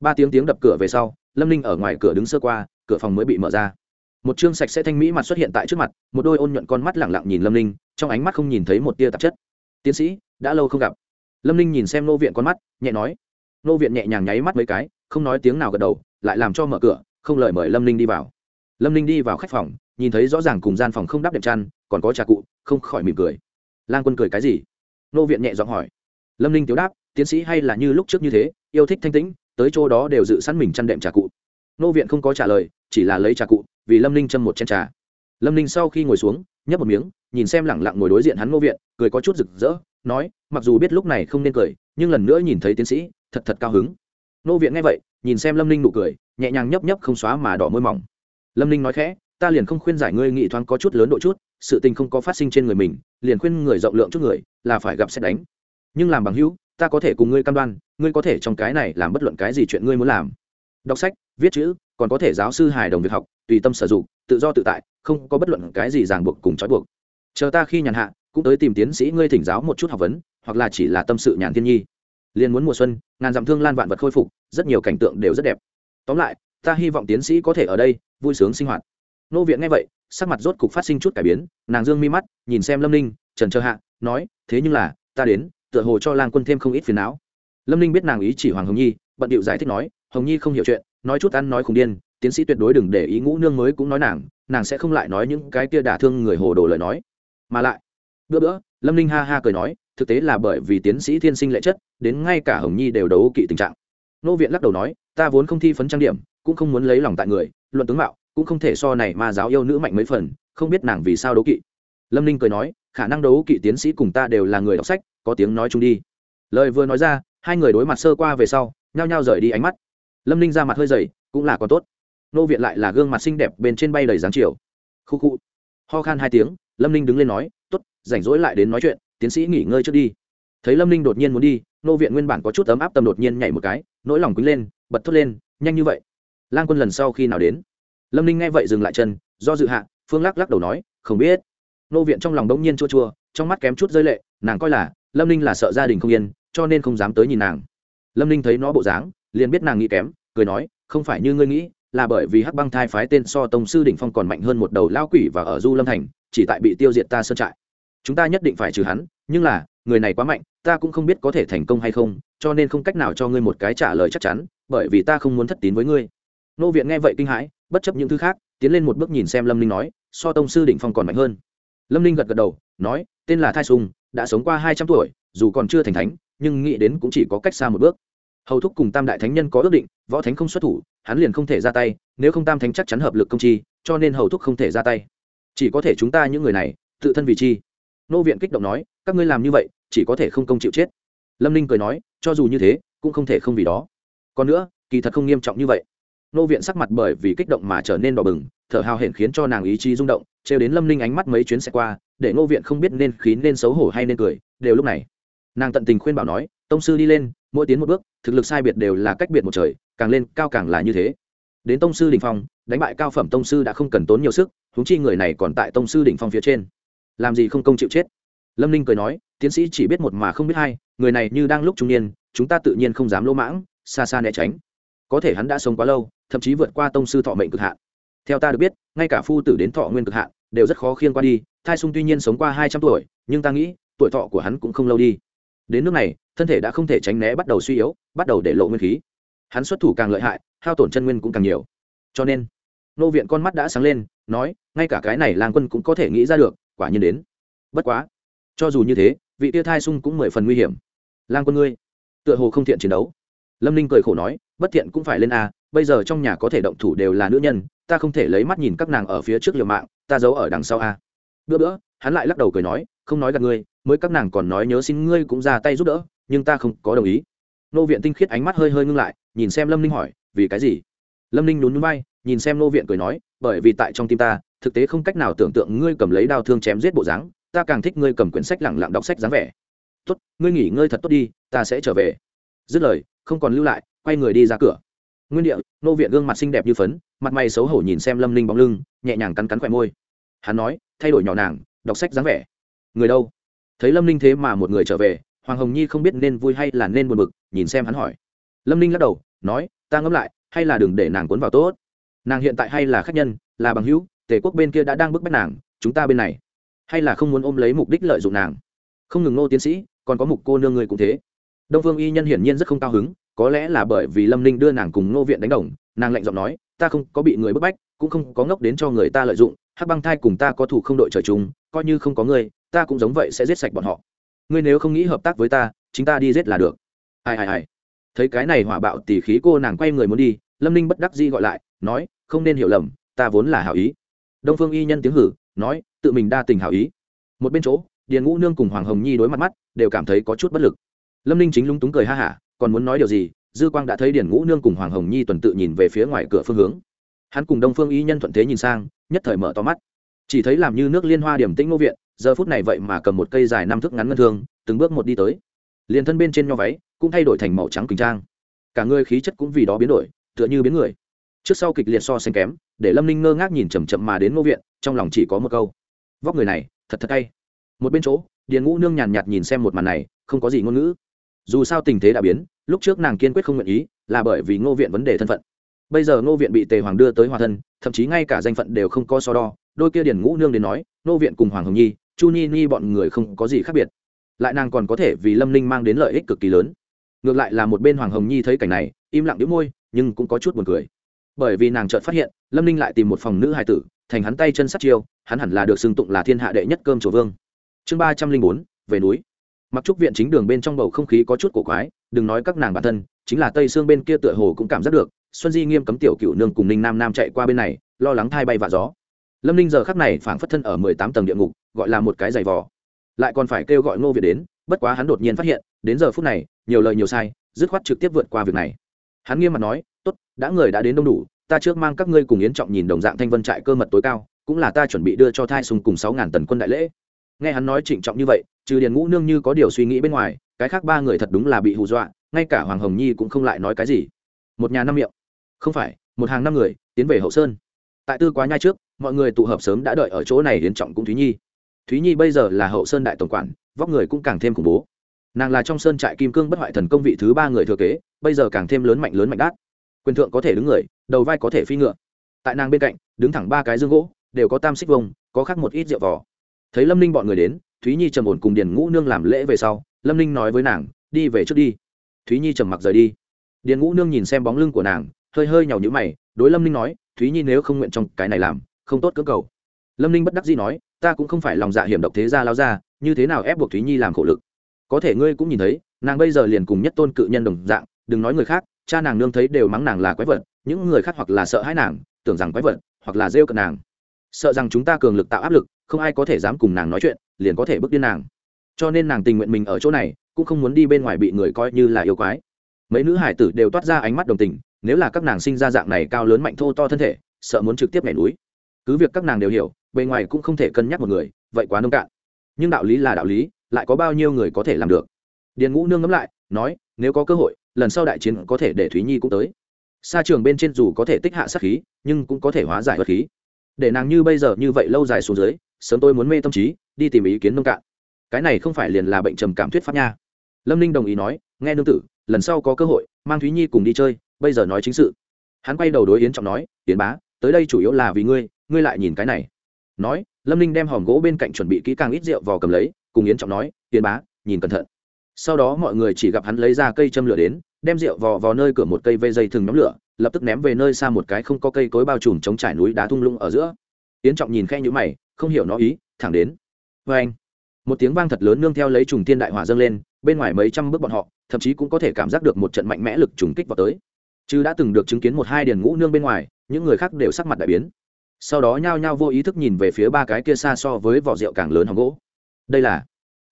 Ba tiếng tiếng đập cửa về sau, lâm ninh ở ngoài cửa đứng sơ qua, cửa phòng mới bị mở ra. Một chương sạch sẽ thanh mỹ mặt xuất hiện tại trước mặt, một đôi ôn nhuận con mắt lẳng lặng nhìn lâm ninh, trong ánh mắt không nhìn thấy một tia tạp chất. Tiến sĩ, đã lâu không gặp. Lâm ninh nhìn xem nô viện con mắt, nhẹ nói nô viện nhẹ nhàng nháy mắt mấy cái, không nói tiếng nào gật đầu, lại làm cho mở cửa, không lời mời lâm ninh đi vào. Lâm ninh đi vào khách phòng, nhìn thấy rõ ràng cùng gian phòng không đắp đệm chăn, còn có trà cụ, không khỏi mỉm cười. Lan quân cười cái gì? Nô viện nhẹ giọng hỏi. Lâm ninh tiếu đáp, tiến sĩ hay là như lúc trước như thế, yêu thích thanh tĩnh, tới chỗ đó đều dự sẵn mình chăn đệm trà cụ. Nô viện không có trả lời, chỉ là lấy trà cụ, vì lâm ninh châm một chén trà. Lâm ninh sau khi ngồi xuống, nhấp một miếng, nhìn xem lẳng lặng ngồi đối diện hắn nô viện, cười có chút rực rỡ, nói, mặc dù biết lúc này không nên cười, nhưng lần nữa nhìn thấy tiến sĩ thật thật cao hứng. Nô viện nghe vậy, nhìn xem lâm ninh nụ cười, nhẹ nhàng nhấp nhấp không xóa mà đỏ môi mỏng. Lâm ninh nói khẽ, ta liền không khuyên giải ngươi nghị thoáng có chút lớn độ chút, sự tình không có phát sinh trên người mình, liền khuyên người rộng lượng chút người, là phải gặp xét đánh. Nhưng làm bằng hữu, ta có thể cùng ngươi cam đoan, ngươi có thể trong cái này làm bất luận cái gì chuyện ngươi muốn làm. Đọc sách, viết chữ, còn có thể giáo sư hài đồng việc học, tùy tâm sử dụng, tự do tự tại, không có bất luận cái gì ràng buộc cùng trói buộc. Chờ ta khi nhàn hạ, cũng tới tìm tiến sĩ ngươi thỉnh giáo một chút học vấn, hoặc là chỉ là tâm sự nhàn thiên nhi liền muốn mùa xuân, ngàn dặm thương lan vạn vật khôi phục, rất nhiều cảnh tượng đều rất đẹp. Tóm lại, ta hy vọng tiến sĩ có thể ở đây, vui sướng sinh hoạt. Nô viện nghe vậy, sắc mặt rốt cục phát sinh chút cải biến, nàng dương mi mắt, nhìn xem lâm ninh, trần trơ hạ, nói, thế nhưng là, ta đến, tựa hồ cho lang quân thêm không ít phiền não. Lâm ninh biết nàng ý chỉ hoàng hồng nhi, bận điệu giải thích nói, hồng nhi không hiểu chuyện, nói chút ăn nói khùng điên, tiến sĩ tuyệt đối đừng để ý ngũ nương mới cũng nói nàng nàng sẽ không lại nói những cái kia đả thương người hồ đồ lời nói. Mà lại, bữa bữa, lâm ninh ha ha cười nói thực tế là bởi vì tiến sĩ thiên sinh lệ chất, đến ngay cả hồng nhi đều đấu kỵ tình trạng. Nô viện lắc đầu nói, ta vốn không thi phấn trang điểm, cũng không muốn lấy lòng tại người, luận tướng mạo, cũng không thể so này mà giáo yêu nữ mạnh mấy phần, không biết nàng vì sao đấu kỵ. Lâm ninh cười nói, khả năng đấu kỵ tiến sĩ cùng ta đều là người đọc sách, có tiếng nói chung đi. Lời vừa nói ra, hai người đối mặt sơ qua về sau, nhao nhao rời đi ánh mắt. Lâm ninh ra mặt hơi dày, cũng là còn tốt. Nô viện lại là gương mặt xinh đẹp bên trên bay đầy dáng chiều. Khu khu. Ho khan hai tiếng, lâm ninh đứng lên nói t ố t rảnh rỗi lại đến nói chuyện tiến sĩ nghỉ ngơi trước đi. Thấy lâm ninh đột nhiên muốn đi, nô viện nguyên bản có chút ấm áp tâm đột nhiên nhảy một cái, nỗi lòng quýnh lên, bật thốt lên, nhanh như vậy? Lan quân lần sau khi nào đến? Lâm ninh nghe vậy dừng lại chân, do dự hạ, phương lắc lắc đầu nói, không biết. Nô viện trong lòng đ ỗ n g nhiên chua chua, trong mắt kém chút rơi lệ, nàng coi là lâm ninh là sợ gia đình không yên, cho nên không dám tới nhìn nàng. Lâm ninh thấy nó bộ dáng, liền biết nàng nghĩ kém, cười nói, không phải như ngươi nghĩ, là bởi vì hắc băng thai phái tên so tông sư đỉnh phong còn mạnh hơn một đầu lao quỷ và ở du lâm thành, chỉ tại bị tiêu diệt ta sơn trại chúng ta nhất định phải trừ hắn, nhưng là, người này quá mạnh, ta cũng không biết có thể thành công hay không, cho nên không cách nào cho ngươi một cái trả lời chắc chắn, bởi vì ta không muốn thất tín với ngươi. Nô viện nghe vậy kinh hãi, bất chấp những thứ khác, tiến lên một bước nhìn xem lâm ninh nói, so tông sư đỉnh phong còn mạnh hơn. Lâm ninh gật gật đầu, nói, tên là thai sùng, đã sống qua hai trăm tuổi, dù còn chưa thành thánh, nhưng nghĩ đến cũng chỉ có cách xa một bước. Hầu thúc cùng tam đại thánh nhân có ước định, võ thánh không xuất thủ, hắn liền không thể ra tay, nếu không tam thánh chắc chắn hợp lực công chi, cho nên hầu thúc không thể ra tay. Chỉ có thể chúng ta những người này, tự thân vì chi nô viện kích động nói, các ngươi làm như vậy, chỉ có thể không công chịu chết. Lâm ninh cười nói, cho dù như thế, cũng không thể không vì đó. Còn nữa, kỳ thật không nghiêm trọng như vậy. Nô viện sắc mặt bởi vì kích động mà trở nên đỏ bừng, thở hào hển khiến cho nàng ý chí rung động, trêu đến lâm ninh ánh mắt mấy chuyến xe qua, để nô viện không biết nên khí nên xấu hổ hay nên cười, đều lúc này. Nàng tận tình khuyên bảo nói, tông sư đi lên, mỗi tiến một bước, thực lực sai biệt đều là cách biệt một trời, càng lên, cao càng là như thế. Đến tông sư đỉnh phong, đánh bại cao phẩm tông sư đã không cần tốn nhiều sức húng chi người này còn tại tông sư đỉnh phong phía trên làm gì không công chịu chết. Lâm ninh cười nói, tiến sĩ chỉ biết một mà không biết hai, người này như đang lúc trung niên, chúng ta tự nhiên không dám lỗ mãng, xa xa né tránh. Có thể hắn đã sống quá lâu, thậm chí vượt qua tông sư thọ mệnh cực hạn. Theo ta được biết, ngay cả phu tử đến thọ nguyên cực hạn, đều rất khó khiên qua đi, thai sung tuy nhiên sống qua hai trăm tuổi, nhưng ta nghĩ, tuổi thọ của hắn cũng không lâu đi. Đến nước này, thân thể đã không thể tránh né bắt đầu suy yếu, bắt đầu để lộ nguyên khí. Hắn xuất thủ càng lợi hại, hao tổn chân nguyên cũng càng nhiều. Cho nên, nô viện con mắt đã sáng lên, nói, ngay cả cái này lang quân cũng có thể nghĩ ra được quả nhiên đến. Bất quá, cho dù như thế, vị tia thai sung cũng mười phần nguy hiểm. Lang quân ngươi, tựa hồ không thiện chiến đấu. Lâm ninh cười khổ nói, bất thiện cũng phải lên a, bây giờ trong nhà có thể động thủ đều là nữ nhân, ta không thể lấy mắt nhìn các nàng ở phía trước liều mạng, ta giấu ở đằng sau a. Bữa bữa, hắn lại lắc đầu cười nói, không nói gặp ngươi, mới các nàng còn nói nhớ xin ngươi cũng ra tay giúp đỡ, nhưng ta không có đồng ý. Nô viện tinh khiết ánh mắt hơi hơi ngưng lại, nhìn xem lâm ninh hỏi, vì cái gì? Lâm ninh nhún núi bay nhìn xem nô viện cười nói bởi vì tại trong tim ta, thực tế không cách nào tưởng tượng ngươi cầm lấy đao thương chém giết bộ dáng, ta càng thích ngươi cầm quyển sách lẳng lặng đọc sách dáng vẻ. Tốt, ngươi nghỉ ngơi thật tốt đi, ta sẽ trở về. Dứt lời, không còn lưu lại, quay người đi ra cửa. Nguyên địa, nô viện gương mặt xinh đẹp như phấn, mặt mày xấu hổ nhìn xem lâm ninh bóng lưng, nhẹ nhàng cắn cắn khỏe môi. Hắn nói, thay đổi nhỏ nàng, đọc sách dáng vẻ. Người đâu? Thấy lâm ninh thế mà một người trở về, hoàng hồng nhi không biết nên vui hay là nên buồn bực, nhìn xem hắn hỏi. Lâm ninh lắc đầu, nói, ta ngẫm lại, hay là đừng để nàng cuốn vào tốt nàng hiện tại hay là khách nhân, là bằng hữu, tề quốc bên kia đã đang bức bách nàng, chúng ta bên này. Hay là không muốn ôm lấy mục đích lợi dụng nàng. Không ngừng nô tiến sĩ, còn có mục cô nương người cũng thế. Đông phương y nhân hiển nhiên rất không cao hứng, có lẽ là bởi vì lâm ninh đưa nàng cùng nô viện đánh đồng, nàng lạnh giọng nói, ta không có bị người bức bách, cũng không có ngốc đến cho người ta lợi dụng, hắc băng thai cùng ta có thủ không đội trời chung, coi như không có ngươi, ta cũng giống vậy sẽ giết sạch bọn họ. Ngươi nếu không nghĩ hợp tác với ta, chính ta đi giết là được. Ai ai ai. Thấy cái này hỏa bạo tỉ khí cô nàng quay người muốn đi, lâm ninh bất đắc dĩ gọi lại, nói không nên hiểu lầm, ta vốn là hảo ý. Đông phương y nhân tiếng hử, nói, tự mình đa tình hảo ý. Một bên chỗ, điền ngũ nương cùng hoàng hồng nhi đối mặt mắt, đều cảm thấy có chút bất lực. Lâm ninh chính lúng túng cười ha hả, còn muốn nói điều gì, dư quang đã thấy điền ngũ nương cùng hoàng hồng nhi tuần tự nhìn về phía ngoài cửa phương hướng. Hắn cùng đông phương y nhân thuận thế nhìn sang, nhất thời mở to mắt. Chỉ thấy làm như nước liên hoa điểm tĩnh ngô viện, giờ phút này vậy mà cầm một cây dài năm thước ngắn ngân thương, từng bước một đi tới. Liền thân bên trên nho váy, cũng thay đổi thành màu trắng quỳnh trang. Cả người khí chất cũng vì đó biến đổi, tựa như biến người trước sau kịch liệt so sánh kém, để lâm ninh ngơ ngác nhìn chầm chậm mà đến ngô viện, trong lòng chỉ có một câu. Vóc người này, thật thật hay. Một bên chỗ, điền ngũ nương nhàn nhạt nhìn xem một màn này, không có gì ngôn ngữ. Dù sao tình thế đã biến, lúc trước nàng kiên quyết không nguyện ý, là bởi vì ngô viện vấn đề thân phận. Bây giờ ngô viện bị tề hoàng đưa tới hòa thân, thậm chí ngay cả danh phận đều không có so đo. Đôi kia điền ngũ nương đến nói, ngô viện cùng hoàng hồng nhi, chu Nhi Nhi bọn người không có gì khác biệt. Lại nàng còn có thể vì lâm ninh mang đến lợi ích cực kỳ lớn. Ngược lại là một bên hoàng hồng nhi thấy cảnh này, im lặng đĩu môi, nhưng cũng có chút buồn cười bởi vì nàng chợt phát hiện, lâm ninh lại tìm một phòng nữ hài tử, thành hắn tay chân sát chiêu, hắn hẳn là được xưng tụng là thiên hạ đệ nhất cơm chùa vương. Chương ba trăm linh bốn, về núi. Mặc trúc viện chính đường bên trong bầu không khí có chút cổ quái, đừng nói các nàng bản thân, chính là tây xương bên kia tựa hồ cũng cảm giác được, xuân di nghiêm cấm tiểu cựu nương cùng ninh nam nam chạy qua bên này, lo lắng thai bay và gió. Lâm ninh giờ khắc này phảng phất thân ở mười tám tầng địa ngục, gọi là một cái giày vò. Lại còn phải kêu gọi ngô việt đến, bất quá hắn đột nhiên phát hiện, đến giờ phút này, nhiều lời nhiều sai, dứt khoát trực tiếp vượt qua việc này. Hắn nghiêm mặt nói tốt, đã người đã đến đông đủ, ta trước mang các ngươi cùng yến trọng nhìn đồng dạng thanh vân trại cơ mật tối cao, cũng là ta chuẩn bị đưa cho thai sùng cùng sáu ngàn tần quân đại lễ. Nghe hắn nói trịnh trọng như vậy, trừ điền ngũ nương như có điều suy nghĩ bên ngoài, cái khác ba người thật đúng là bị hù dọa, ngay cả hoàng hồng nhi cũng không lại nói cái gì. Một nhà năm miệng. Không phải, một hàng năm người, tiến về hậu sơn. Tại tư quá nhai trước, mọi người tụ hợp sớm đã đợi ở chỗ này hiến trọng cũng thúy nhi. Thúy nhi bây giờ là hậu sơn đại tổng quản, vóc người cũng càng thêm khủng bố. Nàng là trong sơn trại kim cương bất hoại thần công vị thứ ba người thừa kế, bây giờ càng thêm lớn mạnh lớn mạnh đát quyền thượng có thể đứng người, đầu vai có thể phi ngựa. Tại nàng bên cạnh, đứng thẳng ba cái dương gỗ, đều có tam xích vông có khác một ít rượu vỏ thấy lâm ninh bọn người đến, thúy nhi trầm ổn cùng điền ngũ nương làm lễ về sau, lâm ninh nói với nàng, đi về trước đi. Thúy nhi trầm mặc rời đi. Điền ngũ nương nhìn xem bóng lưng của nàng, hơi hơi nhàu nhữ mày, đối lâm ninh nói, thúy nhi nếu không nguyện trong cái này làm, không tốt cơ cầu. Lâm ninh bất đắc dĩ nói, ta cũng không phải lòng dạ hiểm độc thế gia lao ra, như thế nào ép buộc thúy nhi làm khổ lực? Có thể ngươi cũng nhìn thấy, nàng bây giờ liền cùng nhất tôn cự nhân đồng dạng, đừng nói người khác cha nàng nương thấy đều mắng nàng là quái vật, những người khác hoặc là sợ hãi nàng, tưởng rằng quái vật, hoặc là rêu cận nàng. Sợ rằng chúng ta cường lực tạo áp lực, không ai có thể dám cùng nàng nói chuyện, liền có thể bước điên nàng. Cho nên nàng tình nguyện mình ở chỗ này, cũng không muốn đi bên ngoài bị người coi như là yêu quái. Mấy nữ hải tử đều toát ra ánh mắt đồng tình, nếu là các nàng sinh ra dạng này cao lớn mạnh thô to thân thể, sợ muốn trực tiếp nhảy núi. Cứ việc các nàng đều hiểu, bề ngoài cũng không thể cân nhắc một người, vậy quá nông cạn. Nhưng đạo lý là đạo lý, lại có bao nhiêu người có thể làm được? Điền ngũ nương ngẫm lại, nói, nếu có cơ hội lần sau đại chiến có thể để thúy nhi cũng tới. Xa trường bên trên dù có thể tích hạ sát khí, nhưng cũng có thể hóa giải vật khí. Để nàng như bây giờ như vậy lâu dài xuống dưới, sớm tôi muốn mê tâm trí, đi tìm ý kiến nông cạn. Cái này không phải liền là bệnh trầm cảm thuyết pháp nha. Lâm ninh đồng ý nói, nghe nương tử, lần sau có cơ hội, mang thúy nhi cùng đi chơi, bây giờ nói chính sự. Hắn quay đầu đối yến trọng nói, yến bá, tới đây chủ yếu là vì ngươi ngươi lại nhìn cái này. Nói, lâm ninh đem hòm gỗ bên cạnh chuẩn bị kỹ càng ít rượu vào cầm lấy, cùng yến trọng nói, yến bá, nhìn cẩn thận sau đó mọi người chỉ gặp hắn lấy ra cây châm lửa đến, đem rượu vò vào nơi cửa một cây vây dây thừng nhóm lửa, lập tức ném về nơi xa một cái không có cây cối bao trùm chống trải núi đá thung lũng ở giữa. Yến trọng nhìn khe nhữ mày, không hiểu nó ý, thẳng đến. Vê anh. Một tiếng vang thật lớn nương theo lấy trùng thiên đại hỏa dâng lên, bên ngoài mấy trăm bước bọn họ, thậm chí cũng có thể cảm giác được một trận mạnh mẽ lực trùng kích vào tới. Chứ đã từng được chứng kiến một hai điền ngũ nương bên ngoài, những người khác đều sắc mặt đại biến. Sau đó nhao nhao vô ý thức nhìn về phía ba cái kia xa so với vỏ rượu càng lớn hòng gỗ. Đây là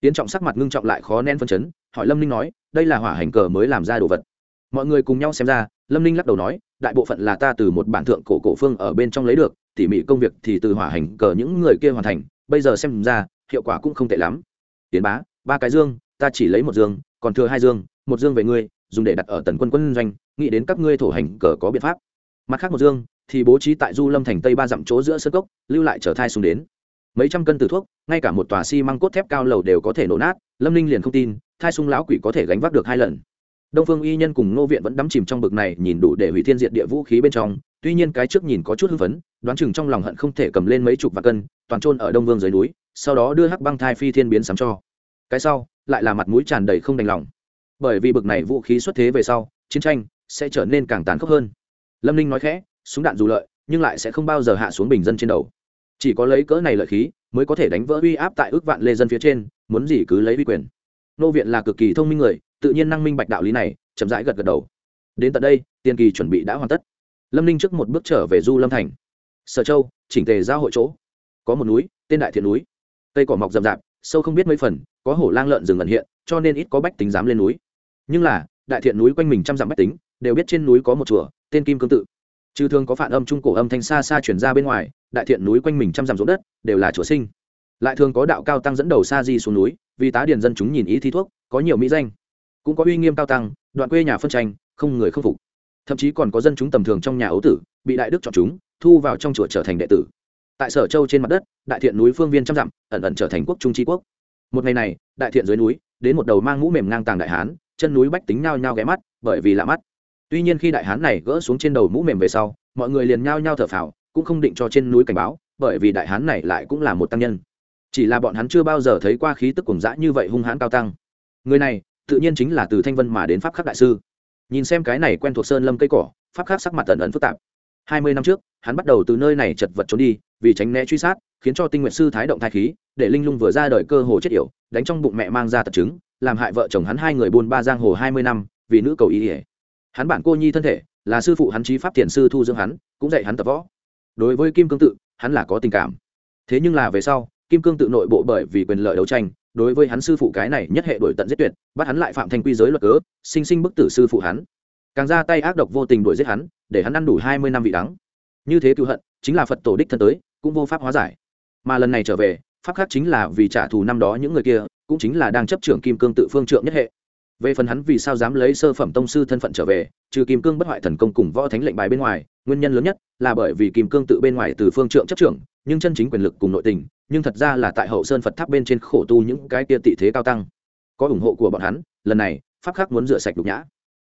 tiến trọng sắc mặt ngưng trọng lại khó nén phân chấn, hỏi lâm ninh nói, đây là hỏa hành cờ mới làm ra đồ vật. Mọi người cùng nhau xem ra, lâm ninh lắc đầu nói, đại bộ phận là ta từ một bản thượng cổ cổ phương ở bên trong lấy được, tỉ mỉ công việc thì từ hỏa hành cờ những người kia hoàn thành, bây giờ xem ra, hiệu quả cũng không tệ lắm. Tiến bá, ba cái dương, ta chỉ lấy một dương, còn thừa hai dương, một dương về ngươi, dùng để đặt ở tần quân quân doanh, nghĩ đến các ngươi thổ hành cờ có biện pháp. Mặt khác một dương, thì bố trí tại du lâm thành tây ba dặm chỗ giữa sơ cốc, lưu lại trở thai xuống đến mấy trăm cân từ thuốc, ngay cả một tòa xi măng cốt thép cao lầu đều có thể nổ nát, lâm ninh liền không tin, thai sung lão quỷ có thể gánh vác được hai lần. Đông phương y nhân cùng ngô viện vẫn đắm chìm trong bực này, nhìn đủ để hủy thiên diện địa vũ khí bên trong, tuy nhiên cái trước nhìn có chút hưng phấn, đoán chừng trong lòng hận không thể cầm lên mấy chục vạn cân, toàn trôn ở đông vương dưới núi, sau đó đưa hắc băng thai phi thiên biến sắm cho. Cái sau, lại là mặt mũi tràn đầy không đành lòng. Bởi vì bực này vũ khí xuất thế về sau, chiến tranh sẽ trở nên càng tàn khốc hơn. Lâm ninh nói khẽ, súng đạn dù lợi, nhưng lại sẽ không bao giờ hạ xuống bình dân trên đầu chỉ có lấy cỡ này lợi khí mới có thể đánh vỡ uy áp tại ước vạn lê dân phía trên, muốn gì cứ lấy uy quyền. Nô viện là cực kỳ thông minh người, tự nhiên năng minh bạch đạo lý này, chậm rãi gật gật đầu. Đến tận đây tiền kỳ chuẩn bị đã hoàn tất. Lâm ninh trước một bước trở về du lâm thành. Sở châu, chỉnh tề giao hội chỗ. Có một núi, tên đại thiện núi. Cây cỏ mọc rậm rạp, sâu không biết mấy phần, có hổ lang lợn rừng ẩn hiện, cho nên ít có bách tính dám lên núi. Nhưng là, đại thiện núi quanh mình trăm dặm bách tính, đều biết trên núi có một chùa, tên kim cương tự trừ thường có phản âm trung cổ âm thanh xa xa chuyển ra bên ngoài, đại thiện núi quanh mình trăm dặm ruộng đất, đều là chùa sinh. Lại thường có đạo cao tăng dẫn đầu sa di xuống núi, vì tá điền dân chúng nhìn ý thi thuốc, có nhiều mỹ danh. Cũng có uy nghiêm cao tăng, đoạn quê nhà phân tranh, không người không phục. Thậm chí còn có dân chúng tầm thường trong nhà ấu tử, bị đại đức chọn chúng, thu vào trong chùa trở thành đệ tử. Tại sở châu trên mặt đất, đại thiện núi phương viên trăm dặm, ẩn ẩn trở thành quốc trung tri quốc. Một ngày này, đại thiện dưới núi, đến một đầu mang mũ mềm ngang tàng đại hán, chân núi bách tính nhao nhao ghé mắt, bởi vì lạ mắt tuy nhiên khi đại hán này gỡ xuống trên đầu mũ mềm về sau, mọi người liền nhao nhao thở phào, cũng không định cho trên núi cảnh báo, bởi vì đại hán này lại cũng là một tăng nhân. Chỉ là bọn hắn chưa bao giờ thấy qua khí tức cùng dã như vậy hung hãn cao tăng. Người này, tự nhiên chính là từ thanh vân mà đến pháp khắc đại sư. Nhìn xem cái này quen thuộc sơn lâm cây cỏ, pháp khắc sắc mặt tần ẩn phức tạp. Hai mươi năm trước, hắn bắt đầu từ nơi này chật vật trốn đi, vì tránh né truy sát, khiến cho tinh nguyện sư thái động thai khí, để linh lung vừa ra đời cơ hồ chết yểu, đánh trong bụng mẹ mang ra tật chứng, làm hại vợ chồng hắn hai người buôn ba giang hồ hai mươi năm, vì nữ cầu ý ỉa hắn bản cô nhi thân thể, là sư phụ hắn trí pháp thiền sư thu dưỡng hắn, cũng dạy hắn tập võ. Đối với kim cương tự, hắn là có tình cảm. Thế nhưng là về sau, kim cương tự nội bộ bởi vì quyền lợi đấu tranh, đối với hắn sư phụ cái này nhất hệ đổi tận giết tuyệt, bắt hắn lại phạm thành quy giới luật cớ, sinh sinh bức tử sư phụ hắn. Càng ra tay ác độc vô tình đuổi giết hắn, để hắn ăn đủ hai mươi năm vị đắng. Như thế cựu hận, chính là phật tổ đích thân tới, cũng vô pháp hóa giải. Mà lần này trở về, pháp khác chính là vì trả thù năm đó những người kia, cũng chính là đang chấp trưởng kim cương tự phương trượng nhất hệ về phần hắn vì sao dám lấy sơ phẩm tông sư thân phận trở về, trừ kim cương bất hoại thần công cùng võ thánh lệnh bài bên ngoài, nguyên nhân lớn nhất là bởi vì kim cương tự bên ngoài từ phương trượng chấp trưởng, nhưng chân chính quyền lực cùng nội tình, nhưng thật ra là tại hậu sơn phật tháp bên trên khổ tu những cái tia tị thế cao tăng. Có ủng hộ của bọn hắn, lần này, pháp khắc muốn rửa sạch đục nhã.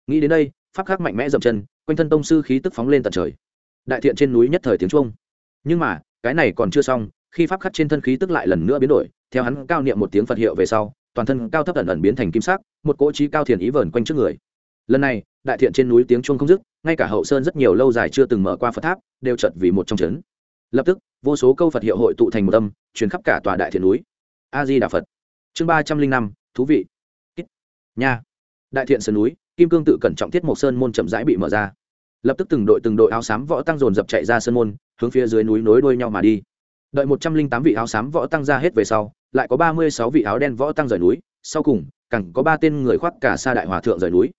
Nghĩ đến đây, pháp khắc mạnh mẽ dậm chân, quanh thân tông sư khí tức phóng lên tận trời. Đại thiện trên núi nhất thời tiếng trung nhưng mà, cái này còn chưa xong, khi pháp khắc trên thân khí tức lại lần nữa biến đổi, theo hắn cao niệm một tiếng phật hiệu về sau toàn thân cao thấp ẩn ẩn biến thành kim sắc, một cỗ trí cao thiền ý vờn quanh trước người. Lần này, đại thiện trên núi tiếng chuông không dứt, ngay cả hậu sơn rất nhiều lâu dài chưa từng mở qua phật tháp, đều chật vì một trong trấn lập tức, vô số câu phật hiệu hội tụ thành một âm, truyền khắp cả tòa đại thiện núi. A di đà phật. Chương ba trăm linh năm, thú vị. Nha. Đại thiện sơn núi, kim cương tự cẩn trọng thiết một sơn môn chậm rãi bị mở ra. Lập tức từng đội từng đội áo xám võ tăng dồn dập chạy ra sơn môn, hướng phía dưới núi nối đuôi nhau mà đi đợi một trăm linh tám vị áo xám võ tăng ra hết về sau, lại có ba mươi sáu vị áo đen võ tăng rời núi, sau cùng cẳng có ba tên người khoác cả xa đại hòa thượng rời núi.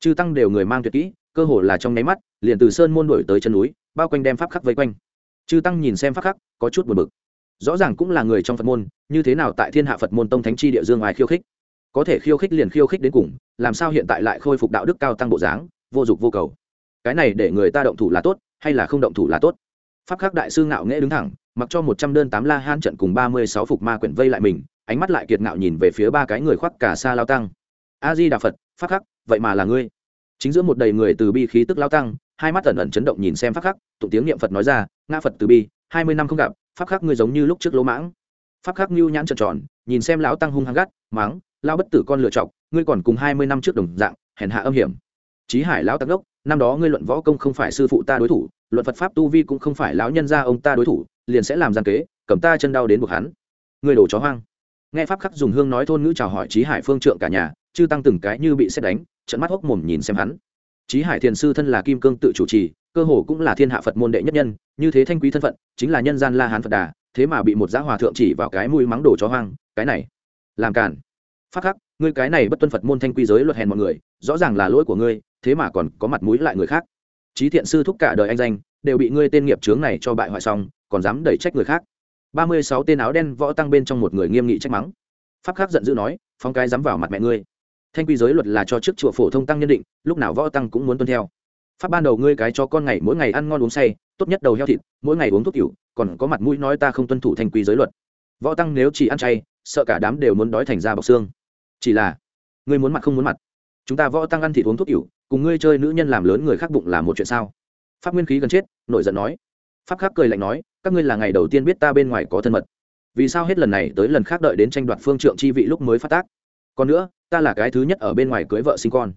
Chư tăng đều người mang tuyệt kỹ, cơ hồ là trong nháy mắt, liền từ sơn môn đổi tới chân núi, bao quanh đem pháp khắc vây quanh. Chư tăng nhìn xem pháp khắc, có chút buồn bực. Rõ ràng cũng là người trong phật môn, như thế nào tại thiên hạ phật môn tông thánh chi địa dương ngoài khiêu khích? Có thể khiêu khích liền khiêu khích đến cùng, làm sao hiện tại lại khôi phục đạo đức cao tăng bộ dáng, vô dục vô cầu? Cái này để người ta động thủ là tốt, hay là không động thủ là tốt? Pháp khắc đại sư ngạo nghễ đứng thẳng mặc cho một trăm đơn tám la han trận cùng ba mươi sáu phục ma quyển vây lại mình ánh mắt lại kiệt ngạo nhìn về phía ba cái người khoác cả xa lao tăng. A di đà phật pháp khắc vậy mà là ngươi. Chính giữa một đầy người từ bi khí tức lao tăng hai mắt ẩn ẩn chấn động nhìn xem pháp khắc tụng tiếng niệm phật nói ra ngã phật từ bi hai mươi năm không gặp pháp khắc ngươi giống như lúc trước lỗ mãng. Pháp khắc nhu nhãn trợn tròn nhìn xem lão tăng hung hăng gắt mãng, lao bất tử con lựa chọc ngươi còn cùng hai mươi năm trước đồng dạng hèn hạ âm hiểm. Chí hải lão tăng đốc năm đó ngươi luận võ công không phải sư phụ ta đối thủ luận phật pháp tu vi cũng không phải lão nhân gia ông ta đối thủ, liền sẽ làm gian kế, cầm ta chân đau đến buộc hắn. Người đổ chó hoang. Nghe pháp khắc dùng hương nói thôn ngữ chào hỏi chí hải phương trượng cả nhà, chư tăng từng cái như bị xét đánh trận mắt hốc mồm nhìn xem hắn. Chí hải thiền sư thân là kim cương tự chủ trì, cơ hồ cũng là thiên hạ phật môn đệ nhất nhân, như thế thanh quý thân phận, chính là nhân gian la hán phật đà, thế mà bị một giá hòa thượng chỉ vào cái mũi mắng đổ chó hoang, cái này, làm cản phát khắc, ngươi cái này bất tuân phật môn thanh quy giới luật hèn mọi người, rõ ràng là lỗi của ngươi, thế mà còn có mặt mũi lại người khác trí thiện sư thúc cả đời anh danh, đều bị ngươi tên nghiệp chướng này cho bại hoại xong, còn dám đẩy trách người khác. Ba mươi sáu tên áo đen võ tăng bên trong một người nghiêm nghị trách mắng. Pháp khắc giận dữ nói phong cái dám vào mặt mẹ ngươi. Thanh quy giới luật là cho trước chùa phổ thông tăng nhân định, lúc nào võ tăng cũng muốn tuân theo. Pháp ban đầu ngươi cái cho con ngày mỗi ngày ăn ngon uống say, tốt nhất đầu heo thịt, mỗi ngày uống thuốc cựu còn có mặt mũi nói ta không tuân thủ thanh quy giới luật. Võ tăng nếu chỉ ăn chay, sợ cả đám đều muốn đói thành ra bọc xương. Chỉ là, ngươi muốn mặt không muốn mặt chúng ta võ tăng ăn thịt uống thuốc cựu cùng ngươi chơi nữ nhân làm lớn người khác bụng là một chuyện sao? Pháp nguyên khí gần chết nội giận nói. Pháp khắc cười lạnh nói, các ngươi là ngày đầu tiên biết ta bên ngoài có thân mật. Vì sao hết lần này tới lần khác đợi đến tranh đoạt phương trượng chi vị lúc mới phát tác? Còn nữa, ta là cái thứ nhất ở bên ngoài cưới vợ sinh con.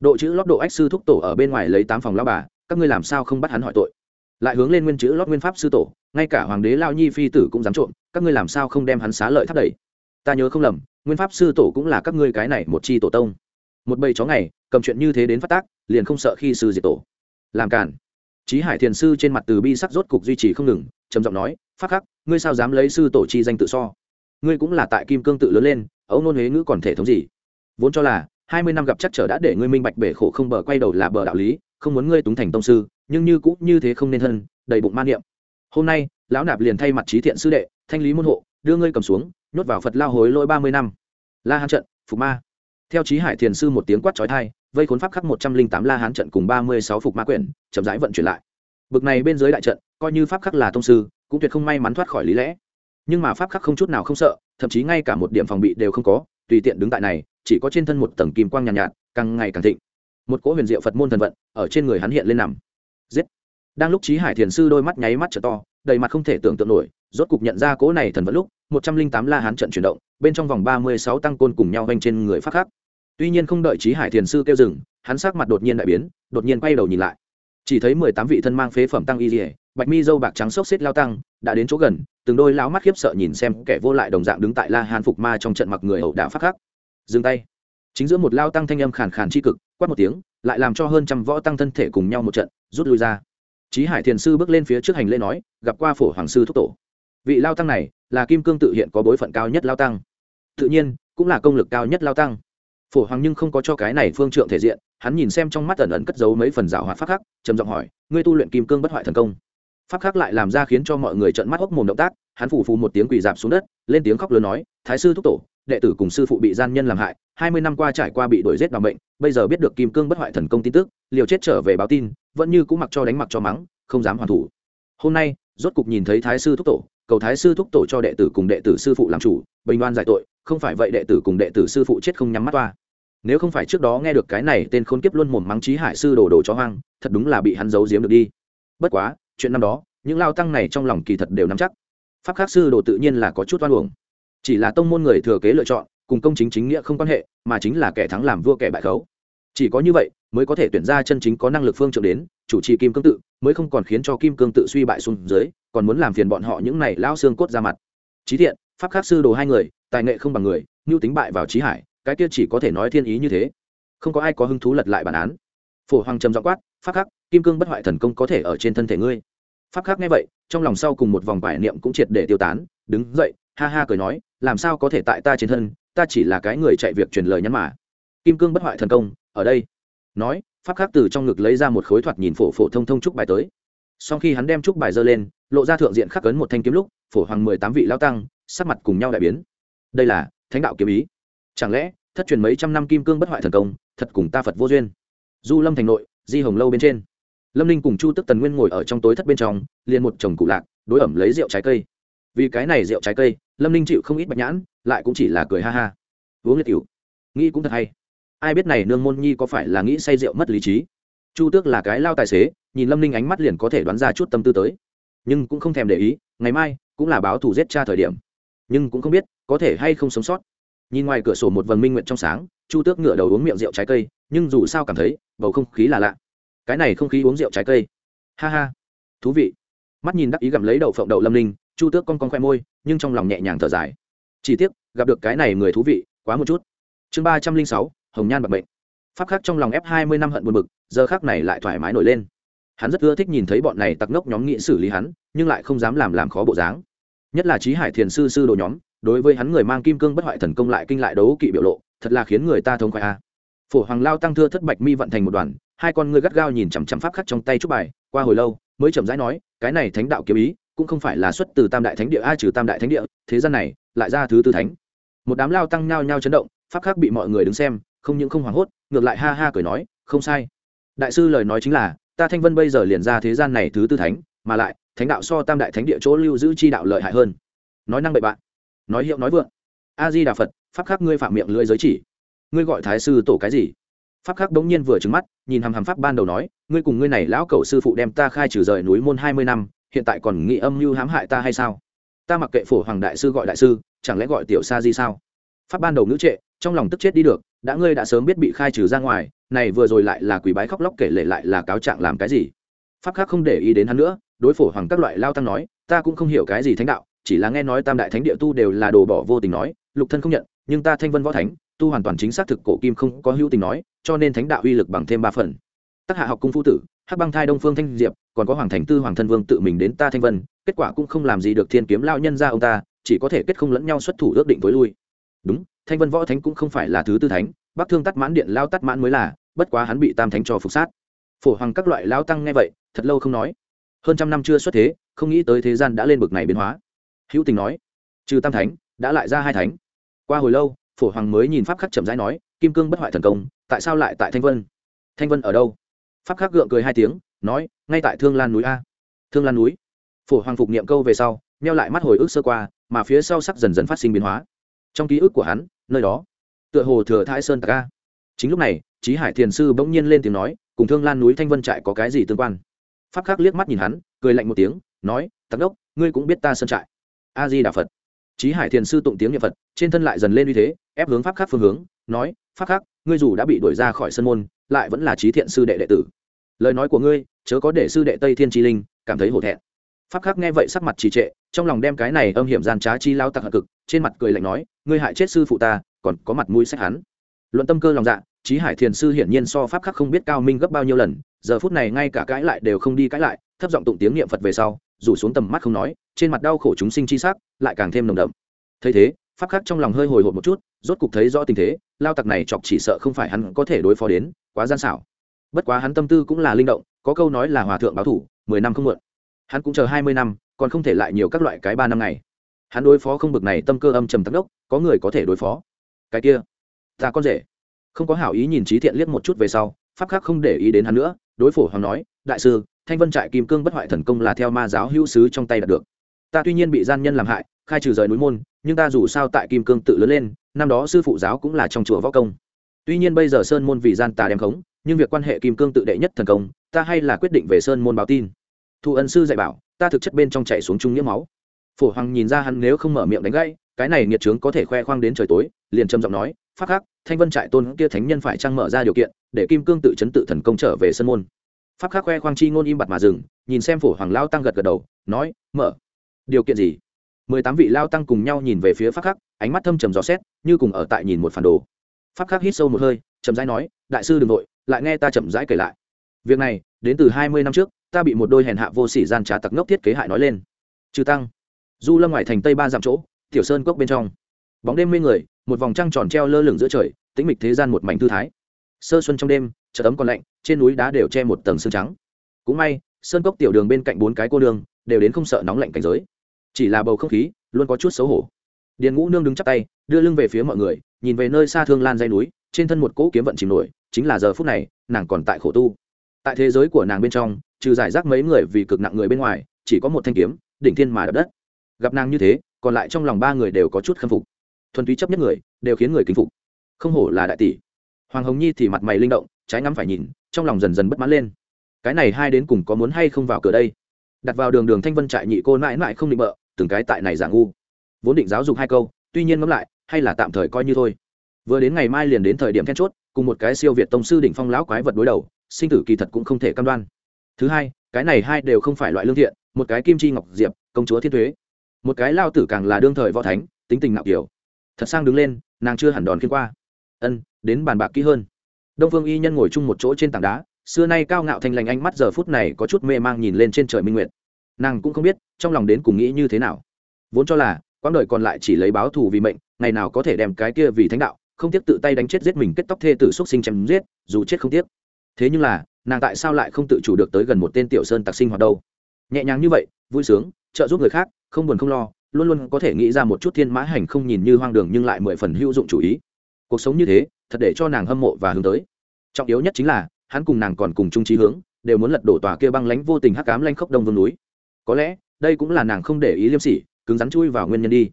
Độ chữ lót độ ách sư thúc tổ ở bên ngoài lấy tám phòng lao bà, các ngươi làm sao không bắt hắn hỏi tội? Lại hướng lên nguyên chữ lót nguyên pháp sư tổ, ngay cả hoàng đế lao nhi phi tử cũng dám trộm, các ngươi làm sao không đem hắn xá lợi thắt đầy ta nhớ không lầm, nguyên pháp sư tổ cũng là các ngươi cái này một chi tổ tông một bầy chó ngày cầm chuyện như thế đến phát tác liền không sợ khi sư diệt tổ. Làm cản trí hải thiền sư trên mặt từ bi sắc rốt cục duy trì không ngừng trầm giọng nói phát khắc ngươi sao dám lấy sư tổ chi danh tự so? Ngươi cũng là tại kim cương tự lớn lên ấu nôn huế ngữ còn thể thống gì? Vốn cho là hai mươi năm gặp chắc trở đã để ngươi minh bạch bể khổ không bờ quay đầu là bờ đạo lý không muốn ngươi túng thành tông sư nhưng như cũng như thế không nên hơn, đầy bụng man niệm. Hôm nay lão nạp liền thay mặt trí thiện sư đệ thanh lý môn hộ đưa ngươi cầm xuống nhốt vào phật lao hối lỗi ba mươi năm. La hán trận phục ma theo Chí hải thiền sư một tiếng quát trói thai vây khốn pháp khắc một trăm linh tám la hán trận cùng ba mươi sáu phục ma quyển chậm rãi vận chuyển lại. Bực này bên dưới đại trận coi như pháp khắc là thông sư cũng tuyệt không may mắn thoát khỏi lý lẽ. Nhưng mà pháp khắc không chút nào không sợ thậm chí ngay cả một điểm phòng bị đều không có tùy tiện đứng tại này chỉ có trên thân một tầng kim quang nhàn nhạt, nhạt càng ngày càng thịnh. Một cỗ huyền diệu phật môn thần vận ở trên người hắn hiện lên nằm. Giết! Đang lúc trí hải thiền sư đôi mắt nháy mắt trở to đầy mặt không thể tưởng tượng nổi rốt cục nhận ra cỗ này thần vận lúc một trăm linh tám la hán trận chuyển động bên trong vòng ba mươi sáu tăng côn cùng nhau vanh trên người pháp khắc tuy nhiên không đợi trí hải thiền sư kêu dừng, hắn sắc mặt đột nhiên đại biến, đột nhiên quay đầu nhìn lại. Chỉ thấy mười tám vị thân mang phế phẩm tăng y dỉa bạch mi dâu bạc trắng xốc xếp lao tăng, đã đến chỗ gần, từng đôi lão mắt khiếp sợ nhìn xem kẻ vô lại đồng dạng đứng tại la hàn phục ma trong trận mặc người ẩu đả phát khắc dừng tay. Chính giữa một lao tăng thanh âm khàn khàn tri cực, quát một tiếng, lại làm cho hơn trăm võ tăng thân thể cùng nhau một trận, rút lui ra. Trí hải thiền sư bước lên phía trước hành lễ nói, gặp qua phổ hoàng sư thúc tổ. Vị lao tăng này là kim cương tự hiện có bối phận cao nhất lao tăng tự nhiên, cũng là công lực cao nhất lao tăng. Phổ hoàng nhưng không có cho cái này phương trượng thể diện, hắn nhìn xem trong mắt ẩn ẩn cất giấu mấy phần rào hoạt pháp khắc, trầm giọng hỏi, ngươi tu luyện kim cương bất hoại thần công? Pháp khắc lại làm ra khiến cho mọi người trợn mắt hốc mồm động tác, hắn phủ phù một tiếng quỳ dạp xuống đất, lên tiếng khóc lớn nói, thái sư thúc tổ, đệ tử cùng sư phụ bị gian nhân làm hại, hai mươi năm qua trải qua bị đuổi giết bằng bệnh bây giờ biết được kim cương bất hoại thần công tin tức, liều chết trở về báo tin, vẫn như cũng mặc cho đánh mặc cho mắng, không dám hoàn thủ. Hôm nay rốt cục nhìn thấy thái sư thúc tổ, cầu thái sư thúc tổ cho đệ tử cùng đệ tử sư phụ làm chủ, bình đoan giải tội, không phải vậy đệ tử cùng đệ tử sư phụ chết không nhắm mắt toa. Nếu không phải trước đó nghe được cái này tên khốn kiếp luôn mồm mắng trí hải sư đồ đồ chó hoang, thật đúng là bị hắn giấu giếm được đi. Bất quá, chuyện năm đó, những lao tăng này trong lòng kỳ thật đều nắm chắc. Pháp khắc sư đồ tự nhiên là có chút oan uổng. Chỉ là tông môn người thừa kế lựa chọn, cùng công chính chính nghĩa không quan hệ, mà chính là kẻ thắng làm vua kẻ bại khấu. Chỉ có như vậy mới có thể tuyển ra chân chính có năng lực phương trượng đến, chủ trì kim cương tự, mới không còn khiến cho kim cương tự suy bại xuống dưới, còn muốn làm phiền bọn họ những này lao xương cốt ra mặt. Trí thiện, pháp khắc sư đồ hai người, tài nghệ không bằng người nhu tính bại vào trí hải, cái kia chỉ có thể nói thiên ý như thế. Không có ai có hứng thú lật lại bản án. Phổ hoàng trầm dọ quát, pháp khắc, kim cương bất hoại thần công có thể ở trên thân thể ngươi. Pháp khắc nghe vậy, trong lòng sau cùng một vòng bài niệm cũng triệt để tiêu tán, đứng dậy, ha ha cười nói, làm sao có thể tại ta trên thân, ta chỉ là cái người chạy việc truyền lời nhắn mà. Kim cương bất hoại thần công, ở đây nói, pháp khắc từ trong ngực lấy ra một khối thoạt nhìn phổ phổ thông thông trúc bài tới. Sau khi hắn đem trúc bài dơ lên, lộ ra thượng diện khắc cấn một thanh kiếm lúc, phổ hoàng mười tám vị lao tăng, sắc mặt cùng nhau đại biến. Đây là thánh đạo kiếm ý. Chẳng lẽ, thất truyền mấy trăm năm kim cương bất hoại thần công, thật cùng ta phật vô duyên? Du lâm thành nội, di hồng lâu bên trên. Lâm ninh cùng chu tức tần nguyên ngồi ở trong tối thất bên trong, liền một chồng cụ lạc, đối ẩm lấy rượu trái cây. Vì cái này rượu trái cây, lâm ninh chịu không ít bạch nhãn, lại cũng chỉ là cười ha ha. Uống liệt cựu nghĩ cũng thật hay ai biết này nương môn nhi có phải là nghĩ say rượu mất lý trí? Chu tước là cái lao tài xế, nhìn lâm ninh ánh mắt liền có thể đoán ra chút tâm tư tới. Nhưng cũng không thèm để ý, ngày mai cũng là báo thù giết cha thời điểm. Nhưng cũng không biết có thể hay không sống sót. Nhìn ngoài cửa sổ một vần minh nguyện trong sáng, chu tước ngựa đầu uống miệng rượu trái cây, nhưng dù sao cảm thấy bầu không khí là lạ. Cái này không khí uống rượu trái cây. Ha ha. Thú vị. Mắt nhìn đắc ý gặm lấy đậu phộng đậu lâm ninh, chu tước con con khoe môi, nhưng trong lòng nhẹ nhàng thở dài. Chỉ tiếc, gặp được cái này người thú vị quá một chút. Chương ba trăm linh sáu hồng nhan bạc bệnh pháp khắc trong lòng ép hai mươi năm hận buồn bực, giờ khác này lại thoải mái nổi lên. Hắn rất ưa thích nhìn thấy bọn này tặc ngốc nhóm nghị xử lý hắn, nhưng lại không dám làm làm khó bộ dáng. Nhất là trí hải thiền sư sư đồ nhóm, đối với hắn người mang kim cương bất hoại thần công lại kinh lại đấu kỵ biểu lộ, thật là khiến người ta thông khoái a. Phổ hoàng lao tăng thưa thất bạch mi vận thành một đoàn, hai con ngươi gắt gao nhìn chằm chằm pháp khắc trong tay trúc bài, qua hồi lâu, mới chậm rãi nói, cái này thánh đạo kiếm ý, cũng không phải là xuất từ tam đại thánh địa, a, trừ tam đại thánh địa, thế gian này, lại ra thứ tư thánh. Một đám lao tăng nhao nhao chấn động, pháp khắc bị mọi người đứng xem không những không hoảng hốt, ngược lại ha ha cười nói, không sai. Đại sư lời nói chính là, ta thanh vân bây giờ liền ra thế gian này thứ tư thánh, mà lại, thánh đạo so tam đại thánh địa chỗ lưu giữ chi đạo lợi hại hơn. Nói năng bậy bạn. Nói hiệu nói vượng. A di đà phật, pháp khắc ngươi phạm miệng lưỡi giới chỉ. Ngươi gọi thái sư tổ cái gì? Pháp khắc đống nhiên vừa trứng mắt, nhìn hàm hàm pháp ban đầu nói, ngươi cùng ngươi này lão cẩu sư phụ đem ta khai trừ rời núi môn hai mươi năm, hiện tại còn nghĩ âm mưu hãm hại ta hay sao? Ta mặc kệ phổ hoàng đại sư gọi đại sư, chẳng lẽ gọi tiểu sa di sao? Pháp ban đầu ngữ trệ, trong lòng tức chết đi được đã ngươi đã sớm biết bị khai trừ ra ngoài, này vừa rồi lại là quỷ bái khóc lóc kể lể lại là cáo trạng làm cái gì? Pháp khác không để ý đến hắn nữa, đối phổ hoàng các loại lao tăng nói, ta cũng không hiểu cái gì thánh đạo, chỉ là nghe nói tam đại thánh địa tu đều là đồ bỏ vô tình nói, lục thân không nhận, nhưng ta thanh vân võ thánh, tu hoàn toàn chính xác thực cổ kim không có hữu tình nói, cho nên thánh đạo uy lực bằng thêm ba phần. Tác hạ học cung phu tử, hắc băng thai đông phương thanh diệp, còn có hoàng thành tư hoàng thân vương tự mình đến ta thanh vân, kết quả cũng không làm gì được thiên kiếm lao nhân ra ông ta, chỉ có thể kết không lẫn nhau xuất thủ ước định tối lui. Đúng thanh vân võ thánh cũng không phải là thứ tư thánh, bắc thương tắt mãn điện lao tắt mãn mới là, bất quá hắn bị tam thánh cho phục sát. Phổ hoàng các loại lao tăng nghe vậy, thật lâu không nói. Hơn trăm năm chưa xuất thế, không nghĩ tới thế gian đã lên bực này biến hóa. Hữu tình nói, trừ tam thánh, đã lại ra hai thánh. Qua hồi lâu, phổ hoàng mới nhìn pháp khắc chậm rãi nói, kim cương bất hoại thần công, tại sao lại tại thanh vân? Thanh vân ở đâu? Pháp khắc gượng cười hai tiếng, nói, ngay tại thương lan núi a. Thương lan núi. Phổ hoàng phục niệm câu về sau neo lại mắt hồi ức sơ qua, mà phía sau sắc dần dần phát sinh biến hóa. Trong ký ức của hắn nơi đó. Tựa hồ thừa thái sơn tạc ca chính lúc này trí hải thiền sư bỗng nhiên lên tiếng nói, cùng thương lan núi thanh vân trại có cái gì tương quan? Pháp khắc liếc mắt nhìn hắn, cười lạnh một tiếng, nói tắc đốc, ngươi cũng biết ta sơn trại. A di đà phật. Trí hải thiền sư tụng tiếng nhật phật, trên thân lại dần lên uy thế, ép hướng pháp khắc phương hướng, nói, pháp khắc, ngươi dù đã bị đuổi ra khỏi sân môn, lại vẫn là trí thiện sư đệ đệ tử. Lời nói của ngươi, chớ có để sư đệ tây thiên tri linh cảm thấy hổ thẹn. Pháp khắc nghe vậy sắc mặt trì trệ trong lòng đem cái này âm hiểm gian trá chi lao tặc hận cực, trên mặt cười lạnh nói, ngươi hại chết sư phụ ta, còn có mặt mũi sách hắn. Luận tâm cơ lòng dạ trí hải thiền sư hiển nhiên so pháp khắc không biết cao minh gấp bao nhiêu lần, giờ phút này ngay cả cãi lại đều không đi cãi lại, thấp giọng tụng tiếng niệm phật về sau, rủ xuống tầm mắt không nói, trên mặt đau khổ chúng sinh chi sắc, lại càng thêm nồng đậm. Thấy thế, pháp khắc trong lòng hơi hồi hộp một chút, rốt cục thấy rõ tình thế, lao tặc này chọc chỉ sợ không phải hắn có thể đối phó đến, quá gian xảo. Bất quá hắn tâm tư cũng là linh động, có câu nói là hòa thượng báo thủ, mười năm không muộn. Hắn cũng chờ hai mươi năm còn không thể lại nhiều các loại cái ba năm ngày. Hắn đối phó không bực này, tâm cơ âm trầm tắc đốc, có người có thể đối phó. Cái kia, ta con rể. Không có hảo ý nhìn trí thiện liếc một chút về sau, pháp khác không để ý đến hắn nữa, đối phổ hoàng nói, đại sư, thanh vân trại kim cương bất hoại thần công là theo ma giáo hữu sứ trong tay đạt được. Ta tuy nhiên bị gian nhân làm hại, khai trừ rời núi môn, nhưng ta dù sao tại kim cương tự lớn lên, năm đó sư phụ giáo cũng là trong chùa võ công. Tuy nhiên bây giờ sơn môn vì gian tà đem khống, nhưng việc quan hệ kim cương tự đệ nhất thần công, ta hay là quyết định về sơn môn báo tin. Thụ ân sư dạy bảo ta thực chất bên trong chạy xuống trung nghĩa máu. Phổ hoàng nhìn ra hắn nếu không mở miệng đánh gãy, cái này nghiệt trướng có thể khoe khoang đến trời tối, liền trầm giọng nói phát khắc thanh vân trại tôn kia thánh nhân phải trang mở ra điều kiện, để kim cương tự chấn tự thần công trở về sân môn? Pháp khắc khoe khoang chi ngôn im bặt mà dừng, nhìn xem phổ hoàng lao tăng gật gật đầu, nói, mở. Điều kiện gì? Mười tám vị lao tăng cùng nhau nhìn về phía pháp khắc ánh mắt thâm trầm gió xét, như cùng ở tại nhìn một phản đồ. Pháp khắc hít sâu một hơi, chậm rãi nói, đại sư đừng nội lại nghe ta chậm rãi kể lại. Việc này, đến từ hai mươi năm trước ta bị một đôi hèn hạ vô sỉ gian trá tặc ngốc thiết kế hại nói lên. Trừ tăng, du lâm ngoài thành tây ba dặm chỗ, tiểu sơn cốc bên trong. Bóng đêm mê người, một vòng trăng tròn treo lơ lửng giữa trời, tĩnh mịch thế gian một mảnh thư thái. Sơ xuân trong đêm, chợ ấm còn lạnh, trên núi đá đều che một tầng sương trắng. Cũng may, sơn cốc tiểu đường bên cạnh bốn cái cô đường đều đến không sợ nóng lạnh cảnh giới. Chỉ là bầu không khí, luôn có chút xấu hổ. Điền ngũ nương đứng chắp tay, đưa lưng về phía mọi người, nhìn về nơi xa thương lan dây núi, trên thân một cỗ kiếm vận chìm nổi, chính là giờ phút này, nàng còn tại khổ tu tại thế giới của nàng bên trong, trừ giải rác mấy người vì cực nặng người bên ngoài, chỉ có một thanh kiếm, đỉnh thiên mà đập đất. Gặp nàng như thế, còn lại trong lòng ba người đều có chút khâm phục. Thuần túy chấp nhất người, đều khiến người kính phục. Không hổ là đại tỷ. Hoàng hồng nhi thì mặt mày linh động, trái ngắm phải nhìn, trong lòng dần dần bất mãn lên. Cái này hai đến cùng có muốn hay không vào cửa đây? Đặt vào đường đường thanh vân trại nhị cô mãi mãi không định bợ, từng cái tại này giả ngu. Vốn định giáo dục hai câu, tuy nhiên ngẫm lại, hay là tạm thời coi như thôi. Vừa đến ngày mai liền đến thời điểm then chốt, cùng một cái siêu việt tông sư đỉnh phong lão quái vật đối đầu sinh tử kỳ thật cũng không thể cam đoan. Thứ hai, cái này hai đều không phải loại lương thiện, một cái kim chi ngọc diệp, công chúa thiên thuế một cái lao tử càng là đương thời võ thánh, tính tình nạo kiểu thật sang đứng lên, nàng chưa hẳn đòn khiên qua. Ân, đến bàn bạc kỹ hơn. Đông phương y nhân ngồi chung một chỗ trên tảng đá, xưa nay cao ngạo thanh lành ánh mắt giờ phút này có chút mê mang nhìn lên trên trời minh nguyệt. Nàng cũng không biết, trong lòng đến cùng nghĩ như thế nào. Vốn cho là, quãng đời còn lại chỉ lấy báo thù vì mệnh, ngày nào có thể đem cái kia vì thánh đạo, không tiếc tự tay đánh chết giết mình, kết tóc thê tử xúc sinh chém giết, dù chết không tiếc thế nhưng là, nàng tại sao lại không tự chủ được tới gần một tên tiểu sơn tặc sinh hoạt đâu? Nhẹ nhàng như vậy, vui sướng, trợ giúp người khác, không buồn không lo, luôn luôn có thể nghĩ ra một chút thiên mã hành không nhìn như hoang đường nhưng lại mười phần hữu dụng chủ ý. Cuộc sống như thế, thật để cho nàng hâm mộ và hướng tới. Trọng yếu nhất chính là, hắn cùng nàng còn cùng chung trí hướng, đều muốn lật đổ tòa kia băng lánh vô tình hắc cám lanh khốc đông vương núi. Có lẽ, đây cũng là nàng không để ý liêm sỉ, cứng rắn chui vào nguyên nhân đi.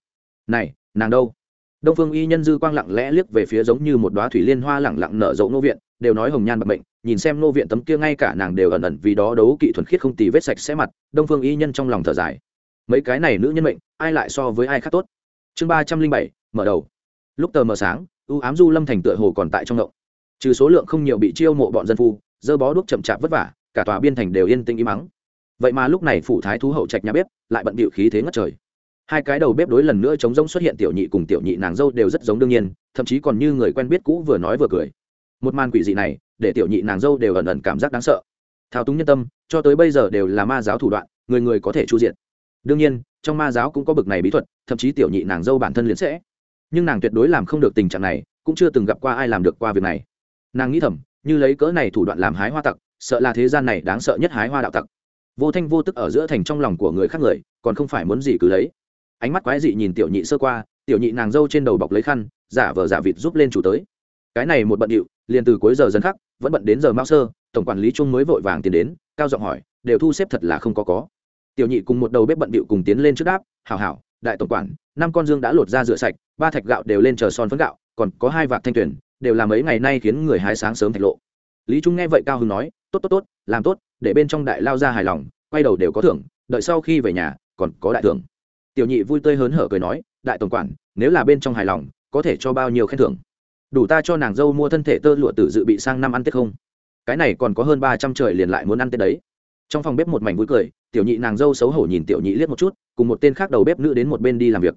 Này, nàng đâu? Đông phương y nhân dư quang lặng lẽ liếc về phía giống như một đoá thủy liên hoa lẳng lặng nở rộ nô viện đều nói hồng nhan bận bệnh nhìn xem nô viện tấm kia ngay cả nàng đều ẩn ẩn vì đó đấu kỵ thuần khiết không tì vết sạch sẽ mặt, đông phương y nhân trong lòng thở dài. Mấy cái này nữ nhân mệnh, ai lại so với ai khác tốt? Chương ba trăm linh bảy, mở đầu. Lúc tờ mờ sáng, ưu ám du lâm thành tựa hồ còn tại trong ngộng trừ số lượng không nhiều bị chiêu mộ bọn dân phu, dơ bó đuốc chậm chạp vất vả, cả tòa biên thành đều yên tĩnh im mắng vậy mà lúc này phủ thái thú hậu trạch nhà bếp lại bận bịu khí thế ngất trời. Hai cái đầu bếp đối lần nữa chống rông xuất hiện tiểu nhị cùng tiểu nhị nàng dâu đều rất giống đương nhiên, thậm chí còn như người quen biết cũ vừa nói vừa cười một màn quỷ dị này, để tiểu nhị nàng dâu đều ẩn ẩn cảm giác đáng sợ. Thao túng nhân tâm, cho tới bây giờ đều là ma giáo thủ đoạn, người người có thể chu diện. Đương nhiên, trong ma giáo cũng có bực này bí thuật, thậm chí tiểu nhị nàng dâu bản thân liền sẽ. Nhưng nàng tuyệt đối làm không được tình trạng này, cũng chưa từng gặp qua ai làm được qua việc này. Nàng nghĩ thầm, như lấy cỡ này thủ đoạn làm hái hoa tặc, sợ là thế gian này đáng sợ nhất hái hoa đạo tặc. Vô thanh vô tức ở giữa thành trong lòng của người khác người, còn không phải muốn gì cứ lấy. Ánh mắt quái dị nhìn tiểu nhị sơ qua, tiểu nhị nàng dâu trên đầu bọc lấy khăn, giả vờ giả vịt giúp lên chủ tới cái này một bận điệu, liền từ cuối giờ dần khắc, vẫn bận đến giờ mao sơ, tổng quản lý trung mới vội vàng tiến đến, cao giọng hỏi, đều thu xếp thật là không có có. Tiểu nhị cùng một đầu bếp bận điệu cùng tiến lên trước đáp, hảo hảo, đại tổng quản, năm con dương đã lột ra rửa sạch, ba thạch gạo đều lên chờ son phấn gạo, còn có hai vạc thanh tuyển, đều là mấy ngày nay khiến người hái sáng sớm thạch lộ. Lý trung nghe vậy cao hưng nói, tốt tốt tốt, làm tốt, để bên trong đại lao ra hài lòng, quay đầu đều có thưởng, đợi sau khi về nhà, còn có đại thưởng. Tiểu nhị vui tươi hớn hở cười nói, đại tổng quản, nếu là bên trong hài lòng, có thể cho bao nhiêu khen thưởng? Đủ ta cho nàng dâu mua thân thể tơ lụa tử dự bị sang năm ăn tết không? Cái này còn có hơn ba trăm trời liền lại muốn ăn tết đấy. Trong phòng bếp một mảnh vui cười, tiểu nhị nàng dâu xấu hổ nhìn tiểu nhị liếc một chút, cùng một tên khác đầu bếp nữ đến một bên đi làm việc.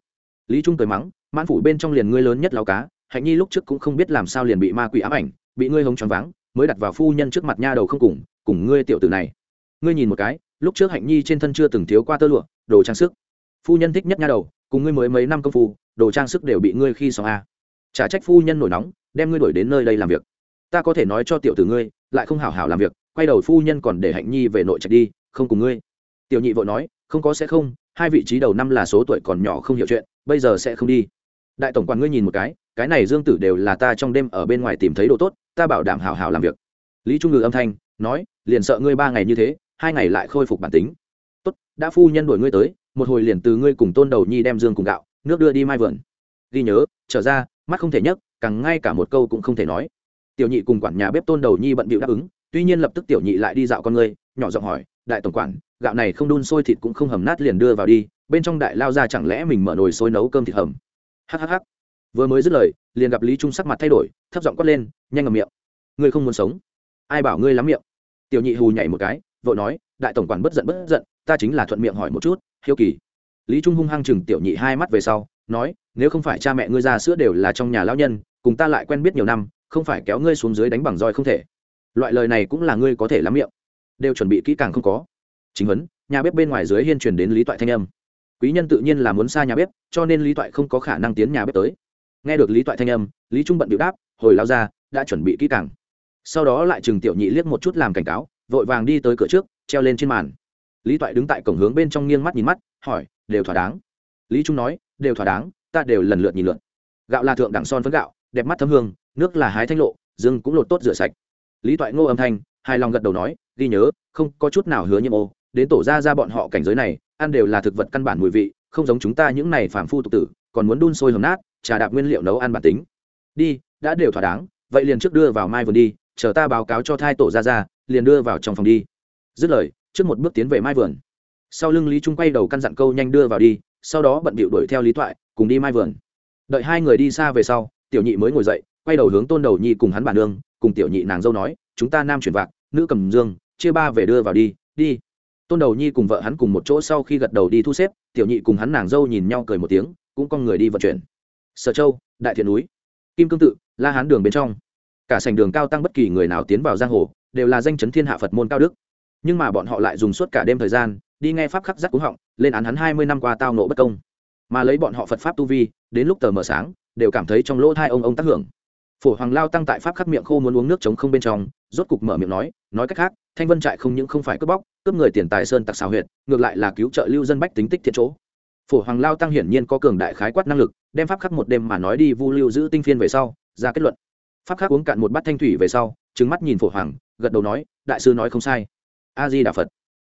Lý trung cười mắng, mãn phủ bên trong liền ngươi lớn nhất lao cá, hạnh nhi lúc trước cũng không biết làm sao liền bị ma quỷ ám ảnh, bị ngươi hống choáng váng, mới đặt vào phu nhân trước mặt nha đầu không cùng cùng ngươi tiểu tử này. Ngươi nhìn một cái, lúc trước hạnh nhi trên thân chưa từng thiếu qua tơ lụa, đồ trang sức. Phu nhân thích nhất nha đầu, cùng ngươi mới mấy năm công phu, đồ trang sức đều bị ngươi khi xong a trả trách phu nhân nổi nóng, đem ngươi đuổi đến nơi đây làm việc. Ta có thể nói cho tiểu tử ngươi, lại không hảo hảo làm việc, quay đầu phu nhân còn để hạnh nhi về nội trạch đi, không cùng ngươi. Tiểu nhị vội nói, không có sẽ không, hai vị trí đầu năm là số tuổi còn nhỏ không hiểu chuyện, bây giờ sẽ không đi. Đại tổng quản ngươi nhìn một cái cái này dương tử đều là ta trong đêm ở bên ngoài tìm thấy đồ tốt, ta bảo đảm hảo hảo làm việc. Lý trung ngự âm thanh, nói, liền sợ ngươi ba ngày như thế, hai ngày lại khôi phục bản tính. Tốt, đã phu nhân đuổi ngươi tới, một hồi liền từ ngươi cùng tôn đầu nhi đem dương cùng gạo, nước đưa đi mai vườn. Ghi nhớ, trở ra mắt không thể nhấc càng ngay cả một câu cũng không thể nói. Tiểu nhị cùng quản nhà bếp tôn đầu nhi bận bịu đáp ứng tuy nhiên lập tức tiểu nhị lại đi dạo con người, nhỏ giọng hỏi đại tổng quản gạo này không đun sôi thịt cũng không hầm nát liền đưa vào đi bên trong đại lao ra chẳng lẽ mình mở nồi sôi nấu cơm thịt hầm? Hhh vừa mới dứt lời liền gặp lý trung sắc mặt thay đổi thấp giọng quát lên nhanh ngầm miệng. Ngươi không muốn sống? Ai bảo ngươi lắm miệng? Tiểu nhị hù nhảy một cái vội nói đại tổng quản bất giận bất giận ta chính là thuận miệng hỏi một chút hiếu kỳ. Lý trung hung hăng chừng tiểu nhị hai mắt về sau nói, nếu không phải cha mẹ ngươi ra sữa đều là trong nhà lão nhân, cùng ta lại quen biết nhiều năm, không phải kéo ngươi xuống dưới đánh bằng roi không thể. Loại lời này cũng là ngươi có thể lắm miệng. Đều chuẩn bị kỹ càng không có. Chính huấn, nhà bếp bên ngoài dưới hiên truyền đến lý toại thanh âm. Quý nhân tự nhiên là muốn xa nhà bếp, cho nên lý toại không có khả năng tiến nhà bếp tới. Nghe được lý toại thanh âm, lý trung bận biểu đáp, hồi lao ra đã chuẩn bị kỹ càng. Sau đó lại chừng tiểu nhị liếc một chút làm cảnh cáo, vội vàng đi tới cửa trước, treo lên trên màn. Lý toại đứng tại cổng hướng bên trong nghiêng mắt nhìn mắt, hỏi, đều thỏa đáng? Lý trung nói, đều thỏa đáng, ta đều lần lượt nhìn lượt gạo là thượng đẳng son phấn gạo, đẹp mắt thấm hương, nước là hái thanh lộ dương cũng lột tốt rửa sạch. Lý toại ngô âm thanh, hài lòng gật đầu nói, ghi nhớ, không có chút nào hứa nhiệm ô, đến tổ ra ra bọn họ cảnh giới này, ăn đều là thực vật căn bản mùi vị, không giống chúng ta những này phàm phu tục tử, còn muốn đun sôi hầm nát, trà đạp nguyên liệu nấu ăn bản tính. Đi, đã đều thỏa đáng, vậy liền trước đưa vào mai vườn đi, chờ ta báo cáo cho thai tổ ra ra, liền đưa vào trong phòng đi. Dứt lời, trước một bước tiến về mai vườn. Sau lưng lý trung quay đầu căn dặn câu nhanh đưa vào đi sau đó bận bịu đuổi theo lý thoại, cùng đi mai vườn. Đợi hai người đi xa về sau, tiểu nhị mới ngồi dậy, quay đầu hướng tôn đầu nhi cùng hắn bản nương, cùng tiểu nhị nàng dâu nói, chúng ta nam chuyển vạc, nữ cầm dương, chia ba về đưa vào đi đi. Tôn đầu nhi cùng vợ hắn cùng một chỗ sau khi gật đầu đi thu xếp, tiểu nhị cùng hắn nàng dâu nhìn nhau cười một tiếng, cũng con người đi vận chuyển. Sở châu, đại thiện núi, kim cương tự, la hán đường bên trong. Cả sành đường cao tăng bất kỳ người nào tiến vào giang hồ, đều là danh chấn thiên hạ phật môn cao đức. Nhưng mà bọn họ lại dùng suốt cả đêm thời gian, đi nghe pháp khắc giác cúng họng lên án hắn hai mươi năm qua tao nộ bất công. Mà lấy bọn họ phật pháp tu vi, đến lúc tờ mờ sáng, đều cảm thấy trong lỗ hai ông ông tác hưởng. Phổ hoàng lao tăng tại pháp khắc miệng khô muốn uống nước chống không bên trong, rốt cục mở miệng nói nói cách khác, thanh vân trại không những không phải cướp bóc, cướp người tiền tài sơn tặc xào huyệt, ngược lại là cứu trợ lưu dân bách tính tích thiện chỗ. Phổ hoàng lao tăng hiển nhiên có cường đại khái quát năng lực, đem pháp khắc một đêm mà nói đi vu lưu giữ tinh phiên về sau, ra kết luận. Pháp khắc uống cạn một bát thanh thủy về sau trứng mắt nhìn phổ hoàng, gật đầu nói, đại sư nói không sai. A di đà phật.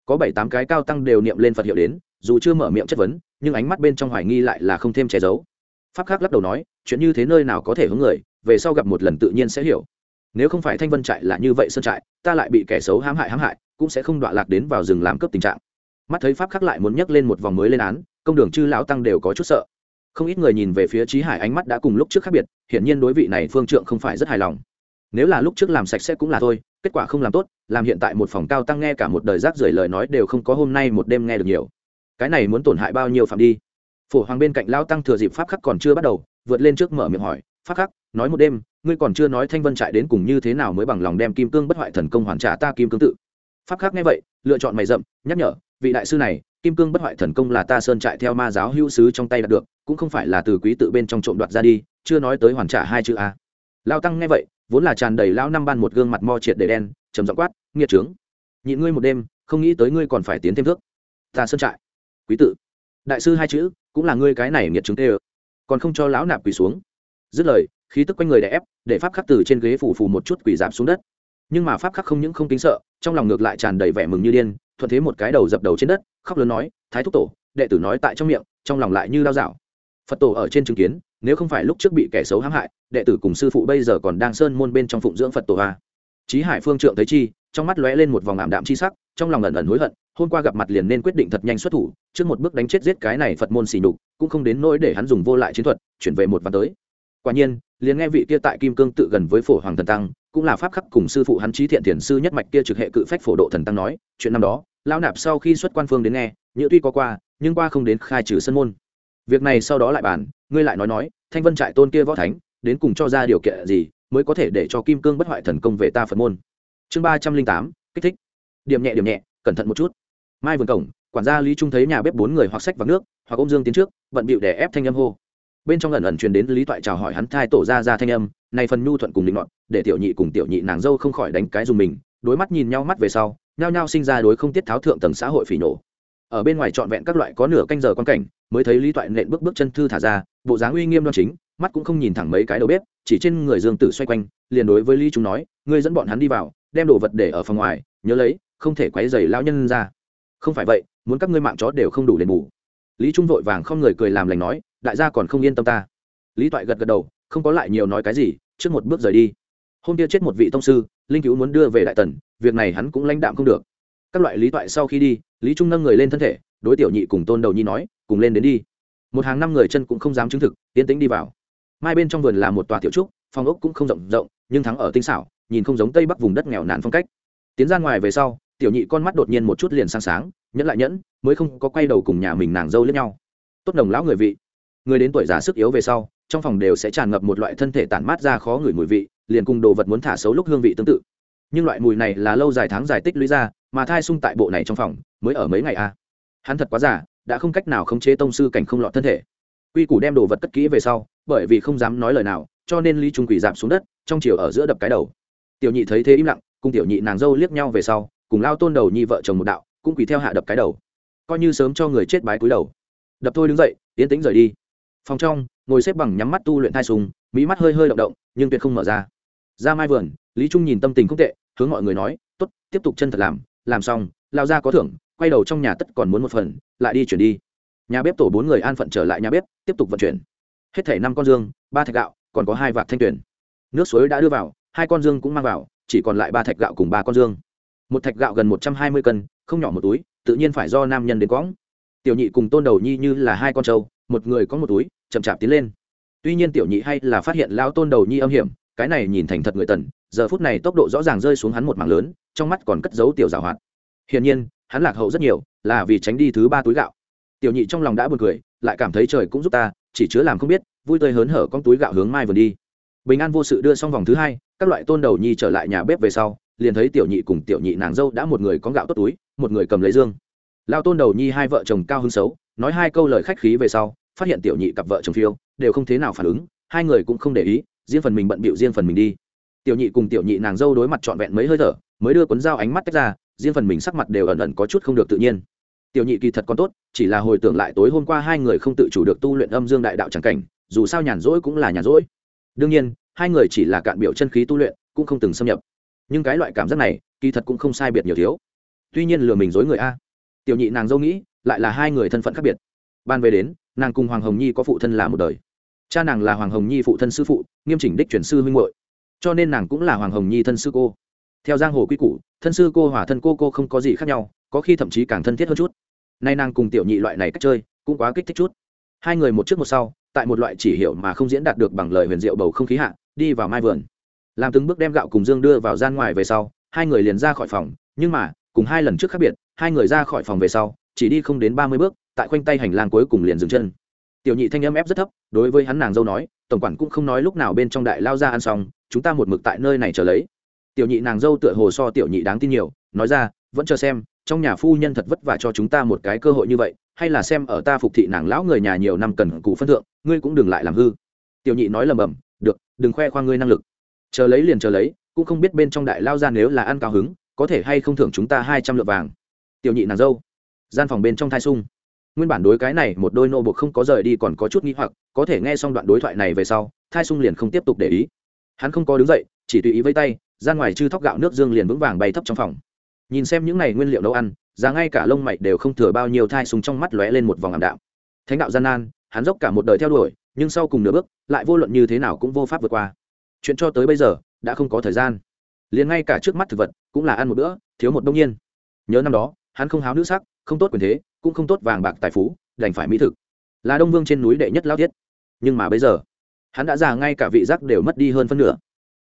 Có bảy tám cái cao tăng đều niệm lên phật hiệu đến dù chưa mở miệng chất vấn, nhưng ánh mắt bên trong hoài nghi lại là không thêm che giấu. Pháp khắc lắc đầu nói, chuyện như thế nơi nào có thể hướng người, về sau gặp một lần tự nhiên sẽ hiểu. Nếu không phải thanh vân trại là như vậy sơn trại, ta lại bị kẻ xấu hãm hại hãm hại, cũng sẽ không đọa lạc đến vào rừng làm cấp tình trạng. Mắt thấy pháp khắc lại muốn nhắc lên một vòng mới lên án, công đường chư lão tăng đều có chút sợ. Không ít người nhìn về phía trí hải ánh mắt đã cùng lúc trước khác biệt, hiển nhiên đối vị này phương trượng không phải rất hài lòng. Nếu là lúc trước làm sạch sẽ cũng là thôi, kết quả không làm tốt, làm hiện tại một phòng cao tăng nghe cả một đời rác rưởi lời nói đều không có hôm nay một đêm nghe được nhiều cái này muốn tổn hại bao nhiêu phạm đi? Phổ hoàng bên cạnh lao tăng thừa dịp pháp khắc còn chưa bắt đầu, vượt lên trước mở miệng hỏi, pháp khắc, nói một đêm, ngươi còn chưa nói thanh vân trại đến cùng như thế nào mới bằng lòng đem kim cương bất hoại thần công hoàn trả ta kim cương tự? Pháp khắc nghe vậy, lựa chọn mày rậm, nhắc nhở, vị đại sư này, kim cương bất hoại thần công là ta sơn trại theo ma giáo hữu sứ trong tay đạt được, cũng không phải là từ quý tự bên trong trộm đoạt ra đi, chưa nói tới hoàn trả hai chữ a. Lao tăng nghe vậy, vốn là tràn đầy lao năm ban một gương mặt mo triệt để đen, trầm giọng quát, nghiệt trướng, nhịn ngươi một đêm, không nghĩ tới ngươi còn phải tiến thêm thước. Ta sơn trại quý tự đại sư hai chữ, cũng là ngươi cái này nghiệt trướng tê ơ. Còn không cho lão nạp quỳ xuống. Dứt lời, khí tức quanh người đè ép, để pháp khắc từ trên ghế phủ phù một chút quỳ giảm xuống đất. Nhưng mà pháp khắc không những không kính sợ, trong lòng ngược lại tràn đầy vẻ mừng như điên, thuận thế một cái đầu dập đầu trên đất, khóc lớn nói, thái thúc tổ, đệ tử nói tại trong miệng, trong lòng lại như lao dạo phật tổ ở trên chứng kiến, nếu không phải lúc trước bị kẻ xấu hãm hại, đệ tử cùng sư phụ bây giờ còn đang sơn môn bên trong phụng dưỡng phật tổ a. Trí hải phương trượng thấy chi, trong mắt lóe lên một vòng ảm đạm chi sắc, trong lòng ẩn ẩn hối hận hôm qua gặp mặt liền nên quyết định thật nhanh xuất thủ, trước một bước đánh chết giết cái này phật môn xỉ nhục, cũng không đến nỗi để hắn dùng vô lại chiến thuật, chuyển về một ván tới. Quả nhiên, liền nghe vị kia tại kim cương tự gần với phổ hoàng thần tăng, cũng là pháp khắc cùng sư phụ hắn trí thiện thiền sư nhất mạch kia trực hệ cự phách phổ độ thần tăng nói, chuyện năm đó lao nạp sau khi xuất quan phương đến nghe, nhữ tuy có qua, nhưng qua không đến khai trừ sân môn. Việc này sau đó lại bàn, ngươi lại nói nói, thanh vân trại tôn kia võ thánh, đến cùng cho ra điều kiện gì mới có thể để cho kim cương bất hoại thần công về ta phật môn? Chương ba trăm linh tám, kích thích. Điểm nhẹ điểm nhẹ, cẩn thận một chút mai vườn cổng, quản gia lý trung thấy nhà bếp bốn người hoặc sách vào nước, hoặc ôm dương tiến trước, bận bịu để ép thanh âm hô. Bên trong ẩn ẩn truyền đến lý toại chào hỏi hắn thai tổ ra ra thanh âm này phần nhu thuận cùng định luận để tiểu nhị cùng tiểu nhị nàng dâu không khỏi đánh cái dùng mình, đối mắt nhìn nhau mắt về sau, nhao nhao sinh ra đối không tiết tháo thượng tầng xã hội phỉ nổ ở bên ngoài trọn vẹn các loại có nửa canh giờ quan cảnh, mới thấy lý toại nện bước bước chân thư thả ra, bộ dáng uy nghiêm đoan chính, mắt cũng không nhìn thẳng mấy cái đầu bếp, chỉ trên người dương tử xoay quanh, liền đối với lý chúng nói, ngươi dẫn bọn hắn đi vào, đem đồ vật để ở phòng ngoài, nhớ lấy, không thể quấy rầy lão nhân ra không phải vậy, muốn các ngươi mạng chó đều không đủ đền bù. Lý trung vội vàng không người cười làm lành nói, đại gia còn không yên tâm ta. Lý toại gật gật đầu, không có lại nhiều nói cái gì, trước một bước rời đi. Hôm kia chết một vị tông sư, linh cứu muốn đưa về đại tần, việc này hắn cũng lãnh đạm không được. Các loại lý toại sau khi đi, lý trung nâng người lên thân thể, đối tiểu nhị cùng tôn đầu nhi nói, cùng lên đến đi. Một hàng năm người chân cũng không dám chứng thực tiến tĩnh đi vào. Mai bên trong vườn là một tòa tiểu trúc, phòng ốc cũng không rộng rộng, nhưng thắng ở tinh xảo, nhìn không giống tây bắc vùng đất nghèo nàn phong cách. Tiến ra ngoài về sau tiểu nhị con mắt đột nhiên một chút liền sang sáng, nhẫn lại nhẫn, mới không có quay đầu cùng nhà mình nàng dâu lẫn nhau. Tốt đồng lão người vị. Người đến tuổi già sức yếu về sau, trong phòng đều sẽ tràn ngập một loại thân thể tản mát ra khó ngửi mùi vị, liền cùng đồ vật muốn thả xấu lúc hương vị tương tự. Nhưng loại mùi này là lâu dài tháng dài tích lũy ra, mà thai sung tại bộ này trong phòng, mới ở mấy ngày a hắn thật quá giả đã không cách nào khống chế tông sư cảnh không lọt thân thể. Quy củ đem đồ vật cất kỹ về sau, bởi vì không dám nói lời nào, cho nên lý trung quỷ giảm xuống đất, trong chiều ở giữa đập cái đầu. Tiểu nhị thấy thế im lặng, cùng tiểu nhị nàng dâu liếc nhau về sau cùng lao tôn đầu nhi vợ chồng một đạo, cũng quỳ theo hạ đập cái đầu. Coi như sớm cho người chết bái cúi đầu. Đập thôi đứng dậy, tiến tĩnh rời đi. Phòng trong, ngồi xếp bằng nhắm mắt tu luyện thai sùng, mỹ mắt hơi hơi động động, nhưng tuyệt không mở ra. Ra mai vườn, lý trung nhìn tâm tình không tệ, hướng mọi người nói t ố t tiếp tục chân thật làm làm xong, lao ra có thưởng, quay đầu trong nhà tất còn muốn một phần, lại đi chuyển đi. Nhà bếp tổ bốn người an phận trở lại nhà bếp, tiếp tục vận chuyển. Hết thể năm con dương, ba thạch gạo, còn có hai vạt thanh tuyển. Nước suối đã đưa vào, hai con dương cũng mang vào, chỉ còn lại ba thạch gạo cùng ba con dương một thạch gạo gần một trăm hai mươi cân, không nhỏ một túi, tự nhiên phải do nam nhân đến quõng. Tiểu nhị cùng tôn đầu nhi như là hai con trâu, một người có một túi, chậm chạp tiến lên. Tuy nhiên tiểu nhị hay là phát hiện lao tôn đầu nhi âm hiểm, cái này nhìn thành thật người tần, giờ phút này tốc độ rõ ràng rơi xuống hắn một mảng lớn, trong mắt còn cất giấu tiểu giảo hoạt. Hiển nhiên, hắn lạc hậu rất nhiều, là vì tránh đi thứ ba túi gạo. Tiểu nhị trong lòng đã buồn cười, lại cảm thấy trời cũng giúp ta, chỉ chứa làm không biết, vui tươi hớn hở con túi gạo hướng mai vườn đi. Bình an vô sự đưa xong vòng thứ hai, các loại tôn đầu nhi trở lại nhà bếp về sau liền thấy tiểu nhị cùng tiểu nhị nàng dâu đã một người có gạo tốt túi, một người cầm lấy dương. Lao tôn đầu nhi hai vợ chồng cao hứng xấu, nói hai câu lời khách khí về sau, phát hiện tiểu nhị cặp vợ chồng phiêu, đều không thế nào phản ứng, hai người cũng không để ý, riêng phần mình bận bịu riêng phần mình đi. Tiểu nhị cùng tiểu nhị nàng dâu đối mặt trọn vẹn mấy hơi thở, mới đưa cuốn dao ánh mắt tách ra, riêng phần mình sắc mặt đều ẩn ẩn có chút không được tự nhiên. Tiểu nhị kỳ thật còn tốt, chỉ là hồi tưởng lại tối hôm qua hai người không tự chủ được tu luyện âm dương đại đạo c cảnh, dù sao nhàn rỗi cũng là nhàn rỗi. Đương nhiên, hai người chỉ là cạn biểu chân khí tu luyện, cũng không từng xâm nhập nhưng cái loại cảm giác này kỳ thật cũng không sai biệt nhiều thiếu. Tuy nhiên lừa mình dối người a. Tiểu nhị nàng dâu nghĩ, lại là hai người thân phận khác biệt. Ban về đến, nàng cùng hoàng hồng nhi có phụ thân là một đời. Cha nàng là hoàng hồng nhi phụ thân sư phụ, nghiêm chỉnh đích chuyển sư huynh hội cho nên nàng cũng là hoàng hồng nhi thân sư cô. Theo giang hồ quy củ, thân sư cô hỏa thân cô cô không có gì khác nhau, có khi thậm chí càng thân thiết hơn chút. Nay nàng cùng tiểu nhị loại này cách chơi, cũng quá kích thích chút. Hai người một trước một sau, tại một loại chỉ hiệu mà không diễn đạt được bằng lời huyền diệu bầu không khí hạ, đi vào mai vườn làm từng bước đem gạo cùng dương đưa vào gian ngoài về sau, hai người liền ra khỏi phòng, nhưng mà, cùng hai lần trước khác biệt, hai người ra khỏi phòng về sau, chỉ đi không đến ba mươi bước, tại khoanh tay hành lang cuối cùng liền dừng chân. Tiểu nhị thanh âm ép rất thấp, đối với hắn nàng dâu nói, tổng quản cũng không nói lúc nào bên trong đại lao ra ăn xong, chúng ta một mực tại nơi này chờ lấy. Tiểu nhị nàng dâu tựa hồ so tiểu nhị đáng tin nhiều, nói ra, vẫn chờ xem, trong nhà phu nhân thật vất vả cho chúng ta một cái cơ hội như vậy, hay là xem ở ta phục thị nàng lão người nhà nhiều năm cần cụ phân thượng, ngươi cũng đừng lại làm hư. Tiểu nhị nói lầm bầm, được, đừng khoe khoang ngươi năng lực chờ lấy liền chờ lấy, cũng không biết bên trong đại lao ra nếu là ăn cao hứng, có thể hay không thưởng chúng ta hai trăm lượng vàng. Tiểu nhị nàng dâu. Gian phòng bên trong thai sung. Nguyên bản đối cái này một đôi nô buộc không có rời đi còn có chút nghĩ hoặc, có thể nghe xong đoạn đối thoại này về sau, thai sung liền không tiếp tục để ý. Hắn không có đứng dậy, chỉ tùy ý vây tay, ra ngoài chư thóc gạo nước dương liền vững vàng bay thấp trong phòng. Nhìn xem những này nguyên liệu nấu ăn, giá ngay cả lông mày đều không thừa bao nhiêu thai súng trong mắt lóe lên một vòng ảm đạm. Thánh đạo gian nan, hắn dốc cả một đời theo đuổi, nhưng sau cùng nửa bước, lại vô luận như thế nào cũng vô pháp vượt qua chuyện cho tới bây giờ đã không có thời gian. Liền ngay cả trước mắt thực vật cũng là ăn một bữa, thiếu một đông nhiên. Nhớ năm đó, hắn không háo nữ sắc, không tốt quyền thế, cũng không tốt vàng bạc tài phú, đành phải mỹ thực. Là đông vương trên núi đệ nhất lao thiết nhưng mà bây giờ, hắn đã già ngay cả vị giác đều mất đi hơn phân nửa.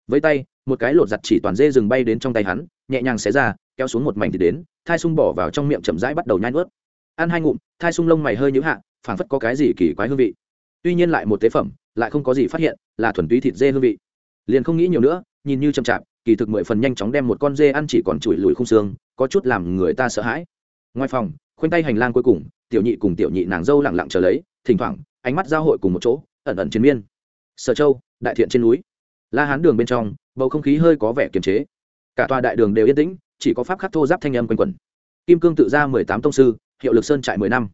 Với tay, một cái lột giặt chỉ toàn dê rừng bay đến trong tay hắn, nhẹ nhàng xé ra, kéo xuống một mảnh thì đến, thai sung bỏ vào trong miệng chậm rãi bắt đầu nhai nuốt. Ăn hai ngụm, thai sung lông mày hơi nhữ hạ, phảng phất có cái gì kỳ quái hương vị. Tuy nhiên lại một tế phẩm, lại không có gì phát hiện, là thuần túy thịt dê hương vị liền không nghĩ nhiều nữa, nhìn như chậm chạp, kỳ thực mười phần nhanh chóng đem một con dê ăn chỉ còn chùi lùi khung xương, có chút làm người ta sợ hãi. Ngoài phòng, khoanh tay hành lang cuối cùng, tiểu nhị cùng tiểu nhị nàng dâu lặng lặng chờ lấy, thỉnh thoảng, ánh mắt giao hội cùng một chỗ, ẩn ẩn chiến miên. Sở châu, đại thiện trên núi. La hán đường bên trong, bầu không khí hơi có vẻ kiềm chế. Cả tòa đại đường đều yên tĩnh, chỉ có pháp khắc thô giáp thanh âm quanh quẩn. Kim cương tự ra mười tám tông sư, hiệu lực sơn trại mười năm.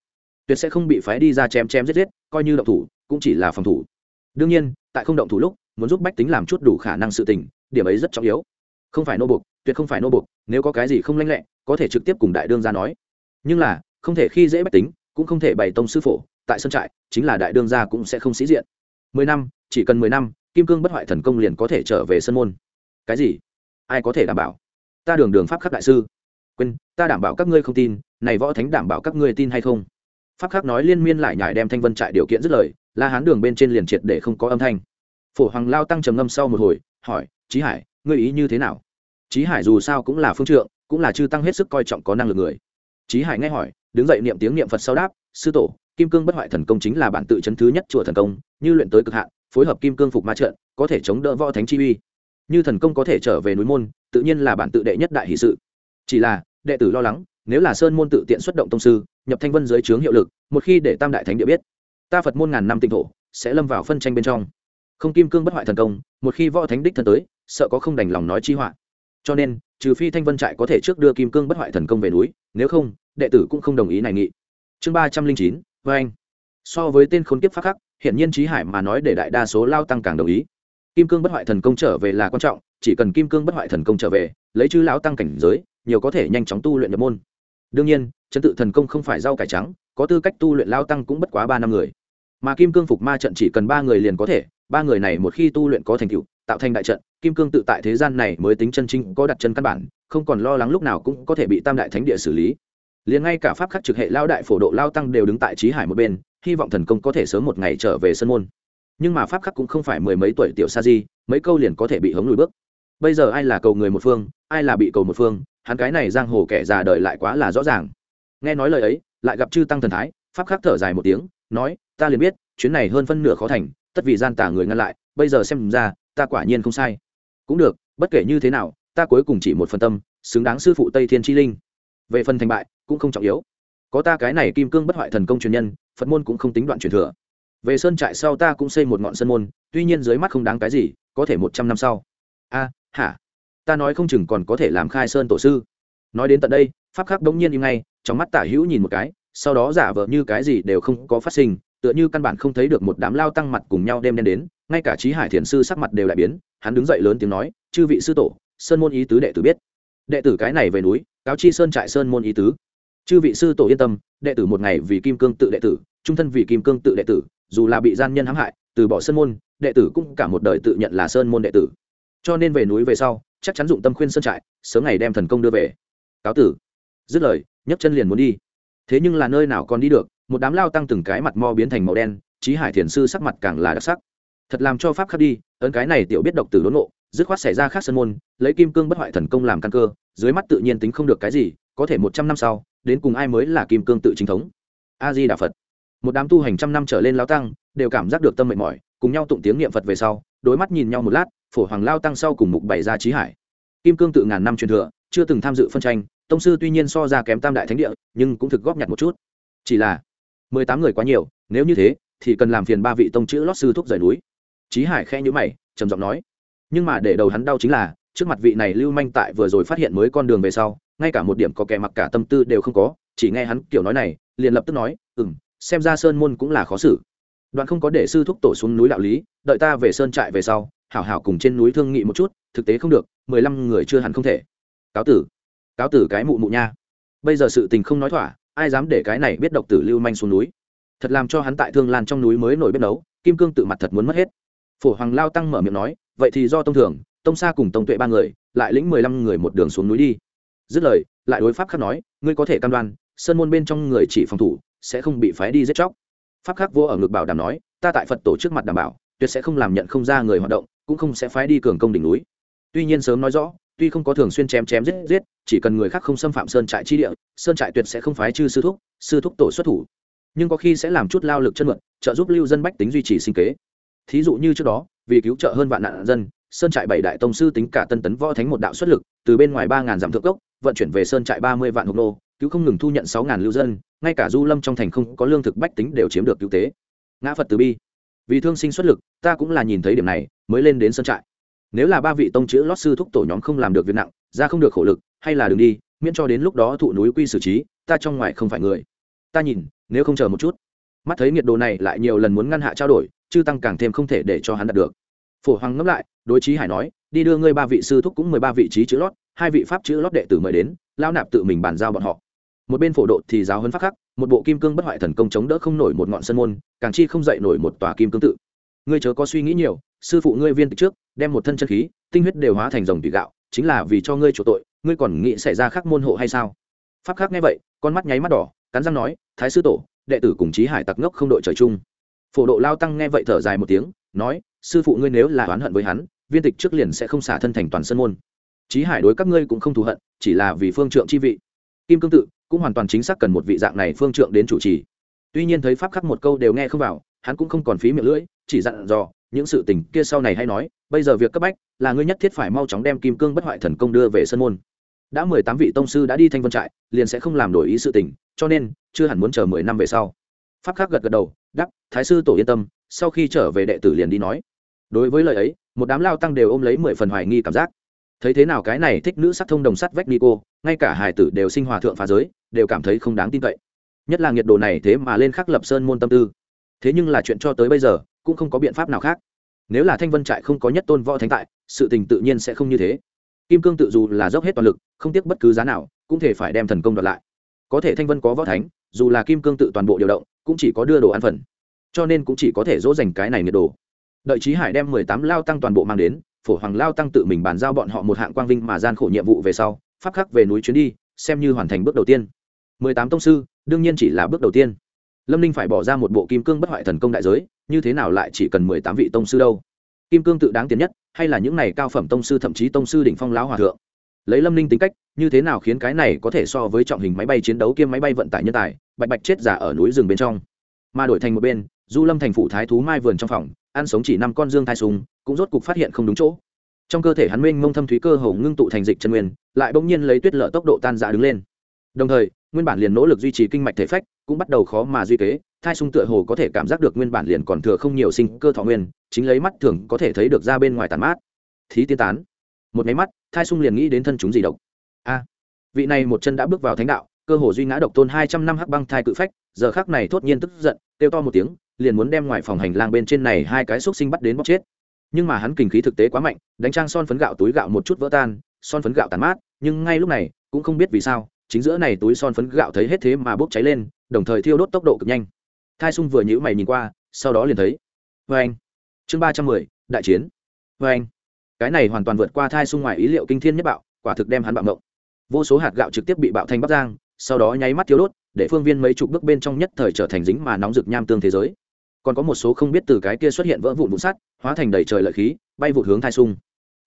Tuyệt sẽ không bị phái đi ra chém chém giết giết, coi như động thủ, cũng chỉ là phòng thủ. Đương nhiên, tại không động thủ lúc muốn giúp bách tính làm chút đủ khả năng sự tình, điểm ấy rất trọng yếu. Không phải nô bục tuyệt không phải nô bục nếu có cái gì không lanh lẹ, có thể trực tiếp cùng đại đương ra nói. Nhưng là, không thể khi dễ bách tính, cũng không thể bày tông sư phổ, tại sân trại, chính là đại đương gia cũng sẽ không sĩ diện. Mười năm, chỉ cần mười năm, kim cương bất hoại thần công liền có thể trở về sân môn. Cái gì? Ai có thể đảm bảo? Ta đường đường pháp khắc đại sư. Quên, ta đảm bảo các ngươi không tin, này võ thánh đảm bảo các ngươi tin hay không? Pháp khắc nói liên miên lại nhải đem thanh vân trại điều kiện dứt lời, la hán đường bên trên liền triệt để không có âm thanh phổ hoàng lao tăng trầm ngâm sau một hồi, hỏi trí hải, ngươi ý như thế nào? Trí hải dù sao cũng là phương trượng, cũng là chư tăng hết sức coi trọng có năng lực người. Trí hải nghe hỏi, đứng dậy niệm tiếng niệm phật sau đáp, sư tổ, kim cương bất hoại thần công chính là bản tự chấn thứ nhất chùa thần công, như luyện tới cực hạn, phối hợp kim cương phục ma trận, có thể chống đỡ võ thánh chi uy. Như thần công có thể trở về núi môn, tự nhiên là bản tự đệ nhất đại hỷ sự. Chỉ là, đệ tử lo lắng, nếu là sơn môn tự tiện xuất động tông sư, nhập thanh vân dưới trướng hiệu lực, một khi để tam đại thánh địa biết, ta phật môn ngàn năm tinh thổ, sẽ lâm vào phân tranh bên trong không kim cương bất hoại thần công, một khi võ thánh đích thần tới, sợ có không đành lòng nói chi họa. Cho nên, trừ phi thanh vân trại có thể trước đưa kim cương bất hoại thần công về núi, nếu không, đệ tử cũng không đồng ý này nghị. Chương ba trăm linh chín vê anh. So với tên khốn kiếp pháp khắc hiện nhiên trí hải mà nói để đại đa số lao tăng càng đồng ý. Kim cương bất hoại thần công trở về là quan trọng, chỉ cần kim cương bất hoại thần công trở về, lấy chữ lão tăng cảnh giới, nhiều có thể nhanh chóng tu luyện nhập môn. Đương nhiên trấn tự thần công không phải rau cải trắng, có tư cách tu luyện lao tăng cũng bất quá ba năm người mà kim cương phục ma trận chỉ cần ba người liền có thể, ba người này một khi tu luyện có thành tựu, tạo thành đại trận, kim cương tự tại thế gian này mới tính chân chính, có đặt chân căn bản, không còn lo lắng lúc nào cũng có thể bị tam đại thánh địa xử lý. Liền ngay cả pháp khắc trực hệ lao đại phổ độ lao tăng đều đứng tại trí hải một bên, hy vọng thần công có thể sớm một ngày trở về sân môn. Nhưng mà pháp khắc cũng không phải mười mấy tuổi tiểu sa di, mấy câu liền có thể bị hống lùi bước. Bây giờ ai là cầu người một phương, ai là bị cầu một phương, hắn cái này giang hồ kẻ già đời lại quá là rõ ràng. Nghe nói lời ấy, lại gặp chư tăng thần thái, pháp khắc thở dài một tiếng nói, ta liền biết, chuyến này hơn phân nửa khó thành, tất vì gian tả người ngăn lại, bây giờ xem ra, ta quả nhiên không sai. Cũng được, bất kể như thế nào, ta cuối cùng chỉ một phần tâm, xứng đáng sư phụ tây thiên chi linh. Về phần thành bại, cũng không trọng yếu. Có ta cái này kim cương bất hoại thần công truyền nhân, phật môn cũng không tính đoạn truyền thừa. Về sơn trại sau ta cũng xây một ngọn sân môn, tuy nhiên dưới mắt không đáng cái gì, có thể một trăm năm sau. A, hả? Ta nói không chừng còn có thể làm khai sơn tổ sư. Nói đến tận đây, pháp khắc bỗng nhiên im ngay, trong mắt tả hữu nhìn một cái sau đó giả vờ như cái gì đều không có phát sinh, tựa như căn bản không thấy được một đám lao tăng mặt cùng nhau đem đen đến, ngay cả trí hải thiền sư sắc mặt đều lại biến, hắn đứng dậy lớn tiếng nói, chư vị sư tổ, sơn môn ý tứ đệ tử biết. Đệ tử cái này về núi, cáo chi sơn trại sơn môn ý tứ. Chư vị sư tổ yên tâm, đệ tử một ngày vì kim cương tự đệ tử, trung thân vì kim cương tự đệ tử, dù là bị gian nhân hãm hại, từ bỏ sơn môn, đệ tử cũng cả một đời tự nhận là sơn môn đệ tử. Cho nên về núi về sau, chắc chắn dụng tâm khuyên sơn trại, sớm ngày đem thần công đưa về. Cáo tử. Dứt lời, nhấc chân liền muốn đi thế nhưng là nơi nào còn đi được, một đám lao tăng từng cái mặt mo biến thành màu đen, trí hải thiền sư sắc mặt càng là đặc sắc. Thật làm cho pháp khắc đi, ấn cái này tiểu biết độc tử đốn ngộ, dứt khoát xảy ra khác sân môn, lấy kim cương bất hoại thần công làm căn cơ, dưới mắt tự nhiên tính không được cái gì, có thể một trăm năm sau, đến cùng ai mới là kim cương tự chính thống? A di đà phật. Một đám tu hành trăm năm trở lên lao tăng, đều cảm giác được tâm mệt mỏi, cùng nhau tụng tiếng niệm phật về sau, đối mắt nhìn nhau một lát, phổ hoàng lao tăng sau cùng mục bày ra trí hải. Kim cương tự ngàn năm truyền thừa, chưa từng tham dự phân tranh tông sư tuy nhiên so ra kém tam đại thánh địa, nhưng cũng thực góp nhặt một chút. Chỉ là, mười tám người quá nhiều, nếu như thế, thì cần làm phiền ba vị tông chữ lót sư thúc rời núi. Trí hải khe nhữ mày, trầm giọng nói. Nhưng mà để đầu hắn đau chính là, trước mặt vị này lưu manh tại vừa rồi phát hiện mới con đường về sau, ngay cả một điểm có kẻ mặc cả tâm tư đều không có, chỉ nghe hắn kiểu nói này, liền lập tức nói ừ m xem ra sơn môn cũng là khó xử. Đoạn không có để sư thúc tổ xuống núi đạo lý, đợi ta về sơn trại về sau, hảo hảo cùng trên núi thương nghị một chút, thực tế không được, mười lăm người chưa hẳn không thể. Cáo tử cáo tử cái mụ mụ nha. Bây giờ sự tình không nói thỏa, ai dám để cái này biết độc tử lưu manh xuống núi? Thật làm cho hắn tại thương lan trong núi mới nổi bếp nấu, kim cương tự mặt thật muốn mất hết. Phổ hoàng lao tăng mở miệng nói, vậy thì do tông thường tông sa cùng tông tuệ ba người, lại lĩnh mười lăm người một đường xuống núi đi. Dứt lời, lại đối pháp khắc nói, ngươi có thể cam đoan, sơn môn bên trong người chỉ phòng thủ, sẽ không bị phái đi giết chóc. Pháp khắc vô ở ngực bảo đảm nói, ta tại phật tổ trước mặt đảm bảo, tuyệt sẽ không làm nhận không ra người hoạt động, cũng không sẽ phái đi cường công đỉnh núi. Tuy nhiên sớm nói rõ tuy không có thường xuyên chém chém giết giết, chỉ cần người khác không xâm phạm sơn trại chi địa, sơn trại tuyệt sẽ không phái chư sư thúc sư thúc tổ xuất thủ. Nhưng có khi sẽ làm chút lao lực chân mượn, trợ giúp lưu dân bách tính duy trì sinh kế. Thí dụ như trước đó, vì cứu trợ hơn vạn nạn dân, sơn trại bảy đại tông sư tính cả tân tấn võ thánh một đạo xuất lực, từ bên ngoài ba ngàn dặm thượng cốc, vận chuyển về sơn trại ba mươi vạn hộp nô, cứu không ngừng thu nhận sáu ngàn lưu dân, ngay cả du lâm trong thành không có lương thực bách tính đều chiếm được cứu tế. Ngã phật từ bi. Vì thương sinh xuất lực, ta cũng là nhìn thấy điểm này, mới lên đến sơn trại nếu là ba vị tông chữ lót sư thúc tổ nhóm không làm được việc nặng, ra không được khổ lực, hay là đừng đi, miễn cho đến lúc đó thụ núi quy xử trí, ta trong ngoài không phải người. Ta nhìn, nếu không chờ một chút. Mắt thấy nhiệt độ này lại nhiều lần muốn ngăn hạ trao đổi, chư tăng càng thêm không thể để cho hắn đạt được. Phổ hoàng ngẫm lại, đối trí hải nói, đi đưa ngươi ba vị sư thúc cũng mười ba vị trí chữ lót, hai vị pháp chữ lót đệ tử mời đến lao nạp tự mình bàn giao bọn họ. Một bên phổ độ thì giáo hơn pháp khắc, một bộ kim cương bất hoại thần công chống đỡ không nổi một ngọn sân môn, càng chi không dậy nổi một tòa kim cương tự. Ngươi chớ có suy nghĩ nhiều sư phụ ngươi viên tịch trước, đem một thân chân khí, tinh huyết đều hóa thành dòng tùy gạo, chính là vì cho ngươi chủ tội, ngươi còn nghĩ xảy ra khắc môn hộ hay sao? Pháp khắc nghe vậy, con mắt nháy mắt đỏ, cắn răng nói, thái sư tổ, đệ tử cùng chí hải tặc ngốc không đội trời chung. Phổ độ lao tăng nghe vậy thở dài một tiếng, nói, sư phụ ngươi nếu là oán hận với hắn, viên tịch trước liền sẽ không xả thân thành toàn sân môn. Chí hải đối các ngươi cũng không thù hận, chỉ là vì phương trượng chi vị. Kim cương tự cũng hoàn toàn chính xác cần một vị dạng này phương trượng đến chủ trì. Tuy nhiên thấy pháp khắc một câu đều nghe không vào, hắn cũng không còn phí miệng lưỡi, chỉ dặn dò những sự tình kia sau này hay nói, bây giờ việc cấp bách là ngươi nhất thiết phải mau chóng đem kim cương bất hoại thần công đưa về sân môn. Đã mười tám vị tông sư đã đi thanh vân trại, liền sẽ không làm đổi ý sự tình, cho nên, chưa hẳn muốn chờ mười năm về sau. Pháp khắc gật gật đầu đắp thái sư tổ yên tâm, sau khi trở về đệ tử liền đi nói. Đối với lời ấy, một đám lao tăng đều ôm lấy mười phần hoài nghi cảm giác. Thấy thế nào cái này thích nữ sắc thông đồng sắt vách ni cô ngay cả hải tử đều sinh hòa thượng phá giới, đều cảm thấy không đáng tin cậy. Nhất là nhiệt độ này thế mà lên khắc lập sơn môn tâm tư. Thế nhưng là chuyện cho tới bây giờ cũng không có biện pháp nào khác. Nếu là thanh vân trại không có nhất tôn võ thánh tại, sự tình tự nhiên sẽ không như thế. Kim cương tự dù là dốc hết toàn lực, không tiếc bất cứ giá nào, cũng thể phải đem thần công đoạt lại. Có thể thanh vân có võ thánh, dù là kim cương tự toàn bộ điều động, cũng chỉ có đưa đồ ăn phần. Cho nên cũng chỉ có thể dỗ dành cái này nhiệt đồ. Đợi trí hải đem mười tám lao tăng toàn bộ mang đến, phổ hoàng lao tăng tự mình bàn giao bọn họ một hạng quang vinh mà gian khổ nhiệm vụ về sau, pháp khắc về núi chuyến đi, xem như hoàn thành bước đầu tiên. mười tám tông sư, đương nhiên chỉ là bước đầu tiên lâm ninh phải bỏ ra một bộ kim cương bất hoại thần công đại giới, như thế nào lại chỉ cần mười tám vị tông sư đâu? Kim cương tự đáng tiền nhất, hay là những này cao phẩm tông sư thậm chí tông sư đỉnh phong lão hòa thượng? Lấy lâm ninh tính cách, như thế nào khiến cái này có thể so với trọng hình máy bay chiến đấu kiêm máy bay vận tải nhân tài, bạch bạch chết giả ở núi rừng bên trong? Mà đổi thành một bên, du lâm thành phủ thái thú mai vườn trong phòng, ăn sống chỉ năm con dương thai súng cũng rốt cục phát hiện không đúng chỗ. Trong cơ thể hắn minh mông thâm thúy cơ hồ ngưng tụ thành dịch chân nguyên, lại bỗng nhiên lấy tuyết lở tốc độ tan ra đứng lên. Đồng thời nguyên bản liền nỗ lực duy trì kinh mạch thể phách, cũng bắt đầu khó mà duy kế. Thai sung tựa hồ có thể cảm giác được nguyên bản liền còn thừa không nhiều sinh cơ thọ nguyên, chính lấy mắt thường có thể thấy được ra bên ngoài tàn mát. Thí tiên tán. Một máy mắt, thai sung liền nghĩ đến thân chúng gì độc. A. Vị này một chân đã bước vào thánh đạo, cơ hồ duy ngã độc tôn hai trăm năm hắc băng thai cự phách, giờ khác này thốt nhiên tức giận, kêu to một tiếng, liền muốn đem ngoài phòng hành lang bên trên này hai cái xúc sinh bắt đến bóc chết. Nhưng mà hắn kinh khí thực tế quá mạnh, đánh trang son phấn gạo túi gạo một chút vỡ tan, son phấn gạo tàn mát, nhưng ngay lúc này, cũng không biết vì sao chính giữa này túi son phấn gạo thấy hết thế mà bốc cháy lên, đồng thời thiêu đốt tốc độ cực nhanh. Thai sung vừa nhữ mày nhìn qua, sau đó liền thấy vê anh. Chương ba trăm mười, đại chiến. Vê anh. Cái này hoàn toàn vượt qua thai sung ngoài ý liệu kinh thiên nhất bạo, quả thực đem hắn bạo mộng vô số hạt gạo trực tiếp bị bạo thành bắc giang sau đó nháy mắt thiêu đốt, để phương viên mấy chục bước bên trong nhất thời trở thành dính mà nóng rực nham tương thế giới. Còn có một số không biết từ cái kia xuất hiện vỡ vụn vụn sắt, hóa thành đầy trời lợi khí, bay vụt hướng thai sung.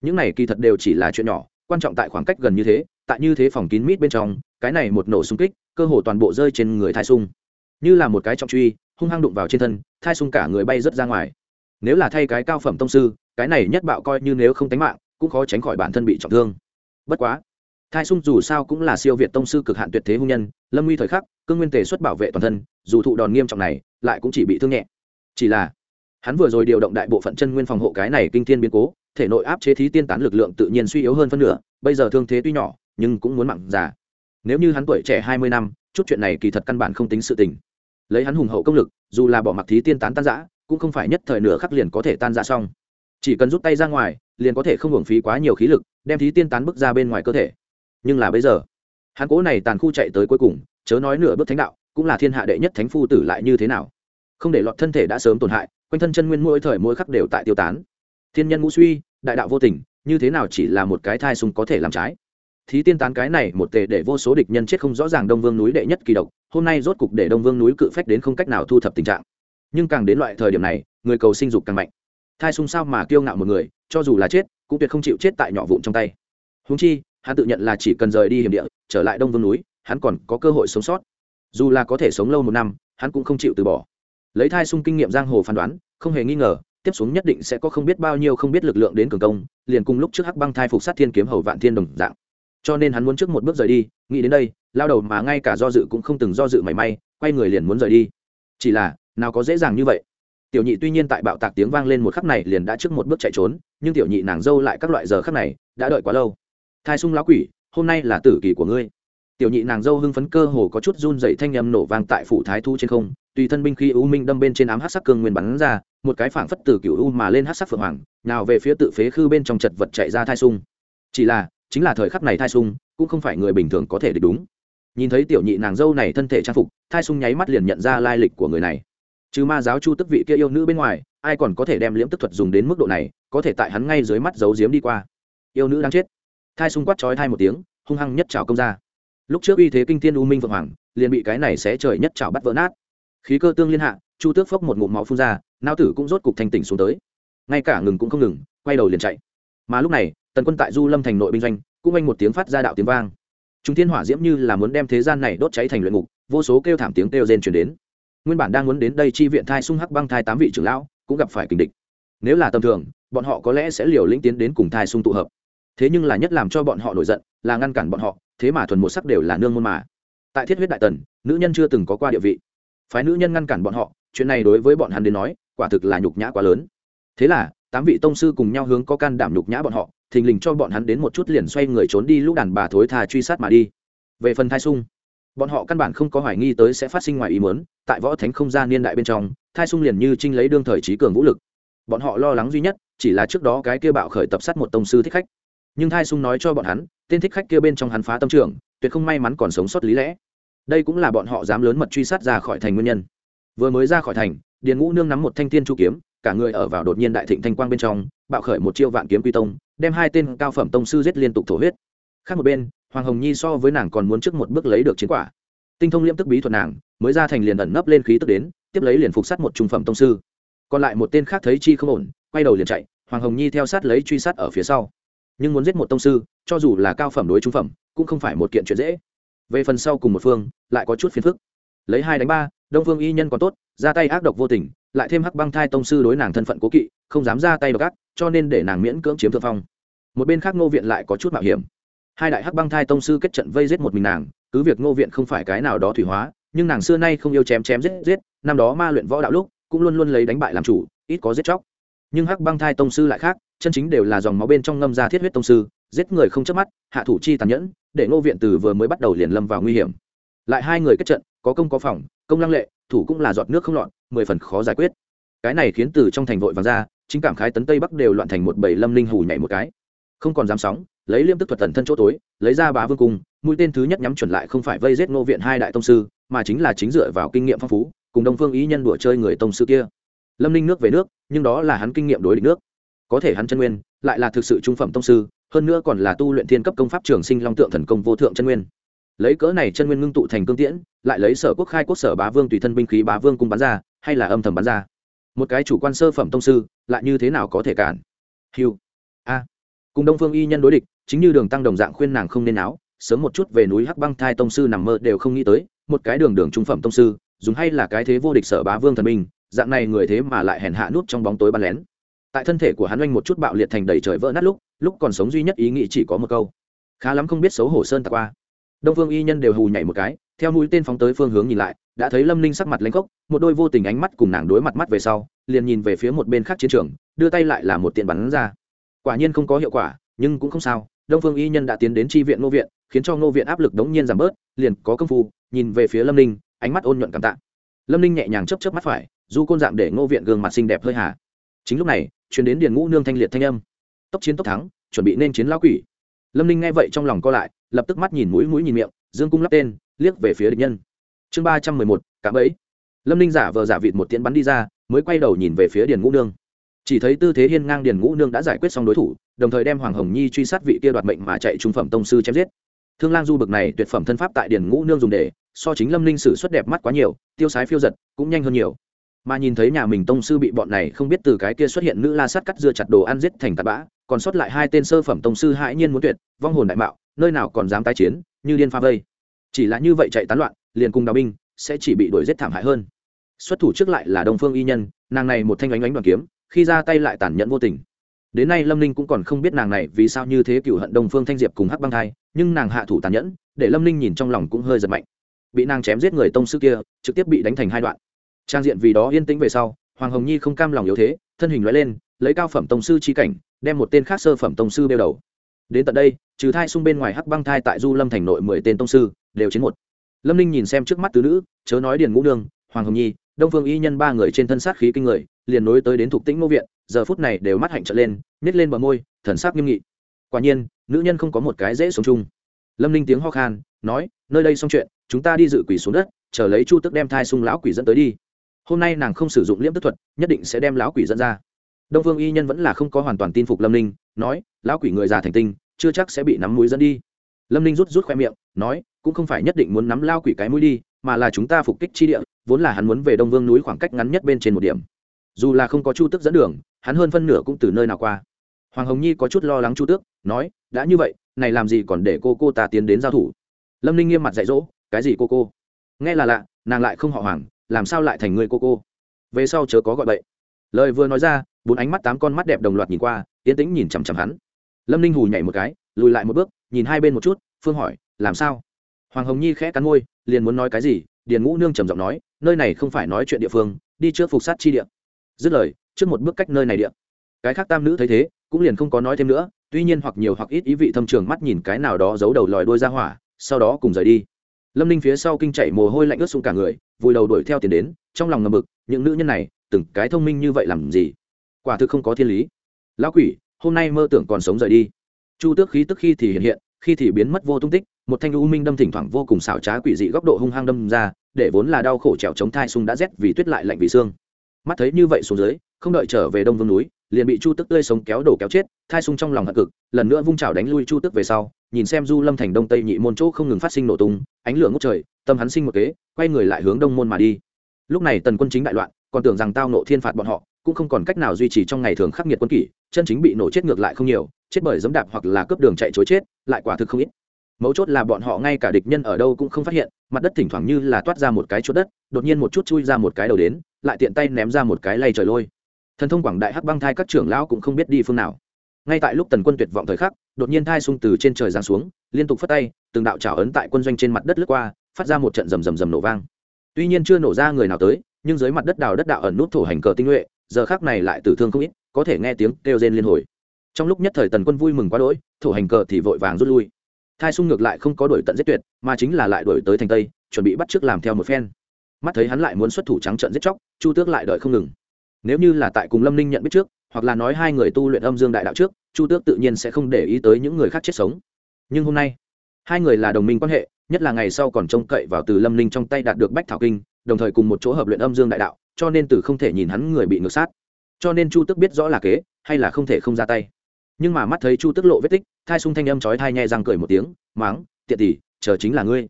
Những này kỳ thật đều chỉ là chuyện nhỏ, quan trọng tại khoảng cách gần như thế tại như thế phòng kín mít bên trong, cái này một nổ xung kích, cơ hồ toàn bộ rơi trên người thai sung. Như là một cái trọng truy, hung hăng đụng vào trên thân, thai sung cả người bay rớt ra ngoài. Nếu là thay cái cao phẩm tông sư, cái này nhất bạo coi như nếu không tánh mạng, cũng khó tránh khỏi bản thân bị trọng thương. Bất quá, thai sung dù sao cũng là siêu việt tông sư cực hạn tuyệt thế hung nhân, lâm nguy thời khắc, cương nguyên tề xuất bảo vệ toàn thân, dù thụ đòn nghiêm trọng này, lại cũng chỉ bị thương nhẹ. Chỉ là, hắn vừa rồi điều động đại bộ phận chân nguyên phòng hộ cái này kinh thiên biến cố, thể nội áp chế thí tiên tán lực lượng tự nhiên suy yếu hơn phân nửa, bây giờ thương thế tuy nhỏ nhưng cũng muốn mặn già. Nếu như hắn tuổi trẻ hai mươi năm, chút chuyện này kỳ thật căn bản không tính sự tình. Lấy hắn hùng hậu công lực, dù là bỏ mặc thí tiên tán tan giã, cũng không phải nhất thời nửa khắc liền có thể tan ra xong. Chỉ cần rút tay ra ngoài, liền có thể không hưởng phí quá nhiều khí lực, đem thí tiên tán bước ra bên ngoài cơ thể. Nhưng là bây giờ, hắn cố này tàn khu chạy tới cuối cùng, chớ nói nửa bước thánh đạo, cũng là thiên hạ đệ nhất thánh phu tử lại như thế nào? Không để lọt thân thể đã sớm tổn hại, quanh thân chân nguyên mỗi thời mỗi khắc đều tại tiêu tán. Thiên nhân ngũ suy, đại đạo vô tình, như thế nào chỉ là một cái thai súng có thể làm trái? Thí tiên tán cái này một tề để vô số địch nhân chết không rõ ràng đông vương núi đệ nhất kỳ độc, hôm nay rốt cục để đông vương núi cự phách đến không cách nào thu thập tình trạng. Nhưng càng đến loại thời điểm này, người cầu sinh dục càng mạnh. Thai sung sao mà kiêu ngạo một người, cho dù là chết, cũng tuyệt không chịu chết tại nhỏ vụn trong tay. Húng chi, hắn tự nhận là chỉ cần rời đi hiểm địa, trở lại đông vương núi, hắn còn có cơ hội sống sót. Dù là có thể sống lâu một năm, hắn cũng không chịu từ bỏ. Lấy thai sung kinh nghiệm giang hồ phán đoán, không hề nghi ngờ, tiếp xuống nhất định sẽ có không biết bao nhiêu không biết lực lượng đến cường công, liền cùng lúc trước hắc băng thai phục sát thiên kiếm hầu vạn thiên đồng dạng cho nên hắn muốn trước một bước rời đi, nghĩ đến đây, lao đầu mà ngay cả do dự cũng không từng do dự mảy may, quay người liền muốn rời đi. Chỉ là, nào có dễ dàng như vậy. Tiểu nhị tuy nhiên tại bạo tạc tiếng vang lên một khắc này liền đã trước một bước chạy trốn, nhưng tiểu nhị nàng dâu lại các loại giờ khắc này đã đợi quá lâu. Thai sung lão quỷ, hôm nay là tử kỳ của ngươi. Tiểu nhị nàng dâu hưng phấn cơ hồ có chút run dậy thanh âm nổ vang tại phủ thái thu trên không, tùy thân binh khí u minh đâm bên trên ám hát sắc cương nguyên bắn ra, một cái phảng phất từ cựu u mà lên hát sắc phượng hoàng, nào về phía tự phế khư bên trong chật vật chạy ra thai sung. Chỉ là chính là thời khắc này thai sung, cũng không phải người bình thường có thể địch đúng. Nhìn thấy tiểu nhị nàng dâu này thân thể trang phục, thai sung nháy mắt liền nhận ra lai lịch của người này. Chứ ma giáo chu tức vị kia yêu nữ bên ngoài, ai còn có thể đem liễm tức thuật dùng đến mức độ này, có thể tại hắn ngay dưới mắt giấu giếm đi qua. Yêu nữ đang chết. Thai sung quát trói thai một tiếng, hung hăng nhất trào công ra. Lúc trước uy thế kinh thiên u minh vượng hoàng, liền bị cái này sẽ trời nhất trào bắt vỡ nát. Khí cơ tương liên hạ, chu tước phốc một ngụm máu phun ra, nao tử cũng rốt cục thanh tỉnh xuống tới. Ngay cả ngừng cũng không ngừng, quay đầu liền chạy. Mà lúc này tần quân tại du lâm thành nội binh doanh, cũng anh một tiếng phát ra đạo tiếng vang. Chúng thiên hỏa diễm như là muốn đem thế gian này đốt cháy thành luyện ngục, vô số kêu thảm tiếng kêu rên chuyển đến. Nguyên bản đang muốn đến đây chi viện thai sung hắc băng thai tám vị trưởng lão, cũng gặp phải kình địch. Nếu là tầm thường, bọn họ có lẽ sẽ liều lĩnh tiến đến cùng thai sung tụ hợp. Thế nhưng là nhất làm cho bọn họ nổi giận, là ngăn cản bọn họ, thế mà thuần một sắc đều là nương môn mà. Tại thiết huyết đại tần, nữ nhân chưa từng có qua địa vị. Phái nữ nhân ngăn cản bọn họ, chuyện này đối với bọn hắn đến nói, quả thực là nhục nhã quá lớn. Thế là, tám vị tông sư cùng nhau hướng có can đảm nhục nhã bọn họ thình lình cho bọn hắn đến một chút liền xoay người trốn đi lúc đàn bà thối thà truy sát mà đi. Về phần thai sung, bọn họ căn bản không có hoài nghi tới sẽ phát sinh ngoài ý muốn, tại võ thánh không gian niên đại bên trong, thai sung liền như trinh lấy đương thời trí cường vũ lực. Bọn họ lo lắng duy nhất chỉ là trước đó cái kia bạo khởi tập sát một tông sư thích khách. Nhưng thai sung nói cho bọn hắn, tên thích khách kia bên trong hắn phá tâm trường, tuyệt không may mắn còn sống sót lý lẽ. Đây cũng là bọn họ dám lớn mật truy sát ra khỏi thành nguyên nhân. Vừa mới ra khỏi thành, điền ngũ nương nắm một thanh tiên chu kiếm, cả người ở vào đột nhiên đại thịnh thanh quang bên trong, bạo khởi một chiêu vạn kiếm quy tông đem hai tên cao phẩm tông sư giết liên tục thổ huyết. Khác một bên, hoàng hồng nhi so với nàng còn muốn trước một bước lấy được chiến quả. Tinh thông liễm tức bí thuật nàng, mới ra thành liền ẩn nấp lên khí tức đến, tiếp lấy liền phục sát một trung phẩm tông sư. Còn lại một tên khác thấy chi không ổn, quay đầu liền chạy, hoàng hồng nhi theo sát lấy truy sát ở phía sau. Nhưng muốn giết một tông sư, cho dù là cao phẩm đối trung phẩm, cũng không phải một kiện chuyện dễ. Về phần sau cùng một phương, lại có chút phiền phức. Lấy hai đánh ba, đông phương y nhân còn tốt, ra tay ác độc vô tình lại thêm hắc băng thai tông sư đối nàng thân phận cố kỵ không dám ra tay đập gắt, cho nên để nàng miễn cưỡng chiếm thượng phong. Một bên khác ngô viện lại có chút mạo hiểm. Hai đại hắc băng thai tông sư kết trận vây giết một mình nàng cứ việc ngô viện không phải cái nào đó thủy hóa nhưng nàng xưa nay không yêu chém chém giết giết năm đó ma luyện võ đạo lúc cũng luôn luôn lấy đánh bại làm chủ ít có giết chóc. Nhưng hắc băng thai tông sư lại khác chân chính đều là dòng máu bên trong ngâm ra thiết huyết tông sư giết người không chớp mắt hạ thủ chi tàn nhẫn để ngô viện từ vừa mới bắt đầu liền lâm vào nguy hiểm. Lại hai người kết trận có công có phòng, công lăng lệ, thủ cũng là giọt nước không lọn mười phần khó giải quyết. Cái này khiến từ trong thành vội vàng ra, chính cảm khái tấn tây bắc đều loạn thành một bầy lâm linh hù nhảy một cái. Không còn dám sóng, lấy liêm tức thuật tần thân chỗ tối, lấy ra bá vương cung, mũi tên thứ nhất nhắm chuẩn lại không phải vây giết ngô viện hai đại tông sư, mà chính là chính dựa vào kinh nghiệm phong phú, cùng đông phương ý nhân đùa chơi người tông sư kia. Lâm ninh nước về nước, nhưng đó là hắn kinh nghiệm đối địch nước. Có thể hắn chân nguyên, lại là thực sự trung phẩm tông sư, hơn nữa còn là tu luyện thiên cấp công pháp trường sinh long tượng thần công vô thượng chân nguyên lấy cỡ này chân nguyên ngưng tụ thành cương tiễn, lại lấy sở quốc khai quốc sở bá vương tùy thân binh khí bá vương cung bắn ra, hay là âm thầm bắn ra. Một cái chủ quan sơ phẩm tông sư, lại như thế nào có thể cản? Hiu a. Cùng đông phương y nhân đối địch, chính như đường tăng đồng dạng khuyên nàng không nên áo sớm một chút về núi hắc băng thai tông sư nằm mơ đều không nghĩ tới, một cái đường đường trung phẩm tông sư, dùng hay là cái thế vô địch sở bá vương thần minh dạng này người thế mà lại hèn hạ nút trong bóng tối bắn lén. Tại thân thể của hắn oanh một chút bạo liệt thành đầy trời vỡ nát lúc lúc còn sống duy nhất ý nghĩ chỉ có một câu. Khá lắm không biết xấu hổ sơn tạc qua đông phương y nhân đều hù nhảy một cái, theo mũi tên phóng tới phương hướng nhìn lại, đã thấy lâm ninh sắc mặt lãnh cốc một đôi vô tình ánh mắt cùng nàng đối mặt mắt về sau, liền nhìn về phía một bên khác chiến trường, đưa tay lại là một tiện bắn ra. Quả nhiên không có hiệu quả, nhưng cũng không sao, đông phương y nhân đã tiến đến tri viện ngô viện, khiến cho ngô viện áp lực đống nhiên giảm bớt, liền có công phu, nhìn về phía lâm ninh, ánh mắt ôn nhuận cảm tạ. Lâm ninh nhẹ nhàng chấp chấp mắt phải, du côn dạng để ngô viện gương mặt xinh đẹp hơi hà. Chính lúc này chuyển đến điền ngũ nương thanh liệt thanh âm. Tốc chiến tốc thắng, chuẩn bị nên chiến lao quỷ. Lâm ninh nghe vậy trong lòng co lại lập tức mắt nhìn mũi mũi nhìn miệng, dương cung lắp tên, liếc về phía địch nhân. Chương ba trăm mười một cạm ấy lâm ninh giả vờ giả vịt một tiễn bắn đi ra, mới quay đầu nhìn về phía điền ngũ nương. Chỉ thấy tư thế hiên ngang điền ngũ nương đã giải quyết xong đối thủ, đồng thời đem hoàng hồng nhi truy sát vị kia đoạt mệnh mà chạy trung phẩm tông sư chém giết. Thương lang du bực này tuyệt phẩm thân pháp tại điền ngũ nương dùng để, so chính lâm ninh sử xuất đẹp mắt quá nhiều, tiêu sái phiêu giật, cũng nhanh hơn nhiều. Mà nhìn thấy nhà mình tông sư bị bọn này không biết từ cái kia xuất hiện nữ la sát cắt dưa chặt đồ ăn giết thành tạt bã, còn sót lại hai tên sơ phẩm tông sư hãi nhiên muốn tuyệt, vong hồn đại mạo nơi nào còn dám tái chiến, như điên pha vây. Chỉ là như vậy chạy tán loạn, liền cùng đào binh sẽ chỉ bị đuổi giết thảm hại hơn. Xuất thủ trước lại là đông phương y nhân, nàng này một thanh ánh ánh đoàn kiếm, khi ra tay lại tàn nhẫn vô tình. Đến nay lâm ninh cũng còn không biết nàng này vì sao như thế cựu hận đông phương thanh diệp cùng hắc băng thai, nhưng nàng hạ thủ tàn nhẫn, để lâm ninh nhìn trong lòng cũng hơi giật mạnh. Bị nàng chém giết người tông sư kia, trực tiếp bị đánh thành hai đoạn. Trang diện vì đó yên tĩnh về sau, hoàng hồng nhi không cam lòng yếu thế, thân hình loại lên, lấy cao phẩm tông sư chi cảnh, đem một tên khác sơ phẩm tông sư đeo đầu đến tận đây, trừ thai xung bên ngoài hắc băng thai tại du lâm thành nội mười tên tông sư, đều chiến một. Lâm ninh nhìn xem trước mắt tứ nữ, chớ nói điền ngũ nương, hoàng hồng nhi, đông phương y nhân ba người trên thân sát khí kinh người, liền nối tới đến thuộc tĩnh ngô viện, giờ phút này đều mắt hạnh trở lên nhét lên bờ môi, thần sắc nghiêm nghị. Quả nhiên, nữ nhân không có một cái dễ sống chung. Lâm ninh tiếng ho khan, nói, nơi đây xong chuyện, chúng ta đi dự quỷ xuống đất, chờ lấy chu tức đem thai sung lão quỷ dẫn tới đi. Hôm nay nàng không sử dụng liễm tức thuật, nhất định sẽ đem lão quỷ dẫn ra đông vương y nhân vẫn là không có hoàn toàn tin phục lâm ninh, nói, lão quỷ người già thành tinh, chưa chắc sẽ bị nắm mũi dẫn đi. Lâm ninh rút rút khoe miệng, nói, cũng không phải nhất định muốn nắm lao quỷ cái mũi đi, mà là chúng ta phục kích chi địa, vốn là hắn muốn về đông vương núi khoảng cách ngắn nhất bên trên một điểm. Dù là không có chu tước dẫn đường, hắn hơn phân nửa cũng từ nơi nào qua. Hoàng hồng nhi có chút lo lắng chu tước nói, đã như vậy, này làm gì còn để cô cô ta tiến đến giao thủ? Lâm ninh nghiêm mặt dạy dỗ, cái gì cô cô? Nghe là lạ, nàng lại không họ hoàng, làm sao lại thành người cô cô? Về sau chớ có gọi bậy lời vừa nói ra, bốn ánh mắt tám con mắt đẹp đồng loạt nhìn qua tiến tĩnh nhìn chằm chằm hắn. Lâm ninh hù nhảy một cái, lùi lại một bước, nhìn hai bên một chút, phương hỏi, làm sao? Hoàng hồng nhi khẽ cắn môi, liền muốn nói cái gì, điền ngũ nương trầm giọng nói, nơi này không phải nói chuyện địa phương, đi trước phục sát chi địa. Dứt lời, trước một bước cách nơi này địa. Cái khác tam nữ thấy thế, cũng liền không có nói thêm nữa, tuy nhiên hoặc nhiều hoặc ít ý vị thâm trường mắt nhìn cái nào đó giấu đầu lòi đôi ra hỏa, sau đó cùng rời đi. Lâm ninh phía sau kinh chạy mồ hôi lạnh ướt xuống cả người, vùi đầu đuổi theo tiền đến, trong lòng ngầm mực những nữ nhân này từng cái thông minh như vậy làm gì? Quả thực không có thiên lý. Lão quỷ, hôm nay mơ tưởng còn sống rời đi. Chu tước khí tức khi thì hiện hiện, khi thì biến mất vô tung tích, một thanh u minh đâm thỉnh thoảng vô cùng xảo trá quỷ dị góc độ hung hăng đâm ra, để vốn là đau khổ trèo chống thai sung đã rét vì tuyết lại lạnh vì xương. Mắt thấy như vậy xuống dưới, không đợi trở về đông vương núi, liền bị chu tức tươi sống kéo đổ kéo chết, thai sung trong lòng hận cực, lần nữa vung chảo đánh lui chu tức về sau, nhìn xem du lâm thành đông tây nhị môn chỗ không ngừng phát sinh nổ tung, ánh lửa ngút trời, tâm hắn sinh một kế, quay người lại hướng đông môn mà đi. Lúc này tần quân chính đại loạn còn tưởng rằng tao nộ thiên phạt bọn họ, cũng không còn cách nào duy trì trong ngày thường khắc nghiệt quân kỷ, chân chính bị nổ chết ngược lại không nhiều, chết bởi dẫm đạp hoặc là cướp đường chạy chối chết, lại quả thực không ít. Mấu chốt là bọn họ ngay cả địch nhân ở đâu cũng không phát hiện, mặt đất thỉnh thoảng như là toát ra một cái chốt đất, đột nhiên một chút chui ra một cái đầu đến, lại tiện tay ném ra một cái lay trời lôi. Thần thông quảng đại hắc băng thai các trưởng lão cũng không biết đi phương nào. Ngay tại lúc tần quân tuyệt vọng thời khắc, đột nhiên thai sung từ trên trời giáng xuống, liên tục phất tay, từng đạo trào ấn tại quân doanh trên mặt đất lướt qua, phát ra một trận rầm rầm rầm nổ vang. Tuy nhiên chưa nổ ra người nào tới nhưng dưới mặt đất đào đất đạo ẩn nút thổ hành cờ tinh nhuệ, giờ khác này lại tử thương không ít, có thể nghe tiếng kêu rên liên hồi. Trong lúc nhất thời tần quân vui mừng quá đỗi, thổ hành cờ thì vội vàng rút lui. Thai sung ngược lại không có đổi tận giết tuyệt, mà chính là lại đổi tới thành tây, chuẩn bị bắt trước làm theo một phen. Mắt thấy hắn lại muốn xuất thủ trắng trận giết chóc, chu tước lại đợi không ngừng. Nếu như là tại cùng lâm ninh nhận biết trước, hoặc là nói hai người tu luyện âm dương đại đạo trước, chu tước tự nhiên sẽ không để ý tới những người khác chết sống. Nhưng hôm nay, hai người là đồng minh quan hệ, nhất là ngày sau còn trông cậy vào từ lâm ninh trong tay đạt được bách thảo kinh đồng thời cùng một chỗ hợp luyện âm dương đại đạo, cho nên từ không thể nhìn hắn người bị ngược sát. Cho nên chu tước biết rõ là kế, hay là không thể không ra tay. Nhưng mà mắt thấy chu tước lộ vết tích, thai sung thanh âm chói thai nhẹ răng cười một tiếng, máng, tiện tỷ, chờ chính là ngươi.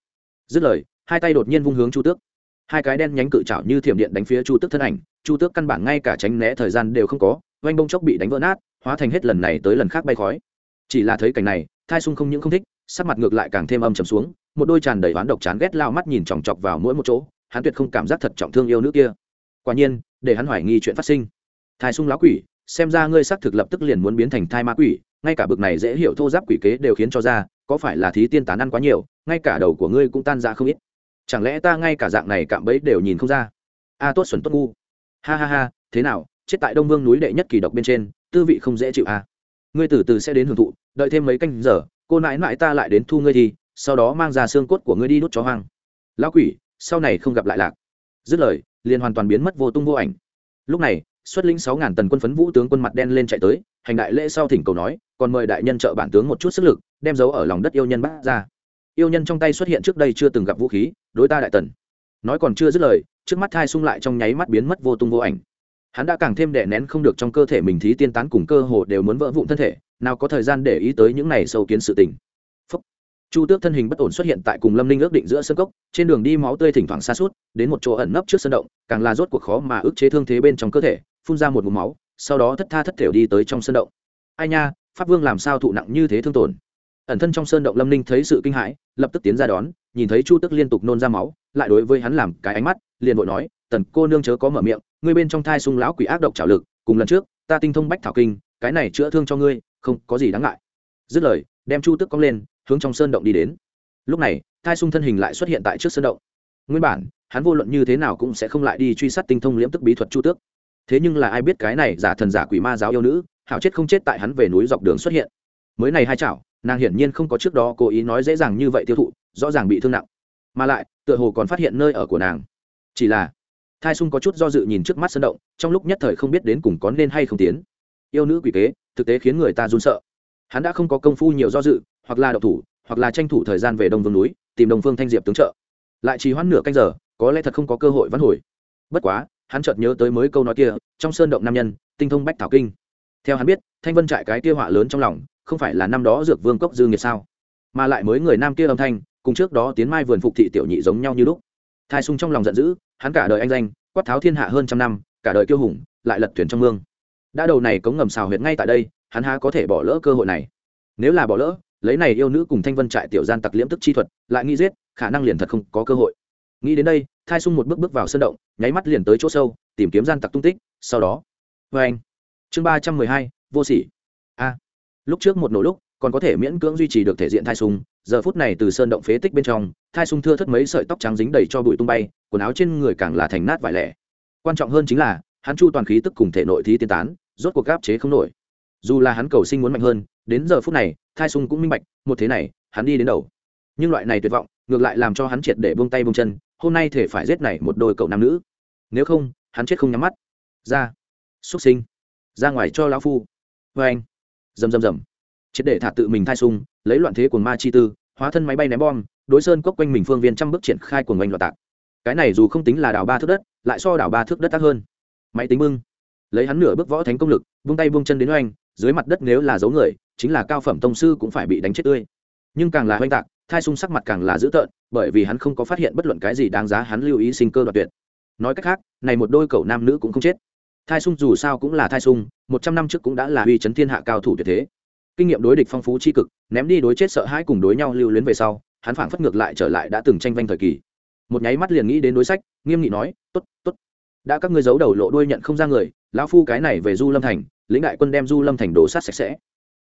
Dứt lời, hai tay đột nhiên vung hướng chu tước. Hai cái đen nhánh cự trảo như thiểm điện đánh phía chu tước thân ảnh, chu tước căn bản ngay cả tránh né thời gian đều không có, oanh bông chốc bị đánh vỡ nát, hóa thành hết lần này tới lần khác bay khói. Chỉ là thấy cảnh này, thai sung không những không thích, sắc mặt ngược lại càng thêm âm trầm xuống, một đôi tràn đầy oán độc chán ghét lao mắt nhìn chòng chọc vào mỗi một chỗ hắn tuyệt không cảm giác thật trọng thương yêu nữ kia. Quả nhiên, để hắn hoài nghi chuyện phát sinh. Thai sung lão quỷ, xem ra ngươi xác thực lập tức liền muốn biến thành thai ma quỷ, ngay cả bực này dễ hiểu thô giáp quỷ kế đều khiến cho ra, có phải là thí tiên tán ăn quá nhiều, ngay cả đầu của ngươi cũng tan ra không ít. Chẳng lẽ ta ngay cả dạng này cạm bẫy đều nhìn không ra? A tốt xuẩn tốt ngu. Ha ha ha, thế nào, chết tại đông vương núi đệ nhất kỳ độc bên trên, tư vị không dễ chịu à? Ngươi từ từ sẽ đến hưởng thụ, đợi thêm mấy canh giờ, cô nãi nãi ta lại đến thu ngươi thì, sau đó mang ra xương cốt của ngươi đi đốt chó hoang. Lão quỷ sau này không gặp lại lạc. Dứt lời, liền hoàn toàn biến mất vô tung vô ảnh. Lúc này, xuất lĩnh sáu ngàn tần quân phấn vũ tướng quân mặt đen lên chạy tới, hành đại lễ sau thỉnh cầu nói, còn mời đại nhân trợ bản tướng một chút sức lực, đem dấu ở lòng đất yêu nhân bắt ra. Yêu nhân trong tay xuất hiện trước đây chưa từng gặp vũ khí, đối ta đại tần. Nói còn chưa dứt lời, trước mắt thai sung lại trong nháy mắt biến mất vô tung vô ảnh. Hắn đã càng thêm đè nén không được trong cơ thể mình thí tiên tán cùng cơ hồ đều muốn vỡ vụn thân thể, nào có thời gian để ý tới những này sâu kiến sự tình chu tước thân hình bất ổn xuất hiện tại cùng lâm linh ước định giữa sân cốc, trên đường đi máu tươi thỉnh thoảng xa suốt đến một chỗ ẩn nấp trước sân động, càng là rốt cuộc khó mà ức chế thương thế bên trong cơ thể, phun ra một mụ máu, sau đó thất tha thất thểu đi tới trong sân động. Ai nha, pháp vương làm sao thụ nặng như thế thương tổn? Ẩn thân trong sơn động lâm ninh thấy sự kinh hãi, lập tức tiến ra đón, nhìn thấy chu tức liên tục nôn ra máu, lại đối với hắn làm cái ánh mắt, liền vội nói, tần cô nương chớ có mở miệng, ngươi bên trong thai sung lão quỷ ác độc trảo lực, cùng lần trước, ta tinh thông bách thảo kinh, cái này chữa thương cho ngươi, không có gì đáng ngại. Dứt lời, đem chu tức cong lên hướng trong sơn động đi đến. Lúc này, thai sung thân hình lại xuất hiện tại trước sơn động. Nguyên bản, hắn vô luận như thế nào cũng sẽ không lại đi truy sát tinh thông liễm tức bí thuật chu tước. Thế nhưng là ai biết cái này giả thần giả quỷ ma giáo yêu nữ, hảo chết không chết tại hắn về núi dọc đường xuất hiện. Mới này hai chảo, nàng hiển nhiên không có trước đó cố ý nói dễ dàng như vậy tiêu thụ, rõ ràng bị thương nặng. Mà lại, tựa hồ còn phát hiện nơi ở của nàng. Chỉ là, thai sung có chút do dự nhìn trước mắt sân động, trong lúc nhất thời không biết đến cùng có nên hay không tiến. Yêu nữ quỷ kế, thực tế khiến người ta run sợ. Hắn đã không có công phu nhiều do dự hoặc là đậu thủ, hoặc là tranh thủ thời gian về đông vương núi, tìm đồng phương thanh diệp tướng trợ. Lại chỉ hoãn nửa canh giờ, có lẽ thật không có cơ hội vãn hồi. Bất quá, hắn chợt nhớ tới mới câu nói kia, trong sơn động nam nhân, tinh thông bách thảo kinh. Theo hắn biết, thanh vân trại cái kia họa lớn trong lòng, không phải là năm đó dược vương cốc dư nghiệt sao? Mà lại mới người nam kia âm thanh, cùng trước đó tiến mai vườn phục thị tiểu nhị giống nhau như lúc. Thai sung trong lòng giận dữ, hắn cả đời anh danh, quát tháo thiên hạ hơn trăm năm, cả đời kiêu hùng, lại lật thuyền trong mương. Đã đầu này cống ngầm xào huyệt ngay tại đây, hắn há có thể bỏ lỡ cơ hội này? Nếu là bỏ lỡ lấy này yêu nữ cùng thanh vân trại tiểu gian tặc liễm tức chi thuật, lại nghĩ giết, khả năng liền thật không có cơ hội. Nghĩ đến đây, thai sung một bước bước vào sân động, nháy mắt liền tới chỗ sâu, tìm kiếm gian tặc tung tích, sau đó vê anh, chương ba trăm mười hai, vô sỉ. A. Lúc trước một nổ lúc, còn có thể miễn cưỡng duy trì được thể diện thai sung, giờ phút này từ sơn động phế tích bên trong, thai sung thưa thất mấy sợi tóc trắng dính đầy cho bụi tung bay, quần áo trên người càng là thành nát vải lẻ. Quan trọng hơn chính là, hắn chu toàn khí tức cùng thể nội thí tiên tán, rốt cuộc gáp chế không nổi. Dù là hắn cầu sinh muốn mạnh hơn đến giờ phút này, thai sung cũng minh bạch, một thế này, hắn đi đến đầu. Nhưng loại này tuyệt vọng, ngược lại làm cho hắn triệt để buông tay buông chân, hôm nay thể phải giết này một đôi cậu nam nữ. Nếu không, hắn chết không nhắm mắt. Ra. Xuất sinh. Ra ngoài cho lão phu. Vê anh. Rầm rầm rầm. Triệt để thả tự mình thai sung, lấy loạn thế của ma chi tư, hóa thân máy bay ném bom, đối sơn cốc quanh mình phương viên trăm bước triển khai của ngành loạt tạc. Cái này dù không tính là đảo ba thước đất, lại so đảo ba thước đất tác hơn. Máy tính bưng. Lấy hắn nửa bước võ thánh công lực vung tay vung chân đến oanh, dưới mặt đất nếu là dấu người chính là cao phẩm tông sư cũng phải bị đánh chết tươi. Nhưng càng là oanh tạc, thai sung sắc mặt càng là dữ tợn, bởi vì hắn không có phát hiện bất luận cái gì đáng giá hắn lưu ý sinh cơ đoạt tuyệt. Nói cách khác, này một đôi cậu nam nữ cũng không chết. Thai sung dù sao cũng là thai sung, một trăm năm trước cũng đã là uy chấn thiên hạ cao thủ tuyệt thế. Kinh nghiệm đối địch phong phú c h i cực, ném đi đối chết sợ hãi cùng đối nhau lưu luyến về sau, hắn phảng phất ngược lại trở lại đã từng tranh vanh thời kỳ. Một nháy mắt liền nghĩ đến đối sách, nghiêm nghị nói t ố t t ố t đã các ngươi giấu đầu lộ đuôi nhận không ra người, lão phu cái này về du lâm thành, lĩnh đại quân đem du lâm thành đổ sát sạch sẽ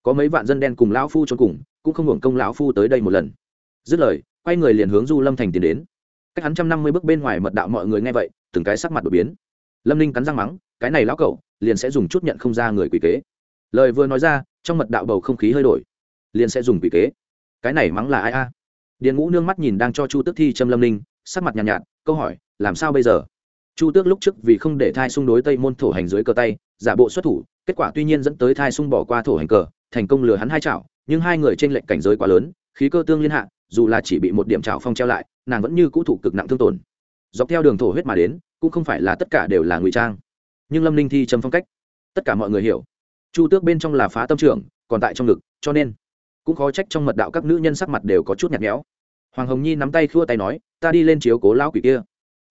có mấy vạn dân đen cùng lão phu cho cùng cũng không hưởng công lão phu tới đây một lần. Dứt lời quay người liền hướng du lâm thành tiến đến. Cách hắn trăm năm mươi bước bên ngoài mật đạo mọi người nghe vậy từng cái sắc mặt đột biến. Lâm ninh cắn răng mắng cái này lão cậu liền sẽ dùng chút nhận không ra người quỷ kế. Lời vừa nói ra trong mật đạo bầu không khí hơi đổi. Liền sẽ dùng quỷ kế. Cái này mắng là ai a? Điền ngũ nương mắt nhìn đang cho chu tức thi châm lâm ninh sắc mặt nhàn nhạt, nhạt câu hỏi làm sao bây giờ? Chu tước lúc trước vì không để thai xung đối tây môn thổ hành dưới cờ tay giả bộ xuất thủ kết quả tuy nhiên dẫn tới thai xung bỏ qua thổ hành cờ thành công lừa hắn hai chảo, nhưng hai người trên lệnh cảnh giới quá lớn, khí cơ tương liên hạ, dù là chỉ bị một điểm chảo phong treo lại, nàng vẫn như cũ thủ cực nặng thương tổn. Dọc theo đường thổ huyết mà đến, cũng không phải là tất cả đều là ngụy trang. Nhưng lâm ninh thi chấm phong cách, tất cả mọi người hiểu. Chu tước bên trong là phá tâm trưởng, còn tại trong ngực, cho nên cũng khó trách trong mật đạo các nữ nhân sắc mặt đều có chút nhạt nhẽo. Hoàng hồng nhi nắm tay khua tay nói, ta đi lên chiếu cố lão quỷ kia.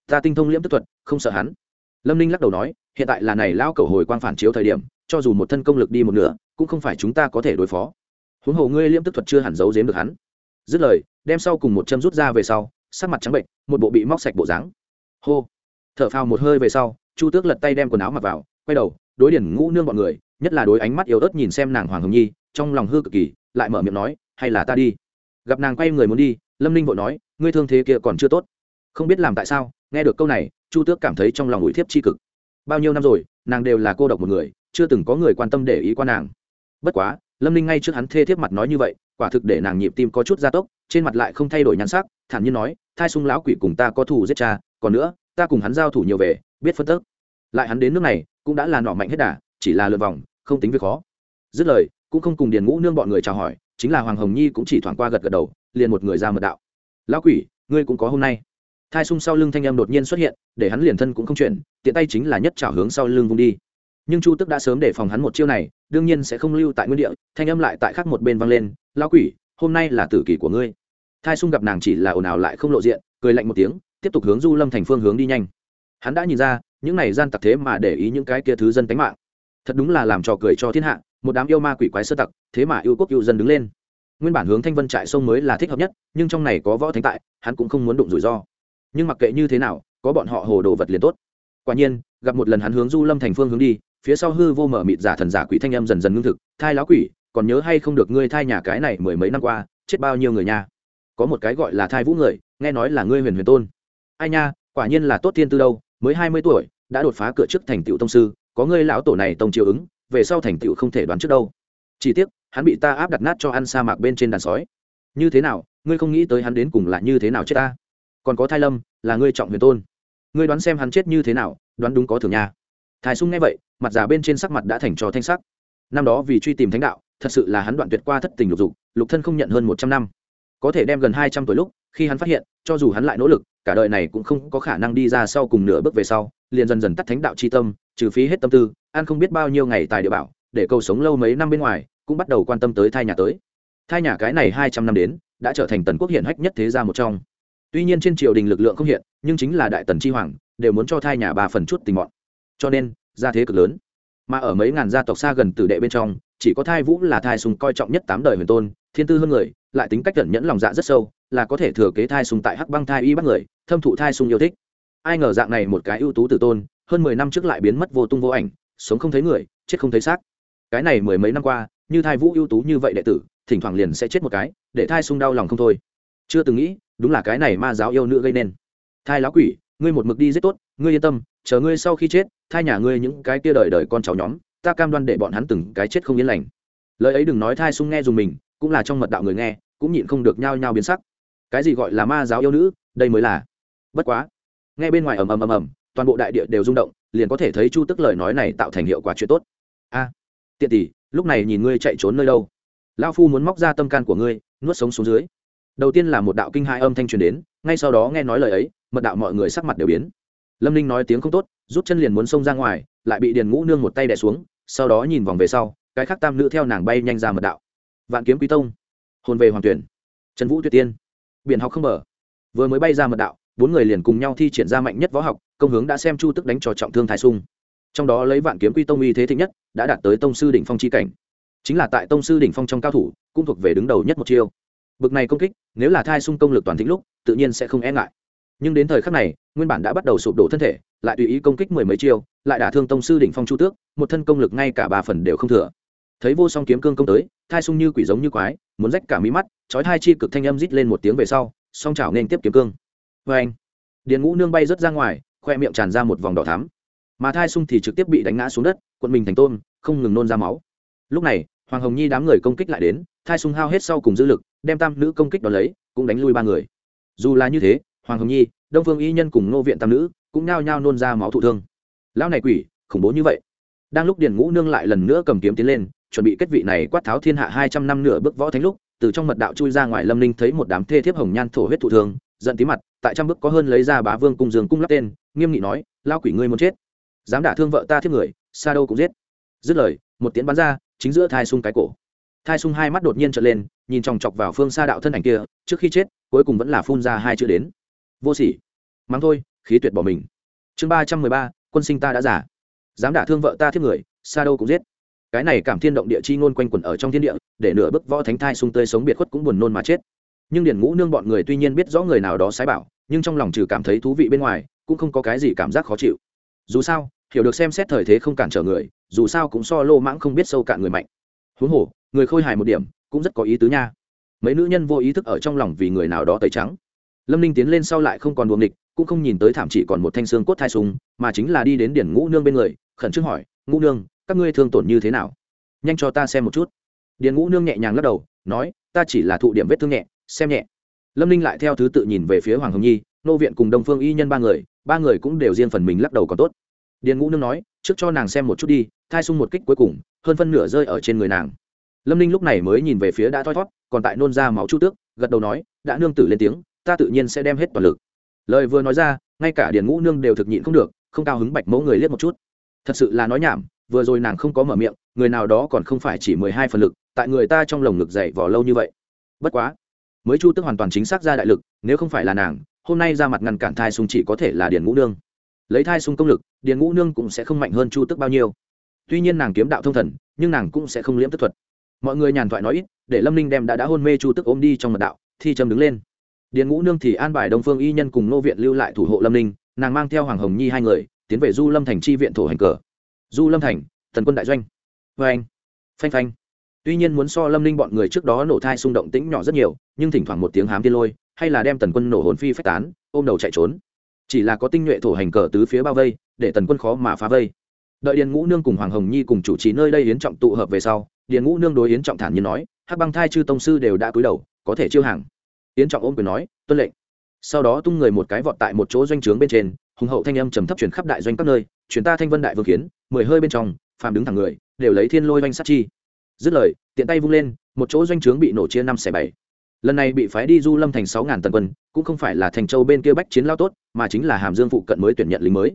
Ta tinh thông liễm tức thuật, không sợ hắn. Lâm ninh lắc đầu nói, hiện tại là này lão cầu hồi quang phản chiếu thời điểm, cho dù một thân công lực đi một nửa cũng không phải chúng ta có thể đối phó. Huống hồ ngươi liễm tức thuật chưa hẳn giấu giếm được hắn. Dứt lời, đem sau cùng một châm rút ra về sau, sắc mặt trắng bệnh, một bộ bị móc sạch bộ dáng. Hô. Thở phào một hơi về sau, chu tước lật tay đem quần áo mặc vào, quay đầu, đối điển ngũ nương bọn người, nhất là đối ánh mắt yếu ớt nhìn xem nàng hoàng hồng nhi, trong lòng hư cực kỳ, lại mở miệng nói, hay là ta đi? Gặp nàng quay người muốn đi, lâm ninh vội nói, ngươi thương thế kia còn chưa tốt. Không biết làm tại sao, nghe được câu này, chu tước cảm thấy trong lòng ủi thiếp c cực. Bao nhiêu năm rồi, nàng đều là cô độc một người, chưa từng có người quan tâm để ý qua nàng bất quá, lâm ninh ngay trước hắn thê thiếp mặt nói như vậy, quả thực để nàng nhịp tim có chút gia tốc, trên mặt lại không thay đổi nhắn sắc, thản nhiên nói, thai sung lão quỷ cùng ta có thù giết cha, còn nữa, ta cùng hắn giao thủ nhiều về, biết phân tức. Lại hắn đến nước này, cũng đã là nọ mạnh hết đà, chỉ là lượt vòng, không tính việc khó. Dứt lời, cũng không cùng điền ngũ nương bọn người chào hỏi, chính là hoàng hồng nhi cũng chỉ thoảng qua gật gật đầu, liền một người ra mật đạo. Lão quỷ, ngươi cũng có hôm nay. Thai sung sau lưng thanh em đột nhiên xuất hiện, để hắn liền thân cũng không chuyển, tiện tay chính là nhất trào hướng sau lưng vung đi nhưng chu tức đã sớm để phòng hắn một chiêu này, đương nhiên sẽ không lưu tại nguyên địa, thanh âm lại tại khác một bên vang lên, lão quỷ, hôm nay là tử kỷ của ngươi. Thai sung gặp nàng chỉ là ồn ào lại không lộ diện, cười lạnh một tiếng, tiếp tục hướng du lâm thành phương hướng đi nhanh. Hắn đã nhìn ra, những này gian tặc thế mà để ý những cái kia thứ dân tánh mạng. Thật đúng là làm trò cười cho thiên hạ, một đám yêu ma quỷ quái sơ tặc, thế mà yêu quốc yêu dân đứng lên. Nguyên bản hướng thanh vân trại sông mới là thích hợp nhất, nhưng trong này có võ thánh tại, hắn cũng không muốn đụng rủi ro. Nhưng mặc kệ như thế nào, có bọn họ hồ đồ vật liền tốt. Quả nhiên, gặp một lần hắn hướng du lâm thành phương hướng đi phía sau hư vô mở mịt giả thần giả quỷ thanh âm dần dần ngưng thực, thai láo quỷ, còn nhớ hay không được ngươi thai nhà cái này mười mấy năm qua, chết bao nhiêu người nha? Có một cái gọi là thai vũ người, nghe nói là ngươi huyền huyền tôn. Ai nha, quả nhiên là tốt tiên tư đâu, mới hai mươi tuổi, đã đột phá cửa trước thành tựu tông sư, có ngươi lão tổ này tông chiều ứng, về sau thành tựu không thể đoán trước đâu. Chỉ tiếc, hắn bị ta áp đặt nát cho ăn sa mạc bên trên đàn sói. Như thế nào, ngươi không nghĩ tới hắn đến cùng là như thế nào chết ta? Còn có thai lâm, là ngươi trọng huyền tôn. Ngươi đoán xem hắn chết như thế nào, đoán đúng có thường nha thái sung nghe vậy, mặt già bên trên sắc mặt đã thành trò thanh sắc. Năm đó vì truy tìm thánh đạo, thật sự là hắn đoạn tuyệt qua thất tình lục dục, lục thân không nhận hơn một trăm năm. Có thể đem gần hai trăm tuổi lúc, khi hắn phát hiện, cho dù hắn lại nỗ lực, cả đời này cũng không có khả năng đi ra sau cùng nửa bước về sau, liền dần dần tắt thánh đạo c h i tâm, trừ phí hết tâm tư an không biết bao nhiêu ngày tài địa bảo, để cầu sống lâu mấy năm bên ngoài, cũng bắt đầu quan tâm tới thai nhà tới. Thai nhà cái này hai trăm năm đến, đã trở thành tần quốc hiện hách nhất thế gia một trong. Tuy nhiên trên triều đình lực lượng không hiện, nhưng chính là đại tần chi hoàng, đều muốn cho thai nhà ba phần chút tình bọn cho nên, gia thế cực lớn. Mà ở mấy ngàn gia tộc xa gần tử đệ bên trong, chỉ có thai vũ là thai sùng coi trọng nhất tám đời huyền tôn, thiên tư hơn người, lại tính cách cẩn nhẫn lòng dạ rất sâu, là có thể thừa kế thai sùng tại hắc băng thai y bắt người, thâm thụ thai sùng yêu thích. Ai ngờ dạng này một cái ưu tú tử tôn, hơn mười năm trước lại biến mất vô tung vô ảnh, sống không thấy người, chết không thấy xác. Cái này mười mấy năm qua, như thai vũ ưu tú như vậy đệ tử, thỉnh thoảng liền sẽ chết một cái, để thai sung đau lòng không thôi. Chưa từng nghĩ, đúng là cái này ma giáo yêu nữ gây nên. Thai lão quỷ ngươi một mực đi rất tốt, ngươi yên tâm, chờ ngươi sau khi chết thai nhà ngươi những cái kia đời đời con cháu nhóm, ta cam đoan để bọn hắn từng cái chết không yên lành. Lời ấy đừng nói thai sung nghe dùng mình, cũng là trong mật đạo người nghe, cũng nhịn không được nhao nhao biến sắc. Cái gì gọi là ma giáo yêu nữ, đây mới là. Bất quá. Nghe bên ngoài ầm ầm ầm ầm, toàn bộ đại địa đều rung động, liền có thể thấy chu tức lời nói này tạo thành hiệu quả chuyện tốt. A, tiện tỷ, lúc này nhìn ngươi chạy trốn nơi đâu? Lao phu muốn móc ra tâm can của ngươi, nuốt sống xuống dưới. Đầu tiên là một đạo kinh hai âm thanh truyền đến, ngay sau đó nghe nói lời ấy mật đạo mọi người sắc mặt đều biến. Lâm ninh nói tiếng không tốt, rút chân liền muốn xông ra ngoài, lại bị điền ngũ nương một tay đẻ xuống, sau đó nhìn vòng về sau, cái khác tam nữ theo nàng bay nhanh ra mật đạo. Vạn kiếm quý tông, hồn về hoàng tuyển. Trần vũ tuyệt tiên, biển học không mở. Vừa mới bay ra mật đạo, bốn người liền cùng nhau thi triển ra mạnh nhất võ học, công hướng đã xem chu tức đánh trò trọng thương thái sung. Trong đó lấy vạn kiếm quy tông uy thế thịnh nhất, đã đạt tới tông sư đỉnh phong chi cảnh. Chính là tại tông sư đỉnh phong trong cao thủ, cũng thuộc về đứng đầu nhất một chiêu. Bực này công kích, nếu là thai sung công lực toàn thịnh lúc, tự nhiên sẽ không e ngại nhưng đến thời khắc này, nguyên bản đã bắt đầu sụp đổ thân thể, lại tùy ý công kích mười mấy chiêu, lại đả thương tông sư đỉnh phong chu tước, một thân công lực ngay cả ba phần đều không thừa. Thấy vô song kiếm cương công tới, thai sung như quỷ giống như quái, muốn rách cả mí mắt, chói thai chi cực thanh âm rít lên một tiếng về sau, song chảo nên tiếp kiếm cương. Vê anh điền ngũ nương bay rớt ra ngoài, khoe miệng tràn ra một vòng đỏ thắm. Mà thai sung thì trực tiếp bị đánh ngã xuống đất, quận mình thành tôn không ngừng nôn ra máu. Lúc này, hoàng hồng nhi đám người công kích lại đến, thai sung hao hết sau cùng dư lực, đem tam nữ công kích đ ó lấy, cũng đánh lui ba người. Dù là như thế hoàng hồng nhi, đông phương y nhân cùng nô viện tam nữ cũng nao nhao nôn ra máu thụ thương. Lão này quỷ, khủng bố như vậy. Đang lúc điền ngũ nương lại lần nữa cầm kiếm tiến lên, chuẩn bị kết vị này quát tháo thiên hạ hai trăm năm nửa bước võ thánh lúc, từ trong mật đạo chui ra ngoài lâm ninh thấy một đám thê thiếp hồng nhan thổ huyết thụ thương, giận tí mặt, tại trăm bước có hơn lấy ra bá vương cung giường cung lắp tên, nghiêm nghị nói lao quỷ ngươi muốn chết. Dám đả thương vợ ta thiếp người, xa đâu cũng giết. Dứt lời, một tiếng bắn ra, chính giữa thai sung cái cổ. Thai sung hai mắt đột nhiên trở lên, nhìn chòng chọc vào phương xa đạo thân ảnh kia, trước khi chết, cuối cùng vẫn là phun ra hai chữ đến vô sỉ. Mắng thôi, khí tuyệt bỏ mình. Chương ba trăm mười ba, quân sinh ta đã giả. Dám đả thương vợ ta thiết người xa đâu cũng giết. Cái này cảm thiên động địa chi ngôn quanh quẩn ở trong thiên địa, để nửa bức võ thánh thai sung tươi sống biệt khuất cũng buồn nôn mà chết. Nhưng điển ngũ nương bọn người tuy nhiên biết rõ người nào đó sái bảo, nhưng trong lòng trừ cảm thấy thú vị bên ngoài, cũng không có cái gì cảm giác khó chịu. Dù sao, hiểu được xem xét thời thế không cản trở người, dù sao cũng so lô mãng không biết sâu cạn người mạnh. Huống hồ, người khôi hài một điểm, cũng rất có ý tứ nha. Mấy nữ nhân vô ý thức ở trong lòng vì người nào đó tẩy trắng lâm ninh tiến lên sau lại không còn buồng địch cũng không nhìn tới thảm chỉ còn một thanh xương cốt thai súng, mà chính là đi đến điển ngũ nương bên người, khẩn trương hỏi, ngũ nương, các ngươi thương tổn như thế nào? Nhanh cho ta xem một chút. Điền ngũ nương nhẹ nhàng lắc đầu, nói, ta chỉ là thụ điểm vết thương nhẹ, xem nhẹ. Lâm ninh lại theo thứ tự nhìn về phía hoàng hồng nhi, nô viện cùng đông phương y nhân ba người ba người cũng đều riêng phần mình lắc đầu còn tốt. Điền ngũ nương nói, trước cho nàng xem một chút đi, thai sung một kích cuối cùng, hơn phân nửa rơi ở trên người nàng. Lâm ninh lúc này mới nhìn về phía đã thoi thót, còn tại nôn ra máu chu tước, gật đầu nói, đã nương tử lên tiếng ta tự nhiên sẽ đem hết toàn lực. Lời vừa nói ra, ngay cả điền ngũ nương đều thực nhịn không được, không cao hứng bạch mẫu người liếc một chút. Thật sự là nói nhảm, vừa rồi nàng không có mở miệng, người nào đó còn không phải chỉ mười hai phần lực, tại người ta trong lồng ngực dậy vỏ lâu như vậy. Bất quá, mới chu tức hoàn toàn chính xác ra đại lực, nếu không phải là nàng, hôm nay ra mặt ngăn cản thai sung chỉ có thể là điền ngũ nương. Lấy thai sung công lực, điền ngũ nương cũng sẽ không mạnh hơn chu tức bao nhiêu. Tuy nhiên nàng kiếm đạo thông thần, nhưng nàng cũng sẽ không liễm tức thuật. Mọi người nhàn thoại nói ít, để lâm ninh đem đã đã hôn mê chu tức ôm đi trong mật đạo, thi trầm đứng lên điền ngũ nương thì an bài đông phương y nhân cùng nô viện lưu lại thủ hộ lâm ninh, nàng mang theo hoàng hồng nhi hai người, tiến về du lâm thành chi viện thổ hành cờ. Du lâm thành thần quân đại doanh. Vê anh, phanh phanh. Tuy nhiên muốn so lâm ninh bọn người trước đó nổ thai xung động tĩnh nhỏ rất nhiều, nhưng thỉnh thoảng một tiếng hám tiên lôi, hay là đem tần quân nổ hồn phi phách tán, ôm đầu chạy trốn. Chỉ là có tinh nhuệ thổ hành cờ tứ phía bao vây, để tần quân khó mà phá vây. Đợi điền ngũ nương cùng hoàng hồng nhi cùng chủ trì nơi đây yến trọng tụ hợp về sau, điền ngũ nương đối yến trọng thản nhiên nói, hắc băng thai chư tông sư đều đã cúi đầu, có thể chiêu hàng yến trọng ôm quyền nói, tuân lệnh. Sau đó tung người một cái vọt tại một chỗ doanh trướng bên trên, hùng hậu thanh âm trầm thấp chuyển khắp đại doanh các nơi, chuyển ta thanh vân đại vương kiến, mười hơi bên trong, phàm đứng thẳng người, đều lấy thiên lôi doanh sát chi. Dứt lời, tiện tay vung lên, một chỗ doanh trướng bị nổ chia năm xẻ bảy. Lần này bị phái đi du lâm thành sáu ngàn tần quân, cũng không phải là thành châu bên kia bách chiến lao tốt, mà chính là hàm dương phụ cận mới tuyển nhận lính mới.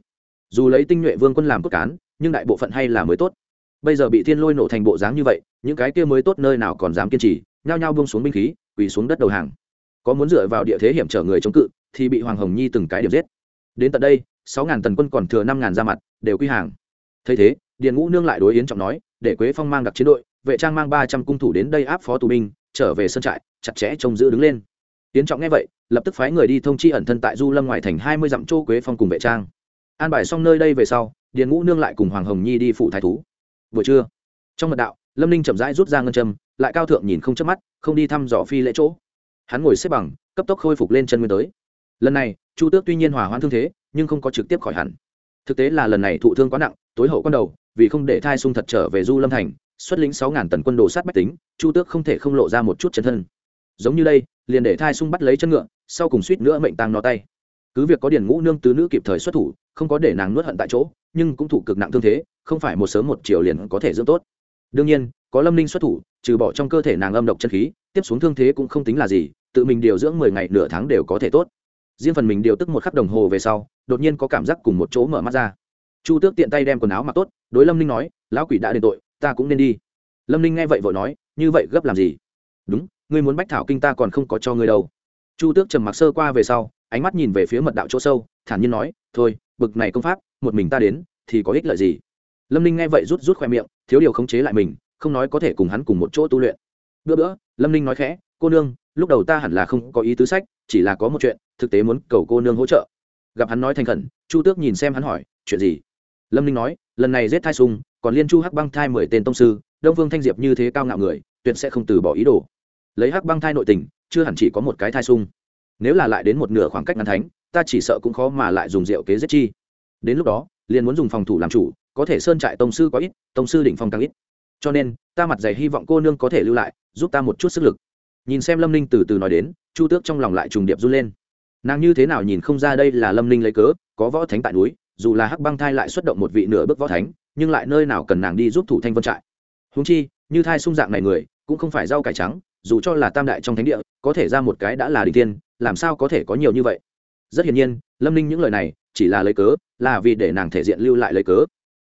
Dù lấy tinh nhuệ vương quân làm cốt cán, nhưng đại bộ phận hay là mới tốt. Bây giờ bị thiên lôi nổ thành bộ dáng như vậy, những cái kia mới tốt nơi nào còn dám kiên trì, nhao nhao buông xuống binh khí, quỳ xuống đất đầu hàng có muốn dựa vào địa thế hiểm trở người chống cự, thì bị hoàng hồng nhi từng cái điểm giết. Đến tận đây, sáu ngàn tần quân còn thừa năm ngàn ra mặt, đều quy hàng. Thấy thế, điền ngũ nương lại đối yến trọng nói, để quế phong mang đặc chiến đội, vệ trang mang ba trăm cung thủ đến đây áp phó tù binh, trở về sân trại, chặt chẽ trông giữ đứng lên. Yến trọng nghe vậy, lập tức phái người đi thông chi ẩn thân tại du lâm ngoài thành hai mươi dặm châu quế phong cùng vệ trang. An bài xong nơi đây về sau, điền ngũ nương lại cùng hoàng hồng nhi đi phụ thái thú. Vừa trưa trong mật đạo, lâm ninh chậm rãi rút ra ngân châm, lại cao thượng nhìn không chớp mắt, không đi thăm dò phi lễ chỗ hắn ngồi xếp bằng, cấp tốc khôi phục lên chân nguyên tới. Lần này, chu tước tuy nhiên hòa hoãn thương thế, nhưng không có trực tiếp khỏi hẳn. Thực tế là lần này thụ thương quá nặng, tối hậu con đầu, vì không để thai sung thật trở về du lâm thành, xuất lĩnh sáu ngàn tần quân đồ sát bách tính, chu tước không thể không lộ ra một chút chân thân. Giống như đây, liền để thai sung bắt lấy chân ngựa, sau cùng suýt nữa mệnh tăng nó tay. Cứ việc có điển ngũ nương tứ nữ kịp thời xuất thủ, không có để nàng nuốt hận tại chỗ, nhưng cũng thủ cực nặng thương thế, không phải một sớm một chiều liền có thể dưỡng tốt. Đương nhiên, có lâm ninh xuất thủ trừ bỏ trong cơ thể nàng âm độc chân khí, tiếp xuống thương thế cũng không tính là gì, tự mình điều dưỡng mười ngày nửa tháng đều có thể tốt. Riêng phần mình điều tức một khắc đồng hồ về sau, đột nhiên có cảm giác cùng một chỗ mở mắt ra. Chu tước tiện tay đem quần áo mặc tốt, đối lâm ninh nói, lão quỷ đã đền tội, ta cũng nên đi. Lâm ninh nghe vậy vội nói, như vậy gấp làm gì? Đúng, ngươi muốn bách thảo kinh ta còn không có cho ngươi đâu. Chu tước trầm mặc sơ qua về sau, ánh mắt nhìn về phía mật đạo chỗ sâu, thản nhiên nói, thôi, bực này công pháp, một mình ta đến, thì có ích lợi gì? Lâm ninh nghe vậy rút rút khoe miệng, thiếu điều khống chế lại mình không nói có thể cùng hắn cùng một chỗ tu luyện. Bữa bữa, lâm ninh nói khẽ, cô nương, lúc đầu ta hẳn là không có ý tứ sách, chỉ là có một chuyện, thực tế muốn cầu cô nương hỗ trợ. Gặp hắn nói thành khẩn, chu tước nhìn xem hắn hỏi, chuyện gì? Lâm ninh nói, lần này giết thai sung, còn liên chu hắc băng thai mười tên tông sư, đông vương thanh diệp như thế cao ngạo người, tuyệt sẽ không từ bỏ ý đồ. Lấy hắc băng thai nội tình, chưa hẳn chỉ có một cái thai sung. Nếu là lại đến một nửa khoảng cách ngắn thánh, ta chỉ sợ cũng khó mà lại dùng rượu kế giết chi. Đến lúc đó, liền muốn dùng phòng thủ làm chủ, có thể sơn trại tông sư có ít, tông sư đỉnh phong càng ít cho nên, ta mặt dày hy vọng cô nương có thể lưu lại, giúp ta một chút sức lực. Nhìn xem lâm ninh từ từ nói đến, chu tước trong lòng lại trùng điệp run lên. Nàng như thế nào nhìn không ra đây là lâm ninh lấy cớ, có võ thánh tại núi, dù là hắc băng thai lại xuất động một vị nửa bước võ thánh, nhưng lại nơi nào cần nàng đi giúp thủ thanh vân trại. Húng chi, như thai sung dạng này người, cũng không phải rau cải trắng, dù cho là tam đại trong thánh địa, có thể ra một cái đã là đình tiên làm sao có thể có nhiều như vậy? Rất hiển nhiên, lâm ninh những lời này, chỉ là lấy cớ, là vì để nàng thể diện lưu lại lấy cớ.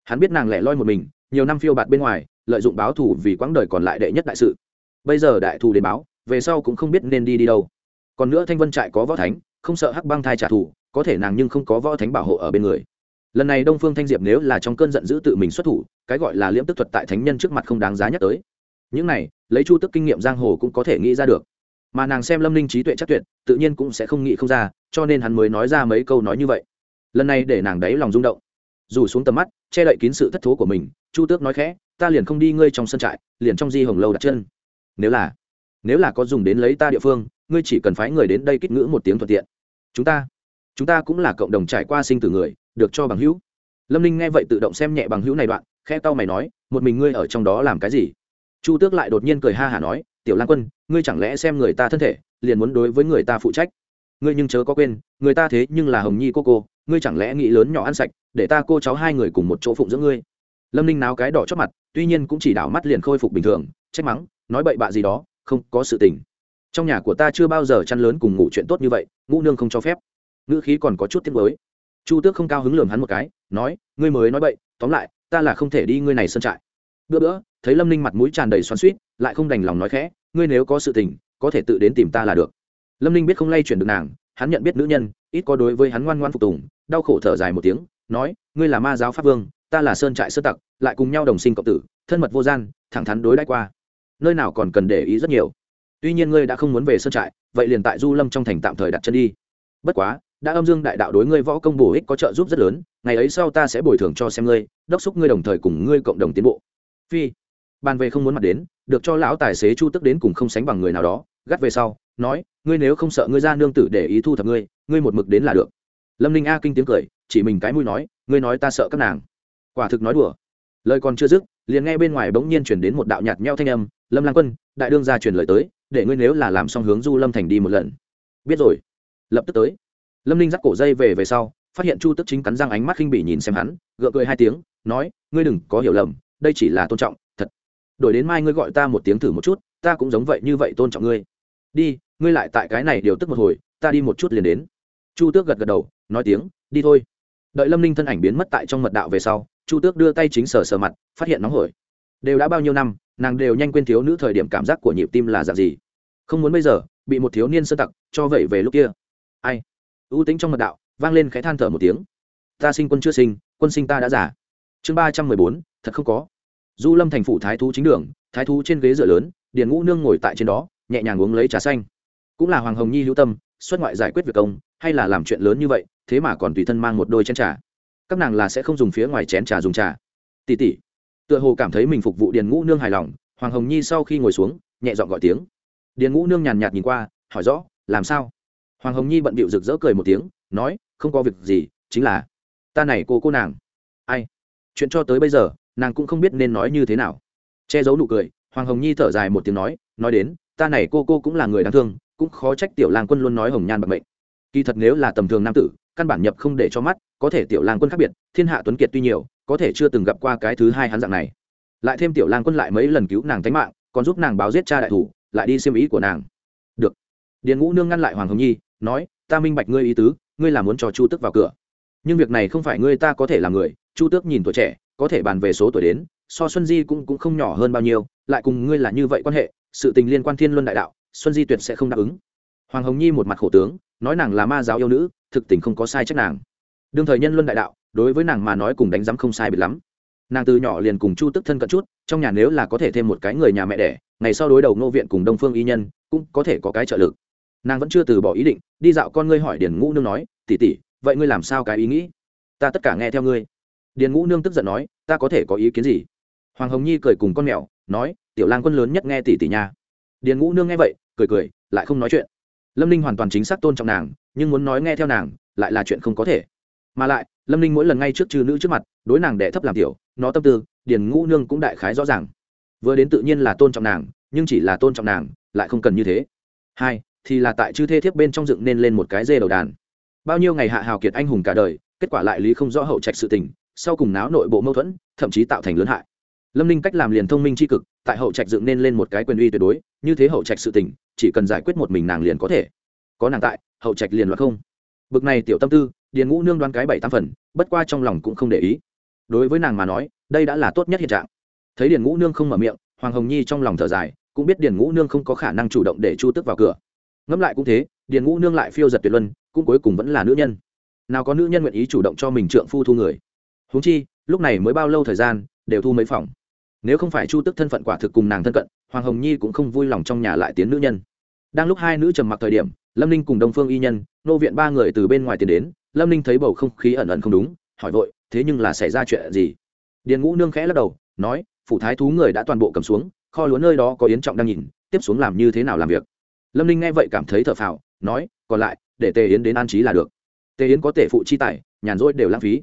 Hắn biết nàng lẻ loi một mình, nhiều năm phiêu bạt bên ngoài lợi dụng báo thù vì quãng đời còn lại đệ nhất đại sự. Bây giờ đại thù đến báo, về sau cũng không biết nên đi đi đâu. Còn nữa thanh vân trại có võ thánh, không sợ hắc băng thai trả thù, có thể nàng nhưng không có võ thánh bảo hộ ở bên người. Lần này đông phương thanh diệp nếu là trong cơn giận dữ tự mình xuất thủ, cái gọi là liễm tức thuật tại thánh nhân trước mặt không đáng giá nhắc tới. Những này, lấy chu tức kinh nghiệm giang hồ cũng có thể nghĩ ra được. Mà nàng xem lâm linh trí tuệ chắc tuyệt, tự nhiên cũng sẽ không nghĩ không ra, cho nên hắn mới nói ra mấy câu nói như vậy. Lần này để nàng đáy lòng rung động. Dù xuống tầm mắt, che đậy kín sự thất thố của mình, chu tước nói khẽ ta liền không đi ngươi trong sân trại, liền trong di hồng lâu đặt chân. Nếu là nếu là có dùng đến lấy ta địa phương, ngươi chỉ cần phái người đến đây kích ngữ một tiếng thuận tiện. Chúng ta chúng ta cũng là cộng đồng trải qua sinh tử người, được cho bằng hữu. Lâm ninh nghe vậy tự động xem nhẹ bằng hữu này đoạn khe tao mày nói, một mình ngươi ở trong đó làm cái gì? Chu tước lại đột nhiên cười ha hả nói, tiểu lan quân, ngươi chẳng lẽ xem người ta thân thể, liền muốn đối với người ta phụ trách? Ngươi nhưng chớ có quên, người ta thế nhưng là hồng nhi cô cô, ngươi chẳng lẽ nghĩ lớn nhỏ ăn sạch, để ta cô cháu hai người cùng một chỗ phụng dưỡng ngươi? Lâm ninh náo cái đỏ chót mặt tuy nhiên cũng chỉ đảo mắt liền khôi phục bình thường, trách mắng, nói bậy bạ gì đó, không có sự tình. Trong nhà của ta chưa bao giờ chăn lớn cùng ngủ chuyện tốt như vậy, ngũ nương không cho phép. Ngữ khí còn có chút tiếc mới chu tước không cao hứng lườm hắn một cái, nói, ngươi mới nói bậy, tóm lại, ta là không thể đi ngươi này sơn trại. Bữa bữa, thấy lâm ninh mặt mũi tràn đầy xoắn suýt lại không đành lòng nói khẽ, ngươi nếu có sự tình, có thể tự đến tìm ta là được. Lâm ninh biết không lay chuyển được nàng, hắn nhận biết nữ nhân, ít có đối với hắn ngoan ngoan phục tùng, đau khổ thở dài một tiếng, nói, ngươi là ma giáo pháp vương ta là sơn trại sơ tặc, lại cùng nhau đồng sinh cộng tử, thân mật vô gian, thẳng thắn đối đãi qua. Nơi nào còn cần để ý rất nhiều. Tuy nhiên ngươi đã không muốn về sơn trại, vậy liền tại du lâm trong thành tạm thời đặt chân đi. Bất quá, đã âm dương đại đạo đối ngươi võ công bổ ích có trợ giúp rất lớn, ngày ấy sau ta sẽ bồi thường cho xem ngươi, đốc xúc ngươi đồng thời cùng ngươi cộng đồng tiến bộ. Phi, bàn về không muốn mặt đến, được cho lão tài xế chu tức đến cùng không sánh bằng người nào đó, gắt về sau, nói, ngươi nếu không sợ ngươi ra nương tử để ý thu thập ngươi ngươi một mực đến là được. Lâm ninh a kinh tiếng cười, chỉ mình cái mũi nói, ngươi nói ta sợ các nàng quả thực nói đùa. Lời còn chưa dứt, liền nghe bên ngoài bỗng nhiên chuyển đến một đạo nhạt nheo thanh âm, lâm lang quân, đại đương ra truyền lời tới, để ngươi nếu là làm xong hướng du lâm thành đi một lần. Biết rồi. Lập tức tới. Lâm ninh dắt cổ dây về về sau, phát hiện chu tức chính cắn răng ánh mắt khinh bỉ nhìn xem hắn, gượng cười hai tiếng, nói, ngươi đừng có hiểu lầm, đây chỉ là tôn trọng, thật. Đổi đến mai ngươi gọi ta một tiếng thử một chút, ta cũng giống vậy như vậy tôn trọng ngươi. Đi, ngươi lại tại cái này điều tức một hồi, ta đi một chút liền đến. Chu tước gật gật đầu, nói tiếng, đi thôi. Đợi lâm ninh thân ảnh biến mất tại trong mật đạo về sau chu tước đưa tay chính sờ sờ mặt, phát hiện nóng hổi. Đều đã bao nhiêu năm, nàng đều nhanh quên thiếu nữ thời điểm cảm giác của nhịp tim là dạng gì. Không muốn bây giờ, bị một thiếu niên sơ tặc cho vậy về lúc kia. Ai? Ưu tính trong mật đạo, vang lên khẽ than thở một tiếng. Ta sinh quân chưa sinh, quân sinh ta đã giả chương ba trăm mười bốn, thật không có. Du lâm thành phủ thái thú chính đường, thái thú trên ghế dựa lớn, điền ngũ nương ngồi tại trên đó, nhẹ nhàng uống lấy trà xanh. Cũng là hoàng hồng nhi hữu tâm, xuất ngoại giải quyết việc công, hay là làm chuyện lớn như vậy, thế mà còn tùy thân mang một đôi chén trà các nàng là sẽ không dùng phía ngoài chén trà dùng trà. Tỉ tỉ. Tựa hồ cảm thấy mình phục vụ điền ngũ nương hài lòng, hoàng hồng nhi sau khi ngồi xuống, nhẹ dọn gọi tiếng. Điền ngũ nương nhàn nhạt nhìn qua, hỏi rõ, làm sao? Hoàng hồng nhi bận bịu rực rỡ cười một tiếng, nói, không có việc gì, chính là ta này cô cô nàng. Ai? Chuyện cho tới bây giờ, nàng cũng không biết nên nói như thế nào. Che giấu nụ cười, hoàng hồng nhi thở dài một tiếng nói nói đến, ta này cô cô cũng là người đáng thương, cũng khó trách tiểu lang quân luôn nói hồng nhan bạc mệnh. Kỳ thật nếu là tầm thường nam tử căn bản nhập không để cho mắt, có thể tiểu lang quân khác biệt, thiên hạ tuấn kiệt tuy nhiều, có thể chưa từng gặp qua cái thứ hai hắn dạng này. Lại thêm tiểu lang quân lại mấy lần cứu nàng tánh mạng, còn giúp nàng báo giết cha đại thủ, lại đi xem ý của nàng. Được. Điền ngũ nương ngăn lại hoàng hồng nhi, nói, ta minh bạch ngươi ý tứ, ngươi là muốn cho chu tước vào cửa. Nhưng việc này không phải ngươi ta có thể làm người, chu tước nhìn tuổi trẻ, có thể bàn về số tuổi đến, so xuân di cũng cũng không nhỏ hơn bao nhiêu, lại cùng ngươi là như vậy quan hệ, sự tình liên quan thiên luân đại đạo, xuân di tuyệt sẽ không đáp ứng. Hoàng hồng nhi một mặt khổ tướng, nói nàng là ma giáo yêu nữ thực tình không có sai trách nàng. Đương thời nhân luân đại đạo, đối với nàng mà nói cùng đánh giám không sai biệt lắm. Nàng từ nhỏ liền cùng chu tức thân cận chút, trong nhà nếu là có thể thêm một cái người nhà mẹ đẻ, ngày sau đối đầu ngô viện cùng đông phương y nhân, cũng có thể có cái trợ lực. Nàng vẫn chưa từ bỏ ý định, đi dạo con ngươi hỏi điền ngũ nương nói tỉ tỉ vậy ngươi làm sao cái ý nghĩ? Ta tất cả nghe theo ngươi. Điền ngũ nương tức giận nói, ta có thể có ý kiến gì? Hoàng hồng nhi cười cùng con mèo, nói, tiểu lang quân lớn nhất nghe tỷ tỷ nha. Điền ngũ nương nghe vậy, cười cười, lại không nói chuyện lâm ninh hoàn toàn chính xác tôn trọng nàng, nhưng muốn nói nghe theo nàng, lại là chuyện không có thể. Mà lại, lâm ninh mỗi lần ngay trước trừ nữ trước mặt, đối nàng đệ thấp làm tiểu, nó tâm tư, điền ngũ nương cũng đại khái rõ ràng. Vừa đến tự nhiên là tôn trọng nàng, nhưng chỉ là tôn trọng nàng, lại không cần như thế. Hai, thì là tại chư thê thiếp bên trong dựng nên lên một cái dê đầu đàn. Bao nhiêu ngày hạ hào kiệt anh hùng cả đời, kết quả lại lý không rõ hậu trạch sự tình, sau cùng náo nội bộ mâu thuẫn, thậm chí tạo thành lớn hại lâm ninh cách làm liền thông minh c cực, tại hậu trạch dựng nên lên một cái quyền uy tuyệt đối, như thế hậu trạch sự tình, chỉ cần giải quyết một mình nàng liền có thể. Có nàng tại, hậu trạch liền loạt không. Bực này tiểu tâm tư, điền ngũ nương đoán cái bảy tam phần, bất qua trong lòng cũng không để ý. Đối với nàng mà nói, đây đã là tốt nhất hiện trạng. Thấy điền ngũ nương không mở miệng, hoàng hồng nhi trong lòng thở dài, cũng biết điền ngũ nương không có khả năng chủ động để chu tức vào cửa. Ngẫm lại cũng thế, điền ngũ nương lại phiêu giật tuyệt luân, cũng cuối cùng vẫn là nữ nhân. Nào có nữ nhân nguyện ý chủ động cho mình trượng phu thu người. Huống chi, lúc này mới bao lâu thời gian, đều thu mấy phòng nếu không phải chu tức thân phận quả thực cùng nàng thân cận, hoàng hồng nhi cũng không vui lòng trong nhà lại tiến nữ nhân. Đang lúc hai nữ trầm mặc thời điểm, lâm ninh cùng đông phương y nhân, nô viện ba người từ bên ngoài tiến đến. Lâm ninh thấy bầu không khí ẩn ẩn không đúng, hỏi vội, thế nhưng là xảy ra chuyện gì? Điền ngũ nương khẽ lắc đầu, nói, phủ thái thú người đã toàn bộ cầm xuống, kho lúa nơi đó có yến trọng đang nhìn, tiếp xuống làm như thế nào làm việc? Lâm ninh nghe vậy cảm thấy thở phào, nói, còn lại, để tề yến đến an trí là được. Tề yến có thể phụ chi tài, nhàn rỗi đều lãng phí.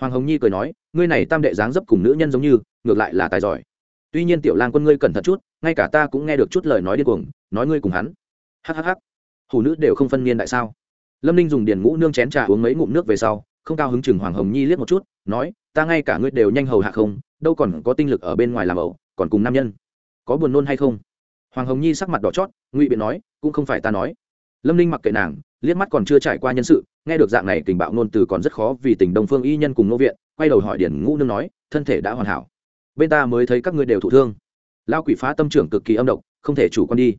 Hoàng hồng nhi cười nói, ngươi này tam đệ dáng dấp cùng nữ nhân giống như ngược lại là tài giỏi. Tuy nhiên tiểu lang quân ngươi cẩn thận chút, ngay cả ta cũng nghe được chút lời nói điên cuồng, nói ngươi cùng hắn. Hhh hủ nữ đều không phân niên đại sao? Lâm ninh dùng điền ngũ nương chén trà uống mấy ngụm nước về sau, không cao hứng chừng hoàng hồng nhi liếc một chút, nói, ta ngay cả ngươi đều nhanh hầu hạ không, đâu còn có tinh lực ở bên ngoài làm ẩu, còn cùng nam nhân. Có buồn nôn hay không? Hoàng hồng nhi sắc mặt đỏ chót, ngụy biện nói, cũng không phải ta nói. Lâm ninh mặc kệ nàng, liếc mắt còn chưa trải qua nhân sự, nghe được dạng này tình bạo nôn từ còn rất khó vì tình đồng phương y nhân cùng nô viện, quay đầu hỏi điển ngũ nương nói, thân thể đã hoàn hảo bên ta mới thấy các ngươi đều thụ thương. Lao quỷ phá tâm trưởng cực kỳ âm độc, không thể chủ quan đi.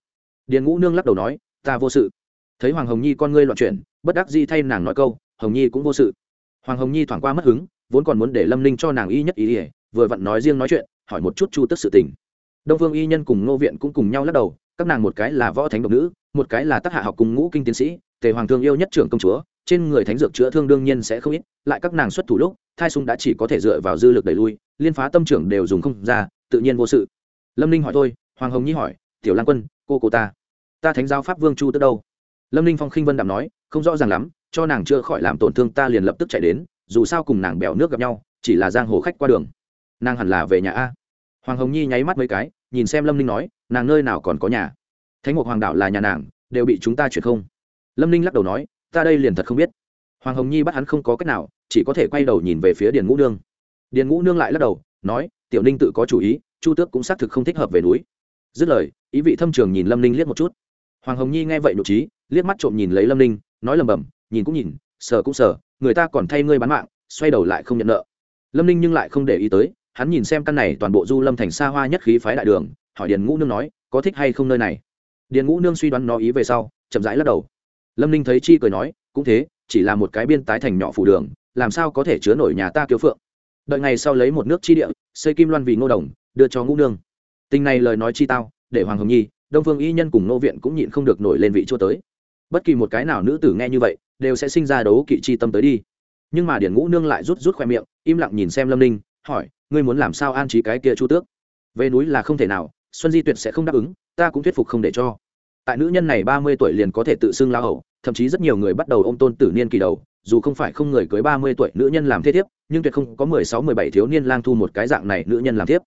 Điền ngũ nương lắc đầu nói, ta vô sự. Thấy hoàng hồng nhi con ngươi loạn chuyển, bất đắc di thay nàng nói câu, hồng nhi cũng vô sự. Hoàng hồng nhi thoảng qua mất hứng, vốn còn muốn để lâm ninh cho nàng y nhất ý ỉa vừa vặn nói riêng nói chuyện, hỏi một chút chu tức sự tình. Đông phương y nhân cùng ngô viện cũng cùng nhau lắc đầu, các nàng một cái là võ thánh độc nữ, một cái là tác hạ học cùng ngũ kinh tiến sĩ, tề hoàng thương yêu nhất trưởng công chúa trên người thánh dược chữa thương đương nhiên sẽ không ít, lại các nàng xuất thủ lúc, thai sung đã chỉ có thể dựa vào dư lực đẩy lui, liên phá tâm trưởng đều dùng không ra, tự nhiên vô sự. Lâm ninh hỏi thôi, hoàng hồng nhi hỏi, tiểu lan quân, cô cô ta ta thánh giáo pháp vương chu tức đâu? Lâm ninh phong khinh vân đạm nói, không rõ ràng lắm, cho nàng chưa khỏi làm tổn thương ta liền lập tức chạy đến, dù sao cùng nàng bèo nước gặp nhau, chỉ là giang hồ khách qua đường. Nàng hẳn là về nhà a. Hoàng hồng nhi nháy mắt mấy cái, nhìn xem lâm ninh nói, nàng nơi nào còn có nhà? Thánh mục hoàng đạo là nhà nàng, đều bị chúng ta chuyển không? Lâm ninh lắc đầu nói ta đây liền thật không biết. Hoàng hồng nhi bắt hắn không có cách nào, chỉ có thể quay đầu nhìn về phía điền ngũ nương. Điền ngũ nương lại lắc đầu, nói, tiểu ninh tự có chủ ý, chu tước cũng xác thực không thích hợp về núi. Dứt lời, ý vị thâm trường nhìn lâm ninh liếc một chút. Hoàng hồng nhi nghe vậy nụ trí liếc mắt trộm nhìn lấy lâm ninh, nói lầm bầm nhìn cũng nhìn, sờ cũng sờ, người ta còn thay ngươi bán mạng, xoay đầu lại không nhận nợ. Lâm ninh nhưng lại không để ý tới, hắn nhìn xem căn này toàn bộ du lâm thành xa hoa nhất khí phái đại đường, hỏi điền ngũ nương nói, có thích hay không nơi này? Điền ngũ nương suy đoán nó ý về sau, chậm rãi lắc đầu lâm ninh thấy chi cười nói, cũng thế, chỉ là một cái biên tái thành nhỏ phủ đường, làm sao có thể chứa nổi nhà ta kiếu phượng? Đợi ngày sau lấy một nước chi địa, xây kim loan vì ngô đồng, đưa cho ngũ nương. Tình này lời nói chi tao, để hoàng hồng nhi, đông phương y nhân cùng nô viện cũng nhịn không được nổi lên vị chua tới. Bất kỳ một cái nào nữ tử nghe như vậy, đều sẽ sinh ra đấu kỵ chi tâm tới đi. Nhưng mà điển ngũ nương lại rút rút khoe miệng, im lặng nhìn xem lâm ninh, hỏi, ngươi muốn làm sao an trí cái kia chu tước? Về núi là không thể nào, xuân di tuyệt sẽ không đáp ứng, ta cũng thuyết phục không để cho. Tại nữ nhân này ba mươi tuổi liền có thể tự xưng lao hầu thậm chí rất nhiều người bắt đầu ô m tôn tử niên kỳ đầu, dù không phải không người cưới ba mươi tuổi nữ nhân làm thế thiếp, nhưng tuyệt không có mười sáu, mười bảy thiếu niên lang thu một cái dạng này nữ nhân làm thiếp.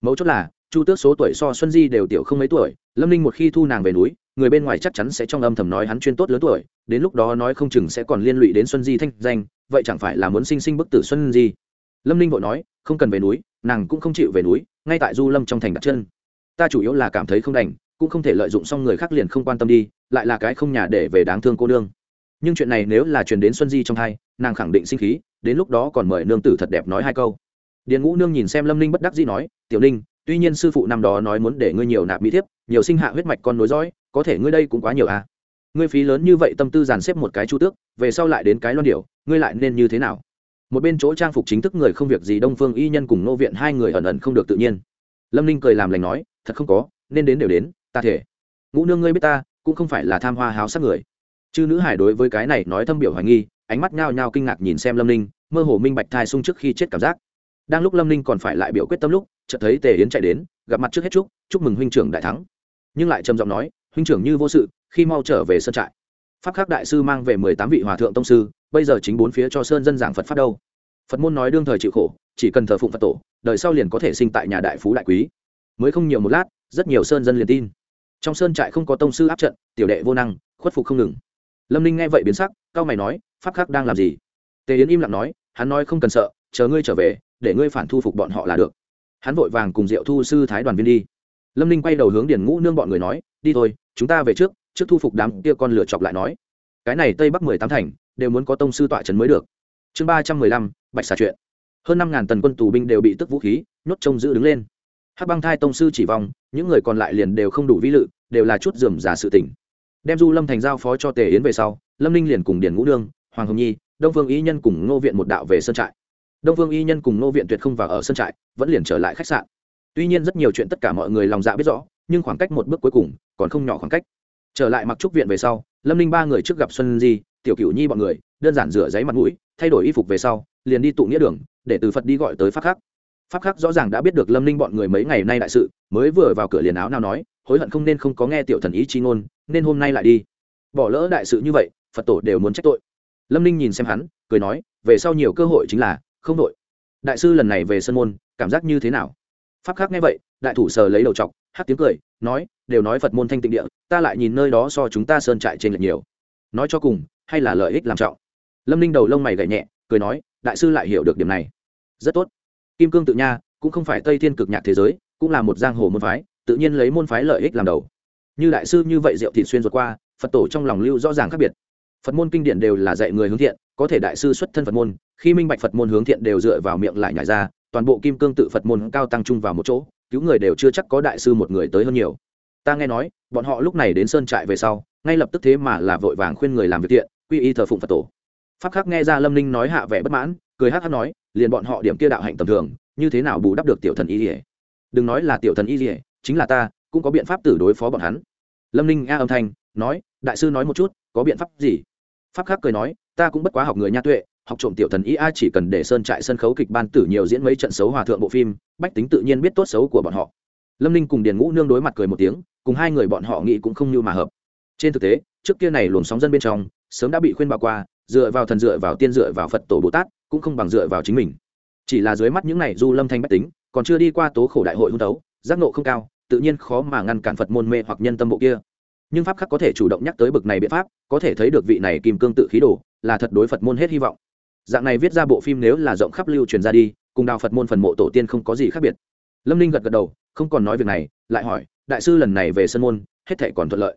Mấu chốt là, chu tước số tuổi so xuân di đều tiểu không mấy tuổi, lâm ninh một khi thu nàng về núi, người bên ngoài chắc chắn sẽ trong âm thầm nói hắn chuyên tốt lớn tuổi, đến lúc đó nói không chừng sẽ còn liên lụy đến xuân di thanh danh, vậy chẳng phải là muốn sinh sinh bức tử xuân di. Lâm ninh vội nói, không cần về núi, nàng cũng không chịu về núi, ngay tại du lâm trong thành đặt chân. Ta chủ yếu là cảm thấy không đành cũng không thể lợi dụng xong người khác liền không quan tâm đi, lại là cái không nhà để về đáng thương cô nương. Nhưng chuyện này nếu là truyền đến xuân di trong hai nàng khẳng định sinh khí, đến lúc đó còn mời nương tử thật đẹp nói hai câu. Điền ngũ nương nhìn xem lâm ninh bất đắc dĩ nói, tiểu ninh, tuy nhiên sư phụ năm đó nói muốn để ngươi nhiều nạp mỹ thiếp, nhiều sinh hạ huyết mạch con nối dõi, có thể ngươi đây cũng quá nhiều à. Ngươi phí lớn như vậy tâm tư dàn xếp một cái chu tước, về sau lại đến cái loan điệu ngươi lại nên như thế nào? Một bên chỗ trang phục chính thức người không việc gì đông phương y nhân cùng nô viện hai người ẩn ẩn không được tự nhiên. Lâm ninh cười làm lành nói, thật không có, nên đến đều đến ta thể. Ngũ nương ngươi biết ta, cũng không phải là tham hoa háo sắc người. Chư nữ hải đối với cái này nói thâm biểu hoài nghi, ánh mắt nhao nhao kinh ngạc nhìn xem lâm ninh, mơ hồ minh bạch thai sung trước khi chết cảm giác. Đang lúc lâm ninh còn phải lại biểu quyết tâm lúc, chợt thấy tề yến chạy đến, gặp mặt trước hết chúc chúc mừng huynh trưởng đại thắng. Nhưng lại trầm giọng nói, huynh trưởng như vô sự, khi mau trở về sân trại. Pháp khắc đại sư mang về mười tám vị hòa thượng tông sư, bây giờ chính bốn phía cho sơn dân giảng phật pháp đâu. Phật môn nói đương thời chịu khổ, chỉ cần thờ phụng phật tổ, đời sau liền có thể sinh tại nhà đại phú đại quý. Mới không nhiều một lát, rất nhiều sơn dân liền tin trong sơn trại không có tông sư áp trận, tiểu đệ vô năng, khuất phục không ngừng. Lâm ninh nghe vậy biến sắc, cao mày nói, pháp khắc đang làm gì? Tề yến im lặng nói, hắn nói không cần sợ, chờ ngươi trở về, để ngươi phản thu phục bọn họ là được. Hắn vội vàng cùng diệu thu sư thái đoàn viên đi. Lâm ninh quay đầu hướng điền ngũ nương bọn người nói, đi thôi, chúng ta về trước trước thu phục đám kia con lửa chọc lại nói. Cái này tây bắc mười tám thành, đều muốn có tông sư tọa trấn mới được. Chương ba trăm mười lăm, bạch xà chuyện. Hơn năm ngàn tần quân tù binh đều bị tức vũ khí, nhốt trông giữ đứng lên hắc băng thai tông sư chỉ vong, những người còn lại liền đều không đủ vi lự, đều là chút dườm giả sự tỉnh đem du lâm thành giao phó cho tề yến về sau, lâm ninh liền cùng điền ngũ đương hoàng hồng nhi, đông phương y nhân cùng ngô viện một đạo về sơn trại. Đông phương y nhân cùng ngô viện tuyệt không vào ở sơn trại, vẫn liền trở lại khách sạn. Tuy nhiên rất nhiều chuyện tất cả mọi người lòng dạ biết rõ, nhưng khoảng cách một bước cuối cùng, còn không nhỏ khoảng cách. Trở lại mặc trúc viện về sau, lâm ninh ba người trước gặp xuân di, tiểu Cửu nhi bọn người, đơn giản rửa giấy mặt mũi, thay đổi y phục về sau, liền đi tụ nghĩa đường, để từ phật đi gọi tới pháp khắc pháp khắc rõ ràng đã biết được lâm ninh bọn người mấy ngày nay đại sự, mới vừa vào cửa liền áo nào nói, hối hận không nên không có nghe tiểu thần ý chi ngôn, nên hôm nay lại đi. Bỏ lỡ đại sự như vậy, phật tổ đều muốn trách tội. Lâm ninh nhìn xem hắn, cười nói, về sau nhiều cơ hội chính là, không đội đại sư lần này về sân môn, cảm giác như thế nào? Pháp khắc nghe vậy, đại thủ sờ lấy đầu t hát tiếng cười, nói, đều nói phật môn thanh tịnh địa, ta lại nhìn nơi đó so chúng ta sơn trại trên lệch nhiều. Nói cho cùng, hay là lợi ích làm trọng. Lâm ninh đầu lông mày gậy nhẹ, cười nói, đại sư lại hiểu được điểm này. Rất tốt kim cương tự nha, cũng không phải tây thiên cực nhạc thế giới, cũng là một giang hồ môn phái, tự nhiên lấy môn phái lợi ích làm đầu. Như đại sư như vậy diệu thị xuyên ruột qua, phật tổ trong lòng lưu rõ ràng khác biệt. Phật môn kinh điển đều là dạy người hướng thiện, có thể đại sư xuất thân phật môn, khi minh bạch phật môn hướng thiện đều dựa vào miệng lại nhảy ra, toàn bộ kim cương tự phật môn cao tăng trung vào một chỗ, cứu người đều chưa chắc có đại sư một người tới hơn nhiều. Ta nghe nói, bọn họ lúc này đến sơn trại về sau, ngay lập tức thế mà là vội vàng khuyên người làm việc thiện, quy y thờ phụng phật tổ. Pháp khắc nghe ra lâm ninh nói hạ vẻ bất mãn cười hát hát nói, liền bọn họ điểm kia đạo hạnh tầm thường, như thế nào bù đắp được tiểu thần y dỉa đừng nói là tiểu thần y dỉa chính là ta, cũng có biện pháp tử đối phó bọn hắn. Lâm ninh a âm thanh, nói, đại sư nói một chút, có biện pháp gì? Pháp khắc cười nói, ta cũng bất quá học người nha tuệ, học trộm tiểu thần y a chỉ cần để sơn trại sân khấu kịch ban tử nhiều diễn mấy trận xấu hòa thượng bộ phim, bách tính tự nhiên biết tốt xấu của bọn họ. Lâm ninh cùng điền ngũ nương đối mặt cười một tiếng, cùng hai người bọn họ nghĩ cũng không như mà hợp. Trên thực tế, trước kia này luồng sóng dân bên trong, sớm đã bị khuyên bảo qua, dựa vào thần dựa vào tiên dựa vào phật tổ bồ tát cũng không bằng dựa vào chính mình. Chỉ là dưới mắt những này du lâm thanh bách tính, còn chưa đi qua tố khổ đại hội hôn tấu, giác nộ không cao, tự nhiên khó mà ngăn cản phật môn mê hoặc nhân tâm bộ kia. Nhưng pháp khắc có thể chủ động nhắc tới bực này biện pháp, có thể thấy được vị này kim cương tự khí đồ, là thật đối phật môn hết hy vọng. Dạng này viết ra bộ phim nếu là rộng khắp lưu truyền ra đi, cùng đào phật môn phần mộ tổ tiên không có gì khác biệt. Lâm ninh gật gật đầu, không còn nói việc này, lại hỏi, đại sư lần này về sân môn, hết thể còn thuận lợi?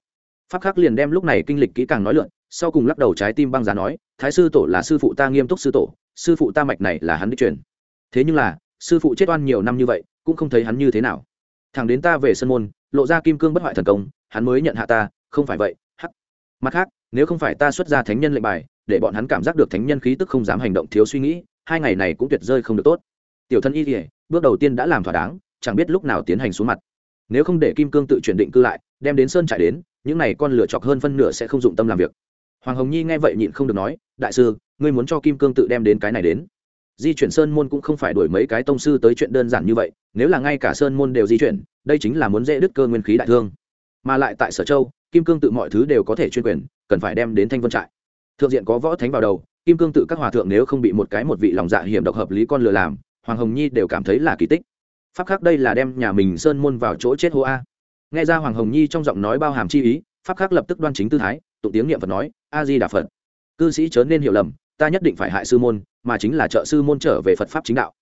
Pháp khắc liền đem lúc này kinh lịch kỹ càng nói lượn, sau cùng lắc đầu trái tim băng giá nói, thái sư tổ là sư phụ ta nghiêm túc sư tổ sư phụ ta mạch này là hắn đích truyền. Thế nhưng là, sư phụ chết oan nhiều năm như vậy, cũng không thấy hắn như thế nào. Thằng đến ta về sân môn, lộ ra kim cương bất hoại thần công, hắn mới nhận hạ ta, không phải vậy, hắc. Mặt khác, nếu không phải ta xuất ra thánh nhân lệnh bài, để bọn hắn cảm giác được thánh nhân khí tức không dám hành động thiếu suy nghĩ, hai ngày này cũng tuyệt rơi không được tốt. Tiểu thân y kỉa bước đầu tiên đã làm thỏa đáng, chẳng biết lúc nào tiến hành xuống mặt. Nếu không để kim cương tự chuyển định cư lại, đem đến sơn trại đến, những này con lựa chọc hơn phân nửa sẽ không dụng tâm làm việc hoàng hồng nhi nghe vậy nhịn không được nói, đại sư, ngươi muốn cho kim cương tự đem đến cái này đến? Di chuyển sơn môn cũng không phải đổi mấy cái tông sư tới chuyện đơn giản như vậy, nếu là ngay cả sơn môn đều di chuyển, đây chính là muốn dễ đứt cơ nguyên khí đại thương. Mà lại tại sở châu, kim cương tự mọi thứ đều có thể chuyên quyền, cần phải đem đến thanh vân trại. Thượng diện có võ thánh vào đầu, kim cương tự các hòa thượng nếu không bị một cái một vị lòng dạ hiểm độc hợp lý con lừa làm, hoàng hồng nhi đều cảm thấy là kỳ tích. Pháp khác đây là đem nhà mình sơn môn vào chỗ chết hô a. Nghe ra hoàng hồng nhi trong giọng nói bao hàm chi ý, pháp khác lập tức đoan chính tư thái tụng tiếng niệm phật nói, a di đà phật. Cư sĩ chớ nên hiểu lầm, ta nhất định phải hại sư môn, mà chính là trợ sư môn trở về phật pháp chính đạo.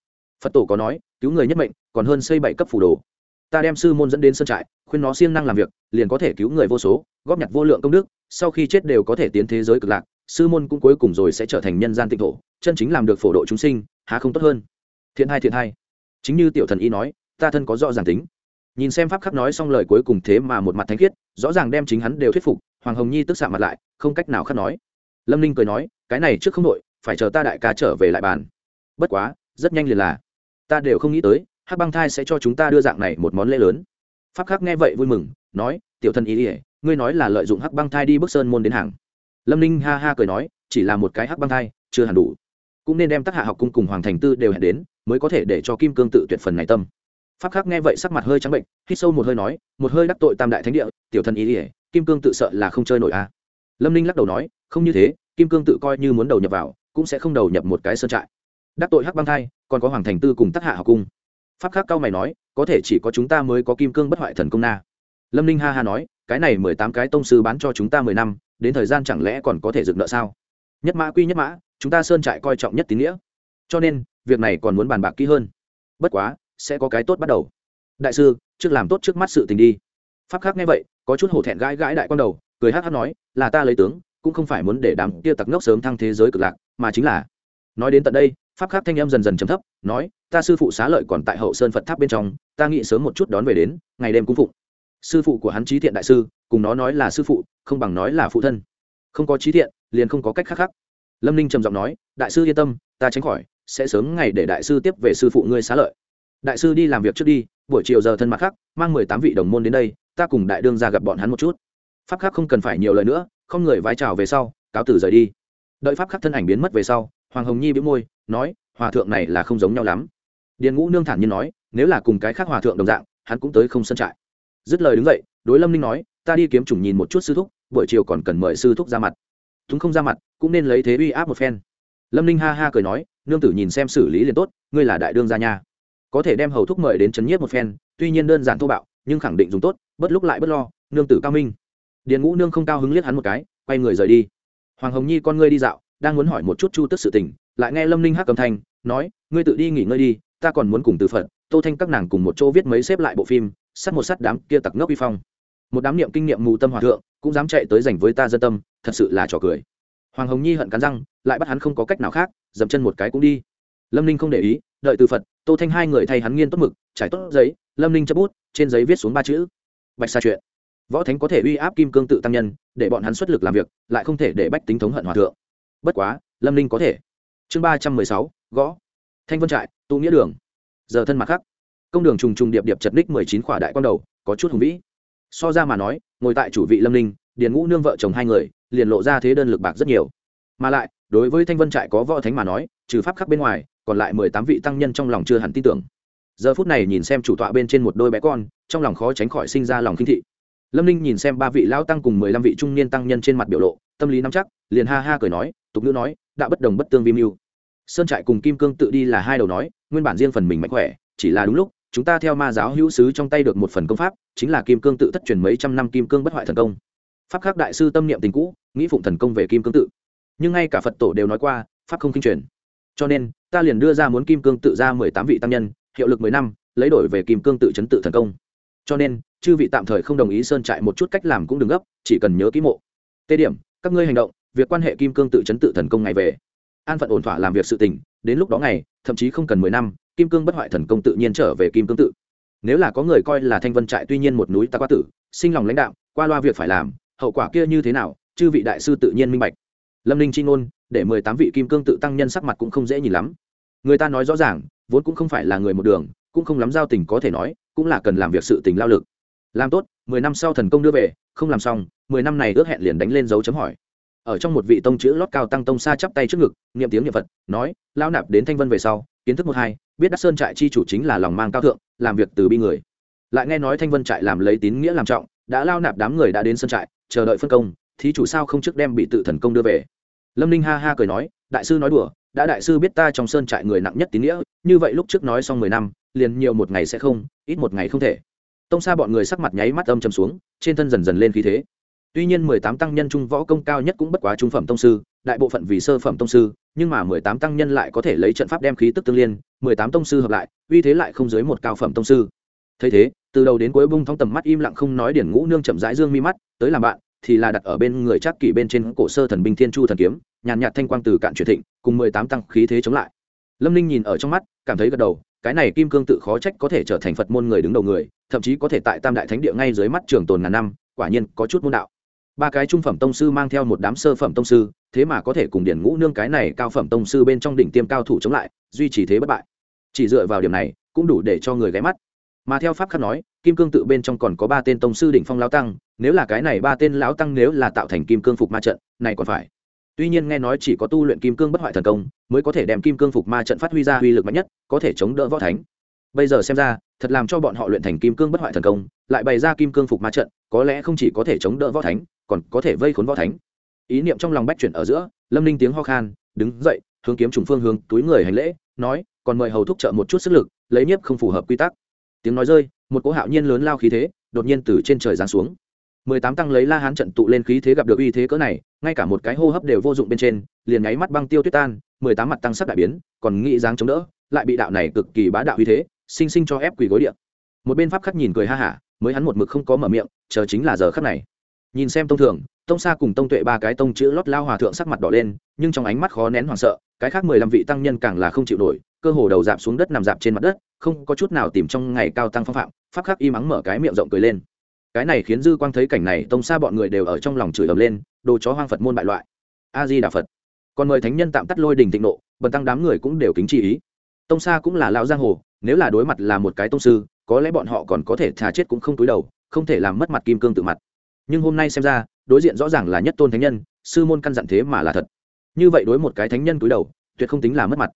Phật tổ có nói, cứu người nhất mệnh, còn hơn xây bảy cấp phủ đồ. Ta đem sư môn dẫn đến sân trại, khuyên nó siêng năng làm việc, liền có thể cứu người vô số, góp nhặt vô lượng công đức, sau khi chết đều có thể tiến thế giới cực lạc, sư môn cũng cuối cùng rồi sẽ trở thành nhân gian tịnh thổ, chân chính làm được phổ độ chúng sinh, há không tốt hơn. Thiện hai thiện hai chính như tiểu thần y nói, ta thân có rõ ràng tính. Nhìn xem pháp khắc nói xong lời cuối cùng thế mà một mặt thánh khiết, rõ ràng đem chính hắn đều thuyết phục hoàng hồng nhi tức xạ mặt lại, không cách nào khắc nói. Lâm ninh cười nói, cái này trước không đội phải chờ ta đại ca trở về lại bàn. Bất quá, rất nhanh liền là. Ta đều không nghĩ tới, hắc băng thai sẽ cho chúng ta đưa dạng này một món lễ lớn. Pháp khắc nghe vậy vui mừng, nói, tiểu thần ý ỉa ngươi nói là lợi dụng hắc băng thai đi bước sơn môn đến hàng. Lâm ninh ha ha cười nói, chỉ là một cái hắc băng thai, chưa hẳn đủ. Cũng nên đem tác hạ học cung cùng hoàng thành tư đều hẹn đến, mới có thể để cho kim cương tự tuyệt phần này tâm. Pháp khắc nghe vậy sắc mặt hơi trắng bệnh, hít sâu một hơi nói, một hơi đắc tội tam đại thánh địa, tiểu thần ý ỉa kim cương tự sợ là không chơi nổi a à. lâm ninh lắc đầu nói, không như thế, kim cương tự coi như muốn đầu nhập vào, cũng sẽ không đầu nhập một cái sơn trại. Đắc tội hắc băng thai, còn có hoàng thành tư cùng tác hạ học cung. Pháp khắc cao mày nói, có thể chỉ có chúng ta mới có kim cương bất hoại thần công na. Lâm ninh ha ha nói, cái này mười tám cái tông sư bán cho chúng ta mười năm, đến thời gian chẳng lẽ còn có thể dựng nợ sao? Nhất mã quy nhất mã, chúng ta sơn trại coi trọng nhất tín nghĩa. Cho nên, việc này còn muốn bàn bạc kỹ hơn. Bất quá, sẽ có cái tốt bắt đầu. Đại sư, trước làm tốt trước mắt sự tình đi. Pháp khác nghe vậy có chút hổ thẹn gãi gãi đại quan đầu, cười hát hát nói, là ta lấy tướng, cũng không phải muốn để đám kia tặc ngốc sớm thăng thế giới cực lạc, mà chính là nói đến tận đây, pháp khắc thanh em dần dần chấm thấp, nói, ta sư phụ xá lợi còn tại hậu sơn phật tháp bên trong, ta nghĩ sớm một chút đón về đến, ngày đêm cung phụng. Sư phụ của hắn trí thiện đại sư, cùng nó nói là sư phụ, không bằng nói là phụ thân. Không có trí thiện, liền không có cách khác khác. Lâm ninh trầm giọng nói, đại sư yên tâm, ta tránh khỏi, sẽ sớm ngày để đại sư tiếp về sư phụ ngươi xá lợi. Đại sư đi làm việc trước đi buổi chiều giờ thân mặt khác, mang mười tám vị đồng môn đến đây, ta cùng đại đương ra gặp bọn hắn một chút. Pháp khắc không cần phải nhiều lời nữa, không người vái chào về sau, cáo tử rời đi. Đợi pháp khắc thân ảnh biến mất về sau, hoàng hồng nhi bĩu môi, nói, hòa thượng này là không giống nhau lắm. Điền ngũ nương thản nhiên nói, nếu là cùng cái khác hòa thượng đồng dạng, hắn cũng tới không sân trại. Dứt lời đứng dậy, đối lâm ninh nói, ta đi kiếm chủng nhìn một chút sư thúc, buổi chiều còn cần mời sư thúc ra mặt. Chúng không ra mặt, cũng nên lấy thế uy áp một phen. Lâm ninh ha ha cười nói, nương tử nhìn xem xử lý liền tốt, ngươi là đại đương gia nha có thể đem hầu thúc mời đến c h ấ n nhiếp một phen, tuy nhiên đơn giản thô bạo, nhưng khẳng định dùng tốt, bất lúc lại bất lo, nương tử cao minh. Điền ngũ nương không cao hứng liếc hắn một cái, quay người rời đi. Hoàng hồng nhi con ngươi đi dạo, đang muốn hỏi một chút chu tức sự tình, lại nghe lâm ninh hắc cầm thanh, nói, ngươi tự đi nghỉ ngơi đi, ta còn muốn cùng từ phật, tô thanh các nàng cùng một chỗ viết mấy xếp lại bộ phim, sắt một sắt đám kia tặc ngốc vi phong. Một đám niệm kinh nghiệm mù tâm hòa thượng, cũng dám chạy tới giành với ta dân tâm, thật sự là trò cười. Hoàng hồng nhi hận cắn răng, lại bắt hắn không có cách nào khác, dậm chân một cái cũng đi lâm ninh không để ý, đợi từ phật, tô thanh hai người thay hắn nghiên tốt mực, trải tốt giấy, lâm ninh chấp bút, trên giấy viết xuống ba chữ. Bạch xa chuyện. Võ thánh có thể uy áp kim cương tự tăng nhân, để bọn hắn xuất lực làm việc, lại không thể để bách tính thống hận hòa thượng. Bất quá, lâm ninh có thể. Chương ba trăm mười sáu, gõ. Thanh vân trại, tụ nghĩa đường. Giờ thân mặt khắc công đường trùng trùng điệp điệp chật ních mười chín khỏa đại quan đầu, có chút hùng vĩ. So ra mà nói, ngồi tại chủ vị lâm ninh, điền ngũ nương vợ chồng hai người, liền lộ ra thế đơn lực bạc rất nhiều. Mà lại, đối với thanh vân trại có võ thánh mà nói, trừ pháp khắc bên ngoài còn lại mười tám vị tăng nhân trong lòng chưa hẳn tin tưởng. Giờ phút này nhìn xem chủ tọa bên trên một đôi bé con, trong lòng khó tránh khỏi sinh ra lòng kinh thị. Lâm ninh nhìn xem ba vị lão tăng cùng mười lăm vị trung niên tăng nhân trên mặt biểu lộ, tâm lý nắm chắc, liền ha ha cười nói, tục ngữ nói, đã bất đồng bất tương vi mưu. Sơn trại cùng kim cương tự đi là hai đầu nói, nguyên bản riêng phần mình mạnh khỏe, chỉ là đúng lúc, chúng ta theo ma giáo hữu sứ trong tay được một phần công pháp, chính là kim cương tự thất truyền mấy trăm năm kim cương bất hoại thần công. Pháp khắc đại sư tâm niệm tình cũ, nghĩ phụng thần công về kim cương tự. Nhưng ngay cả phật tổ đều nói qua, pháp không kinh truyền. Cho nên ta liền đưa ra muốn kim cương tự ra mười tám vị tăng nhân, hiệu lực mười năm, lấy đổi về kim cương tự chấn tự thần công. Cho nên, chư vị tạm thời không đồng ý sơn trại một chút cách làm cũng đừng gấp, chỉ cần nhớ ký mộ. Tê điểm, các ngươi hành động, việc quan hệ kim cương tự chấn tự thần công ngày về. An phận ổn thỏa làm việc sự tình, đến lúc đó ngày, thậm chí không cần mười năm, kim cương bất hoại thần công tự nhiên trở về kim cương tự. Nếu là có người coi là thanh vân trại tuy nhiên một núi ta quá tử, sinh lòng lãnh đạo, qua loa việc phải làm, hậu quả kia như thế nào, chư vị đại sư tự nhiên minh bạch lâm ninh c h i ngôn, để mười tám vị kim cương tự tăng nhân sắc mặt cũng không dễ nhìn lắm. Người ta nói rõ ràng, vốn cũng không phải là người một đường, cũng không lắm giao tình có thể nói, cũng là cần làm việc sự tình lao lực. Làm tốt, mười năm sau thần công đưa về, không làm xong, mười năm này ước hẹn liền đánh lên dấu chấm hỏi. Ở trong một vị tông chữ lót cao tăng tông xa chắp tay trước ngực, niệm tiếng niệm phật, nói lao nạp đến thanh vân về sau, kiến thức một hai, biết đắc sơn trại chi chủ chính là lòng mang cao thượng, làm việc từ bi người. Lại nghe nói thanh vân trại làm lấy tín nghĩa làm trọng, đã lao nạp đám người đã đến sơn trại, chờ đợi phân công, thí chủ sao không trước đem bị tự thần công đưa về lâm ninh ha ha cười nói, đại sư nói đùa, đã đại sư biết ta trong sơn trại người nặng nhất tín nghĩa, như vậy lúc trước nói xong mười năm, liền nhiều một ngày sẽ không, ít một ngày không thể. Tông xa bọn người sắc mặt nháy mắt âm chầm xuống, trên thân dần dần lên khí thế. Tuy nhiên mười tám tăng nhân trung võ công cao nhất cũng bất quá trung phẩm tông sư, đại bộ phận vì sơ phẩm tông sư, nhưng mà mười tám tăng nhân lại có thể lấy trận pháp đem khí tức tương liên, mười tám tông sư hợp lại, uy thế lại không dưới một cao phẩm tông sư. Thấy thế, từ đầu đến cuối bung thong tầm mắt im lặng không nói điển ngũ nương chậm rãi dương mi mắt, tới làm bạn thì là đặt ở bên người chắc kỷ bên trên cổ sơ thần binh thiên chu thần kiếm, nhàn nhạt thanh quang từ cạn truyền thịnh, cùng mười tám tăng khí thế chống lại. Lâm ninh nhìn ở trong mắt, cảm thấy gật đầu, cái này kim cương tự khó trách có thể trở thành phật môn người đứng đầu người, thậm chí có thể tại tam đại thánh địa ngay dưới mắt trường tồn ngàn năm, quả nhiên có chút môn đạo. Ba cái trung phẩm tông sư mang theo một đám sơ phẩm tông sư, thế mà có thể cùng điển ngũ nương cái này cao phẩm tông sư bên trong đỉnh tiêm cao thủ chống lại, duy trì thế bất bại. Chỉ dựa vào điểm này, cũng đủ để cho người ghé mắt. Mà theo pháp khắc nói kim cương tự bên trong còn có ba tên tông sư đỉnh phong lão tăng, nếu là cái này ba tên lão tăng nếu là tạo thành kim cương phục ma trận, này còn phải. Tuy nhiên nghe nói chỉ có tu luyện kim cương bất hoại thần công, mới có thể đem kim cương phục ma trận phát huy ra uy lực mạnh nhất, có thể chống đỡ võ thánh. Bây giờ xem ra, thật làm cho bọn họ luyện thành kim cương bất hoại thần công, lại bày ra kim cương phục ma trận, có lẽ không chỉ có thể chống đỡ võ thánh, còn có thể vây khốn võ thánh. Ý niệm trong lòng bách chuyển ở giữa, lâm ninh tiếng ho khan, đứng dậy, hướng kiếm trùng phương hướng túi người hành lễ, nói, còn mời hầu thúc trợ một chút sức lực, lấy nhiếp không phù hợp quy tắc tiếng nói rơi, một cỗ hạo nhiên lớn lao khí thế, đột nhiên từ trên trời giáng xuống. Mười tám tăng lấy la hán trận tụ lên khí thế gặp được uy thế cỡ này, ngay cả một cái hô hấp đều vô dụng bên trên, liền nháy mắt băng tiêu tuyết tan, mười tám mặt tăng sắc đại biến, còn nghĩ dáng chống đỡ, lại bị đạo này cực kỳ bá đạo uy thế, sinh sinh cho ép quỳ gối điện một bên pháp khắc nhìn cười ha hả, mới hắn một mực không có mở miệng, chờ chính là giờ khắc này. Nhìn xem tông thường tông xa cùng tông tuệ ba cái tông chữ lót lao hòa thượng sắc mặt đỏ lên, nhưng trong ánh mắt khó nén hoảng sợ, cái khác mười lăm vị tăng nhân càng là không chịu nổi, cơ hồ đầu dạp xuống đất nằm dạp trên mặt đất không có chút nào tìm trong ngày cao tăng phong phạm, pháp khắc im ắng mở cái miệng rộng cười lên. Cái này khiến dư quang thấy cảnh này, tông xa bọn người đều ở trong lòng chửi ầm lên, đồ chó hoang phật môn bại loại. A di đà phật. Còn mời thánh nhân tạm tắt lôi đình thịnh nộ, bần tăng đám người cũng đều kính chi ý. Tông xa cũng là lao giang hồ, nếu là đối mặt là một cái tông sư, có lẽ bọn họ còn có thể thà chết cũng không túi đầu, không thể làm mất mặt kim cương tự mặt. Nhưng hôm nay xem ra, đối diện rõ ràng là nhất tôn thánh nhân, sư môn căn dặn thế mà là thật. Như vậy đối một cái thánh nhân túi đầu, tuyệt không tính là mất mặt.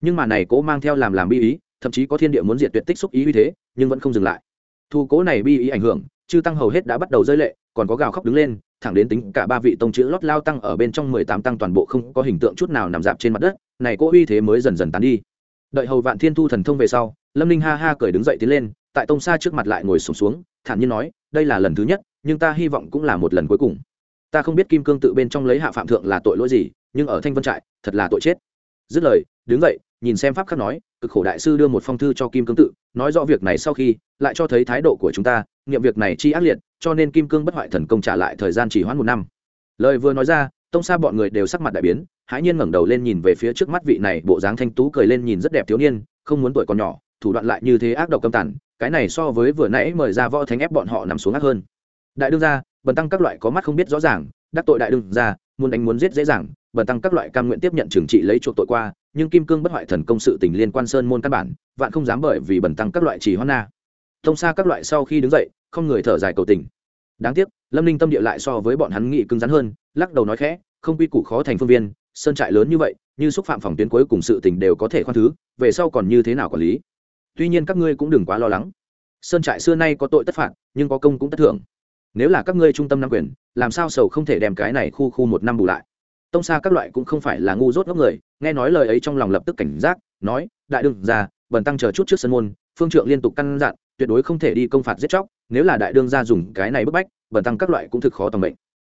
Nhưng mà này cố mang theo làm làm bi ý thậm chí có thiên địa muốn diệt tuyệt tích xúc ý uy thế nhưng vẫn không dừng lại. Thu cố này bi ý ảnh hưởng chư tăng hầu hết đã bắt đầu rơi lệ còn có gào khóc đứng lên thẳng đến tính cả ba vị tông chữ lót lao tăng ở bên trong mười tám tăng toàn bộ không có hình tượng chút nào nằm dạp trên mặt đất này cố uy thế mới dần dần tán đi. Đợi hầu vạn thiên thu thần thông về sau lâm ninh ha ha cười đứng dậy tiến lên tại tông xa trước mặt lại ngồi sùng xuống, xuống thản nhiên nói đây là lần thứ nhất nhưng ta hy vọng cũng là một lần cuối cùng. Ta không biết kim cương tự bên trong lấy hạ phạm thượng là tội lỗi gì nhưng ở thanh vân trại thật là tội chết. Dứt lời đứng dậy nhìn xem pháp khắc nói cực khổ đại sư đưa một phong thư cho kim cương tự, nói rõ việc này sau khi, lại cho thấy thái độ của chúng ta, nghiệm việc này chi ác liệt, cho nên kim cương bất hoại thần công trả lại thời gian chỉ hoãn một năm. Lời vừa nói ra, tông xa bọn người đều sắc mặt đại biến, hãi nhiên ngẩng đầu lên nhìn về phía trước mắt vị này bộ dáng thanh tú cười lên nhìn rất đẹp thiếu niên, không muốn tuổi còn nhỏ, thủ đoạn lại như thế ác độc câm tản cái này so với vừa nãy mời ra võ thánh ép bọn họ nằm xuống ác hơn. Đại đương gia, bần tăng các loại có mắt không biết rõ ràng, đắc tội đại đương gia, muốn đánh muốn giết dễ dàng, bần tăng các loại cam nguyện tiếp nhận trừng trị lấy chuộc tội qua nhưng kim cương bất hoại thần công sự tình liên quan sơn môn căn bản, vạn không dám bởi vì bẩn tăng các loại chỉ hoa na. Thông xa các loại sau khi đứng dậy, không người thở dài cầu tình. Đáng tiếc, lâm ninh tâm địa lại so với bọn hắn nghị cứng rắn hơn, lắc đầu nói khẽ, không quy củ khó thành phương viên, sơn trại lớn như vậy, như xúc phạm phòng tuyến cuối cùng sự tình đều có thể khoan thứ, về sau còn như thế nào quản lý? Tuy nhiên các ngươi cũng đừng quá lo lắng. Sơn trại xưa nay có tội tất phạt, nhưng có công cũng tất thưởng. Nếu là các ngươi trung tâm nắm quyền, làm sao sầu không thể đem cái này khu khu một năm bù lại? Tông xa các loại cũng không phải là ngu dốt ngốc người, nghe nói lời ấy trong lòng lập tức cảnh giác, nói, đại đương ra, bần tăng chờ chút trước sân môn, phương trượng liên tục căn dặn, tuyệt đối không thể đi công phạt giết chóc, nếu là đại đương ra dùng cái này bức bách, bần tăng các loại cũng thực khó tầm bệnh.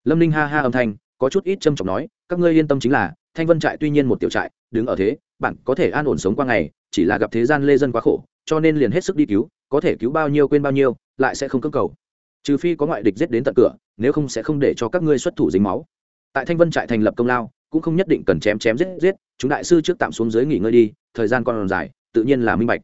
Lâm ninh ha ha âm thanh, có chút ít trâm trọng nói, các ngươi yên tâm chính là, thanh vân trại tuy nhiên một tiểu trại, đứng ở thế, bạn có thể an ổn sống qua ngày, chỉ là gặp thế gian lê dân quá khổ, cho nên liền hết sức đi cứu, có thể cứu bao nhiêu quên bao nhiêu, lại sẽ không cưỡng cầu. Trừ phi có ngoại địch giết đến tận cửa, nếu không sẽ không để cho các ngươi xuất thủ dính máu tại thanh vân trại thành lập công lao, cũng không nhất định cần chém chém giết giết, chúng đại sư trước tạm xuống dưới nghỉ ngơi đi, thời gian còn dài, tự nhiên là minh bạch.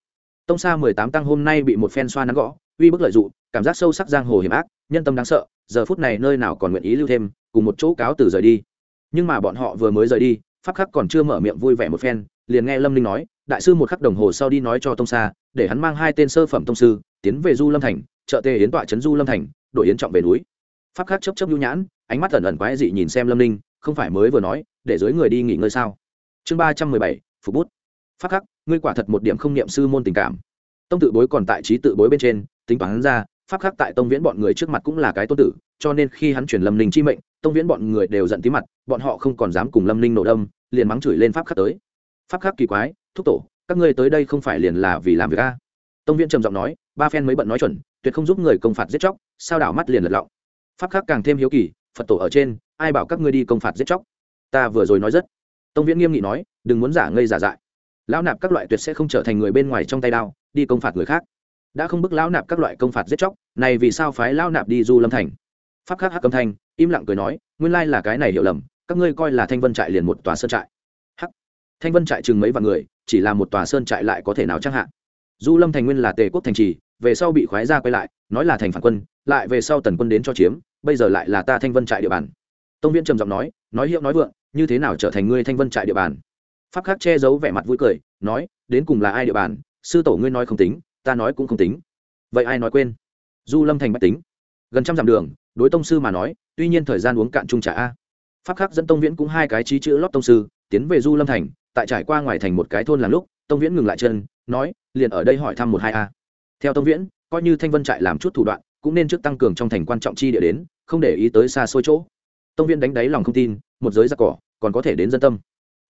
Tông sa mười tám tăng hôm nay bị một phen xoa nắn gõ, uy bức lợi dụng, cảm giác sâu sắc giang hồ hiểm ác, nhân tâm đáng sợ, giờ phút này nơi nào còn nguyện ý lưu thêm, cùng một chỗ cáo từ rời đi. Nhưng mà bọn họ vừa mới rời đi, pháp khắc còn chưa mở miệng vui vẻ một phen, liền nghe lâm ninh nói, đại sư một khắc đồng hồ sau đi nói cho tông sa, để hắn mang hai tên sơ phẩm tông sư, tiến về du lâm thành trợ tề yến tọa trấn du lâm thành đội yến trọng về núi pháp khắc chấp chấp nhu nhãn, ánh mắt ẩn ẩn quái dị nhìn xem lâm ninh, không phải mới vừa nói, để dưới người đi nghỉ ngơi sao? Chương ba trăm mười bảy, phục bút. Pháp khắc, ngươi quả thật một điểm không niệm sư môn tình cảm. Tông tự bối còn tại trí tự bối bên trên, tính toán ra, pháp khắc tại tông viễn bọn người trước mặt cũng là cái tôn tử, cho nên khi hắn chuyển lâm ninh chi mệnh, tông viễn bọn người đều giận tí mặt, bọn họ không còn dám cùng lâm ninh nổ đâm, liền mắng chửi lên pháp khắc tới. Pháp khắc kỳ quái, thúc tổ, các ngươi tới đây không phải liền là vì làm việc a? Tông viễn trầm giọng nói, ba phen mới bận nói chuẩn, tuyệt không giúp người công phạt giết chóc, sao đảo mắt liền lật lọng pháp khắc càng thêm hiếu kỳ, phật tổ ở trên, ai bảo các ngươi đi công phạt giết chóc? Ta vừa rồi nói rất. Tông viễn nghiêm nghị nói, đừng muốn giả ngây giả dại. Lão nạp các loại tuyệt sẽ không trở thành người bên ngoài trong tay đao, đi công phạt người khác. Đã không bức lão nạp các loại công phạt giết chóc, này vì sao phái lão nạp đi du lâm thành? Pháp khắc hắc âm thanh, im lặng cười nói, nguyên lai là cái này hiểu lầm, các ngươi coi là thanh vân trại liền một tòa sơn trại. Hắc. Thanh vân trại chừng mấy vạn người, chỉ là một tòa sơn trại lại có thể nào chắc hạn du lâm thành nguyên là tề quốc thành trì về sau bị khoái ra quay lại, nói là thành phản quân, lại về sau tần quân đến cho chiếm, bây giờ lại là ta thanh vân trại địa bàn. Tông viễn trầm giọng nói nói hiệu nói vượng, như thế nào trở thành ngươi thanh vân trại địa bàn? Pháp khắc che giấu vẻ mặt vui cười, nói, đến cùng là ai địa bàn? Sư tổ ngươi nói không tính, ta nói cũng không tính. Vậy ai nói quên? Du lâm thành bách tính. Gần trăm dặm đường, đối tông sư mà nói, tuy nhiên thời gian uống cạn chung trả a. Pháp khắc dẫn tông viễn cũng hai cái trí chữ lót tông sư, tiến về du lâm thành, tại trải qua ngoài thành một cái thôn làm lúc, tông viễn ngừng lại chân, nói, liền ở đây hỏi thăm một hai a theo tông viễn, coi như thanh vân trại làm chút thủ đoạn, cũng nên trước tăng cường trong thành quan trọng chi địa đến, không để ý tới xa xôi chỗ. Tông viễn đánh đáy lòng không tin, một giới giặc cỏ, còn có thể đến dân tâm.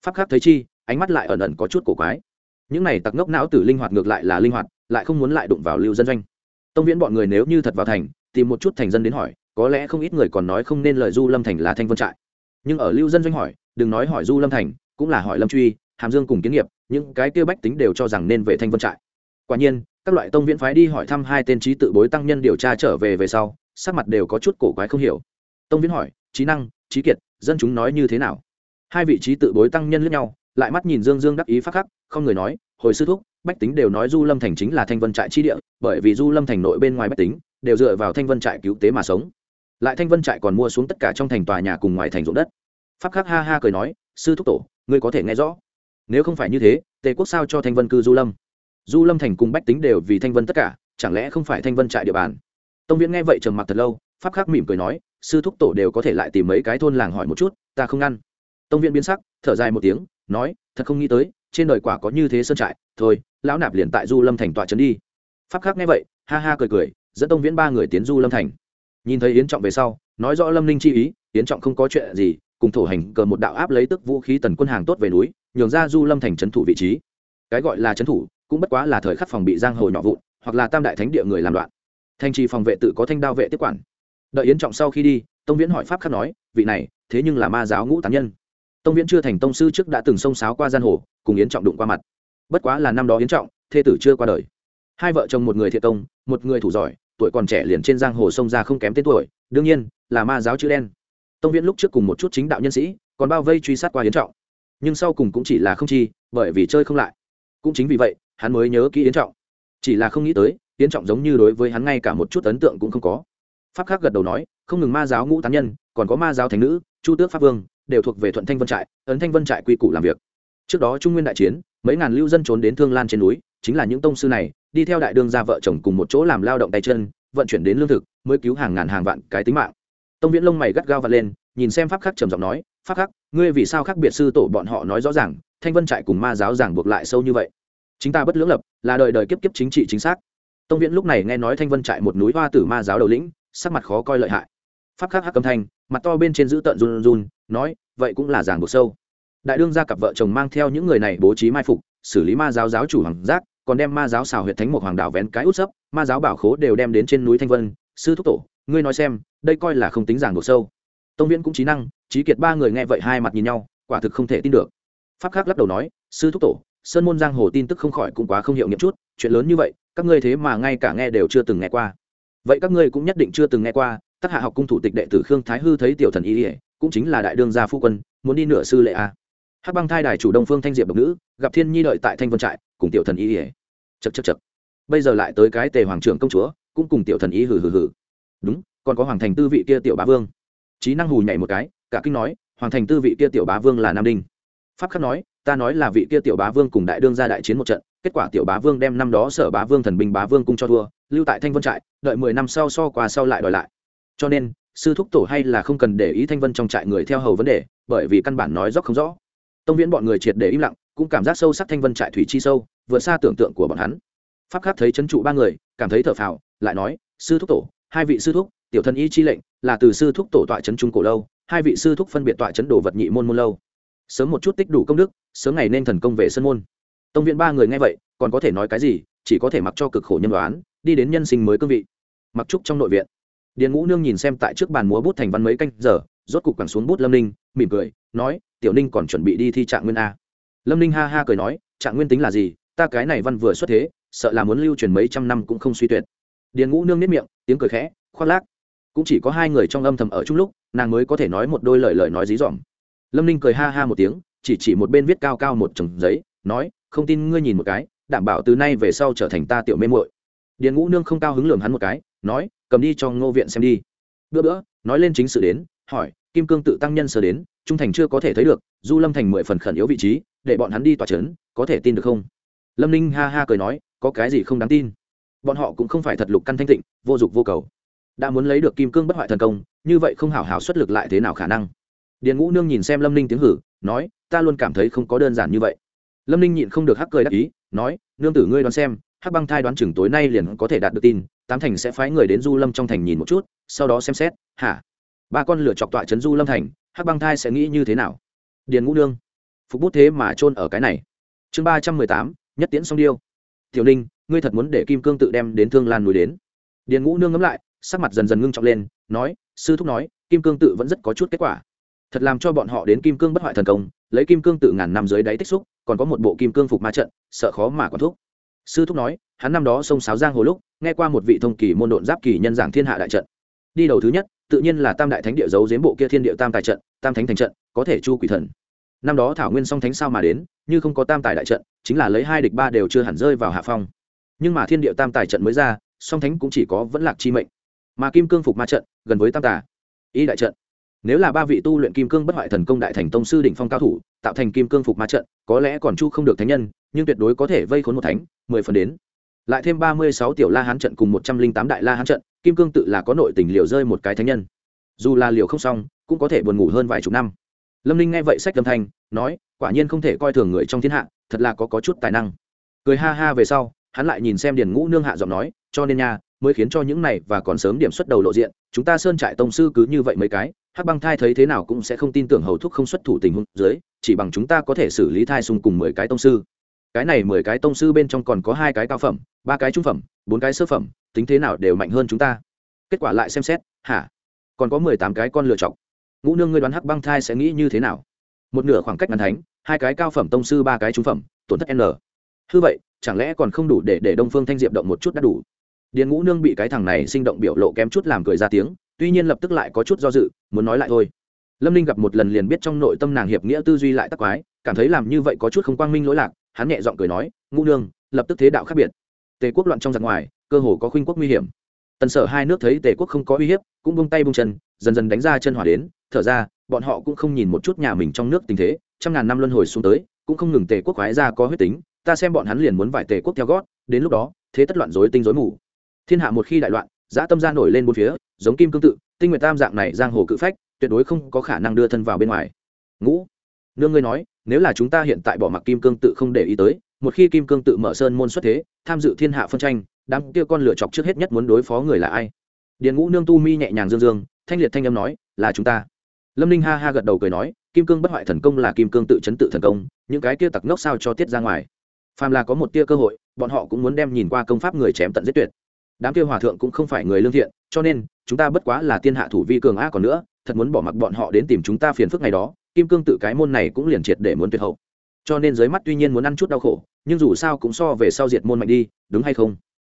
Pháp khác thấy chi, ánh mắt lại ẩn ẩn có chút cổ quái. Những này tặc ngốc não tử linh hoạt ngược lại là linh hoạt, lại không muốn lại đụng vào lưu dân doanh. Tông viễn bọn người nếu như thật vào thành, tìm một chút thành dân đến hỏi, có lẽ không ít người còn nói không nên lời du lâm thành là thanh vân trại. Nhưng ở lưu dân doanh hỏi, đừng nói hỏi du lâm thành, cũng là hỏi lâm truy, hàm dương cùng kiến nghiệp, những cái kia bách tính đều cho rằng nên về thanh vân trại quả nhiên, các loại tông viễn phái đi hỏi thăm hai tên trí tự bối tăng nhân điều tra trở về về sau, sắc mặt đều có chút cổ quái không hiểu. Tông viễn hỏi trí năng trí kiệt, dân chúng nói như thế nào? Hai vị trí tự bối tăng nhân lẫn nhau, lại mắt nhìn dương dương đắc ý phát khắc, không người nói, hồi sư thúc, bách tính đều nói du lâm thành chính là thanh vân trại chi địa, bởi vì du lâm thành nội bên ngoài bách tính, đều dựa vào thanh vân trại cứu tế mà sống. Lại thanh vân trại còn mua xuống tất cả trong thành tòa nhà cùng ngoài thành ruộng đất. Pháp khắc ha ha cười nói, sư thúc tổ, ngươi có thể nghe rõ. Nếu không phải như thế, tề quốc sao cho thanh vân cư du lâm? Du lâm thành cùng bách tính đều vì thanh vân tất cả, chẳng lẽ không phải thanh vân trại địa bàn? Tông viễn nghe vậy trầm mặc thật lâu, pháp khắc mỉm cười nói, sư thúc tổ đều có thể lại tìm mấy cái thôn làng hỏi một chút, ta không ngăn. Tông viễn biến sắc, thở dài một tiếng, nói, thật không nghĩ tới, trên đời quả có như thế sơn trại, thôi, lão nạp liền tại du lâm thành tọa trấn đi. Pháp khắc nghe vậy, ha ha cười cười, dẫn tông viễn ba người tiến du lâm thành. Nhìn thấy yến trọng về sau, nói rõ lâm ninh chi ý, yến trọng không có chuyện gì, cùng thổ hành cờ một đạo áp lấy tức vũ khí tần quân hàng tốt về núi, nhường ra du lâm thành trấn thủ vị trí. Cái gọi là trấn thủ cũng bất quá là thời khắc phòng bị giang hồ nhỏ vụn, hoặc là tam đại thánh địa người làm loạn. Thanh trì phòng vệ tự có thanh đao vệ tiếp quản. Đợi yến trọng sau khi đi, tông viễn hỏi pháp khắc nói, vị này, thế nhưng là ma giáo ngũ tán nhân. Tông viễn chưa thành tông sư trước đã từng xông sáo qua gian hồ, cùng yến trọng đụng qua mặt. Bất quá là năm đó yến trọng, thê tử chưa qua đời. Hai vợ chồng một người thiện công, một người thủ giỏi, tuổi còn trẻ liền trên giang hồ sông ra không kém tên tuổi, đương nhiên, là ma giáo chữ đen. Tông viễn lúc trước cùng một chút chính đạo nhân sĩ, còn bao vây truy sát qua yến trọng. Nhưng sau cùng cũng chỉ là không chi, bởi vì chơi không lại. Cũng chính vì vậy hắn mới nhớ kỹ yến trọng. Chỉ là không nghĩ tới, yến trọng giống như đối với hắn ngay cả một chút ấn tượng cũng không có. Pháp khắc gật đầu nói, không ngừng ma giáo ngũ tán nhân, còn có ma giáo thành nữ, chu tước pháp vương, đều thuộc về thuận thanh vân trại, ấn thanh vân trại quy củ làm việc. Trước đó trung nguyên đại chiến, mấy ngàn lưu dân trốn đến thương lan trên núi, chính là những tông sư này, đi theo đại đương gia vợ chồng cùng một chỗ làm lao động tay chân, vận chuyển đến lương thực, mới cứu hàng ngàn hàng vạn cái tính mạng. Tông viễn lông mày gắt gao vật lên, nhìn xem pháp khắc trầm giọng nói, pháp khắc, ngươi vì sao khác biệt sư tổ bọn họ nói rõ ràng, thanh vân trại cùng ma giáo giảng buộc lại sâu như vậy? Chính ta bất lưỡng lập, là đời đời kiếp kiếp chính trị chính xác. Tông viễn lúc này nghe nói thanh vân trại một núi hoa tử ma giáo đầu lĩnh, sắc mặt khó coi lợi hại. Pháp khắc hắc âm thanh, mặt to bên trên giữ tận run run, nói, vậy cũng là giảng buộc sâu. Đại đương gia cặp vợ chồng mang theo những người này bố trí mai phục, xử lý ma giáo giáo chủ hoàng giác, còn đem ma giáo xào huyện thánh một hoàng đảo vén cái út sấp, ma giáo bảo khố đều đem đến trên núi thanh vân. Sư thúc tổ, ngươi nói xem, đây coi là không tính giảng buộc sâu. Tông viễn cũng trí năng, trí kiệt ba người nghe vậy hai mặt nhìn nhau, quả thực không thể tin được. Pháp khắc lắc đầu nói, sư thúc tổ sơn môn giang hồ tin tức không khỏi cũng quá không hiệu nghiệm chút, chuyện lớn như vậy, các ngươi thế mà ngay cả nghe đều chưa từng nghe qua. Vậy các ngươi cũng nhất định chưa từng nghe qua tác hạ học cung thủ tịch đệ tử khương thái hư thấy tiểu thần y ỉa cũng chính là đại đương gia phu quân, muốn đi nửa sư lệ a. Hắc băng thai đài chủ đông phương thanh diệp độc nữ, gặp thiên nhi đợi tại thanh vân trại, cùng tiểu thần y ỉa chật chật chật bây giờ lại tới cái tề hoàng trưởng công chúa, cũng cùng tiểu thần y hừ hừ hừ. Đúng, còn có hoàng thành tư vị kia tiểu bá vương. Trí năng hù nhảy một cái, cả kinh nói, hoàng thành tư vị kia tiểu bá vương là nam đinh. Pháp khắc nói ta nói là vị kia tiểu bá vương cùng đại đương ra đại chiến một trận, kết quả tiểu bá vương đem năm đó sở bá vương thần binh bá vương cung cho thua, lưu tại thanh vân trại, đợi mười năm sau so qua sau lại đòi lại. Cho nên, sư thúc tổ hay là không cần để ý thanh vân trong trại người theo hầu vấn đề, bởi vì căn bản nói rõ không rõ. Tông viễn bọn người triệt để im lặng, cũng cảm giác sâu sắc thanh vân trại thủy chi sâu, vượt xa tưởng tượng của bọn hắn. Pháp khắc thấy chấn trụ ba người, cảm thấy thở phào, lại nói, sư thúc tổ, hai vị sư thúc, tiểu thân y chi lệnh, là từ sư thúc tổ tọa chấn trung cổ lâu, hai vị sư thúc phân biệt tọa chấn đồ vật nhị môn môn lâu. Sớm một chút tích đủ công đức sớm ngày nên thần công về sân môn. Tông viện ba người nghe vậy, còn có thể nói cái gì, chỉ có thể mặc cho cực khổ nhân đoán, đi đến nhân sinh mới cương vị. Mặc trúc trong nội viện. Điền ngũ nương nhìn xem tại trước bàn múa bút thành văn mấy canh giờ, rốt cục quẳng xuống bút lâm ninh, mỉm cười, nói, tiểu ninh còn chuẩn bị đi thi trạng nguyên a. Lâm ninh ha ha cười nói, trạng nguyên tính là gì? Ta cái này văn vừa xuất thế, sợ là muốn lưu truyền mấy trăm năm cũng không suy tuyệt. Điền ngũ nương nếp miệng, tiếng cười khẽ, khoác lác. Cũng chỉ có hai người trong âm thầm ở chung lúc, nàng mới có thể nói một đôi lời lời nói dí dỏm. Lâm ninh cười ha ha một tiếng chỉ chỉ một bên viết cao cao một chồng giấy, nói, không tin ngươi nhìn một cái, đảm bảo từ nay về sau trở thành ta tiểu mê muội. Điền ngũ nương không cao hứng lường hắn một cái, nói, cầm đi cho ngô viện xem đi. Bữa bữa, nói lên chính sự đến, hỏi, kim cương tự tăng nhân sơ đến, trung thành chưa có thể thấy được, du lâm thành mười phần khẩn yếu vị trí, để bọn hắn đi tòa c h ấ n có thể tin được không? Lâm ninh ha ha cười nói, có cái gì không đáng tin? Bọn họ cũng không phải thật lục căn thanh tịnh, vô dụng vô cầu. Đã muốn lấy được kim cương bất hoại thần công, như vậy không hảo hảo xuất lực lại thế nào khả năng? Điền ngũ nương nhìn xem lâm ninh tiếng hử nói, ta luôn cảm thấy không có đơn giản như vậy. Lâm ninh nhịn không được hắc cười đắc ý, nói, nương tử ngươi đoán xem, hắc băng thai đoán chừng tối nay liền có thể đạt được tin, tám thành sẽ phái người đến du lâm trong thành nhìn một chút, sau đó xem xét. Hả? Ba con lửa chọc tọa trấn du lâm thành, hắc băng thai sẽ nghĩ như thế nào? Điền ngũ nương. Phục bút thế mà chôn ở cái này. Chương ba trăm mười tám, nhất tiễn song điêu. Tiểu ninh, ngươi thật muốn để kim cương tự đem đến thương lan núi đến? Điền ngũ nương ngẫm lại, sắc mặt dần dần ngưng trọng lên, nói, sư thúc nói, kim cương tự vẫn rất có chút kết quả thật làm cho bọn họ đến kim cương bất hoại thần công, lấy kim cương tự ngàn năm dưới đáy tích xúc, còn có một bộ kim cương phục ma trận, sợ khó mà còn thúc. Sư thúc nói, hắn năm đó sông sáo giang hồ lúc, nghe qua một vị thông kỳ môn độn giáp kỳ nhân giảng thiên hạ đại trận. Đi đầu thứ nhất, tự nhiên là tam đại thánh địa giấu giếm bộ kia thiên địa tam tài trận, tam thánh thành trận, có thể chu quỷ thần. Năm đó thảo nguyên song thánh sao mà đến, như không có tam tài đại trận, chính là lấy hai địch ba đều chưa hẳn rơi vào hạ phong. Nhưng mà thiên địa tam tài trận mới ra, song thánh cũng chỉ có vẫn lạc chi mệnh. Mà kim cương phục ma trận, gần với tam tà. Y đại trận nếu là ba vị tu luyện kim cương bất hoại thần công đại thành tông sư đỉnh phong cao thủ tạo thành kim cương phục ma trận có lẽ còn chu không được thánh nhân nhưng tuyệt đối có thể vây khốn một thánh mười phần đến. Lại thêm ba mươi sáu tiểu la hán trận cùng một trăm linh tám đại la hán trận kim cương tự là có nội tình liều rơi một cái thánh nhân. Dù là liều không xong cũng có thể buồn ngủ hơn vài chục năm. Lâm ninh nghe vậy sách lâm thanh nói quả nhiên không thể coi thường người trong thiên hạ thật là có, có chút tài năng. Cười ha ha về sau hắn lại nhìn xem điền ngũ nương hạ giọng nói cho nên nha mới khiến cho những này và còn sớm điểm xuất đầu lộ diện chúng ta sơn trại tông sư cứ như vậy mấy cái hắc băng thai thấy thế nào cũng sẽ không tin tưởng hầu thúc không xuất thủ tình huống dưới, chỉ bằng chúng ta có thể xử lý thai xung cùng mười cái tông sư. Cái này mười cái tông sư bên trong còn có hai cái cao phẩm, ba cái trung phẩm, bốn cái sơ phẩm, tính thế nào đều mạnh hơn chúng ta. Kết quả lại xem xét, hả? Còn có mười tám cái con lựa chọc ngũ nương ngươi đoán hắc băng thai sẽ nghĩ như thế nào? Một nửa khoảng cách ngàn thánh, hai cái cao phẩm tông sư, ba cái trung phẩm, tổn thất n. Hư vậy, chẳng lẽ còn không đủ để để đông phương thanh diệp động một chút đã đủ? Điền ngũ nương bị cái thằng này sinh động biểu lộ kém chút làm cười ra tiếng tuy nhiên lập tức lại có chút do dự, muốn nói lại thôi. Lâm ninh gặp một lần liền biết trong nội tâm nàng hiệp nghĩa tư duy lại tắc quái, cảm thấy làm như vậy có chút không quang minh lỗi lạc, hắn nhẹ giọng cười nói, ngũ nương, lập tức thế đạo khác biệt. Tề quốc loạn trong giặc ngoài, cơ hồ có khuynh quốc nguy hiểm. Tần sở hai nước thấy tề quốc không có uy hiếp, cũng bông tay bông chân, dần dần đánh ra chân hỏa đến, thở ra, bọn họ cũng không nhìn một chút nhà mình trong nước tình thế, trăm ngàn năm luân hồi xuống tới, cũng không ngừng tề quốc khoái ra có huyết tính, ta xem bọn hắn liền muốn vải tề quốc theo gót, đến lúc đó, thế tất loạn dối tinh dối mù. Thiên hạ một khi đại loạn dã tâm ra nổi lên bốn phía, giống kim cương tự, tinh nguyệt tam dạng này giang hồ cự phách, tuyệt đối không có khả năng đưa thân vào bên ngoài. Ngũ, nương ngươi nói, nếu là chúng ta hiện tại bỏ mặc kim cương tự không để ý tới, một khi kim cương tự mở sơn môn xuất thế, tham dự thiên hạ phân tranh, đám kia con lựa chọc trước hết nhất muốn đối phó người là ai? Điền ngũ nương tu mi nhẹ nhàng dương dương, thanh liệt thanh âm nói, là chúng ta. Lâm ninh ha ha gật đầu cười nói, kim cương bất hoại thần công là kim cương tự chấn tự thần công, những cái kia tặc ngốc sao cho tiết ra ngoài. Phàm là có một tia cơ hội, bọn họ cũng muốn đem nhìn qua công pháp người chém tận giết tuyệt đám kia hòa thượng cũng không phải người lương thiện, cho nên, chúng ta bất quá là tiên hạ thủ vi cường a còn nữa, thật muốn bỏ mặc bọn họ đến tìm chúng ta phiền phức ngày đó, kim cương tự cái môn này cũng liền triệt để muốn tuyệt hậu. Cho nên dưới mắt tuy nhiên muốn ăn chút đau khổ, nhưng dù sao cũng so về sau diệt môn mạnh đi, đúng hay không?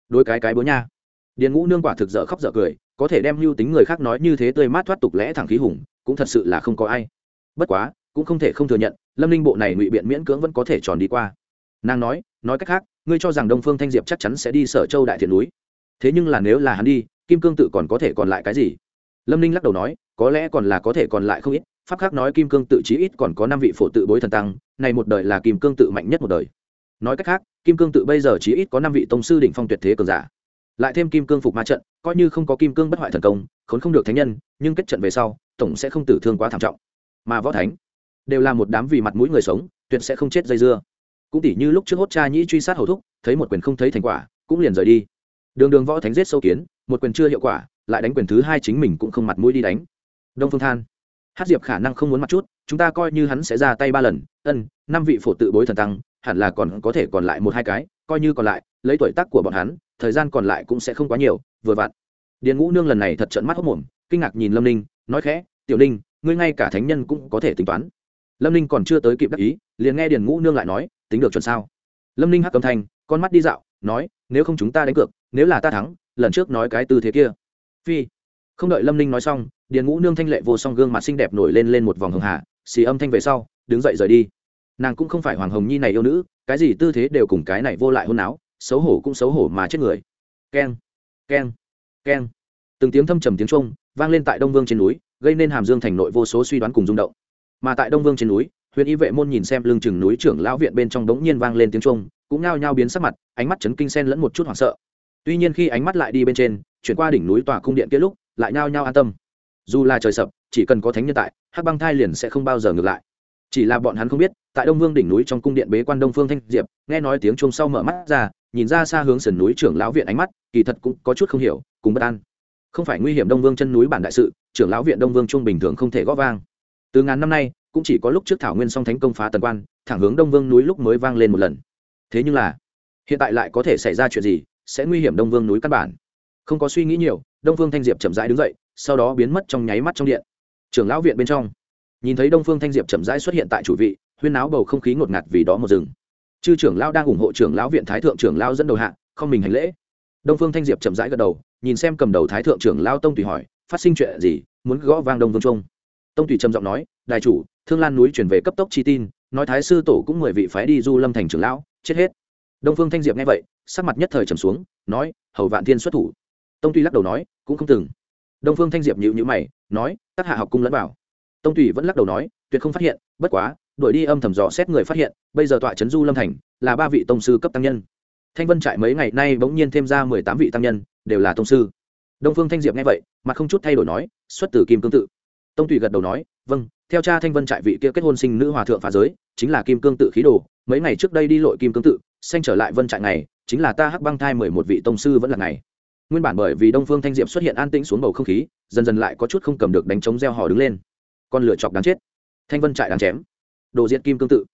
Đôi cái cái bố nha. Điền ngũ nương quả thực dở khóc dở cười, có thể đem lưu tính người khác nói như thế tươi mát thoát tục lẽ thẳng khí hùng, cũng thật sự là không có ai. Bất quá, cũng không thể không thừa nhận, lâm linh bộ này ngụy biện miễn cưỡng vẫn có thể tròn đi qua. Nàng nói nói cách khác, ngươi cho rằng đông phương thanh diệp chắc chắn sẽ đi sở châu đại thiện núi thế nhưng là nếu là hắn đi, kim cương tự còn có thể còn lại cái gì? Lâm ninh lắc đầu nói, có lẽ còn là có thể còn lại không ít, pháp khác nói kim cương tự chí ít còn có năm vị phổ tự bối thần tăng, này một đời là kim cương tự mạnh nhất một đời. Nói cách khác, kim cương tự bây giờ chí ít có năm vị tông sư đỉnh phong tuyệt thế cường giả. Lại thêm kim cương phục ma trận, coi như không có kim cương bất hoại thần công, khốn không được thánh nhân, nhưng kết trận về sau, tổng sẽ không tử thương quá thảm trọng. Mà võ thánh, đều là một đám vì mặt mũi người sống, tuyệt sẽ không chết dây dưa. Cũng tỉ như lúc trước hốt cha nhĩ truy sát hầu thúc, thấy một quyền không thấy thành quả, cũng liền rời đi đường đường võ thánh giết sâu kiến, một quyền chưa hiệu quả, lại đánh quyền thứ hai chính mình cũng không mặt mũi đi đánh. Đông phương than. Hát diệp khả năng không muốn mặt chút, chúng ta coi như hắn sẽ ra tay ba lần, ân, năm vị phổ tự bối thần tăng, hẳn là còn có thể còn lại một hai cái, coi như còn lại, lấy tuổi tác của bọn hắn, thời gian còn lại cũng sẽ không quá nhiều, vừa vặn. Điền ngũ nương lần này thật trận mắt hốc mồm, kinh ngạc nhìn lâm ninh, nói khẽ, tiểu ninh, ngươi ngay cả thánh nhân cũng có thể tính toán. Lâm ninh còn chưa tới kịp đắc ý, liền nghe điền ngũ nương lại nói, tính được chuẩn sao? Lâm ninh hắc cầm thanh, con mắt đi dạo, nói, nếu không chúng ta đánh cược nếu là ta thắng, lần trước nói cái tư thế kia. Phi. Không đợi lâm ninh nói xong, điền ngũ nương thanh lệ vô song gương mặt xinh đẹp nổi lên lên một vòng hường hạ, xì âm thanh về sau, đứng dậy rời đi. Nàng cũng không phải hoàng hồng nhi này yêu nữ, cái gì tư thế đều cùng cái này vô lại hôn áo, xấu hổ cũng xấu hổ mà chết người. Keng keng keng. Từng tiếng thâm trầm tiếng trung vang lên tại đông vương trên núi, gây nên hàm dương thành nội vô số suy đoán cùng rung động. Mà tại đông vương trên núi, huyền y vệ môn nhìn xem lưng chừng núi trưởng lão viện bên trong đống nhiên vang lên tiếng trung cũng nao nhao biến sắc mặt, ánh mắt chấn kinh sen lẫn một chút hoảng sợ tuy nhiên khi ánh mắt lại đi bên trên, chuyển qua đỉnh núi tòa cung điện kia lúc, lại nhao nhao an tâm. Dù là trời sập, chỉ cần có thánh nhân tại, hắc băng thai liền sẽ không bao giờ ngược lại. Chỉ là bọn hắn không biết, tại đông vương đỉnh núi trong cung điện bế quan đông phương thanh diệp, nghe nói tiếng chuông sau mở mắt ra, nhìn ra xa hướng sườn núi trưởng lão viện ánh mắt, kỳ thật cũng có chút không hiểu, cùng bất an. Không phải nguy hiểm đông vương chân núi bản đại sự, trưởng lão viện đông vương trung bình thường không thể góp vang. Từ ngàn năm nay, cũng chỉ có lúc trước thảo nguyên song thánh công phá tần quan, thẳng hướng đông vương núi lúc mới vang lên một lần. Thế nhưng là, hiện tại lại có thể xảy ra chuyện gì sẽ nguy hiểm đông vương núi căn bản. Không có suy nghĩ nhiều, đông phương thanh diệp chậm rãi đứng dậy, sau đó biến mất trong nháy mắt trong điện. Trưởng lão viện bên trong, nhìn thấy đông phương thanh diệp chậm rãi xuất hiện tại chủ vị, huyên náo bầu không khí ngột ngạt vì đó một rừng chư trưởng lão đang ủng hộ trưởng lão viện thái thượng trưởng lão dẫn đầu hạ, không mình hành lễ. Đông phương thanh diệp chậm rãi gật đầu, nhìn xem cầm đầu thái thượng trưởng lão tông tùy hỏi, phát sinh chuyện gì? Muốn gõ vang đông vương trung? Tông tùy trầm giọng nói đại chủ, thương lan núi chuyển về cấp tốc chi tin, nói thái sư tổ cũng mười vị phái đi du lâm thành trưởng lão, chết hết. Đông phương thanh diệp nghe vậy sắc mặt nhất thời trầm xuống, nói, hầu vạn thiên xuất thủ. Tông tuy lắc đầu nói, cũng không từng. Đông phương thanh diệp nhịu nhữ mày, nói tác hạ học cung lẫn vào. Tông tùy vẫn lắc đầu nói, tuyệt không phát hiện, bất quá đuổi đi âm thầm dò xét người phát hiện, bây giờ tọa trấn du lâm thành là ba vị tông sư cấp tăng nhân. Thanh vân trại mấy ngày nay bỗng nhiên thêm ra mười tám vị tăng nhân, đều là tông sư. Đông phương thanh diệp nghe vậy mà không chút thay đổi nói, xuất từ kim cương tự. Tông tùy gật đầu nói vâng theo cha thanh vân trại vị kia kết hôn sinh nữ hòa thượng phá giới, chính là kim cương tự khí đồ, mấy ngày trước đây đi lội kim cương tự xanh trở lại vân trại này chính là ta hắc băng thai mười một vị tông sư vẫn là ngày. Nguyên bản bởi vì đông phương thanh diệp xuất hiện an tĩnh xuống bầu không khí, dần dần lại có chút không cầm được đánh trống gieo hò đứng lên. Con lửa chọc đáng chết. Thanh vân trại đáng chém. Đồ diện kim cương tự.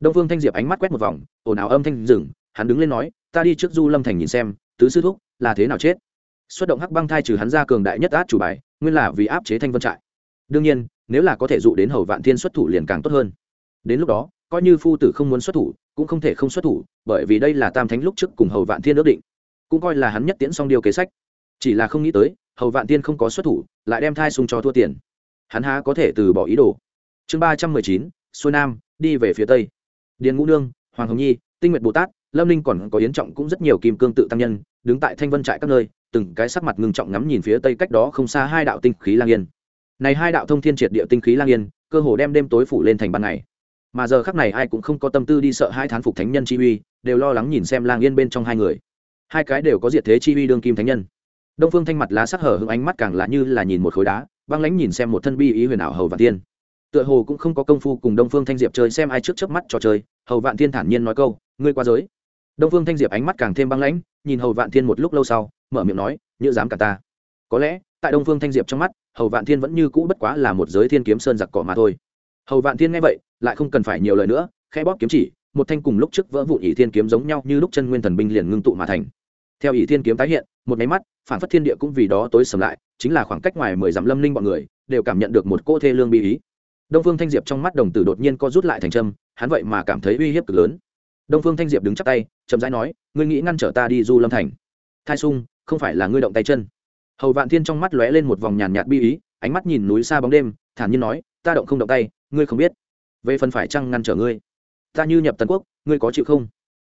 Đông phương thanh diệp ánh mắt quét một vòng, ồn ào âm thanh rừng hắn đứng lên nói, ta đi trước du lâm thành nhìn xem, tứ sư thúc, là thế nào chết? Xuất động hắc băng thai trừ hắn ra cường đại nhất át chủ bài, nguyên là vì áp chế thanh vân trại. Đương nhiên, nếu là có thể dụ đến hầu vạn thiên xuất thủ liền càng tốt hơn. Đến lúc đó coi như phu tử không muốn xuất thủ, cũng không thể không xuất thủ, bởi vì đây là tam thánh lúc trước cùng hầu vạn thiên ước định. Cũng coi là hắn nhất tiễn xong điều kế sách. Chỉ là không nghĩ tới, hầu vạn thiên không có xuất thủ, lại đem thai sung cho thua tiền. Hắn há có thể từ bỏ ý đồ. Chương ba trăm mười chín, xuôi nam, đi về phía tây. Điền ngũ nương, hoàng hồng nhi, tinh nguyệt bồ tát, lâm ninh còn có yến trọng cũng rất nhiều kim cương tự tăng nhân, đứng tại thanh vân trại các nơi, từng cái sắc mặt ngưng trọng ngắm nhìn phía tây cách đó không xa hai đạo tinh khí lang yên. Này hai đạo thông thiên triệt địa tinh khí lang yên, cơ hồ đem đêm tối phủ lên thành ban ngày mà giờ khắc này ai cũng không có tâm tư đi sợ hai thán phục thánh nhân chi uy, đều lo lắng nhìn xem lang yên bên trong hai người. Hai cái đều có diệt thế chi uy đương kim thánh nhân. Đông phương thanh mặt lá sắc hở hững ánh mắt càng lạ như là nhìn một khối đá, băng lãnh nhìn xem một thân bi ý huyền ảo hầu vạn tiên tựa hồ cũng không có công phu cùng đông phương thanh diệp chơi xem ai trước chớp mắt trò chơi, hầu vạn tiên thản nhiên nói câu, ngươi qua giới. Đông phương thanh diệp ánh mắt càng thêm băng lãnh, nhìn hầu vạn thiên một lúc lâu sau, mở miệng nói, như dám cả ta. Có lẽ, tại đông phương thanh diệp trong mắt, hầu vạn thiên vẫn như cũ bất quá là một giới thiên kiếm sơn giặc cỏ mà thôi. Hầu vạn thiên nghe vậy lại không cần phải nhiều lời nữa khe bóp kiếm chỉ, một thanh cùng lúc trước vỡ vụn ỷ thiên kiếm giống nhau như lúc chân nguyên thần binh liền ngưng tụ mà thành. Theo ỷ thiên kiếm tái hiện, một máy mắt, phản phất thiên địa cũng vì đó tối sầm lại, chính là khoảng cách ngoài mười dặm lâm linh bọn người, đều cảm nhận được một cô thê lương bi ý. Đông phương thanh diệp trong mắt đồng tử đột nhiên co rút lại thành trâm hắn vậy mà cảm thấy uy hiếp cực lớn. Đông phương thanh diệp đứng chắp tay, chậm rãi nói, ngươi nghĩ ngăn trở ta đi du lâm thành? Thai sung, không phải là ngươi động tay chân. Hầu vạn thiên trong mắt lóe lên một vòng nhàn nhạt bi ý, ánh mắt nhìn núi xa bóng đêm, thản nhiên nói, ta động không động tay, ngươi không biết về phần phải chăng ngăn trở ngươi? Ta như nhập tần quốc, ngươi có chịu không?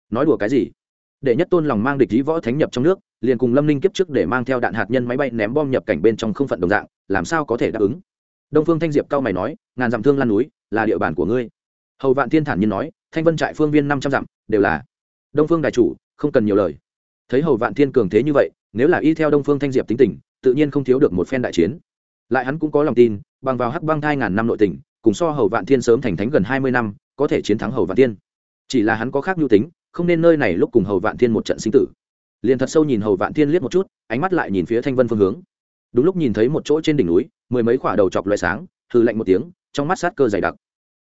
Nói đùa cái gì? Để nhất tôn lòng mang địch ý võ thánh nhập trong nước, liền cùng lâm ninh kiếp trước để mang theo đạn hạt nhân máy bay ném bom nhập cảnh bên trong không phận đồng dạng, làm sao có thể đáp ứng? Đông phương thanh diệp cao mày nói, ngàn dặm thương lan núi, là địa bàn của ngươi. Hầu vạn thiên thản nhiên nói, thanh vân trại phương viên năm trăm dặm, đều là đông phương đại chủ, không cần nhiều lời. Thấy hầu vạn thiên cường thế như vậy, nếu là y theo đông phương thanh diệp tính tình, tự nhiên không thiếu được một phen đại chiến. Lại hắn cũng có lòng tin, bằng vào hắc băng thai ngàn năm nội tình cùng so hầu vạn thiên sớm thành thánh gần hai mươi năm, có thể chiến thắng hầu vạn thiên. Chỉ là hắn có khác nhu tính, không nên nơi này lúc cùng hầu vạn thiên một trận sinh tử. Liền thật sâu nhìn hầu vạn thiên liếc một chút, ánh mắt lại nhìn phía thanh vân phương hướng. Đúng lúc nhìn thấy một chỗ trên đỉnh núi, mười mấy quả đầu chọc loại sáng hư lạnh một tiếng, trong mắt sát cơ dày đặc.